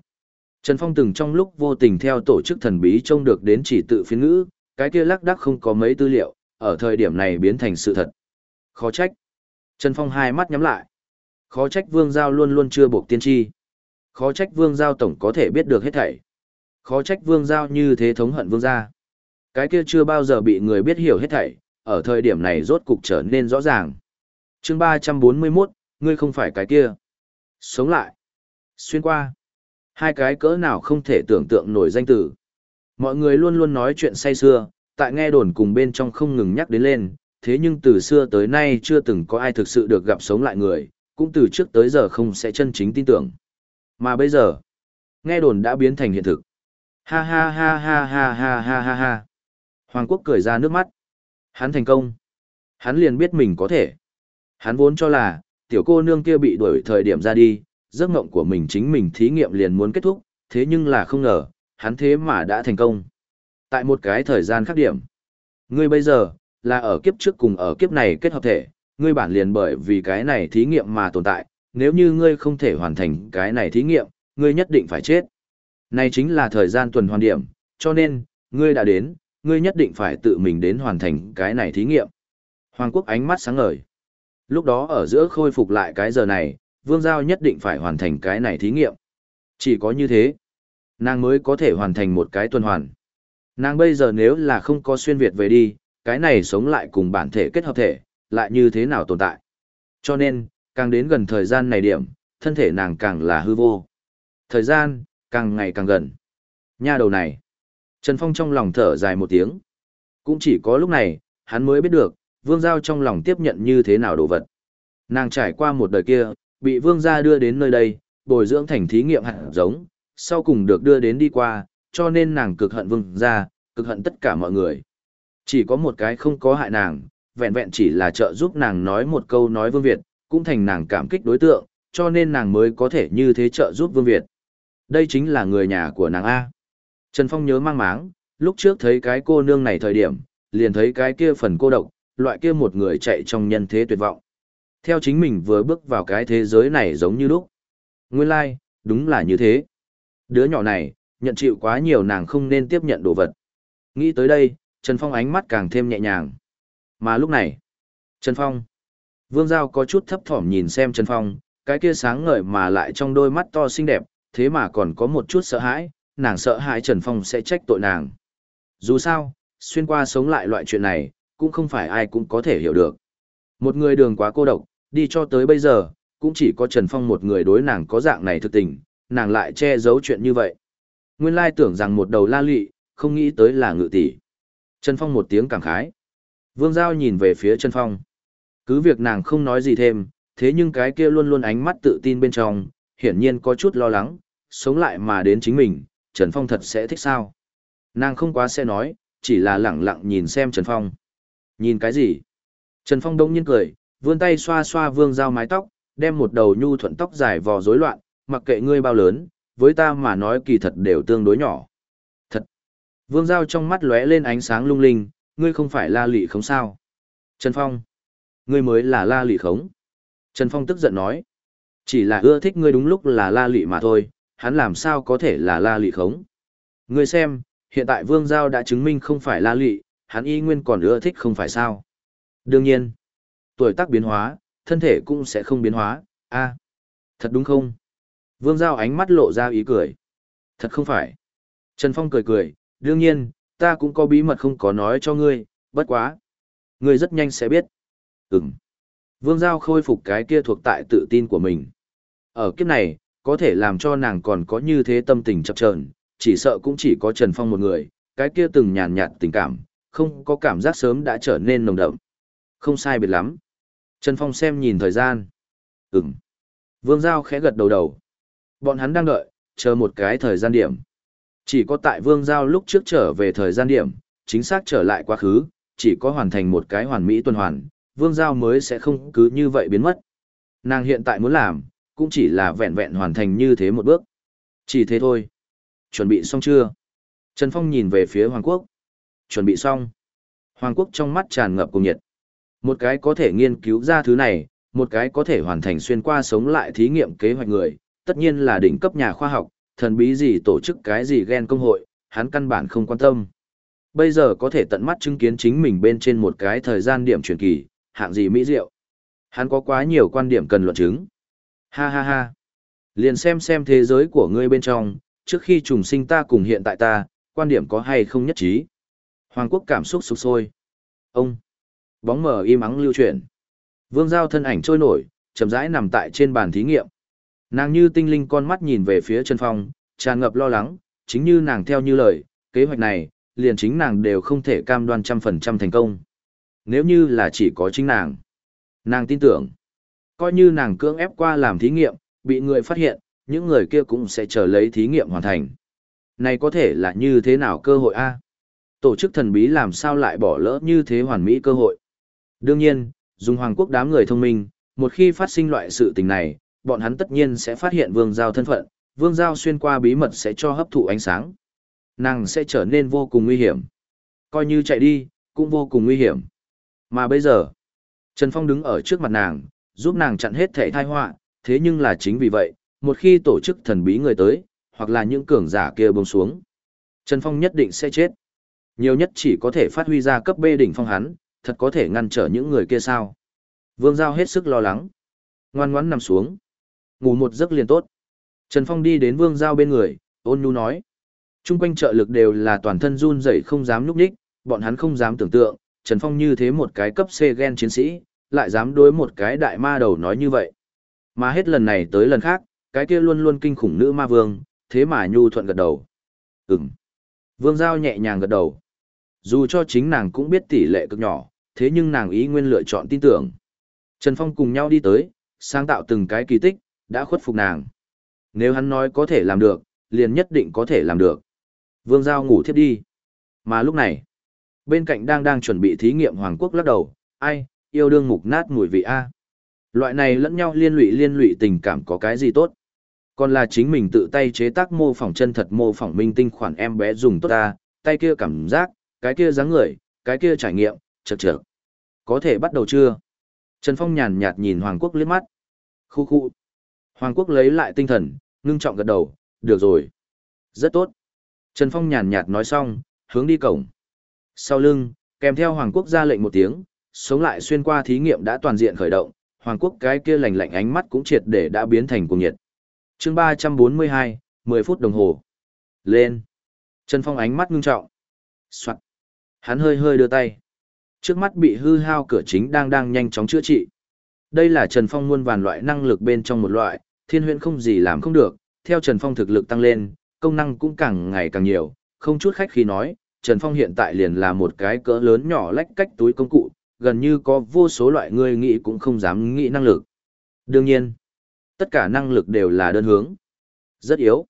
Trần Phong từng trong lúc vô tình theo tổ chức thần bí trông được đến chỉ tự phiên ngữ, cái kia lắc đắc không có mấy tư liệu, ở thời điểm này biến thành sự thật. Khó trách. Trần Phong hai mắt nhắm lại. Khó trách Vương Giao luôn luôn chưa buộc tiên tri. Khó trách Vương Giao tổng có thể biết được hết thảy. Khó trách Vương Giao như thế thống hận Vương gia. Cái kia chưa bao giờ bị người biết hiểu hết thảy, ở thời điểm này rốt cục trở nên rõ ràng. chương 341, ngươi không phải cái kia. Sống lại. Xuyên qua. Hai cái cỡ nào không thể tưởng tượng nổi danh từ. Mọi người luôn luôn nói chuyện say xưa, tại nghe đồn cùng bên trong không ngừng nhắc đến lên, thế nhưng từ xưa tới nay chưa từng có ai thực sự được gặp sống lại người, cũng từ trước tới giờ không sẽ chân chính tin tưởng. Mà bây giờ, nghe đồn đã biến thành hiện thực. Ha ha ha ha ha ha ha ha ha. Hoàng quốc cười ra nước mắt. Hắn thành công. Hắn liền biết mình có thể. Hắn vốn cho là, tiểu cô nương kia bị đuổi thời điểm ra đi, giấc mộng của mình chính mình thí nghiệm liền muốn kết thúc, thế nhưng là không ngờ, hắn thế mà đã thành công. Tại một cái thời gian khác điểm. Ngươi bây giờ, là ở kiếp trước cùng ở kiếp này kết hợp thể, ngươi bản liền bởi vì cái này thí nghiệm mà tồn tại, nếu như ngươi không thể hoàn thành cái này thí nghiệm, ngươi nhất định phải chết. Này chính là thời gian tuần hoàn điểm, cho nên, ngươi đã đến, ngươi nhất định phải tự mình đến hoàn thành cái này thí nghiệm. Hoàng quốc ánh mắt sáng ngời. Lúc đó ở giữa khôi phục lại cái giờ này, Vương Giao nhất định phải hoàn thành cái này thí nghiệm. Chỉ có như thế, nàng mới có thể hoàn thành một cái tuần hoàn. Nàng bây giờ nếu là không có xuyên Việt về đi, cái này sống lại cùng bản thể kết hợp thể, lại như thế nào tồn tại. Cho nên, càng đến gần thời gian này điểm, thân thể nàng càng là hư vô. Thời gian, càng ngày càng gần. Nha đầu này. Trần Phong trong lòng thở dài một tiếng. Cũng chỉ có lúc này, hắn mới biết được, vương giao trong lòng tiếp nhận như thế nào đồ vật. Nàng trải qua một đời kia, bị vương gia đưa đến nơi đây, bồi dưỡng thành thí nghiệm hạt giống, sau cùng được đưa đến đi qua, cho nên nàng cực hận vương gia, cực hận tất cả mọi người. Chỉ có một cái không có hại nàng, vẹn vẹn chỉ là trợ giúp nàng nói một câu nói Vương Việt, cũng thành nàng cảm kích đối tượng, cho nên nàng mới có thể như thế trợ giúp Vương Việt. Đây chính là người nhà của nàng A. Trần Phong nhớ mang máng, lúc trước thấy cái cô nương này thời điểm, liền thấy cái kia phần cô độc, loại kia một người chạy trong nhân thế tuyệt vọng. Theo chính mình vừa bước vào cái thế giới này giống như lúc. Nguyên lai, like, đúng là như thế. Đứa nhỏ này, nhận chịu quá nhiều nàng không nên tiếp nhận đồ vật. Nghĩ tới đây, Trần Phong ánh mắt càng thêm nhẹ nhàng. Mà lúc này, Trần Phong, Vương Giao có chút thấp thỏm nhìn xem Trần Phong, cái kia sáng ngời mà lại trong đôi mắt to xinh đẹp, thế mà còn có một chút sợ hãi, nàng sợ hãi Trần Phong sẽ trách tội nàng. Dù sao, xuyên qua sống lại loại chuyện này, cũng không phải ai cũng có thể hiểu được. Một người đường quá cô độc, đi cho tới bây giờ, cũng chỉ có Trần Phong một người đối nàng có dạng này thực tình, nàng lại che giấu chuyện như vậy. Nguyên lai tưởng rằng một đầu la lị, không nghĩ tới là ngự tỷ. Trần Phong một tiếng cảm khái. Vương Giao nhìn về phía Trần Phong. Cứ việc nàng không nói gì thêm, thế nhưng cái kia luôn luôn ánh mắt tự tin bên trong, hiển nhiên có chút lo lắng, sống lại mà đến chính mình, Trần Phong thật sẽ thích sao. Nàng không quá sẽ nói, chỉ là lẳng lặng nhìn xem Trần Phong. Nhìn cái gì? Trần Phong đông nhiên cười, vươn tay xoa xoa vương Giao mái tóc, đem một đầu nhu thuận tóc dài vò rối loạn, mặc kệ ngươi bao lớn, với ta mà nói kỳ thật đều tương đối nhỏ. thật Vương Giao trong mắt lóe lên ánh sáng lung linh, ngươi không phải la lị khống sao. Trần Phong, ngươi mới là la lị khống. Trần Phong tức giận nói, chỉ là ưa thích ngươi đúng lúc là la lị mà thôi, hắn làm sao có thể là la lị khống. Ngươi xem, hiện tại Vương Giao đã chứng minh không phải la lị, hắn y nguyên còn ưa thích không phải sao. Đương nhiên, tuổi tác biến hóa, thân thể cũng sẽ không biến hóa, a thật đúng không? Vương Giao ánh mắt lộ ra ý cười. Thật không phải. Trần Phong cười cười, đương nhiên, ta cũng có bí mật không có nói cho ngươi, bất quá. Ngươi rất nhanh sẽ biết. Ừm. Vương Giao khôi phục cái kia thuộc tại tự tin của mình. Ở kiếp này, có thể làm cho nàng còn có như thế tâm tình chập chờn, chỉ sợ cũng chỉ có Trần Phong một người, cái kia từng nhàn nhạt tình cảm, không có cảm giác sớm đã trở nên nồng đậm. Không sai biệt lắm. Trần Phong xem nhìn thời gian. Ừm. Vương Giao khẽ gật đầu đầu. Bọn hắn đang đợi, chờ một cái thời gian điểm. Chỉ có tại Vương Giao lúc trước trở về thời gian điểm, chính xác trở lại quá khứ, chỉ có hoàn thành một cái hoàn mỹ tuần hoàn, Vương Giao mới sẽ không cứ như vậy biến mất. Nàng hiện tại muốn làm, cũng chỉ là vẹn vẹn hoàn thành như thế một bước. Chỉ thế thôi. Chuẩn bị xong chưa? Trần Phong nhìn về phía Hoàng Quốc. Chuẩn bị xong. Hoàng Quốc trong mắt tràn ngập cùng nhiệt. Một cái có thể nghiên cứu ra thứ này, một cái có thể hoàn thành xuyên qua sống lại thí nghiệm kế hoạch người, tất nhiên là đỉnh cấp nhà khoa học, thần bí gì tổ chức cái gì ghen công hội, hắn căn bản không quan tâm. Bây giờ có thể tận mắt chứng kiến chính mình bên trên một cái thời gian điểm truyền kỳ, hạng gì mỹ diệu. Hắn có quá nhiều quan điểm cần luận chứng. Ha ha ha. Liền xem xem thế giới của ngươi bên trong, trước khi trùng sinh ta cùng hiện tại ta, quan điểm có hay không nhất trí. Hoàng quốc cảm xúc sục sôi. Ông. Bóng mờ im ắng lưu chuyển. Vương Giao thân ảnh trôi nổi, chậm rãi nằm tại trên bàn thí nghiệm. Nàng như tinh linh con mắt nhìn về phía Trần Phong, tràn ngập lo lắng, chính như nàng theo như lời, kế hoạch này, liền chính nàng đều không thể cam đoan trăm phần trăm thành công. Nếu như là chỉ có chính nàng. Nàng tin tưởng, coi như nàng cưỡng ép qua làm thí nghiệm, bị người phát hiện, những người kia cũng sẽ chờ lấy thí nghiệm hoàn thành. Này có thể là như thế nào cơ hội a? Tổ chức thần bí làm sao lại bỏ lỡ như thế hoàn mỹ cơ hội? Đương nhiên, dùng hoàng quốc đám người thông minh, một khi phát sinh loại sự tình này, bọn hắn tất nhiên sẽ phát hiện vương giao thân phận, vương giao xuyên qua bí mật sẽ cho hấp thụ ánh sáng. Nàng sẽ trở nên vô cùng nguy hiểm. Coi như chạy đi, cũng vô cùng nguy hiểm. Mà bây giờ, Trần Phong đứng ở trước mặt nàng, giúp nàng chặn hết thể thai họa, thế nhưng là chính vì vậy, một khi tổ chức thần bí người tới, hoặc là những cường giả kia buông xuống, Trần Phong nhất định sẽ chết. Nhiều nhất chỉ có thể phát huy ra cấp B đỉnh phong hắn, thật có thể ngăn trở những người kia sao. Vương Giao hết sức lo lắng. Ngoan ngoãn nằm xuống. Ngủ một giấc liền tốt. Trần Phong đi đến Vương Giao bên người, ôn nhu nói. Trung quanh trợ lực đều là toàn thân run rẩy không dám núp đích, bọn hắn không dám tưởng tượng, Trần Phong như thế một cái cấp C gen chiến sĩ, lại dám đối một cái đại ma đầu nói như vậy. Mà hết lần này tới lần khác, cái kia luôn luôn kinh khủng nữ ma vương, thế mà nhu thuận gật đầu. Ừm. Vương Giao nhẹ nhàng gật đầu. Dù cho chính nàng cũng biết tỷ lệ cực nhỏ, thế nhưng nàng ý nguyên lựa chọn tin tưởng. Trần Phong cùng nhau đi tới, sáng tạo từng cái kỳ tích, đã khuất phục nàng. Nếu hắn nói có thể làm được, liền nhất định có thể làm được. Vương Giao ngủ thiếp đi. Mà lúc này, bên cạnh đang đang chuẩn bị thí nghiệm Hoàng Quốc lắc đầu, ai, yêu đương mục nát mùi vị A. Loại này lẫn nhau liên lụy liên lụy tình cảm có cái gì tốt. Còn là chính mình tự tay chế tác mô phỏng chân thật mô phỏng minh tinh khoản em bé dùng tốt ta, tay kia cảm giác, cái kia dáng người, cái kia trải nghiệm, chật chật. Có thể bắt đầu chưa? Trần Phong nhàn nhạt nhìn Hoàng Quốc liếc mắt. Khu khu. Hoàng Quốc lấy lại tinh thần, ngưng trọng gật đầu, được rồi. Rất tốt. Trần Phong nhàn nhạt nói xong, hướng đi cổng. Sau lưng, kèm theo Hoàng Quốc ra lệnh một tiếng, sống lại xuyên qua thí nghiệm đã toàn diện khởi động, Hoàng Quốc cái kia lạnh lạnh ánh mắt cũng triệt để đã biến thành cuồng nhiệt. chương 342, 10 phút đồng hồ. Lên. Trần Phong ánh mắt ngưng trọng. Soạt. Hắn hơi hơi đưa tay. Trước mắt bị hư hao cửa chính đang đang nhanh chóng chữa trị. Đây là Trần Phong muôn vàn loại năng lực bên trong một loại, thiên huyễn không gì làm không được, theo Trần Phong thực lực tăng lên, công năng cũng càng ngày càng nhiều, không chút khách khi nói, Trần Phong hiện tại liền là một cái cỡ lớn nhỏ lách cách túi công cụ, gần như có vô số loại người nghĩ cũng không dám nghĩ năng lực. Đương nhiên, tất cả năng lực đều là đơn hướng, rất yếu.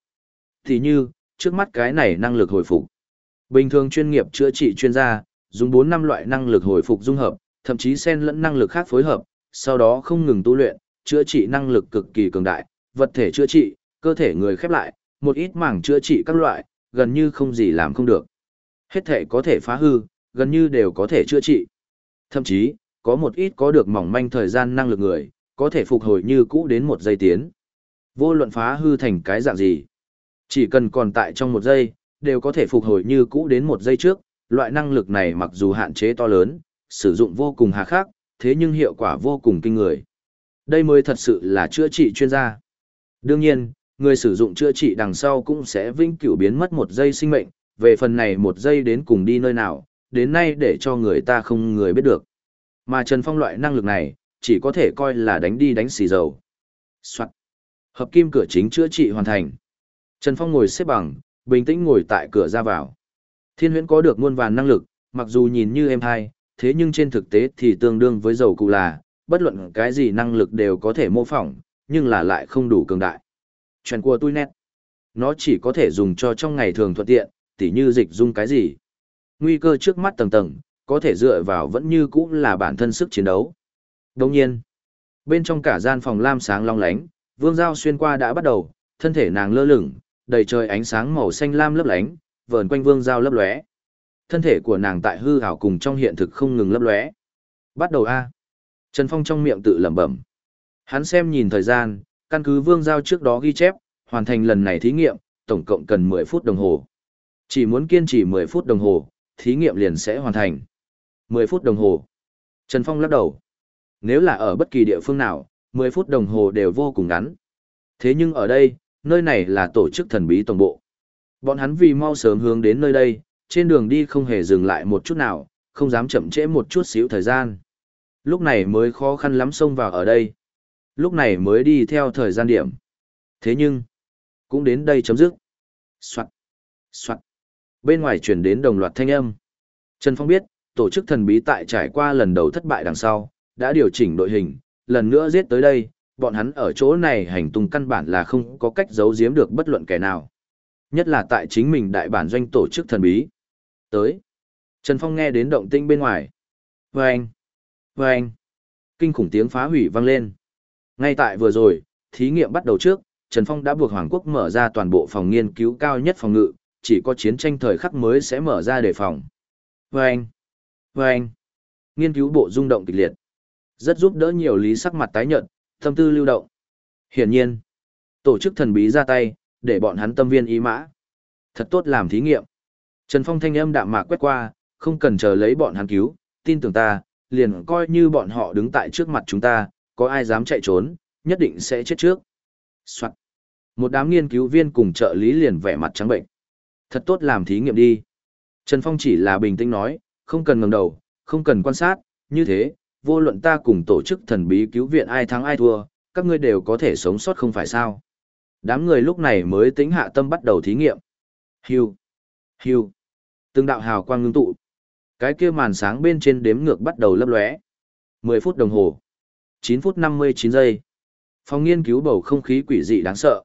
Thì như, trước mắt cái này năng lực hồi phục. Bình thường chuyên nghiệp chữa trị chuyên gia, dùng 4 năm loại năng lực hồi phục dung hợp, thậm chí xen lẫn năng lực khác phối hợp, sau đó không ngừng tu luyện, chữa trị năng lực cực kỳ cường đại, vật thể chữa trị, cơ thể người khép lại, một ít mảng chữa trị các loại, gần như không gì làm không được. Hết thể có thể phá hư, gần như đều có thể chữa trị. Thậm chí, có một ít có được mỏng manh thời gian năng lực người, có thể phục hồi như cũ đến một giây tiến. Vô luận phá hư thành cái dạng gì. Chỉ cần còn tại trong một giây, đều có thể phục hồi như cũ đến một giây trước. Loại năng lực này mặc dù hạn chế to lớn, sử dụng vô cùng hà khắc, thế nhưng hiệu quả vô cùng kinh người. Đây mới thật sự là chữa trị chuyên gia. Đương nhiên, người sử dụng chữa trị đằng sau cũng sẽ vĩnh cửu biến mất một giây sinh mệnh, về phần này một giây đến cùng đi nơi nào, đến nay để cho người ta không người biết được. Mà Trần Phong loại năng lực này, chỉ có thể coi là đánh đi đánh xì dầu. Soạn. Hợp kim cửa chính chữa trị hoàn thành. Trần Phong ngồi xếp bằng, bình tĩnh ngồi tại cửa ra vào. Thiên huyễn có được muôn vàn năng lực, mặc dù nhìn như em hai, thế nhưng trên thực tế thì tương đương với dầu cụ là, bất luận cái gì năng lực đều có thể mô phỏng, nhưng là lại không đủ cường đại. Chuyện của tôi nét. Nó chỉ có thể dùng cho trong ngày thường thuận tiện, tỉ như dịch dung cái gì. Nguy cơ trước mắt tầng tầng, có thể dựa vào vẫn như cũ là bản thân sức chiến đấu. Đồng nhiên, bên trong cả gian phòng lam sáng long lánh, vương giao xuyên qua đã bắt đầu, thân thể nàng lơ lửng, đầy trời ánh sáng màu xanh lam lấp lánh, vờn quanh vương giao lấp lóe. Thân thể của nàng tại hư ảo cùng trong hiện thực không ngừng lấp lóe. Bắt đầu a. Trần Phong trong miệng tự lẩm bẩm. Hắn xem nhìn thời gian, căn cứ vương giao trước đó ghi chép, hoàn thành lần này thí nghiệm, tổng cộng cần 10 phút đồng hồ. Chỉ muốn kiên trì 10 phút đồng hồ, thí nghiệm liền sẽ hoàn thành. 10 phút đồng hồ. Trần Phong lắc đầu. Nếu là ở bất kỳ địa phương nào, 10 phút đồng hồ đều vô cùng ngắn. Thế nhưng ở đây, nơi này là tổ chức thần bí tổng bộ. Bọn hắn vì mau sớm hướng đến nơi đây, trên đường đi không hề dừng lại một chút nào, không dám chậm trễ một chút xíu thời gian. Lúc này mới khó khăn lắm xông vào ở đây. Lúc này mới đi theo thời gian điểm. Thế nhưng, cũng đến đây chấm dứt. Soạn, soạn. Bên ngoài chuyển đến đồng loạt thanh âm. Trần Phong biết, tổ chức thần bí tại trải qua lần đầu thất bại đằng sau, đã điều chỉnh đội hình, lần nữa giết tới đây, bọn hắn ở chỗ này hành tung căn bản là không có cách giấu giếm được bất luận kẻ nào. Nhất là tại chính mình đại bản doanh tổ chức thần bí. Tới. Trần Phong nghe đến động tinh bên ngoài. anh. Vâng! anh, Kinh khủng tiếng phá hủy vang lên. Ngay tại vừa rồi, thí nghiệm bắt đầu trước, Trần Phong đã buộc Hoàng quốc mở ra toàn bộ phòng nghiên cứu cao nhất phòng ngự, chỉ có chiến tranh thời khắc mới sẽ mở ra đề phòng. Vâng! anh, Nghiên cứu bộ rung động kịch liệt. Rất giúp đỡ nhiều lý sắc mặt tái nhợt, tâm tư lưu động. Hiển nhiên, tổ chức thần bí ra tay, để bọn hắn tâm viên ý mã. Thật tốt làm thí nghiệm. Trần Phong thanh âm đạm mạc quét qua, không cần chờ lấy bọn hắn cứu, tin tưởng ta, liền coi như bọn họ đứng tại trước mặt chúng ta, có ai dám chạy trốn, nhất định sẽ chết trước. Soạn. Một đám nghiên cứu viên cùng trợ lý liền vẻ mặt trắng bệnh. Thật tốt làm thí nghiệm đi. Trần Phong chỉ là bình tĩnh nói, không cần ngẩng đầu, không cần quan sát, như thế, vô luận ta cùng tổ chức thần bí cứu viện ai thắng ai thua, các ngươi đều có thể sống sót không phải sao. Đám người lúc này mới tính hạ tâm bắt đầu thí nghiệm. Hiu, hiu, từng đạo hào quang ngưng tụ. Cái kia màn sáng bên trên đếm ngược bắt đầu lấp lóe. 10 phút đồng hồ. 9 phút 59 giây. Phòng nghiên cứu bầu không khí quỷ dị đáng sợ.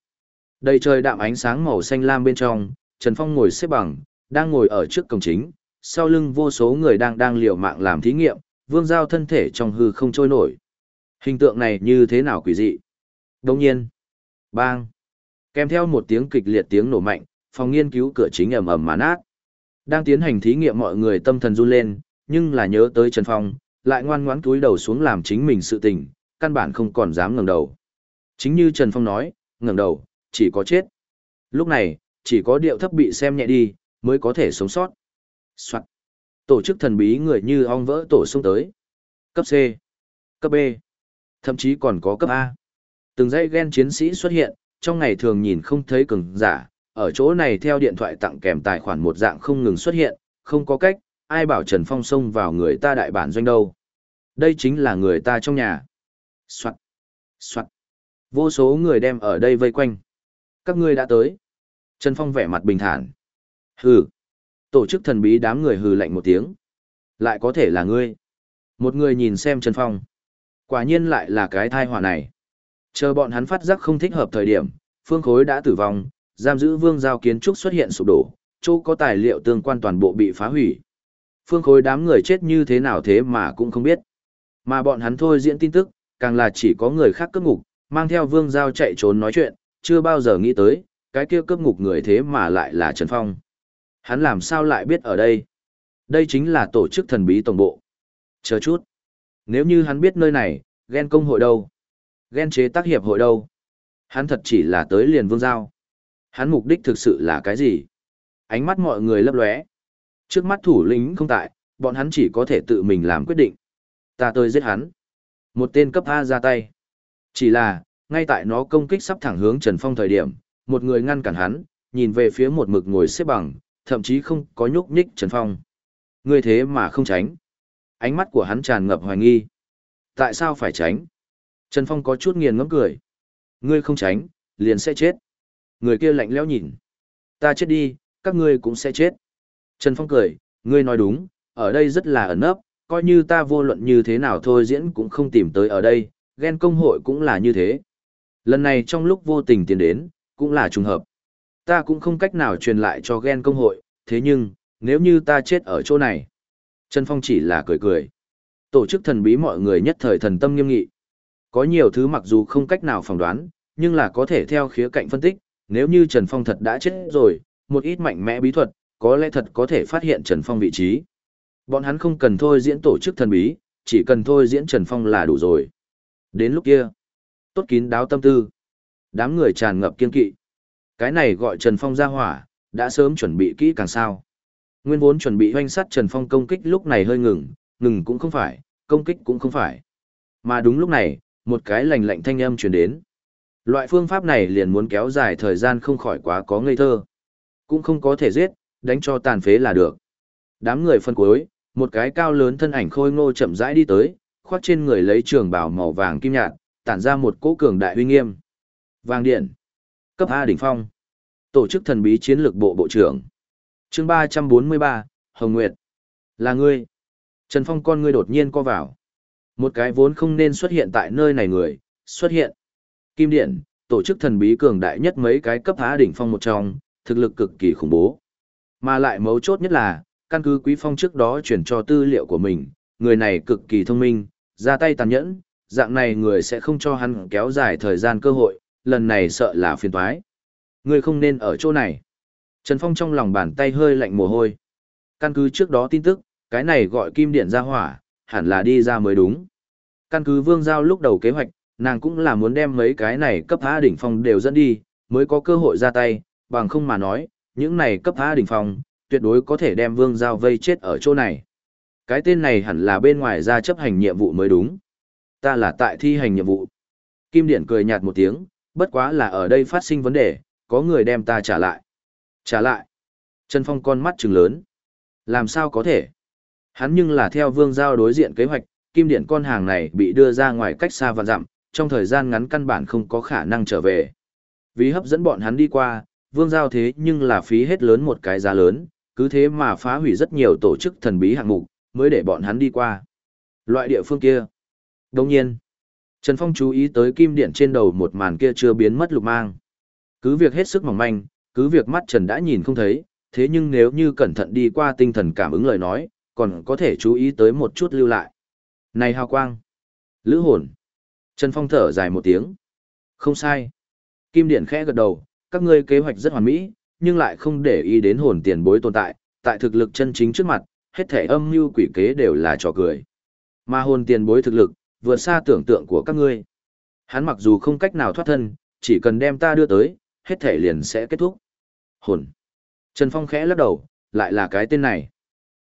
Đầy trời đạm ánh sáng màu xanh lam bên trong, Trần Phong ngồi xếp bằng, đang ngồi ở trước cổng chính, sau lưng vô số người đang đang liều mạng làm thí nghiệm, vương giao thân thể trong hư không trôi nổi. Hình tượng này như thế nào quỷ dị? Đồng nhiên, bang, kèm theo một tiếng kịch liệt tiếng nổ mạnh, phòng nghiên cứu cửa chính ầm ầm mà nát. Đang tiến hành thí nghiệm mọi người tâm thần run lên, nhưng là nhớ tới Trần Phong, lại ngoan ngoãn cúi đầu xuống làm chính mình sự tình, căn bản không còn dám ngẩng đầu. Chính như Trần Phong nói, ngẩng đầu, chỉ có chết. Lúc này, chỉ có điệu thấp bị xem nhẹ đi, mới có thể sống sót. Soạn. Tổ chức thần bí người như ong vỡ tổ xông tới. Cấp C, cấp B, thậm chí còn có cấp A. Từng dãy gen chiến sĩ xuất hiện, trong ngày thường nhìn không thấy cường giả, ở chỗ này theo điện thoại tặng kèm tài khoản một dạng không ngừng xuất hiện, không có cách, ai bảo Trần Phong xông vào người ta đại bản doanh đâu. Đây chính là người ta trong nhà. Soạn, soạn. Vô số người đem ở đây vây quanh. Các ngươi đã tới. Trần Phong vẻ mặt bình thản. Hừ. Tổ chức thần bí đám người hừ lạnh một tiếng. Lại có thể là ngươi. Một người nhìn xem Trần Phong. Quả nhiên lại là cái thai họa này. Chờ bọn hắn phát giác không thích hợp thời điểm, phương khối đã tử vong, giam giữ vương giao kiến trúc xuất hiện sụp đổ, chỗ có tài liệu tương quan toàn bộ bị phá hủy. Phương khối đám người chết như thế nào thế mà cũng không biết. Mà bọn hắn thôi diễn tin tức, càng là chỉ có người khác cướp ngục, mang theo vương giao chạy trốn nói chuyện, chưa bao giờ nghĩ tới, cái kia cướp ngục người thế mà lại là Trần Phong. Hắn làm sao lại biết ở đây? Đây chính là tổ chức thần bí tổng bộ. Chờ chút. Nếu như hắn biết nơi này, ghen công hội đâu? Ghen chế tác hiệp hội đâu? Hắn thật chỉ là tới liền vương giao. Hắn mục đích thực sự là cái gì? Ánh mắt mọi người lấp lóe. Trước mắt thủ lĩnh không tại, bọn hắn chỉ có thể tự mình làm quyết định. Ta tới giết hắn. Một tên cấp A ra tay. Chỉ là, ngay tại nó công kích sắp thẳng hướng Trần Phong thời điểm, một người ngăn cản hắn, nhìn về phía một mực ngồi xếp bằng, thậm chí không có nhúc nhích Trần Phong. Ngươi thế mà không tránh. Ánh mắt của hắn tràn ngập hoài nghi. Tại sao phải tránh? Trần Phong có chút nghiền ngẫm cười. Ngươi không tránh, liền sẽ chết. Người kia lạnh lẽo nhìn. Ta chết đi, các ngươi cũng sẽ chết. Trần Phong cười, ngươi nói đúng, ở đây rất là ẩn ấp, coi như ta vô luận như thế nào thôi diễn cũng không tìm tới ở đây, ghen công hội cũng là như thế. Lần này trong lúc vô tình tiến đến, cũng là trùng hợp. Ta cũng không cách nào truyền lại cho ghen công hội, thế nhưng, nếu như ta chết ở chỗ này. Trần Phong chỉ là cười cười. Tổ chức thần bí mọi người nhất thời thần tâm nghiêm nghị. Có nhiều thứ mặc dù không cách nào phỏng đoán, nhưng là có thể theo khía cạnh phân tích, nếu như Trần Phong thật đã chết rồi, một ít mạnh mẽ bí thuật, có lẽ thật có thể phát hiện Trần Phong vị trí. Bọn hắn không cần thôi diễn tổ chức thần bí, chỉ cần thôi diễn Trần Phong là đủ rồi. Đến lúc kia, Tốt kín đáo tâm tư. Đám người tràn ngập kiên kỵ. Cái này gọi Trần Phong ra hỏa, đã sớm chuẩn bị kỹ càng sao. Nguyên vốn chuẩn bị hoanh sát Trần Phong công kích lúc này hơi ngừng, ngừng cũng không phải, công kích cũng không phải. Mà đúng lúc này, một cái lành lạnh thanh âm truyền đến. Loại phương pháp này liền muốn kéo dài thời gian không khỏi quá có ngây thơ. Cũng không có thể giết, đánh cho tàn phế là được. Đám người phân cuối, một cái cao lớn thân ảnh khôi ngô chậm rãi đi tới, khoác trên người lấy trường bào màu vàng kim nhạt, tản ra một cỗ cường đại uy nghiêm. Vàng điện. Cấp A đỉnh phong. Tổ chức thần bí chiến lược bộ bộ trưởng. chương 343, Hồng Nguyệt. Là ngươi. Trần Phong con ngươi đột nhiên co vào. Một cái vốn không nên xuất hiện tại nơi này người, xuất hiện. Kim Điện, tổ chức thần bí cường đại nhất mấy cái cấp há đỉnh phong một trong, thực lực cực kỳ khủng bố. Mà lại mấu chốt nhất là, căn cứ Quý Phong trước đó chuyển cho tư liệu của mình, người này cực kỳ thông minh, ra tay tàn nhẫn, dạng này người sẽ không cho hắn kéo dài thời gian cơ hội, lần này sợ là phiền toái. Người không nên ở chỗ này. Trần Phong trong lòng bàn tay hơi lạnh mồ hôi. Căn cứ trước đó tin tức, cái này gọi kim điện ra hỏa, hẳn là đi ra mới đúng. Căn cứ vương giao lúc đầu kế hoạch, nàng cũng là muốn đem mấy cái này cấp A đỉnh phong đều dẫn đi, mới có cơ hội ra tay, bằng không mà nói, những này cấp A đỉnh phong, tuyệt đối có thể đem vương giao vây chết ở chỗ này. Cái tên này hẳn là bên ngoài ra chấp hành nhiệm vụ mới đúng. Ta là tại thi hành nhiệm vụ. Kim Điện cười nhạt một tiếng, bất quá là ở đây phát sinh vấn đề, có người đem ta trả lại. Trả lại. Trần Phong con mắt trừng lớn. Làm sao có thể? Hắn nhưng là theo vương giao đối diện kế hoạch, kim điện con hàng này bị đưa ra ngoài cách xa và dặm, trong thời gian ngắn căn bản không có khả năng trở về. Vì hấp dẫn bọn hắn đi qua, vương giao thế nhưng là phí hết lớn một cái giá lớn, cứ thế mà phá hủy rất nhiều tổ chức thần bí hạng mục, mới để bọn hắn đi qua. Loại địa phương kia. Đồng nhiên, Trần Phong chú ý tới kim điện trên đầu một màn kia chưa biến mất lục mang. Cứ việc hết sức mỏng manh, cứ việc mắt Trần đã nhìn không thấy, thế nhưng nếu như cẩn thận đi qua tinh thần cảm ứng lời nói, còn có thể chú ý tới một chút lưu lại. Này hào quang! Lữ hồn! Trần Phong thở dài một tiếng. Không sai. Kim Điện khẽ gật đầu, các ngươi kế hoạch rất hoàn mỹ, nhưng lại không để ý đến hồn tiền bối tồn tại, tại thực lực chân chính trước mặt, hết thể âm mưu quỷ kế đều là trò cười. Mà hồn tiền bối thực lực, vượt xa tưởng tượng của các ngươi. Hắn mặc dù không cách nào thoát thân, chỉ cần đem ta đưa tới, hết thể liền sẽ kết thúc. Hồn. Trần Phong khẽ lắc đầu, lại là cái tên này.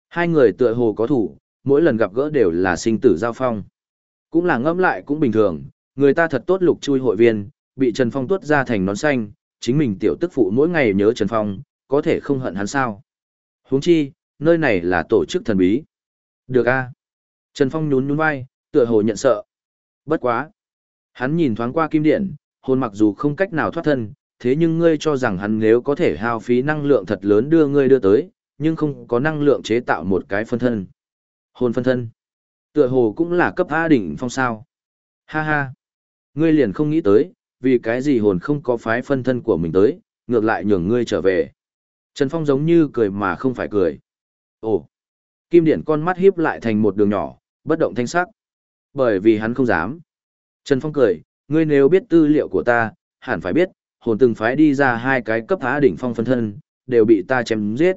Hai người tựa hồ có thủ, mỗi lần gặp gỡ đều là sinh tử giao phong. Cũng là ngẫm lại cũng bình thường, người ta thật tốt lục chui hội viên, bị Trần Phong tuốt ra thành nón xanh, chính mình tiểu tức phụ mỗi ngày nhớ Trần Phong, có thể không hận hắn sao. huống chi, nơi này là tổ chức thần bí. Được a Trần Phong nhún nhún vai, tựa hồ nhận sợ. Bất quá. Hắn nhìn thoáng qua kim điện, hồn mặc dù không cách nào thoát thân, thế nhưng ngươi cho rằng hắn nếu có thể hao phí năng lượng thật lớn đưa ngươi đưa tới, nhưng không có năng lượng chế tạo một cái phân thân. Hồn phân thân. Tựa hồ cũng là cấp A đỉnh phong sao. Ha ha. Ngươi liền không nghĩ tới, vì cái gì hồn không có phái phân thân của mình tới, ngược lại nhường ngươi trở về. Trần Phong giống như cười mà không phải cười. Ồ. Kim Điển con mắt hiếp lại thành một đường nhỏ, bất động thanh sắc. Bởi vì hắn không dám. Trần Phong cười, ngươi nếu biết tư liệu của ta, hẳn phải biết, hồn từng phái đi ra hai cái cấp há đỉnh phong phân thân, đều bị ta chém giết.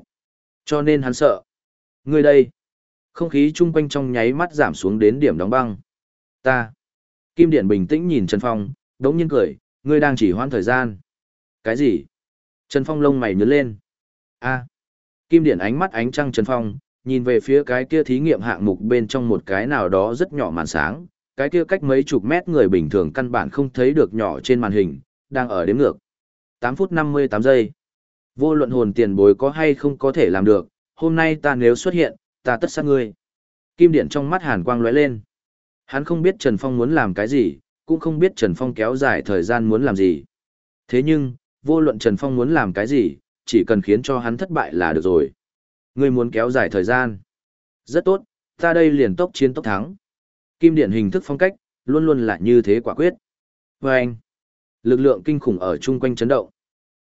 Cho nên hắn sợ. Ngươi đây. Không khí chung quanh trong nháy mắt giảm xuống đến điểm đóng băng. Ta. Kim Điện bình tĩnh nhìn Trần Phong, đống nhiên cười, ngươi đang chỉ hoãn thời gian. Cái gì? Trần Phong lông mày nhớ lên. A. Kim Điện ánh mắt ánh trăng Trần Phong, nhìn về phía cái kia thí nghiệm hạng mục bên trong một cái nào đó rất nhỏ màn sáng, cái kia cách mấy chục mét người bình thường căn bản không thấy được nhỏ trên màn hình, đang ở đếm ngược. 8 phút 58 giây. Vô luận hồn tiền bối có hay không có thể làm được, hôm nay ta nếu xuất hiện, ta tất sát ngươi. Kim điện trong mắt hàn quang lóe lên. Hắn không biết Trần Phong muốn làm cái gì, cũng không biết Trần Phong kéo dài thời gian muốn làm gì. Thế nhưng, vô luận Trần Phong muốn làm cái gì, chỉ cần khiến cho hắn thất bại là được rồi. Ngươi muốn kéo dài thời gian. Rất tốt, ta đây liền tốc chiến tốc thắng. Kim điện hình thức phong cách, luôn luôn là như thế quả quyết. Và anh, lực lượng kinh khủng ở chung quanh chấn động.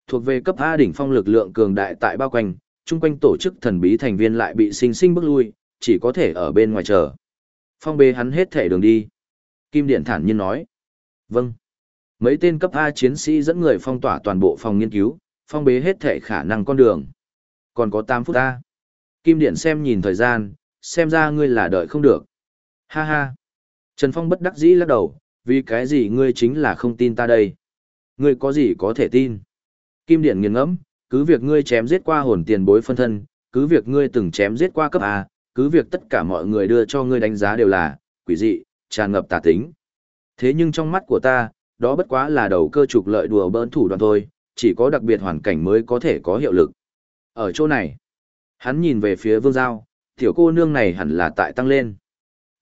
Thuộc về cấp A đỉnh phong lực lượng cường đại tại bao quanh, chung quanh tổ chức thần bí thành viên lại bị sinh sinh bức lui, chỉ có thể ở bên ngoài chờ. Phong bê hắn hết thể đường đi. Kim Điện thản nhiên nói. Vâng. Mấy tên cấp A chiến sĩ dẫn người phong tỏa toàn bộ phòng nghiên cứu, phong bế hết thể khả năng con đường. Còn có 8 phút A. Kim Điện xem nhìn thời gian, xem ra ngươi là đợi không được. Ha ha. Trần Phong bất đắc dĩ lắc đầu, vì cái gì ngươi chính là không tin ta đây? Ngươi có gì có thể tin? Kim Điện nghiền ngẫm, cứ việc ngươi chém giết qua hồn tiền bối phân thân, cứ việc ngươi từng chém giết qua cấp A, cứ việc tất cả mọi người đưa cho ngươi đánh giá đều là quỷ dị, tràn ngập tà tính. Thế nhưng trong mắt của ta, đó bất quá là đầu cơ trục lợi đùa bỡn thủ đoạn thôi, chỉ có đặc biệt hoàn cảnh mới có thể có hiệu lực. Ở chỗ này, hắn nhìn về phía Vương Giao, tiểu cô nương này hẳn là tại tăng lên.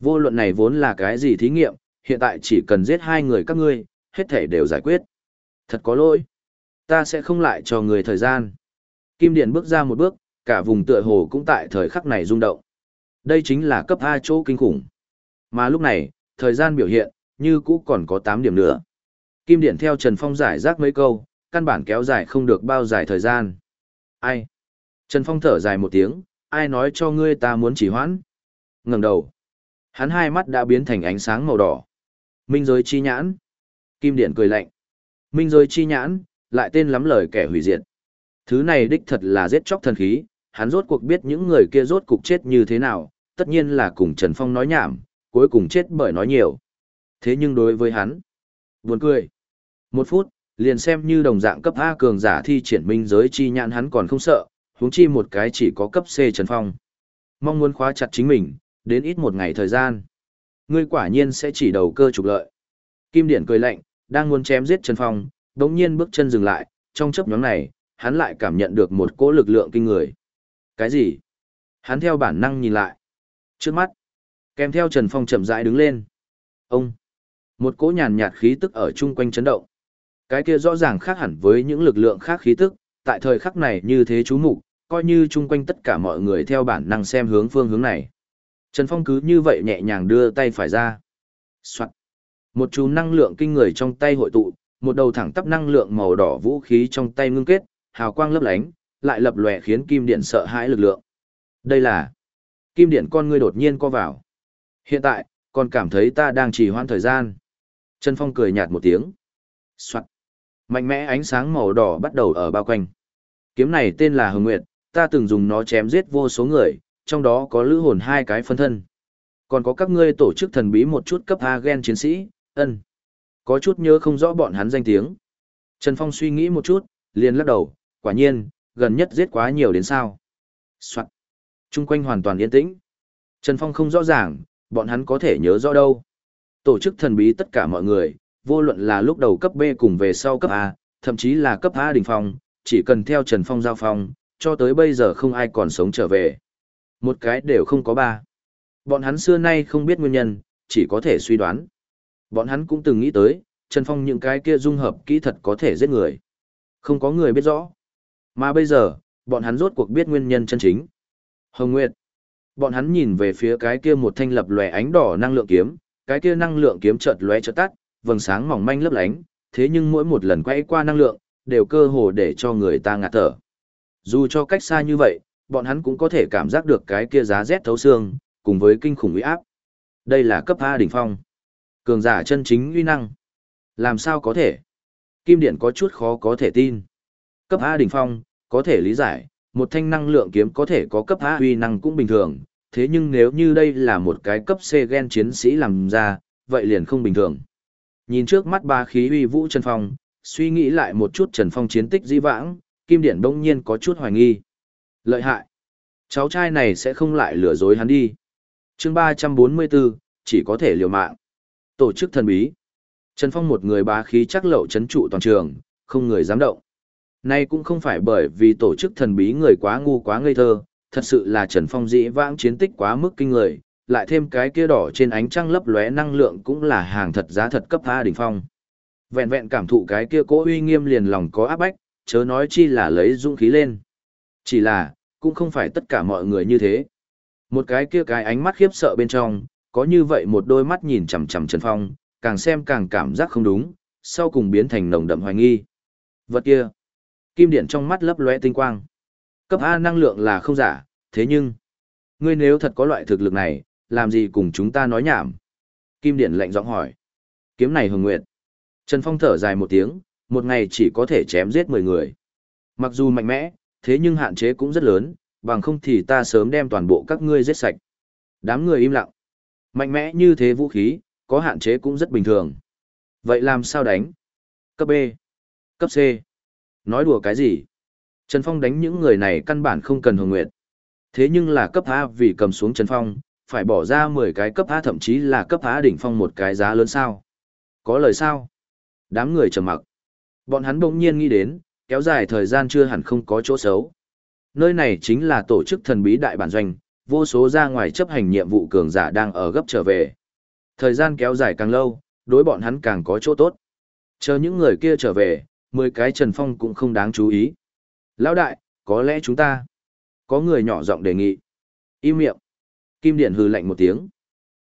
Vô luận này vốn là cái gì thí nghiệm, hiện tại chỉ cần giết hai người các ngươi, hết thể đều giải quyết. Thật có lỗi. Ta sẽ không lại cho người thời gian. Kim Điện bước ra một bước, cả vùng tựa hồ cũng tại thời khắc này rung động. Đây chính là cấp A chỗ kinh khủng. Mà lúc này, thời gian biểu hiện, như cũ còn có 8 điểm nữa. Kim Điện theo Trần Phong giải rác mấy câu, căn bản kéo dài không được bao dài thời gian. Ai? Trần Phong thở dài một tiếng, ai nói cho ngươi ta muốn chỉ hoãn? ngẩng đầu. Hắn hai mắt đã biến thành ánh sáng màu đỏ. Minh giới chi nhãn. Kim Điện cười lạnh. Minh giới chi nhãn, lại tên lắm lời kẻ hủy diệt. Thứ này đích thật là giết chóc thần khí, hắn rốt cuộc biết những người kia rốt cuộc chết như thế nào, tất nhiên là cùng Trần Phong nói nhảm, cuối cùng chết bởi nói nhiều. Thế nhưng đối với hắn, buồn cười. Một phút, liền xem như đồng dạng cấp A cường giả thi triển minh giới chi nhãn hắn còn không sợ, huống chi một cái chỉ có cấp C Trần Phong. Mong muốn khóa chặt chính mình, đến ít một ngày thời gian. Ngươi quả nhiên sẽ chỉ đầu cơ trục lợi. Kim Điển cười lạnh, đang muốn chém giết Trần Phong, đống nhiên bước chân dừng lại, trong chấp nhóm này, hắn lại cảm nhận được một cỗ lực lượng kinh người. Cái gì? Hắn theo bản năng nhìn lại. Trước mắt, kèm theo Trần Phong chậm rãi đứng lên. Ông! Một cỗ nhàn nhạt khí tức ở chung quanh chấn động. Cái kia rõ ràng khác hẳn với những lực lượng khác khí tức, tại thời khắc này như thế chú mục, coi như chung quanh tất cả mọi người theo bản năng xem hướng phương hướng này. Trần Phong cứ như vậy nhẹ nhàng đưa tay phải ra. Soạn. Một chú năng lượng kinh người trong tay hội tụ, một đầu thẳng tắp năng lượng màu đỏ vũ khí trong tay ngưng kết, hào quang lấp lánh, lại lập lòe khiến kim điện sợ hãi lực lượng. Đây là kim điện con ngươi đột nhiên co vào. Hiện tại, còn cảm thấy ta đang trì hoãn thời gian. Trần Phong cười nhạt một tiếng. Soạn. Mạnh mẽ ánh sáng màu đỏ bắt đầu ở bao quanh. Kiếm này tên là Hồng Nguyệt, ta từng dùng nó chém giết vô số người, trong đó có lữ hồn hai cái phân thân. Còn có các ngươi tổ chức thần bí một chút cấp A gen chiến sĩ, ân. Có chút nhớ không rõ bọn hắn danh tiếng. Trần Phong suy nghĩ một chút, liền lắc đầu, quả nhiên, gần nhất giết quá nhiều đến sao. Soạn. Trung quanh hoàn toàn yên tĩnh. Trần Phong không rõ ràng, bọn hắn có thể nhớ rõ đâu. Tổ chức thần bí tất cả mọi người, vô luận là lúc đầu cấp B cùng về sau cấp A, thậm chí là cấp A đỉnh phong, chỉ cần theo Trần Phong giao phong, cho tới bây giờ không ai còn sống trở về. Một cái đều không có ba. Bọn hắn xưa nay không biết nguyên nhân, chỉ có thể suy đoán. Bọn hắn cũng từng nghĩ tới, Trần Phong những cái kia dung hợp kỹ thuật có thể giết người. Không có người biết rõ. Mà bây giờ, bọn hắn rốt cuộc biết nguyên nhân chân chính. Hồng Nguyệt. Bọn hắn nhìn về phía cái kia một thanh lập lòe ánh đỏ năng lượng kiếm, cái kia năng lượng kiếm chợt lóe chợt tắt, vầng sáng mỏng manh lấp lánh, thế nhưng mỗi một lần quay qua năng lượng, đều cơ hồ để cho người ta ngạt thở. Dù cho cách xa như vậy, bọn hắn cũng có thể cảm giác được cái kia giá rét thấu xương, cùng với kinh khủng uy áp. Đây là cấp A đỉnh phong. Cường giả chân chính uy năng. Làm sao có thể? Kim Điện có chút khó có thể tin. Cấp A đỉnh phong, có thể lý giải, một thanh năng lượng kiếm có thể có cấp A uy năng cũng bình thường, thế nhưng nếu như đây là một cái cấp C gen chiến sĩ làm ra, vậy liền không bình thường. Nhìn trước mắt ba khí uy vũ Trần Phong, suy nghĩ lại một chút Trần Phong chiến tích di vãng, Kim Điện bỗng nhiên có chút hoài nghi. Lợi hại. Cháu trai này sẽ không lại lừa dối hắn đi. chương 344, chỉ có thể liều mạng. Tổ chức thần bí. Trần Phong một người bá khí chắc lậu chấn trụ toàn trường, không người dám động. Nay cũng không phải bởi vì tổ chức thần bí người quá ngu quá ngây thơ, thật sự là Trần Phong dĩ vãng chiến tích quá mức kinh người, lại thêm cái kia đỏ trên ánh trăng lấp lóe năng lượng cũng là hàng thật giá thật cấp A đỉnh phong. Vẹn vẹn cảm thụ cái kia cố uy nghiêm liền lòng có áp bách, chớ nói chi là lấy dũng khí lên. Chỉ là, cũng không phải tất cả mọi người như thế. Một cái kia cái ánh mắt khiếp sợ bên trong, có như vậy một đôi mắt nhìn chằm chằm Trần Phong, càng xem càng cảm giác không đúng, sau cùng biến thành nồng đậm hoài nghi. Vật kia, kim điện trong mắt lấp lóe tinh quang. Cấp A năng lượng là không giả, thế nhưng, ngươi nếu thật có loại thực lực này, làm gì cùng chúng ta nói nhảm? Kim điện lạnh giọng hỏi. Kiếm này hồng nguyệt. Trần Phong thở dài một tiếng, một ngày chỉ có thể chém giết 10 người. Mặc dù mạnh mẽ, thế nhưng hạn chế cũng rất lớn, bằng không thì ta sớm đem toàn bộ các ngươi giết sạch. Đám người im lặng. Mạnh mẽ như thế vũ khí, có hạn chế cũng rất bình thường. Vậy làm sao đánh? Cấp B. Cấp C. Nói đùa cái gì? Trần Phong đánh những người này căn bản không cần hồng nguyện Thế nhưng là cấp A vì cầm xuống Trần Phong, phải bỏ ra 10 cái cấp A thậm chí là cấp A đỉnh phong một cái giá lớn sao. Có lời sao? Đám người trầm mặc. Bọn hắn bỗng nhiên nghĩ đến, kéo dài thời gian chưa hẳn không có chỗ xấu. Nơi này chính là tổ chức thần bí đại bản doanh, vô số ra ngoài chấp hành nhiệm vụ cường giả đang ở gấp trở về. Thời gian kéo dài càng lâu, đối bọn hắn càng có chỗ tốt. Chờ những người kia trở về, 10 cái Trần Phong cũng không đáng chú ý. Lão đại, có lẽ chúng ta... Có người nhỏ giọng đề nghị. Im miệng. Kim Điện hừ lạnh một tiếng.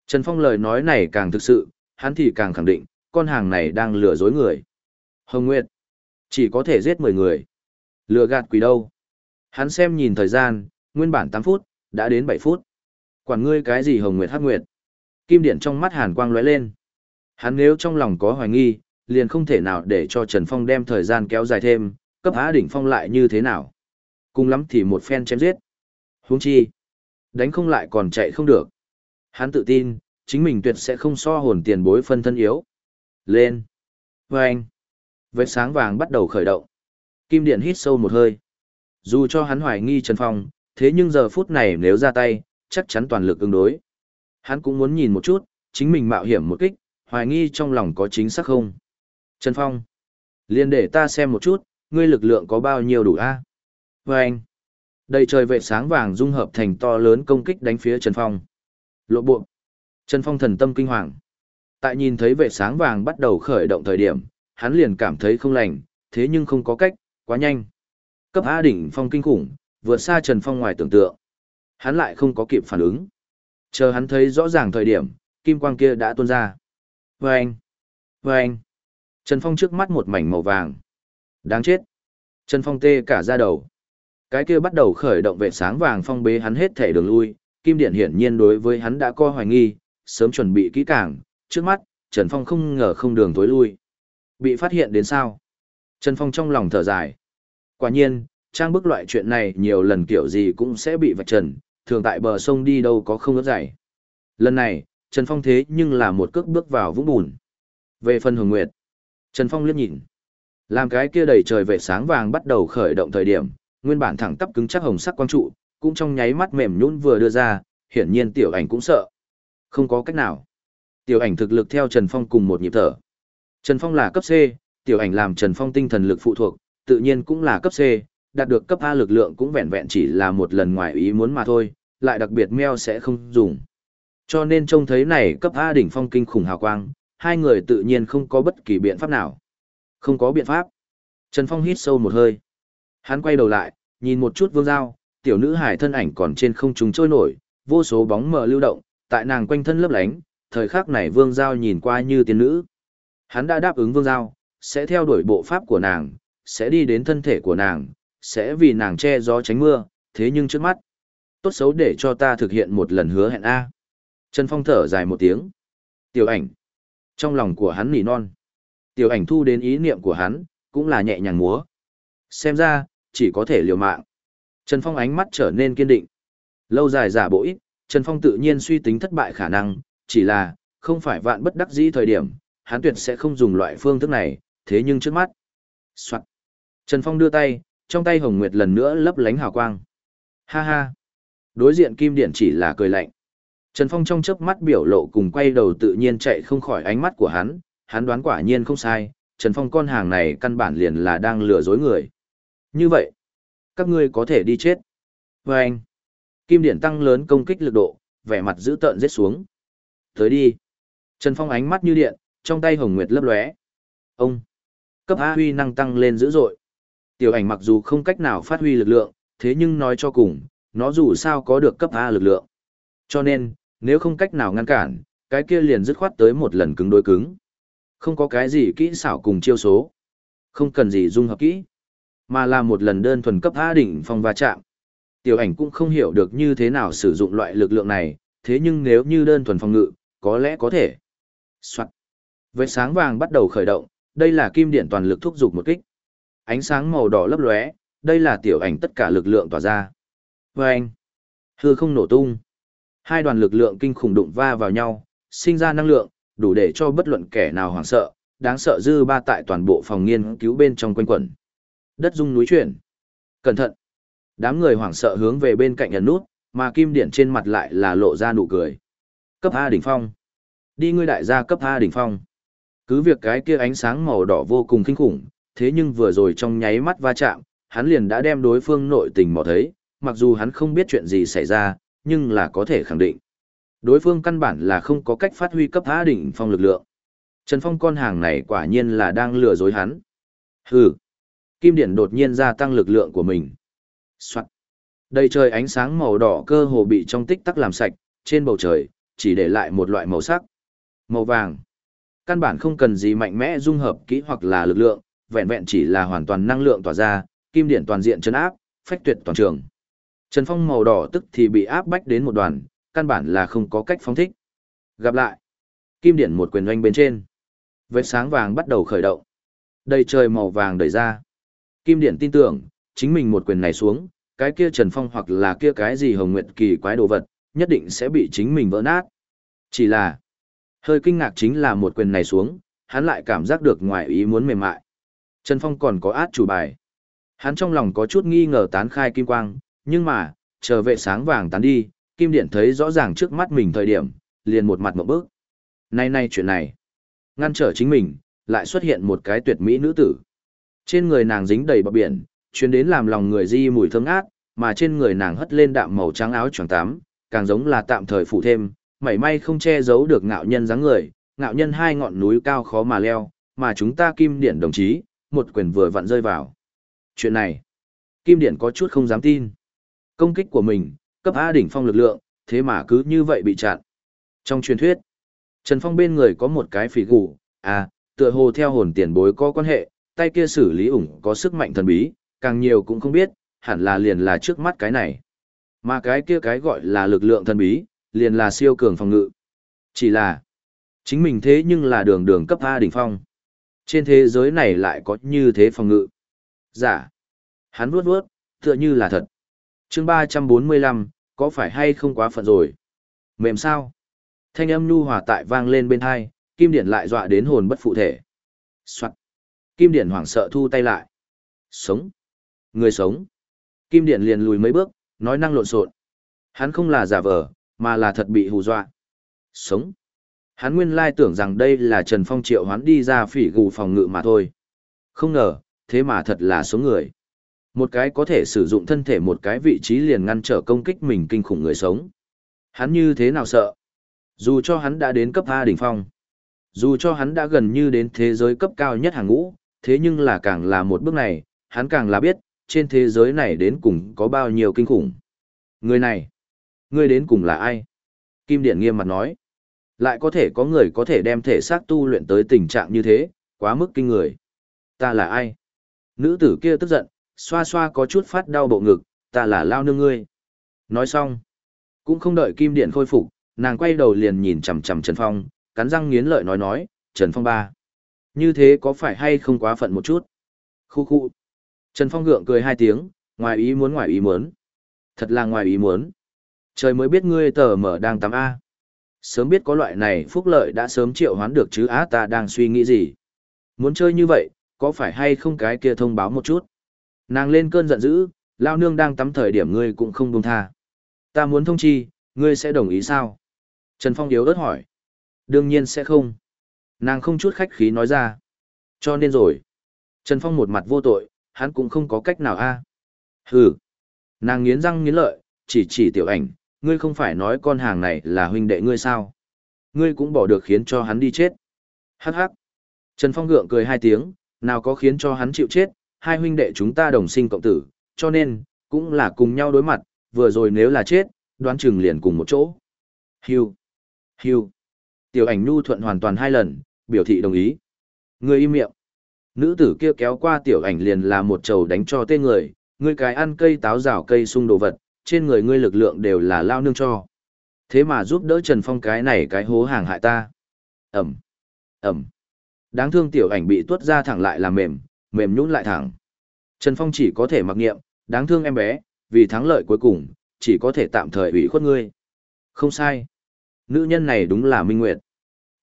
Trần Phong lời nói này càng thực sự, hắn thì càng khẳng định, con hàng này đang lừa dối người. Hồng Nguyệt. Chỉ có thể giết 10 người. Lừa gạt quỷ đâu. Hắn xem nhìn thời gian, nguyên bản 8 phút, đã đến 7 phút. Quản ngươi cái gì Hồng Nguyệt Hắc Nguyệt. Kim Điện trong mắt hàn quang lóe lên. Hắn nếu trong lòng có hoài nghi, liền không thể nào để cho Trần Phong đem thời gian kéo dài thêm, cấp á đỉnh phong lại như thế nào. Cùng lắm thì một phen chém giết. Huống chi, đánh không lại còn chạy không được. Hắn tự tin, chính mình tuyệt sẽ không so hồn tiền bối phân thân yếu. Lên. Vâng. Vết sáng vàng bắt đầu khởi động. Kim Điện hít sâu một hơi. Dù cho hắn hoài nghi Trần Phong, thế nhưng giờ phút này nếu ra tay, chắc chắn toàn lực ứng đối. Hắn cũng muốn nhìn một chút, chính mình mạo hiểm một kích, hoài nghi trong lòng có chính xác không. Trần Phong. liền để ta xem một chút, ngươi lực lượng có bao nhiêu đủ a? À? Và anh. Đầy trời vệ sáng vàng dung hợp thành to lớn công kích đánh phía Trần Phong. Lộ bộ. Trần Phong thần tâm kinh hoàng. Tại nhìn thấy vệ sáng vàng bắt đầu khởi động thời điểm, hắn liền cảm thấy không lành, thế nhưng không có cách, quá nhanh. Cấp A đỉnh phong kinh khủng, vượt xa Trần Phong ngoài tưởng tượng. Hắn lại không có kịp phản ứng. Chờ hắn thấy rõ ràng thời điểm, kim quang kia đã tuôn ra. Vâng! Vâng! Trần Phong trước mắt một mảnh màu vàng. Đáng chết! Trần Phong tê cả ra đầu. Cái kia bắt đầu khởi động vệ sáng vàng phong bế hắn hết thể đường lui, kim điện hiển nhiên đối với hắn đã coi hoài nghi, sớm chuẩn bị kỹ càng, trước mắt, Trần Phong không ngờ không đường tối lui. Bị phát hiện đến sao? Trần Phong trong lòng thở dài. Quả nhiên, trang bức loại chuyện này nhiều lần kiểu gì cũng sẽ bị vạch trần, thường tại bờ sông đi đâu có không ướt dày. Lần này, Trần Phong thế nhưng là một cước bước vào vũng bùn. Về phần hồng nguyệt, Trần Phong liếc nhìn. Làm cái kia đầy trời vệ sáng vàng bắt đầu khởi động thời điểm, nguyên bản thẳng tắp cứng chắc hồng sắc quang trụ, cũng trong nháy mắt mềm nhũn vừa đưa ra, hiển nhiên tiểu ảnh cũng sợ. Không có cách nào. Tiểu ảnh thực lực theo Trần Phong cùng một nhịp thở. Trần Phong là cấp C, tiểu ảnh làm Trần Phong tinh thần lực phụ thuộc, tự nhiên cũng là cấp C, đạt được cấp A lực lượng cũng vẹn vẹn chỉ là một lần ngoài ý muốn mà thôi, lại đặc biệt meo sẽ không dùng. Cho nên trông thấy này cấp A đỉnh phong kinh khủng hào quang, hai người tự nhiên không có bất kỳ biện pháp nào. Không có biện pháp. Trần Phong hít sâu một hơi. Hắn quay đầu lại, nhìn một chút vương giao, tiểu nữ hải thân ảnh còn trên không trung trôi nổi, vô số bóng mờ lưu động, tại nàng quanh thân lấp lánh, thời khắc này vương giao nhìn qua như tiên nữ. Hắn đã đáp ứng vương giao, sẽ theo đuổi bộ pháp của nàng, sẽ đi đến thân thể của nàng, sẽ vì nàng che gió tránh mưa, thế nhưng trước mắt, tốt xấu để cho ta thực hiện một lần hứa hẹn A. Trần Phong thở dài một tiếng. Tiểu ảnh. Trong lòng của hắn nỉ non. Tiểu ảnh thu đến ý niệm của hắn, cũng là nhẹ nhàng múa. Xem ra, chỉ có thể liều mạng. Trần Phong ánh mắt trở nên kiên định. Lâu dài giả bộ ít, Trần Phong tự nhiên suy tính thất bại khả năng, chỉ là, không phải vạn bất đắc dĩ thời điểm, hắn tuyệt sẽ không dùng loại phương thức này, thế nhưng trước mắt. Soạn. Trần Phong đưa tay, trong tay Hồng Nguyệt lần nữa lấp lánh hào quang. Ha ha. Đối diện Kim Điện chỉ là cười lạnh. Trần Phong trong chớp mắt biểu lộ cùng quay đầu tự nhiên chạy không khỏi ánh mắt của hắn, hắn đoán quả nhiên không sai, Trần Phong con hàng này căn bản liền là đang lừa dối người. Như vậy, các ngươi có thể đi chết. Và anh, Kim Điện tăng lớn công kích lực độ, vẻ mặt giữ tợn giết xuống. Tới đi. Trần Phong ánh mắt như điện, trong tay Hồng Nguyệt lấp lóe. Ông, cấp A huy năng tăng lên dữ dội. Tiểu ảnh mặc dù không cách nào phát huy lực lượng, thế nhưng nói cho cùng, nó dù sao có được cấp A lực lượng. Cho nên, nếu không cách nào ngăn cản, cái kia liền dứt khoát tới một lần cứng đối cứng. Không có cái gì kỹ xảo cùng chiêu số. Không cần gì dung hợp kỹ. Mà là một lần đơn thuần cấp A đỉnh phong va chạm. Tiểu ảnh cũng không hiểu được như thế nào sử dụng loại lực lượng này, thế nhưng nếu như đơn thuần phòng ngự, có lẽ có thể. Soạn. Vết sáng vàng bắt đầu khởi động, đây là kim điện toàn lực thúc giục một kích. Ánh sáng màu đỏ lấp lóe, đây là tiểu ảnh tất cả lực lượng tỏa ra. Và anh, hư không nổ tung. Hai đoàn lực lượng kinh khủng đụng va vào nhau, sinh ra năng lượng, đủ để cho bất luận kẻ nào hoảng sợ, đáng sợ dư ba tại toàn bộ phòng nghiên cứu bên trong quanh quẩn. Đất rung núi chuyển. Cẩn thận. Đám người hoảng sợ hướng về bên cạnh ẩn nút, mà kim điển trên mặt lại là lộ ra nụ cười. Cấp A đỉnh phong. Đi ngươi đại gia cấp A đỉnh phong. Cứ việc cái kia ánh sáng màu đỏ vô cùng kinh khủng, thế nhưng vừa rồi trong nháy mắt va chạm, hắn liền đã đem đối phương nội tình mò thấy, mặc dù hắn không biết chuyện gì xảy ra, nhưng là có thể khẳng định. Đối phương căn bản là không có cách phát huy cấp A đỉnh phong lực lượng. Trần Phong con hàng này quả nhiên là đang lừa dối hắn. Hừ. Kim Điển đột nhiên gia tăng lực lượng của mình. Soạn. Đầy trời ánh sáng màu đỏ cơ hồ bị trong tích tắc làm sạch, trên bầu trời, chỉ để lại một loại màu sắc. Màu vàng. Căn bản không cần gì mạnh mẽ dung hợp kỹ hoặc là lực lượng, vẹn vẹn chỉ là hoàn toàn năng lượng tỏa ra, kim điển toàn diện chấn áp, phách tuyệt toàn trường. Trần Phong màu đỏ tức thì bị áp bách đến một đoàn, căn bản là không có cách phóng thích. Gặp lại. Kim điển một quyền doanh bên trên. Vết sáng vàng bắt đầu khởi động. Đầy trời màu vàng đẩy ra. Kim điển tin tưởng, chính mình một quyền này xuống, cái kia Trần Phong hoặc là kia cái gì hồng nguyệt kỳ quái đồ vật, nhất định sẽ bị chính mình vỡ nát. Chỉ là, hơi kinh ngạc chính là một quyền này xuống, hắn lại cảm giác được ngoài ý muốn mềm mại. Trần Phong còn có át chủ bài. Hắn trong lòng có chút nghi ngờ tán khai kim quang, nhưng mà, chờ vệ sáng vàng tán đi, kim điện thấy rõ ràng trước mắt mình thời điểm, liền một mặt một bước. Nay nay chuyện này, ngăn trở chính mình, lại xuất hiện một cái tuyệt mỹ nữ tử. Trên người nàng dính đầy bọt biển, chuyến đến làm lòng người di mùi thơm ngát, mà trên người nàng hất lên đạm màu trắng áo choàng tám, càng giống là tạm thời phụ thêm, mảy may không che giấu được ngạo nhân dáng người, ngạo nhân hai ngọn núi cao khó mà leo, mà chúng ta kim điện đồng chí, một quyền vừa vặn rơi vào. Chuyện này, kim điện có chút không dám tin. Công kích của mình, cấp A đỉnh phong lực lượng, thế mà cứ như vậy bị chặn. Trong truyền thuyết, Trần Phong bên người có một cái phỉ gù, à, tựa hồ theo hồn tiền bối có quan hệ, tay kia xử lý ủng có sức mạnh thần bí, càng nhiều cũng không biết, hẳn là liền là trước mắt cái này. Mà cái kia cái gọi là lực lượng thần bí, liền là siêu cường phòng ngự. Chỉ là, chính mình thế nhưng là đường đường cấp A đỉnh phong. Trên thế giới này lại có như thế phòng ngự. Giả. Dạ. Hắn vuốt vuốt, tựa như là thật. chương 345, có phải hay không quá phận rồi? Mềm sao? Thanh âm nhu hòa tại vang lên bên hai, kim điển lại dọa đến hồn bất phụ thể. Soạn. Kim điển hoảng sợ thu tay lại. Sống. Người sống. Kim điển liền lùi mấy bước, nói năng lộn xộn. Hắn không là giả vờ, mà là thật bị hù dọa. Sống. Hắn nguyên lai tưởng rằng đây là Trần Phong triệu hoán đi ra phỉ gù phòng ngự mà thôi. Không ngờ, thế mà thật là số người. Một cái có thể sử dụng thân thể một cái vị trí liền ngăn trở công kích mình kinh khủng người sống. Hắn như thế nào sợ? Dù cho hắn đã đến cấp A đỉnh phong, dù cho hắn đã gần như đến thế giới cấp cao nhất hàng ngũ, thế nhưng là càng là một bước này, hắn càng là biết, trên thế giới này đến cùng có bao nhiêu kinh khủng. Người này, người đến cùng là ai? Kim Điện nghiêm mặt nói. Lại có thể có người có thể đem thể xác tu luyện tới tình trạng như thế, quá mức kinh người. Ta là ai? Nữ tử kia tức giận, xoa xoa có chút phát đau bộ ngực, ta là lao nương ngươi. Nói xong, cũng không đợi Kim Điện khôi phục, nàng quay đầu liền nhìn chằm chằm Trần Phong, cắn răng nghiến lợi nói nói, Trần Phong ba. Như thế có phải hay không quá phận một chút? Khu khu. Trần Phong gượng cười hai tiếng, ngoài ý muốn ngoài ý muốn. Thật là ngoài ý muốn. Trời mới biết ngươi tờ mở đang tắm A. Sớm biết có loại này phúc lợi đã sớm triệu hoán được chứ á ta đang suy nghĩ gì. Muốn chơi như vậy, có phải hay không cái kia thông báo một chút. Nàng lên cơn giận dữ, lao nương đang tắm thời điểm ngươi cũng không buông tha. Ta muốn thông chi, ngươi sẽ đồng ý sao? Trần Phong yếu ớt hỏi. Đương nhiên sẽ không. Nàng không chút khách khí nói ra. Cho nên rồi. Trần Phong một mặt vô tội, hắn cũng không có cách nào a. Hừ. Nàng nghiến răng nghiến lợi, chỉ chỉ tiểu ảnh, ngươi không phải nói con hàng này là huynh đệ ngươi sao? Ngươi cũng bỏ được khiến cho hắn đi chết. Hắc hắc. Trần Phong gượng cười hai tiếng, nào có khiến cho hắn chịu chết, hai huynh đệ chúng ta đồng sinh cộng tử, cho nên, cũng là cùng nhau đối mặt, vừa rồi nếu là chết, đoán chừng liền cùng một chỗ. Hưu. Hưu. Tiểu ảnh nhu thuận hoàn toàn hai lần, biểu thị đồng ý. Ngươi im miệng. Nữ tử kia kéo qua tiểu ảnh liền là một trầu đánh cho tên người, ngươi cái ăn cây táo rào cây sung đồ vật, trên người ngươi lực lượng đều là lao nương cho. Thế mà giúp đỡ Trần Phong cái này cái hố hàng hại ta. Ẩm, Ẩm. Đáng thương tiểu ảnh bị tuốt ra thẳng lại là mềm, mềm nhũn lại thẳng. Trần Phong chỉ có thể mặc nghiệm, đáng thương em bé, vì thắng lợi cuối cùng, chỉ có thể tạm thời ủy khuất ngươi. Không sai. Nữ nhân này đúng là minh nguyệt.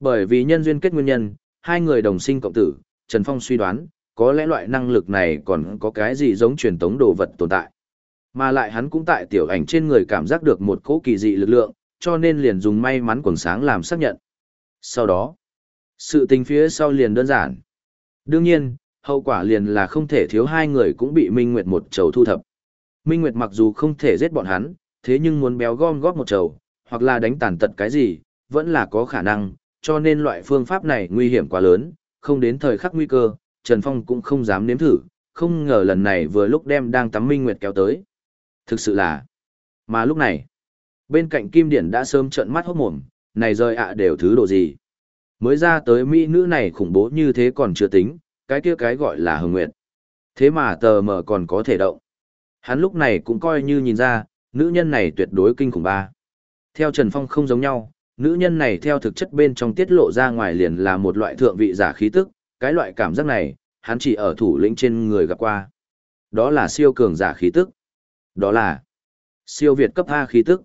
Bởi vì nhân duyên kết nguyên nhân, hai người đồng sinh cộng tử, Trần Phong suy đoán, có lẽ loại năng lực này còn có cái gì giống truyền tống đồ vật tồn tại. Mà lại hắn cũng tại tiểu ảnh trên người cảm giác được một cỗ kỳ dị lực lượng, cho nên liền dùng may mắn quần sáng làm xác nhận. Sau đó, sự tình phía sau liền đơn giản. Đương nhiên, hậu quả liền là không thể thiếu hai người cũng bị Minh Nguyệt một trầu thu thập. Minh Nguyệt mặc dù không thể giết bọn hắn, thế nhưng muốn béo gom góp một trầu, hoặc là đánh tàn tật cái gì, vẫn là có khả năng, cho nên loại phương pháp này nguy hiểm quá lớn, không đến thời khắc nguy cơ, Trần Phong cũng không dám nếm thử, không ngờ lần này vừa lúc đem đang tắm Minh Nguyệt kéo tới. Thực sự là... Mà lúc này, bên cạnh Kim Điển đã sớm trợn mắt hốt mồm, này rời ạ đều thứ độ gì. Mới ra tới mỹ nữ này khủng bố như thế còn chưa tính, cái kia cái gọi là hồng nguyệt. Thế mà tờ mờ còn có thể động. Hắn lúc này cũng coi như nhìn ra, nữ nhân này tuyệt đối kinh khủng ba. Theo Trần Phong không giống nhau, nữ nhân này theo thực chất bên trong tiết lộ ra ngoài liền là một loại thượng vị giả khí tức, cái loại cảm giác này, hắn chỉ ở thủ lĩnh trên người gặp qua. Đó là siêu cường giả khí tức. Đó là siêu việt cấp A khí tức.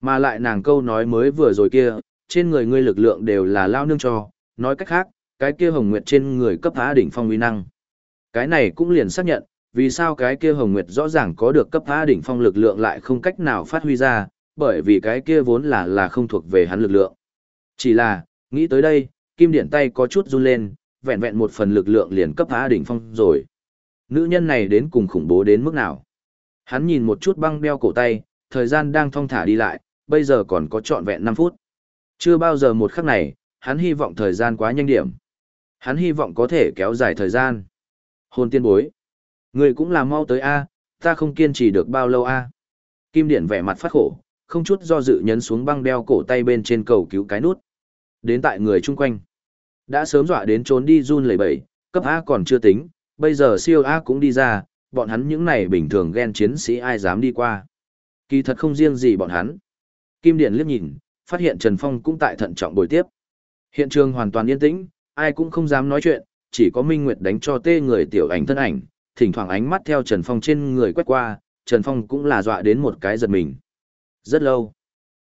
Mà lại nàng câu nói mới vừa rồi kia, trên người ngươi lực lượng đều là lao nương cho, nói cách khác, cái kia hồng nguyệt trên người cấp A đỉnh phong uy năng. Cái này cũng liền xác nhận, vì sao cái kia hồng nguyệt rõ ràng có được cấp A đỉnh phong lực lượng lại không cách nào phát huy ra, bởi vì cái kia vốn là là không thuộc về hắn lực lượng. Chỉ là, nghĩ tới đây, kim điển tay có chút run lên, vẹn vẹn một phần lực lượng liền cấp A đỉnh phong rồi. Nữ nhân này đến cùng khủng bố đến mức nào? Hắn nhìn một chút băng đeo cổ tay, thời gian đang thong thả đi lại, bây giờ còn có trọn vẹn 5 phút. Chưa bao giờ một khắc này, hắn hy vọng thời gian quá nhanh điểm. Hắn hy vọng có thể kéo dài thời gian. Hôn tiên bối. Người cũng là mau tới A, ta không kiên trì được bao lâu A. Kim Điển vẻ mặt phát khổ, không chút do dự nhấn xuống băng đeo cổ tay bên trên cầu cứu cái nút. Đến tại người chung quanh. Đã sớm dọa đến trốn đi run lẩy bẩy, cấp A còn chưa tính, bây giờ siêu A cũng đi ra, bọn hắn những này bình thường ghen chiến sĩ ai dám đi qua. Kỳ thật không riêng gì bọn hắn. Kim Điển liếc nhìn, phát hiện Trần Phong cũng tại thận trọng bồi tiếp. Hiện trường hoàn toàn yên tĩnh, ai cũng không dám nói chuyện, chỉ có Minh Nguyệt đánh cho tê người tiểu ảnh thân ảnh, thỉnh thoảng ánh mắt theo Trần Phong trên người quét qua, Trần Phong cũng là dọa đến một cái giật mình. Rất lâu.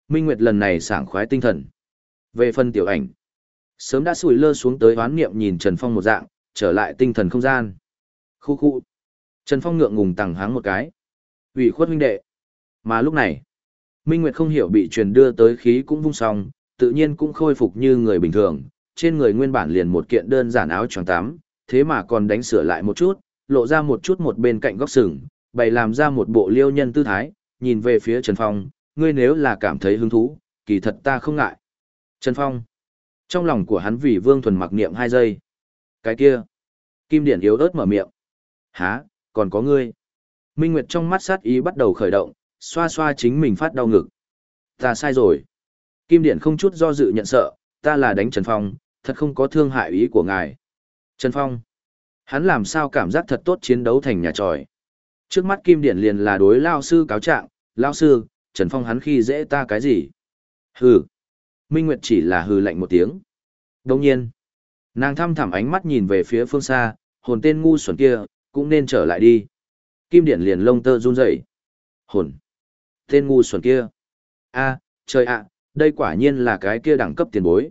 Minh Nguyệt lần này sảng khoái tinh thần. Về phần tiểu ảnh, sớm đã sủi lơ xuống tới hoán niệm nhìn Trần Phong một dạng, trở lại tinh thần không gian. Khu khu. Trần Phong ngượng ngùng tằng háng một cái. ủy khuất huynh đệ. Mà lúc này, Minh Nguyệt không hiểu bị truyền đưa tới khí cũng vung xong, tự nhiên cũng khôi phục như người bình thường, trên người nguyên bản liền một kiện đơn giản áo choàng tắm, thế mà còn đánh sửa lại một chút, lộ ra một chút một bên cạnh góc sừng, bày làm ra một bộ liêu nhân tư thái, nhìn về phía Trần Phong, ngươi nếu là cảm thấy hứng thú, kỳ thật ta không ngại. Trần Phong, trong lòng của hắn vì Vương Thuần mặc niệm hai giây. Cái kia, Kim Điển yếu ớt mở miệng. Hả, còn có ngươi. Minh Nguyệt trong mắt sát ý bắt đầu khởi động, xoa xoa chính mình phát đau ngực. Ta sai rồi. Kim Điển không chút do dự nhận sợ, ta là đánh Trần Phong, thật không có thương hại ý của ngài. Trần Phong. Hắn làm sao cảm giác thật tốt chiến đấu thành nhà tròi. Trước mắt Kim Điển liền là đối lao sư cáo trạng, lao sư, Trần Phong hắn khi dễ ta cái gì? Hừ. Minh Nguyệt chỉ là hừ lạnh một tiếng. Đồng nhiên. Nàng thăm thẳm ánh mắt nhìn về phía phương xa, hồn tên ngu xuẩn kia, cũng nên trở lại đi. Kim Điển liền lông tơ run rẩy. Hồn. Tên ngu xuẩn kia. a trời ạ, đây quả nhiên là cái kia đẳng cấp tiền bối.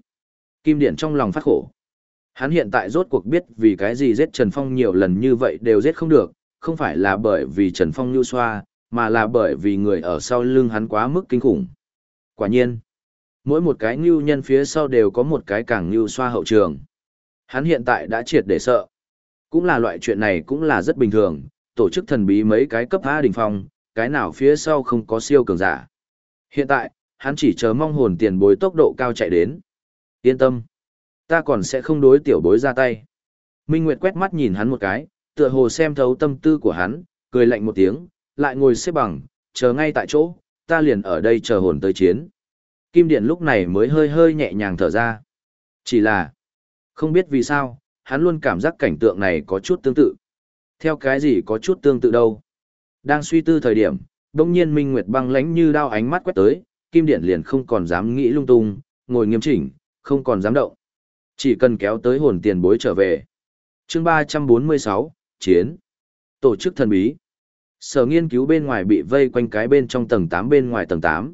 Kim Điển trong lòng phát khổ. Hắn hiện tại rốt cuộc biết vì cái gì giết Trần Phong nhiều lần như vậy đều giết không được, không phải là bởi vì Trần Phong nhu xoa, mà là bởi vì người ở sau lưng hắn quá mức kinh khủng. Quả nhiên, mỗi một cái ngưu nhân phía sau đều có một cái càng ngưu xoa hậu trường. Hắn hiện tại đã triệt để sợ. Cũng là loại chuyện này cũng là rất bình thường, tổ chức thần bí mấy cái cấp A đỉnh phong, cái nào phía sau không có siêu cường giả. Hiện tại, hắn chỉ chờ mong hồn tiền bối tốc độ cao chạy đến. Yên tâm, ta còn sẽ không đối tiểu bối ra tay. Minh Nguyệt quét mắt nhìn hắn một cái, tựa hồ xem thấu tâm tư của hắn, cười lạnh một tiếng, lại ngồi xếp bằng, chờ ngay tại chỗ, ta liền ở đây chờ hồn tới chiến. Kim Điện lúc này mới hơi hơi nhẹ nhàng thở ra. Chỉ là, không biết vì sao, hắn luôn cảm giác cảnh tượng này có chút tương tự. Theo cái gì có chút tương tự đâu. Đang suy tư thời điểm, đông nhiên Minh Nguyệt băng lánh như đao ánh mắt quét tới, Kim Điện liền không còn dám nghĩ lung tung, ngồi nghiêm chỉnh, không còn dám động. Chỉ cần kéo tới hồn tiền bối trở về. chương 346, Chiến. Tổ chức thần bí. Sở nghiên cứu bên ngoài bị vây quanh cái bên trong tầng 8 bên ngoài tầng 8.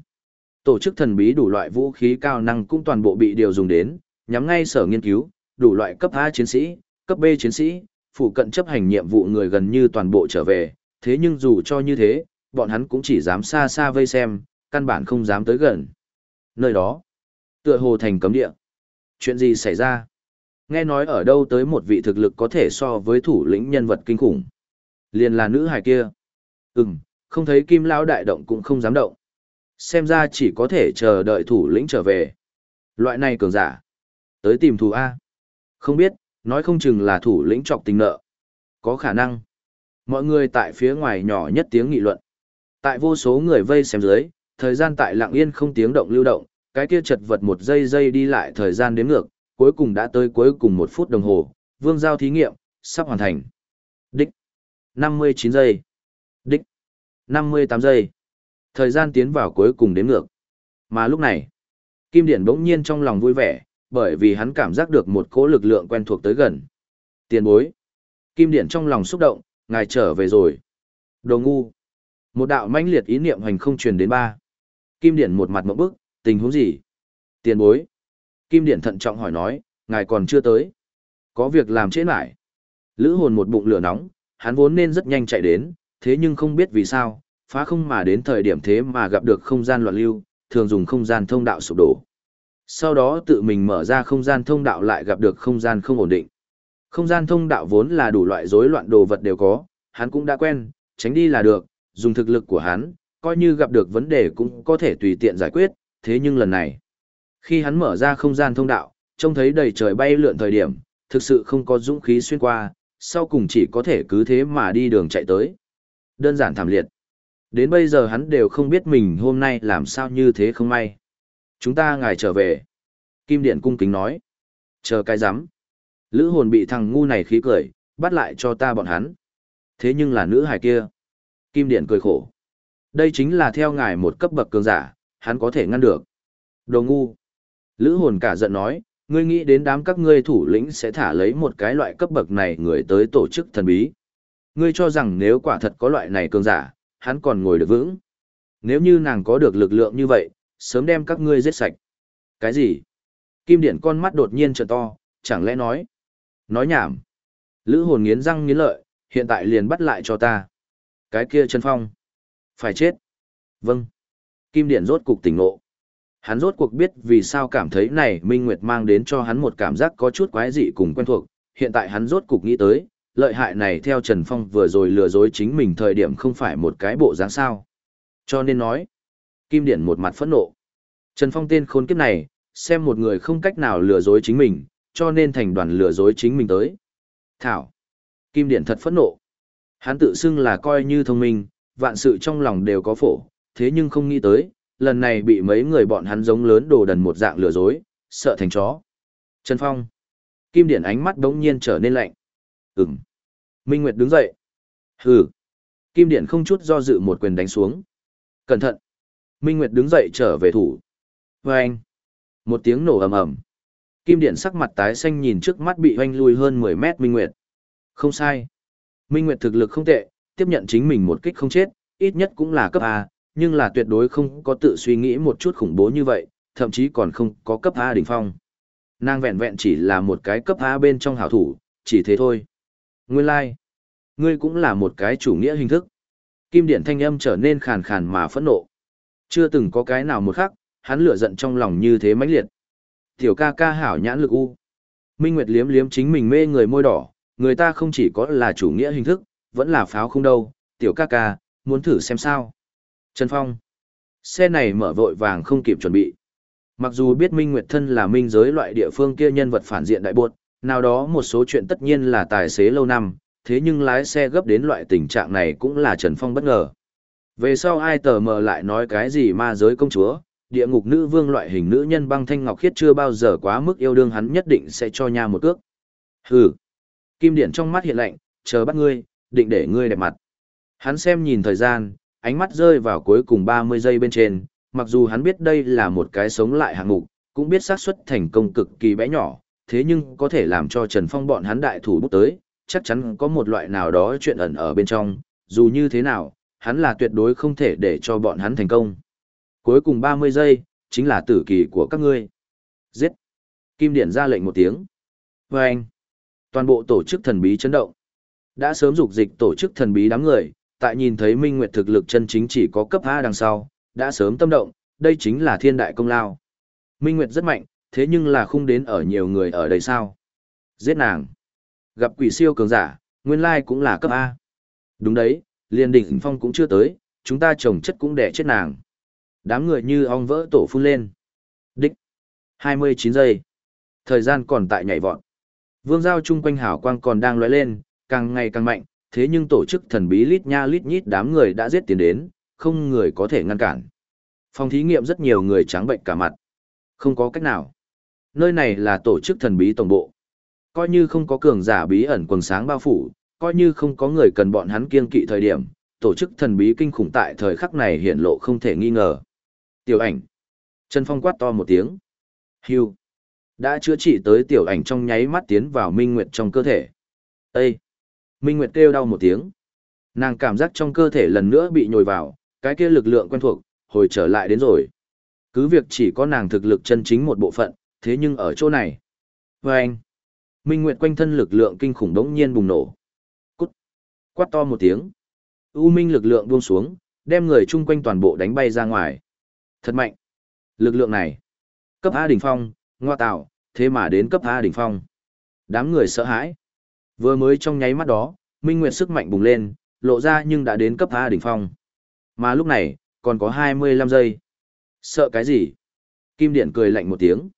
Tổ chức thần bí đủ loại vũ khí cao năng cũng toàn bộ bị điều dùng đến, nhắm ngay sở nghiên cứu, đủ loại cấp A chiến sĩ, cấp B chiến sĩ, phụ cận chấp hành nhiệm vụ người gần như toàn bộ trở về, thế nhưng dù cho như thế, bọn hắn cũng chỉ dám xa xa vây xem, căn bản không dám tới gần. Nơi đó, tựa hồ thành cấm địa. Chuyện gì xảy ra? Nghe nói ở đâu tới một vị thực lực có thể so với thủ lĩnh nhân vật kinh khủng. Liền là nữ hài kia. Ừm, không thấy kim lão đại động cũng không dám động. Xem ra chỉ có thể chờ đợi thủ lĩnh trở về. Loại này cường giả. Tới tìm thù A. Không biết, nói không chừng là thủ lĩnh trọc tình nợ. Có khả năng. Mọi người tại phía ngoài nhỏ nhất tiếng nghị luận. Tại vô số người vây xem dưới, thời gian tại lặng yên không tiếng động lưu động, cái kia chật vật một giây giây đi lại thời gian đếm ngược, cuối cùng đã tới cuối cùng một phút đồng hồ, vương giao thí nghiệm, sắp hoàn thành. Đích. 59 giây. Đích. 58 giây. Thời gian tiến vào cuối cùng đếm ngược. Mà lúc này, Kim Điển bỗng nhiên trong lòng vui vẻ, bởi vì hắn cảm giác được một cỗ lực lượng quen thuộc tới gần. Tiền bối. Kim Điển trong lòng xúc động, ngài trở về rồi. Đồ ngu. Một đạo mãnh liệt ý niệm hành không truyền đến ba. Kim Điển một mặt mộng bức, tình huống gì? Tiền bối. Kim Điển thận trọng hỏi nói, ngài còn chưa tới. Có việc làm trễ lại. Lữ hồn một bụng lửa nóng, hắn vốn nên rất nhanh chạy đến, thế nhưng không biết vì sao, phá không mà đến thời điểm thế mà gặp được không gian loạn lưu, thường dùng không gian thông đạo sụp đổ. Sau đó tự mình mở ra không gian thông đạo lại gặp được không gian không ổn định. Không gian thông đạo vốn là đủ loại rối loạn đồ vật đều có, hắn cũng đã quen, tránh đi là được, dùng thực lực của hắn, coi như gặp được vấn đề cũng có thể tùy tiện giải quyết, thế nhưng lần này, khi hắn mở ra không gian thông đạo, trông thấy đầy trời bay lượn thời điểm, thực sự không có dũng khí xuyên qua, sau cùng chỉ có thể cứ thế mà đi đường chạy tới. Đơn giản thảm liệt. Đến bây giờ hắn đều không biết mình hôm nay làm sao như thế không may. Chúng ta ngài trở về. Kim Điện cung kính nói. Chờ cái rắm Lữ hồn bị thằng ngu này khí cười, bắt lại cho ta bọn hắn. Thế nhưng là nữ hài kia. Kim Điện cười khổ. Đây chính là theo ngài một cấp bậc cường giả, hắn có thể ngăn được. Đồ ngu. Lữ hồn cả giận nói, ngươi nghĩ đến đám các ngươi thủ lĩnh sẽ thả lấy một cái loại cấp bậc này người tới tổ chức thần bí. Ngươi cho rằng nếu quả thật có loại này cường giả, hắn còn ngồi được vững. Nếu như nàng có được lực lượng như vậy, sớm đem các ngươi giết sạch. Cái gì? Kim Điện con mắt đột nhiên trợ to, chẳng lẽ nói? Nói nhảm. Lữ hồn nghiến răng nghiến lợi, hiện tại liền bắt lại cho ta. Cái kia Trần Phong. Phải chết. Vâng. Kim Điện rốt cục tỉnh ngộ. Hắn rốt cuộc biết vì sao cảm thấy này Minh Nguyệt mang đến cho hắn một cảm giác có chút quái dị cùng quen thuộc, hiện tại hắn rốt cục nghĩ tới, lợi hại này theo Trần Phong vừa rồi lừa dối chính mình thời điểm không phải một cái bộ dáng sao. Cho nên nói, Kim Điện một mặt phẫn nộ. Trần Phong tên khốn kiếp này, xem một người không cách nào lừa dối chính mình, cho nên thành đoàn lừa dối chính mình tới. Thảo. Kim Điện thật phẫn nộ. Hắn tự xưng là coi như thông minh, vạn sự trong lòng đều có phổ, thế nhưng không nghĩ tới, lần này bị mấy người bọn hắn giống lớn đồ đần một dạng lừa dối, sợ thành chó. Trần Phong. Kim Điện ánh mắt đống nhiên trở nên lạnh. Ừm. Minh Nguyệt đứng dậy. Hừ. Kim Điện không chút do dự một quyền đánh xuống. Cẩn thận. Minh Nguyệt đứng dậy trở về thủ. Và anh. Một tiếng nổ ầm ầm. Kim Điện sắc mặt tái xanh nhìn trước mắt bị hoanh lui hơn 10 mét Minh Nguyệt. Không sai. Minh Nguyệt thực lực không tệ, tiếp nhận chính mình một kích không chết, ít nhất cũng là cấp A, nhưng là tuyệt đối không có tự suy nghĩ một chút khủng bố như vậy, thậm chí còn không có cấp A đỉnh phong. Nàng vẹn vẹn chỉ là một cái cấp A bên trong hảo thủ, chỉ thế thôi. Nguyên lai, like. ngươi cũng là một cái chủ nghĩa hình thức. Kim điện thanh âm trở nên khàn khàn mà phẫn nộ. Chưa từng có cái nào một khắc, hắn lửa giận trong lòng như thế mãnh liệt. Tiểu ca ca hảo nhãn lực u. Minh Nguyệt liếm liếm chính mình mê người môi đỏ, người ta không chỉ có là chủ nghĩa hình thức, vẫn là pháo không đâu. Tiểu ca ca, muốn thử xem sao. Trần Phong. Xe này mở vội vàng không kịp chuẩn bị. Mặc dù biết Minh Nguyệt thân là minh giới loại địa phương kia nhân vật phản diện đại buộc, nào đó một số chuyện tất nhiên là tài xế lâu năm, thế nhưng lái xe gấp đến loại tình trạng này cũng là Trần Phong bất ngờ. Về sau ai tờ mờ lại nói cái gì ma giới công chúa, địa ngục nữ vương loại hình nữ nhân băng thanh ngọc khiết chưa bao giờ quá mức yêu đương hắn nhất định sẽ cho nha một cước. Hừ. Kim điện trong mắt hiện lạnh, chờ bắt ngươi, định để ngươi đẹp mặt. Hắn xem nhìn thời gian, ánh mắt rơi vào cuối cùng 30 giây bên trên, mặc dù hắn biết đây là một cái sống lại hạng mục, cũng biết xác suất thành công cực kỳ bé nhỏ, thế nhưng có thể làm cho Trần Phong bọn hắn đại thủ bút tới, chắc chắn có một loại nào đó chuyện ẩn ở bên trong, dù như thế nào, hắn là tuyệt đối không thể để cho bọn hắn thành công. Cuối cùng 30 giây, chính là tử kỳ của các ngươi. Giết! Kim Điện ra lệnh một tiếng. Vâng! Toàn bộ tổ chức thần bí chấn động. Đã sớm dục dịch tổ chức thần bí đám người, tại nhìn thấy Minh Nguyệt thực lực chân chính chỉ có cấp A đằng sau, đã sớm tâm động, đây chính là thiên đại công lao. Minh Nguyệt rất mạnh, thế nhưng là không đến ở nhiều người ở đây sao? Giết nàng. Gặp quỷ siêu cường giả, nguyên lai cũng là cấp A. Đúng đấy, liền đỉnh phong cũng chưa tới, chúng ta trồng chất cũng đẻ chết nàng. Đám người như ong vỡ tổ phun lên. Đích. 29 giây. Thời gian còn tại nhảy vọt. Vương giao chung quanh hảo quang còn đang lóe lên, càng ngày càng mạnh, thế nhưng tổ chức thần bí lít nha lít nhít đám người đã giết tiến đến, không người có thể ngăn cản. Phòng thí nghiệm rất nhiều người trắng bệnh cả mặt. Không có cách nào. Nơi này là tổ chức thần bí tổng bộ. Coi như không có cường giả bí ẩn quần sáng bao phủ, coi như không có người cần bọn hắn kiên kỵ thời điểm, tổ chức thần bí kinh khủng tại thời khắc này hiện lộ không thể nghi ngờ. Tiểu ảnh. Trần Phong quát to một tiếng. Hưu. Đã chữa trị tới tiểu ảnh trong nháy mắt tiến vào Minh Nguyệt trong cơ thể. Ê! Minh Nguyệt kêu đau một tiếng. Nàng cảm giác trong cơ thể lần nữa bị nhồi vào, cái kia lực lượng quen thuộc, hồi trở lại đến rồi. Cứ việc chỉ có nàng thực lực chân chính một bộ phận, thế nhưng ở chỗ này. Vâng! Minh Nguyệt quanh thân lực lượng kinh khủng đống nhiên bùng nổ. Quát to một tiếng. U Minh lực lượng buông xuống, đem người chung quanh toàn bộ đánh bay ra ngoài. Thật mạnh. Lực lượng này. Cấp A đỉnh phong, ngoa tạo, thế mà đến cấp A đỉnh phong. Đám người sợ hãi. Vừa mới trong nháy mắt đó, Minh Nguyệt sức mạnh bùng lên, lộ ra nhưng đã đến cấp A đỉnh phong. Mà lúc này, còn có 25 giây. Sợ cái gì? Kim Điện cười lạnh một tiếng.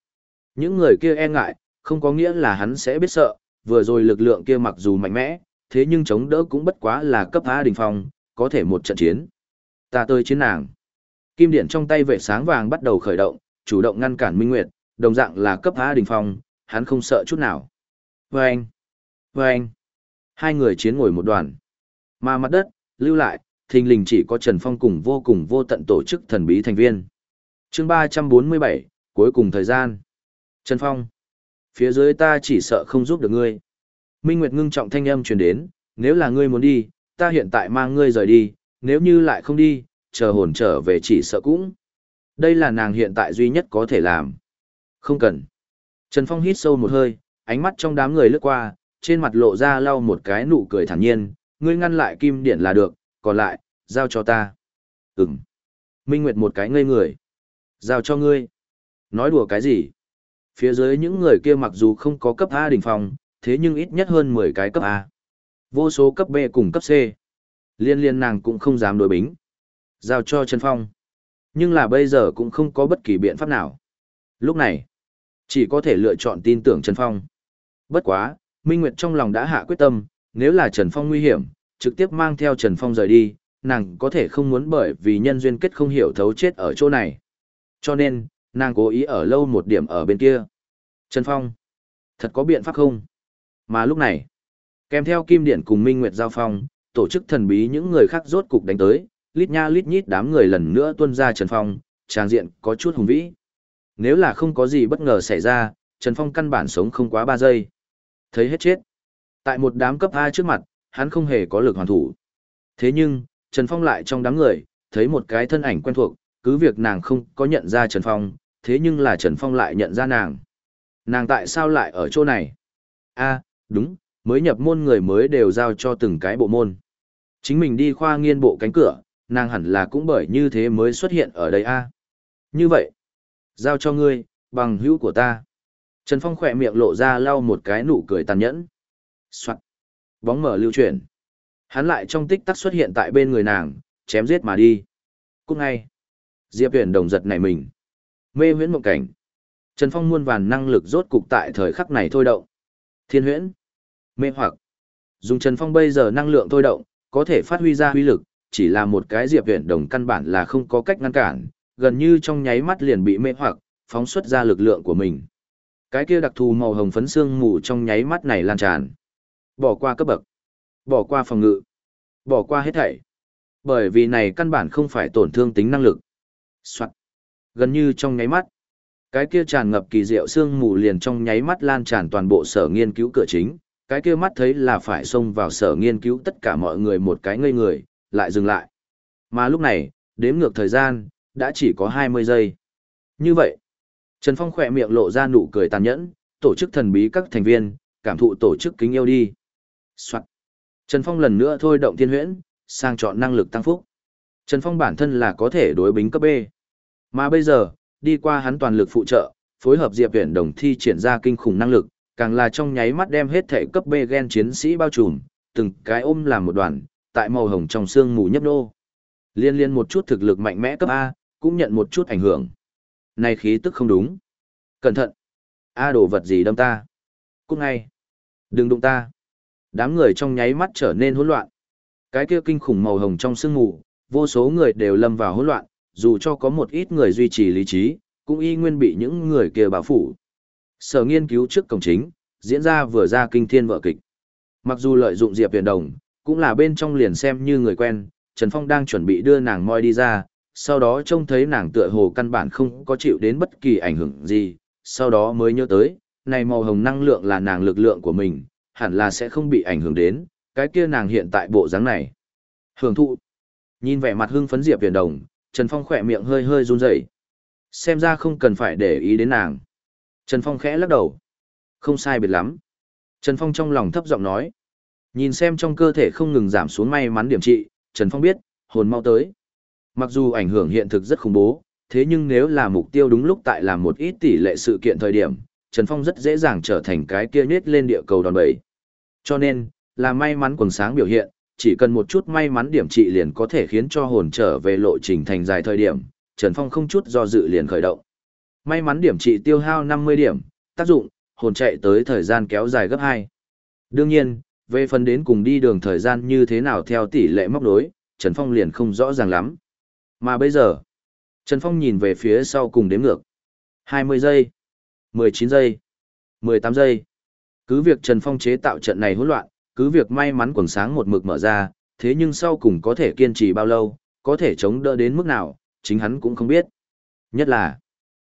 Những người kia e ngại, không có nghĩa là hắn sẽ biết sợ, vừa rồi lực lượng kia mặc dù mạnh mẽ, thế nhưng chống đỡ cũng bất quá là cấp A đỉnh phong, có thể một trận chiến. Ta tới chiến nàng. Kim Điện trong tay vệ sáng vàng bắt đầu khởi động, chủ động ngăn cản Minh Nguyệt, đồng dạng là cấp A đỉnh phong, hắn không sợ chút nào. Vâng! Vâng! Hai người chiến ngồi một đoàn. Mà mặt đất, lưu lại, thình lình chỉ có Trần Phong cùng vô cùng vô tận tổ chức thần bí thành viên. chương ba trăm bốn mươi bảy cuối cùng thời gian. Trần Phong! Phía dưới ta chỉ sợ không giúp được ngươi. Minh Nguyệt ngưng trọng thanh âm truyền đến, nếu là ngươi muốn đi, ta hiện tại mang ngươi rời đi, nếu như lại không đi, chờ hồn trở về chỉ sợ cũng. Đây là nàng hiện tại duy nhất có thể làm. Không cần. Trần Phong hít sâu một hơi, ánh mắt trong đám người lướt qua, trên mặt lộ ra lau một cái nụ cười thản nhiên, ngươi ngăn lại kim điện là được, còn lại, giao cho ta. Ừm. Minh Nguyệt một cái ngây người. Giao cho ngươi. Nói đùa cái gì? Phía dưới những người kia mặc dù không có cấp A đỉnh phòng, thế nhưng ít nhất hơn 10 cái cấp A. Vô số cấp B cùng cấp C. Liên liên nàng cũng không dám đối bính. Giao cho Trần Phong. Nhưng là bây giờ cũng không có bất kỳ biện pháp nào. Lúc này, chỉ có thể lựa chọn tin tưởng Trần Phong. Bất quá, Minh Nguyệt trong lòng đã hạ quyết tâm, nếu là Trần Phong nguy hiểm, trực tiếp mang theo Trần Phong rời đi, nàng có thể không muốn bởi vì nhân duyên kết không hiểu thấu chết ở chỗ này. Cho nên, nàng cố ý ở lâu một điểm ở bên kia. Trần Phong, thật có biện pháp không? Mà lúc này, kèm theo Kim Điện cùng Minh Nguyệt giao phong, tổ chức thần bí những người khác rốt cục đánh tới, lít nha lít nhít đám người lần nữa tuân ra Trần Phong, trang diện có chút hùng vĩ. Nếu là không có gì bất ngờ xảy ra, Trần Phong căn bản sống không quá 3 giây. Thấy hết chết. Tại một đám cấp A trước mặt, hắn không hề có lực hoàn thủ. Thế nhưng, Trần Phong lại trong đám người, thấy một cái thân ảnh quen thuộc, cứ việc nàng không có nhận ra Trần Phong, thế nhưng là Trần Phong lại nhận ra nàng. Nàng tại sao lại ở chỗ này? A, đúng, mới nhập môn người mới đều giao cho từng cái bộ môn. Chính mình đi khoa nghiên bộ cánh cửa, nàng hẳn là cũng bởi như thế mới xuất hiện ở đây a. À? Như vậy, giao cho ngươi, bằng hữu của ta. Trần Phong khỏe miệng lộ ra lau một cái nụ cười tàn nhẫn. Soạn. Bóng mở lưu chuyển. Hắn lại trong tích tắc xuất hiện tại bên người nàng, chém giết mà đi. Cũng ngay. Diệp Huyền đồng giật nảy mình. Mê huyễn mộng cảnh. Trần Phong muôn vàn năng lực rốt cục tại thời khắc này thôi động. Thiên huyễn. Mê hoặc. Dùng Trần Phong bây giờ năng lượng thôi động, có thể phát huy ra huy lực, chỉ là một cái Diệp Huyền đồng căn bản là không có cách ngăn cản, gần như trong nháy mắt liền bị mê hoặc, phóng xuất ra lực lượng của mình. Cái kia đặc thù màu hồng phấn xương mù trong nháy mắt này lan tràn. Bỏ qua cấp bậc, bỏ qua phòng ngự, bỏ qua hết thảy. Bởi vì này căn bản không phải tổn thương tính năng lực. Soạn. Gần như trong nháy mắt, cái kia tràn ngập kỳ diệu sương mù liền trong nháy mắt lan tràn toàn bộ sở nghiên cứu cửa chính, cái kia mắt thấy là phải xông vào sở nghiên cứu tất cả mọi người một cái ngây người, lại dừng lại. Mà lúc này, đếm ngược thời gian, đã chỉ có 20 giây. Như vậy, Trần Phong khỏe miệng lộ ra nụ cười tàn nhẫn, tổ chức thần bí các thành viên, cảm thụ tổ chức kính yêu đi. Soạn. Trần Phong lần nữa thôi động thiên huyễn, sang chọn năng lực tăng phúc. Trần Phong bản thân là có thể đối bính cấp B. Mà bây giờ, đi qua hắn toàn lực phụ trợ, phối hợp Diệp Viễn đồng thi triển ra kinh khủng năng lực, càng là trong nháy mắt đem hết thể cấp B gen chiến sĩ bao trùm, từng cái ôm làm một đoàn, tại màu hồng trong xương mù nhấp nô. Liên liên một chút thực lực mạnh mẽ cấp A, cũng nhận một chút ảnh hưởng. Này khí tức không đúng. Cẩn thận. A đồ vật gì đâm ta. Cút ngay. Đừng đụng ta. Đám người trong nháy mắt trở nên hỗn loạn. Cái kia kinh khủng màu hồng trong sương mù, vô số người đều lâm vào hỗn loạn, dù cho có một ít người duy trì lý trí, cũng y nguyên bị những người kia bao phủ. Sở nghiên cứu trước cổng chính, diễn ra vừa ra kinh thiên vợ kịch. Mặc dù lợi dụng Diệp Huyền Đồng, cũng là bên trong liền xem như người quen, Trần Phong đang chuẩn bị đưa nàng moi đi ra, sau đó trông thấy nàng tựa hồ căn bản không có chịu đến bất kỳ ảnh hưởng gì, sau đó mới nhớ tới, này màu hồng năng lượng là nàng lực lượng của mình, hẳn là sẽ không bị ảnh hưởng đến, cái kia nàng hiện tại bộ dáng này. Hưởng thụ. Nhìn vẻ mặt hưng phấn Diệp Huyền Đồng, Trần Phong khỏe miệng hơi hơi run rẩy. Xem ra không cần phải để ý đến nàng. Trần Phong khẽ lắc đầu. Không sai biệt lắm. Trần Phong trong lòng thấp giọng nói. Nhìn xem trong cơ thể không ngừng giảm xuống may mắn điểm trị, Trần Phong biết, hồn mau tới. Mặc dù ảnh hưởng hiện thực rất khủng bố, thế nhưng nếu là mục tiêu đúng lúc tại làm một ít tỷ lệ sự kiện thời điểm, Trần Phong rất dễ dàng trở thành cái kia nết lên địa cầu đòn bẩy. Cho nên, là may mắn quần sáng biểu hiện, chỉ cần một chút may mắn điểm trị liền có thể khiến cho hồn trở về lộ trình thành dài thời điểm, Trần Phong không chút do dự liền khởi động. May mắn điểm trị tiêu hao 50 điểm, tác dụng, hồn chạy tới thời gian kéo dài gấp 2. Đương nhiên, về phần đến cùng đi đường thời gian như thế nào theo tỷ lệ móc đối, Trần Phong liền không rõ ràng lắm. Mà bây giờ, Trần Phong nhìn về phía sau cùng đếm ngược. 20 giây, 19 giây, 18 giây. Cứ việc Trần Phong chế tạo trận này hỗn loạn, cứ việc may mắn quần sáng một mực mở ra, thế nhưng sau cùng có thể kiên trì bao lâu, có thể chống đỡ đến mức nào, chính hắn cũng không biết. Nhất là,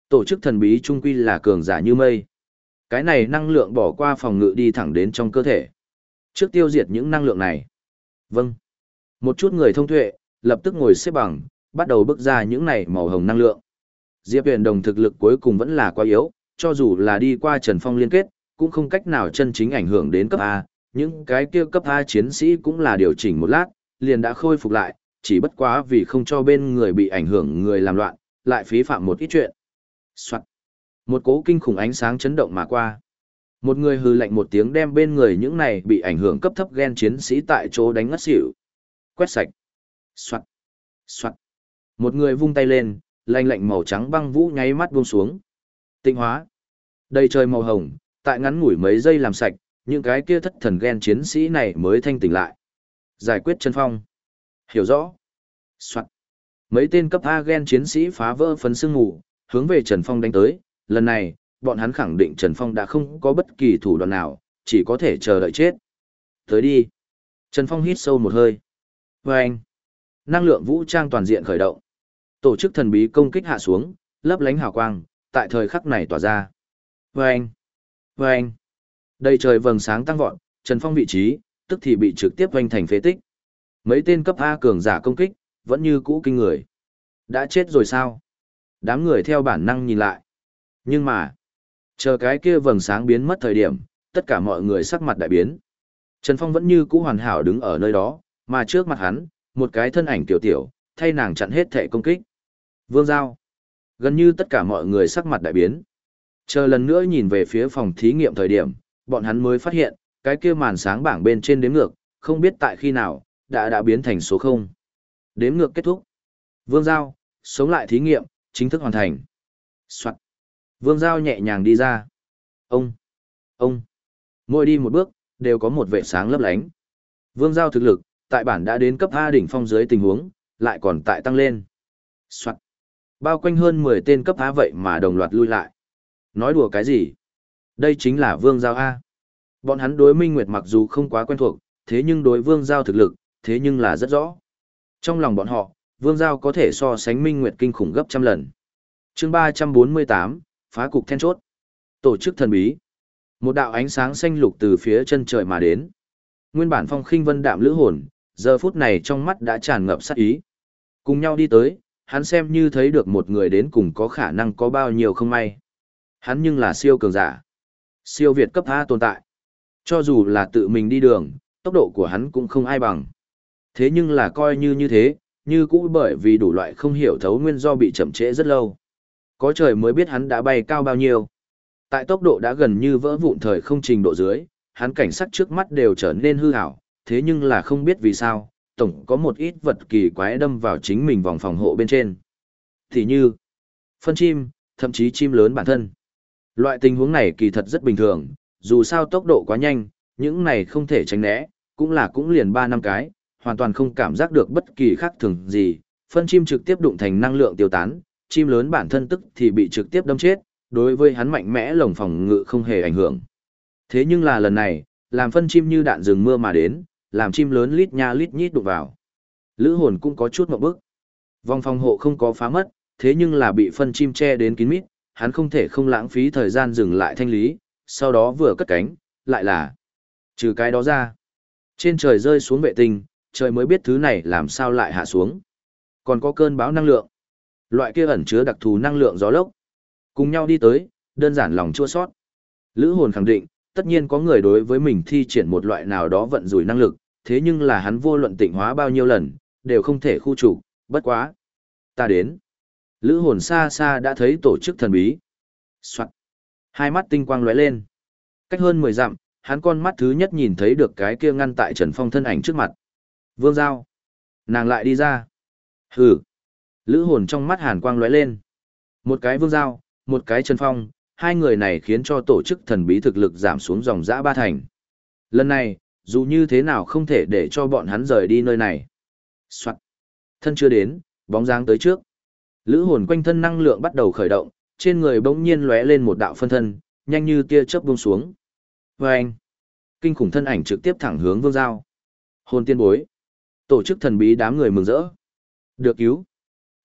tổ chức thần bí trung quy là cường giả như mây. Cái này năng lượng bỏ qua phòng ngự đi thẳng đến trong cơ thể. Trước tiêu diệt những năng lượng này. Vâng. Một chút người thông tuệ, lập tức ngồi xếp bằng, bắt đầu bước ra những này màu hồng năng lượng. Diệp Huyền Đồng thực lực cuối cùng vẫn là quá yếu, cho dù là đi qua Trần Phong liên kết, cũng không cách nào chân chính ảnh hưởng đến cấp A, những cái kia cấp A chiến sĩ cũng là điều chỉnh một lát, liền đã khôi phục lại, chỉ bất quá vì không cho bên người bị ảnh hưởng người làm loạn, lại phí phạm một ít chuyện. Soạn. Một cố kinh khủng ánh sáng chấn động mà qua. Một người hừ lạnh một tiếng đem bên người những này bị ảnh hưởng cấp thấp gen chiến sĩ tại chỗ đánh ngất xỉu. Quét sạch. Soạn. Soạn. Một người vung tay lên, lạnh lạnh màu trắng băng vũ nháy mắt buông xuống. Tinh hóa. Đầy trời màu hồng, tại ngắn ngủi mấy giây làm sạch, những cái kia thất thần gen chiến sĩ này mới thanh tỉnh lại. Giải quyết chân phong. Hiểu rõ. Soạn. Mấy tên cấp A gen chiến sĩ phá vỡ phấn sương ngủ, hướng về Trần Phong đánh tới. Lần này, bọn hắn khẳng định Trần Phong đã không có bất kỳ thủ đoạn nào, chỉ có thể chờ đợi chết. Tới đi. Trần Phong hít sâu một hơi. Vâng. anh. Năng lượng vũ trang toàn diện khởi động. Tổ chức thần bí công kích hạ xuống, lấp lánh hào quang, tại thời khắc này tỏa ra. Vâng. anh. Đây. Đầy trời vầng sáng tăng vọt, Trần Phong vị trí, tức thì bị trực tiếp hoành thành phế tích. Mấy tên cấp A cường giả công kích, vẫn như cũ kinh người. Đã chết rồi sao? Đám người theo bản năng nhìn lại. Nhưng mà, chờ cái kia vầng sáng biến mất thời điểm, tất cả mọi người sắc mặt đại biến. Trần Phong vẫn như cũ hoàn hảo đứng ở nơi đó, mà trước mặt hắn, một cái thân ảnh tiểu tiểu, thay nàng chặn hết thể công kích. Vương Giao. Gần như tất cả mọi người sắc mặt đại biến. Chờ lần nữa nhìn về phía phòng thí nghiệm thời điểm, bọn hắn mới phát hiện, cái kia màn sáng bảng bên trên đếm ngược, không biết tại khi nào, đã đã biến thành số 0. Đếm ngược kết thúc. Vương Giao, sống lại thí nghiệm, chính thức hoàn thành. Soạn. Vương Giao nhẹ nhàng đi ra. Ông, ông, mỗi đi một bước, đều có một vệ sáng lấp lánh. Vương Giao thực lực, tại bản đã đến cấp A đỉnh phong dưới tình huống, lại còn tại tăng lên. Soạn. Bao quanh hơn 10 tên cấp A vậy mà đồng loạt lui lại. Nói đùa cái gì? Đây chính là Vương Giao A. Bọn hắn đối Minh Nguyệt mặc dù không quá quen thuộc, thế nhưng đối Vương Giao thực lực, thế nhưng là rất rõ. Trong lòng bọn họ, Vương Giao có thể so sánh Minh Nguyệt kinh khủng gấp trăm lần. chương 348, phá cục then chốt. Tổ chức thần bí. Một đạo ánh sáng xanh lục từ phía chân trời mà đến. Nguyên bản phong khinh vân đạm lữ hồn, giờ phút này trong mắt đã tràn ngập sát ý. Cùng nhau đi tới, hắn xem như thấy được một người đến cùng có khả năng có bao nhiêu không may. Hắn nhưng là siêu cường giả. Siêu Việt cấp A tồn tại. Cho dù là tự mình đi đường, tốc độ của hắn cũng không ai bằng. Thế nhưng là coi như như thế, như cũ bởi vì đủ loại không hiểu thấu nguyên do bị chậm trễ rất lâu. Có trời mới biết hắn đã bay cao bao nhiêu. Tại tốc độ đã gần như vỡ vụn thời không trình độ dưới, hắn cảnh sắc trước mắt đều trở nên hư ảo, thế nhưng là không biết vì sao, tổng có một ít vật kỳ quái đâm vào chính mình vòng phòng hộ bên trên. Thì như, phân chim, thậm chí chim lớn bản thân. Loại tình huống này kỳ thật rất bình thường, dù sao tốc độ quá nhanh, những này không thể tránh né, cũng là cũng liền 3 năm cái, hoàn toàn không cảm giác được bất kỳ khác thường gì, phân chim trực tiếp đụng thành năng lượng tiêu tán, chim lớn bản thân tức thì bị trực tiếp đâm chết, đối với hắn mạnh mẽ lồng phòng ngự không hề ảnh hưởng. Thế nhưng là lần này, làm phân chim như đạn rừng mưa mà đến, làm chim lớn lít nha lít nhít đụng vào. Lữ hồn cũng có chút một bước. Vòng phòng hộ không có phá mất, thế nhưng là bị phân chim che đến kín mít, hắn không thể không lãng phí thời gian dừng lại thanh lý, sau đó vừa cất cánh, lại là trừ cái đó ra. Trên trời rơi xuống vệ tinh, trời mới biết thứ này làm sao lại hạ xuống. Còn có cơn bão năng lượng. Loại kia ẩn chứa đặc thù năng lượng gió lốc. Cùng nhau đi tới, đơn giản lòng chua sót. Lữ hồn khẳng định, tất nhiên có người đối với mình thi triển một loại nào đó vận rủi năng lực, thế nhưng là hắn vô luận tịnh hóa bao nhiêu lần, đều không thể khu trục, bất quá. Ta đến. Lữ hồn xa xa đã thấy tổ chức thần bí. Soạn. Hai mắt tinh quang lóe lên. Cách hơn 10 dặm, hắn con mắt thứ nhất nhìn thấy được cái kia ngăn tại Trần Phong thân ảnh trước mặt. Vương Giao. Nàng lại đi ra. Hừ. Lữ hồn trong mắt hàn quang lóe lên. Một cái Vương Giao, một cái Trần Phong, hai người này khiến cho tổ chức thần bí thực lực giảm xuống dòng dã ba thành. Lần này, dù như thế nào không thể để cho bọn hắn rời đi nơi này. Soạn. Thân chưa đến, bóng dáng tới trước. Lữ hồn quanh thân năng lượng bắt đầu khởi động, trên người bỗng nhiên lóe lên một đạo phân thân, nhanh như tia chớp buông xuống. Và anh, kinh khủng thân ảnh trực tiếp thẳng hướng vương giao. Hồn tiên bối. Tổ chức thần bí đám người mừng rỡ. Được cứu.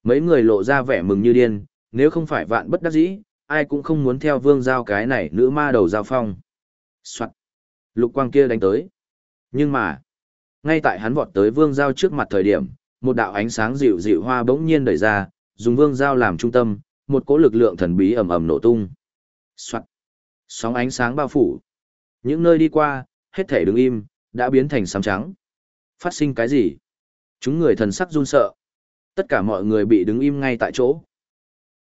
Mấy người lộ ra vẻ mừng như điên, nếu không phải vạn bất đắc dĩ, ai cũng không muốn theo vương giao cái này nữ ma đầu giao phong. Soạn. Lục quang kia đánh tới. Nhưng mà, ngay tại hắn vọt tới vương giao trước mặt thời điểm, một đạo ánh sáng dịu dịu hoa bỗng nhiên đẩy ra, dùng vương giao làm trung tâm, một cỗ lực lượng thần bí ầm ầm nổ tung. Soạt. Sóng ánh sáng bao phủ. Những nơi đi qua, hết thể đứng im, đã biến thành sám trắng. Phát sinh cái gì? Chúng người thần sắc run sợ. Tất cả mọi người bị đứng im ngay tại chỗ.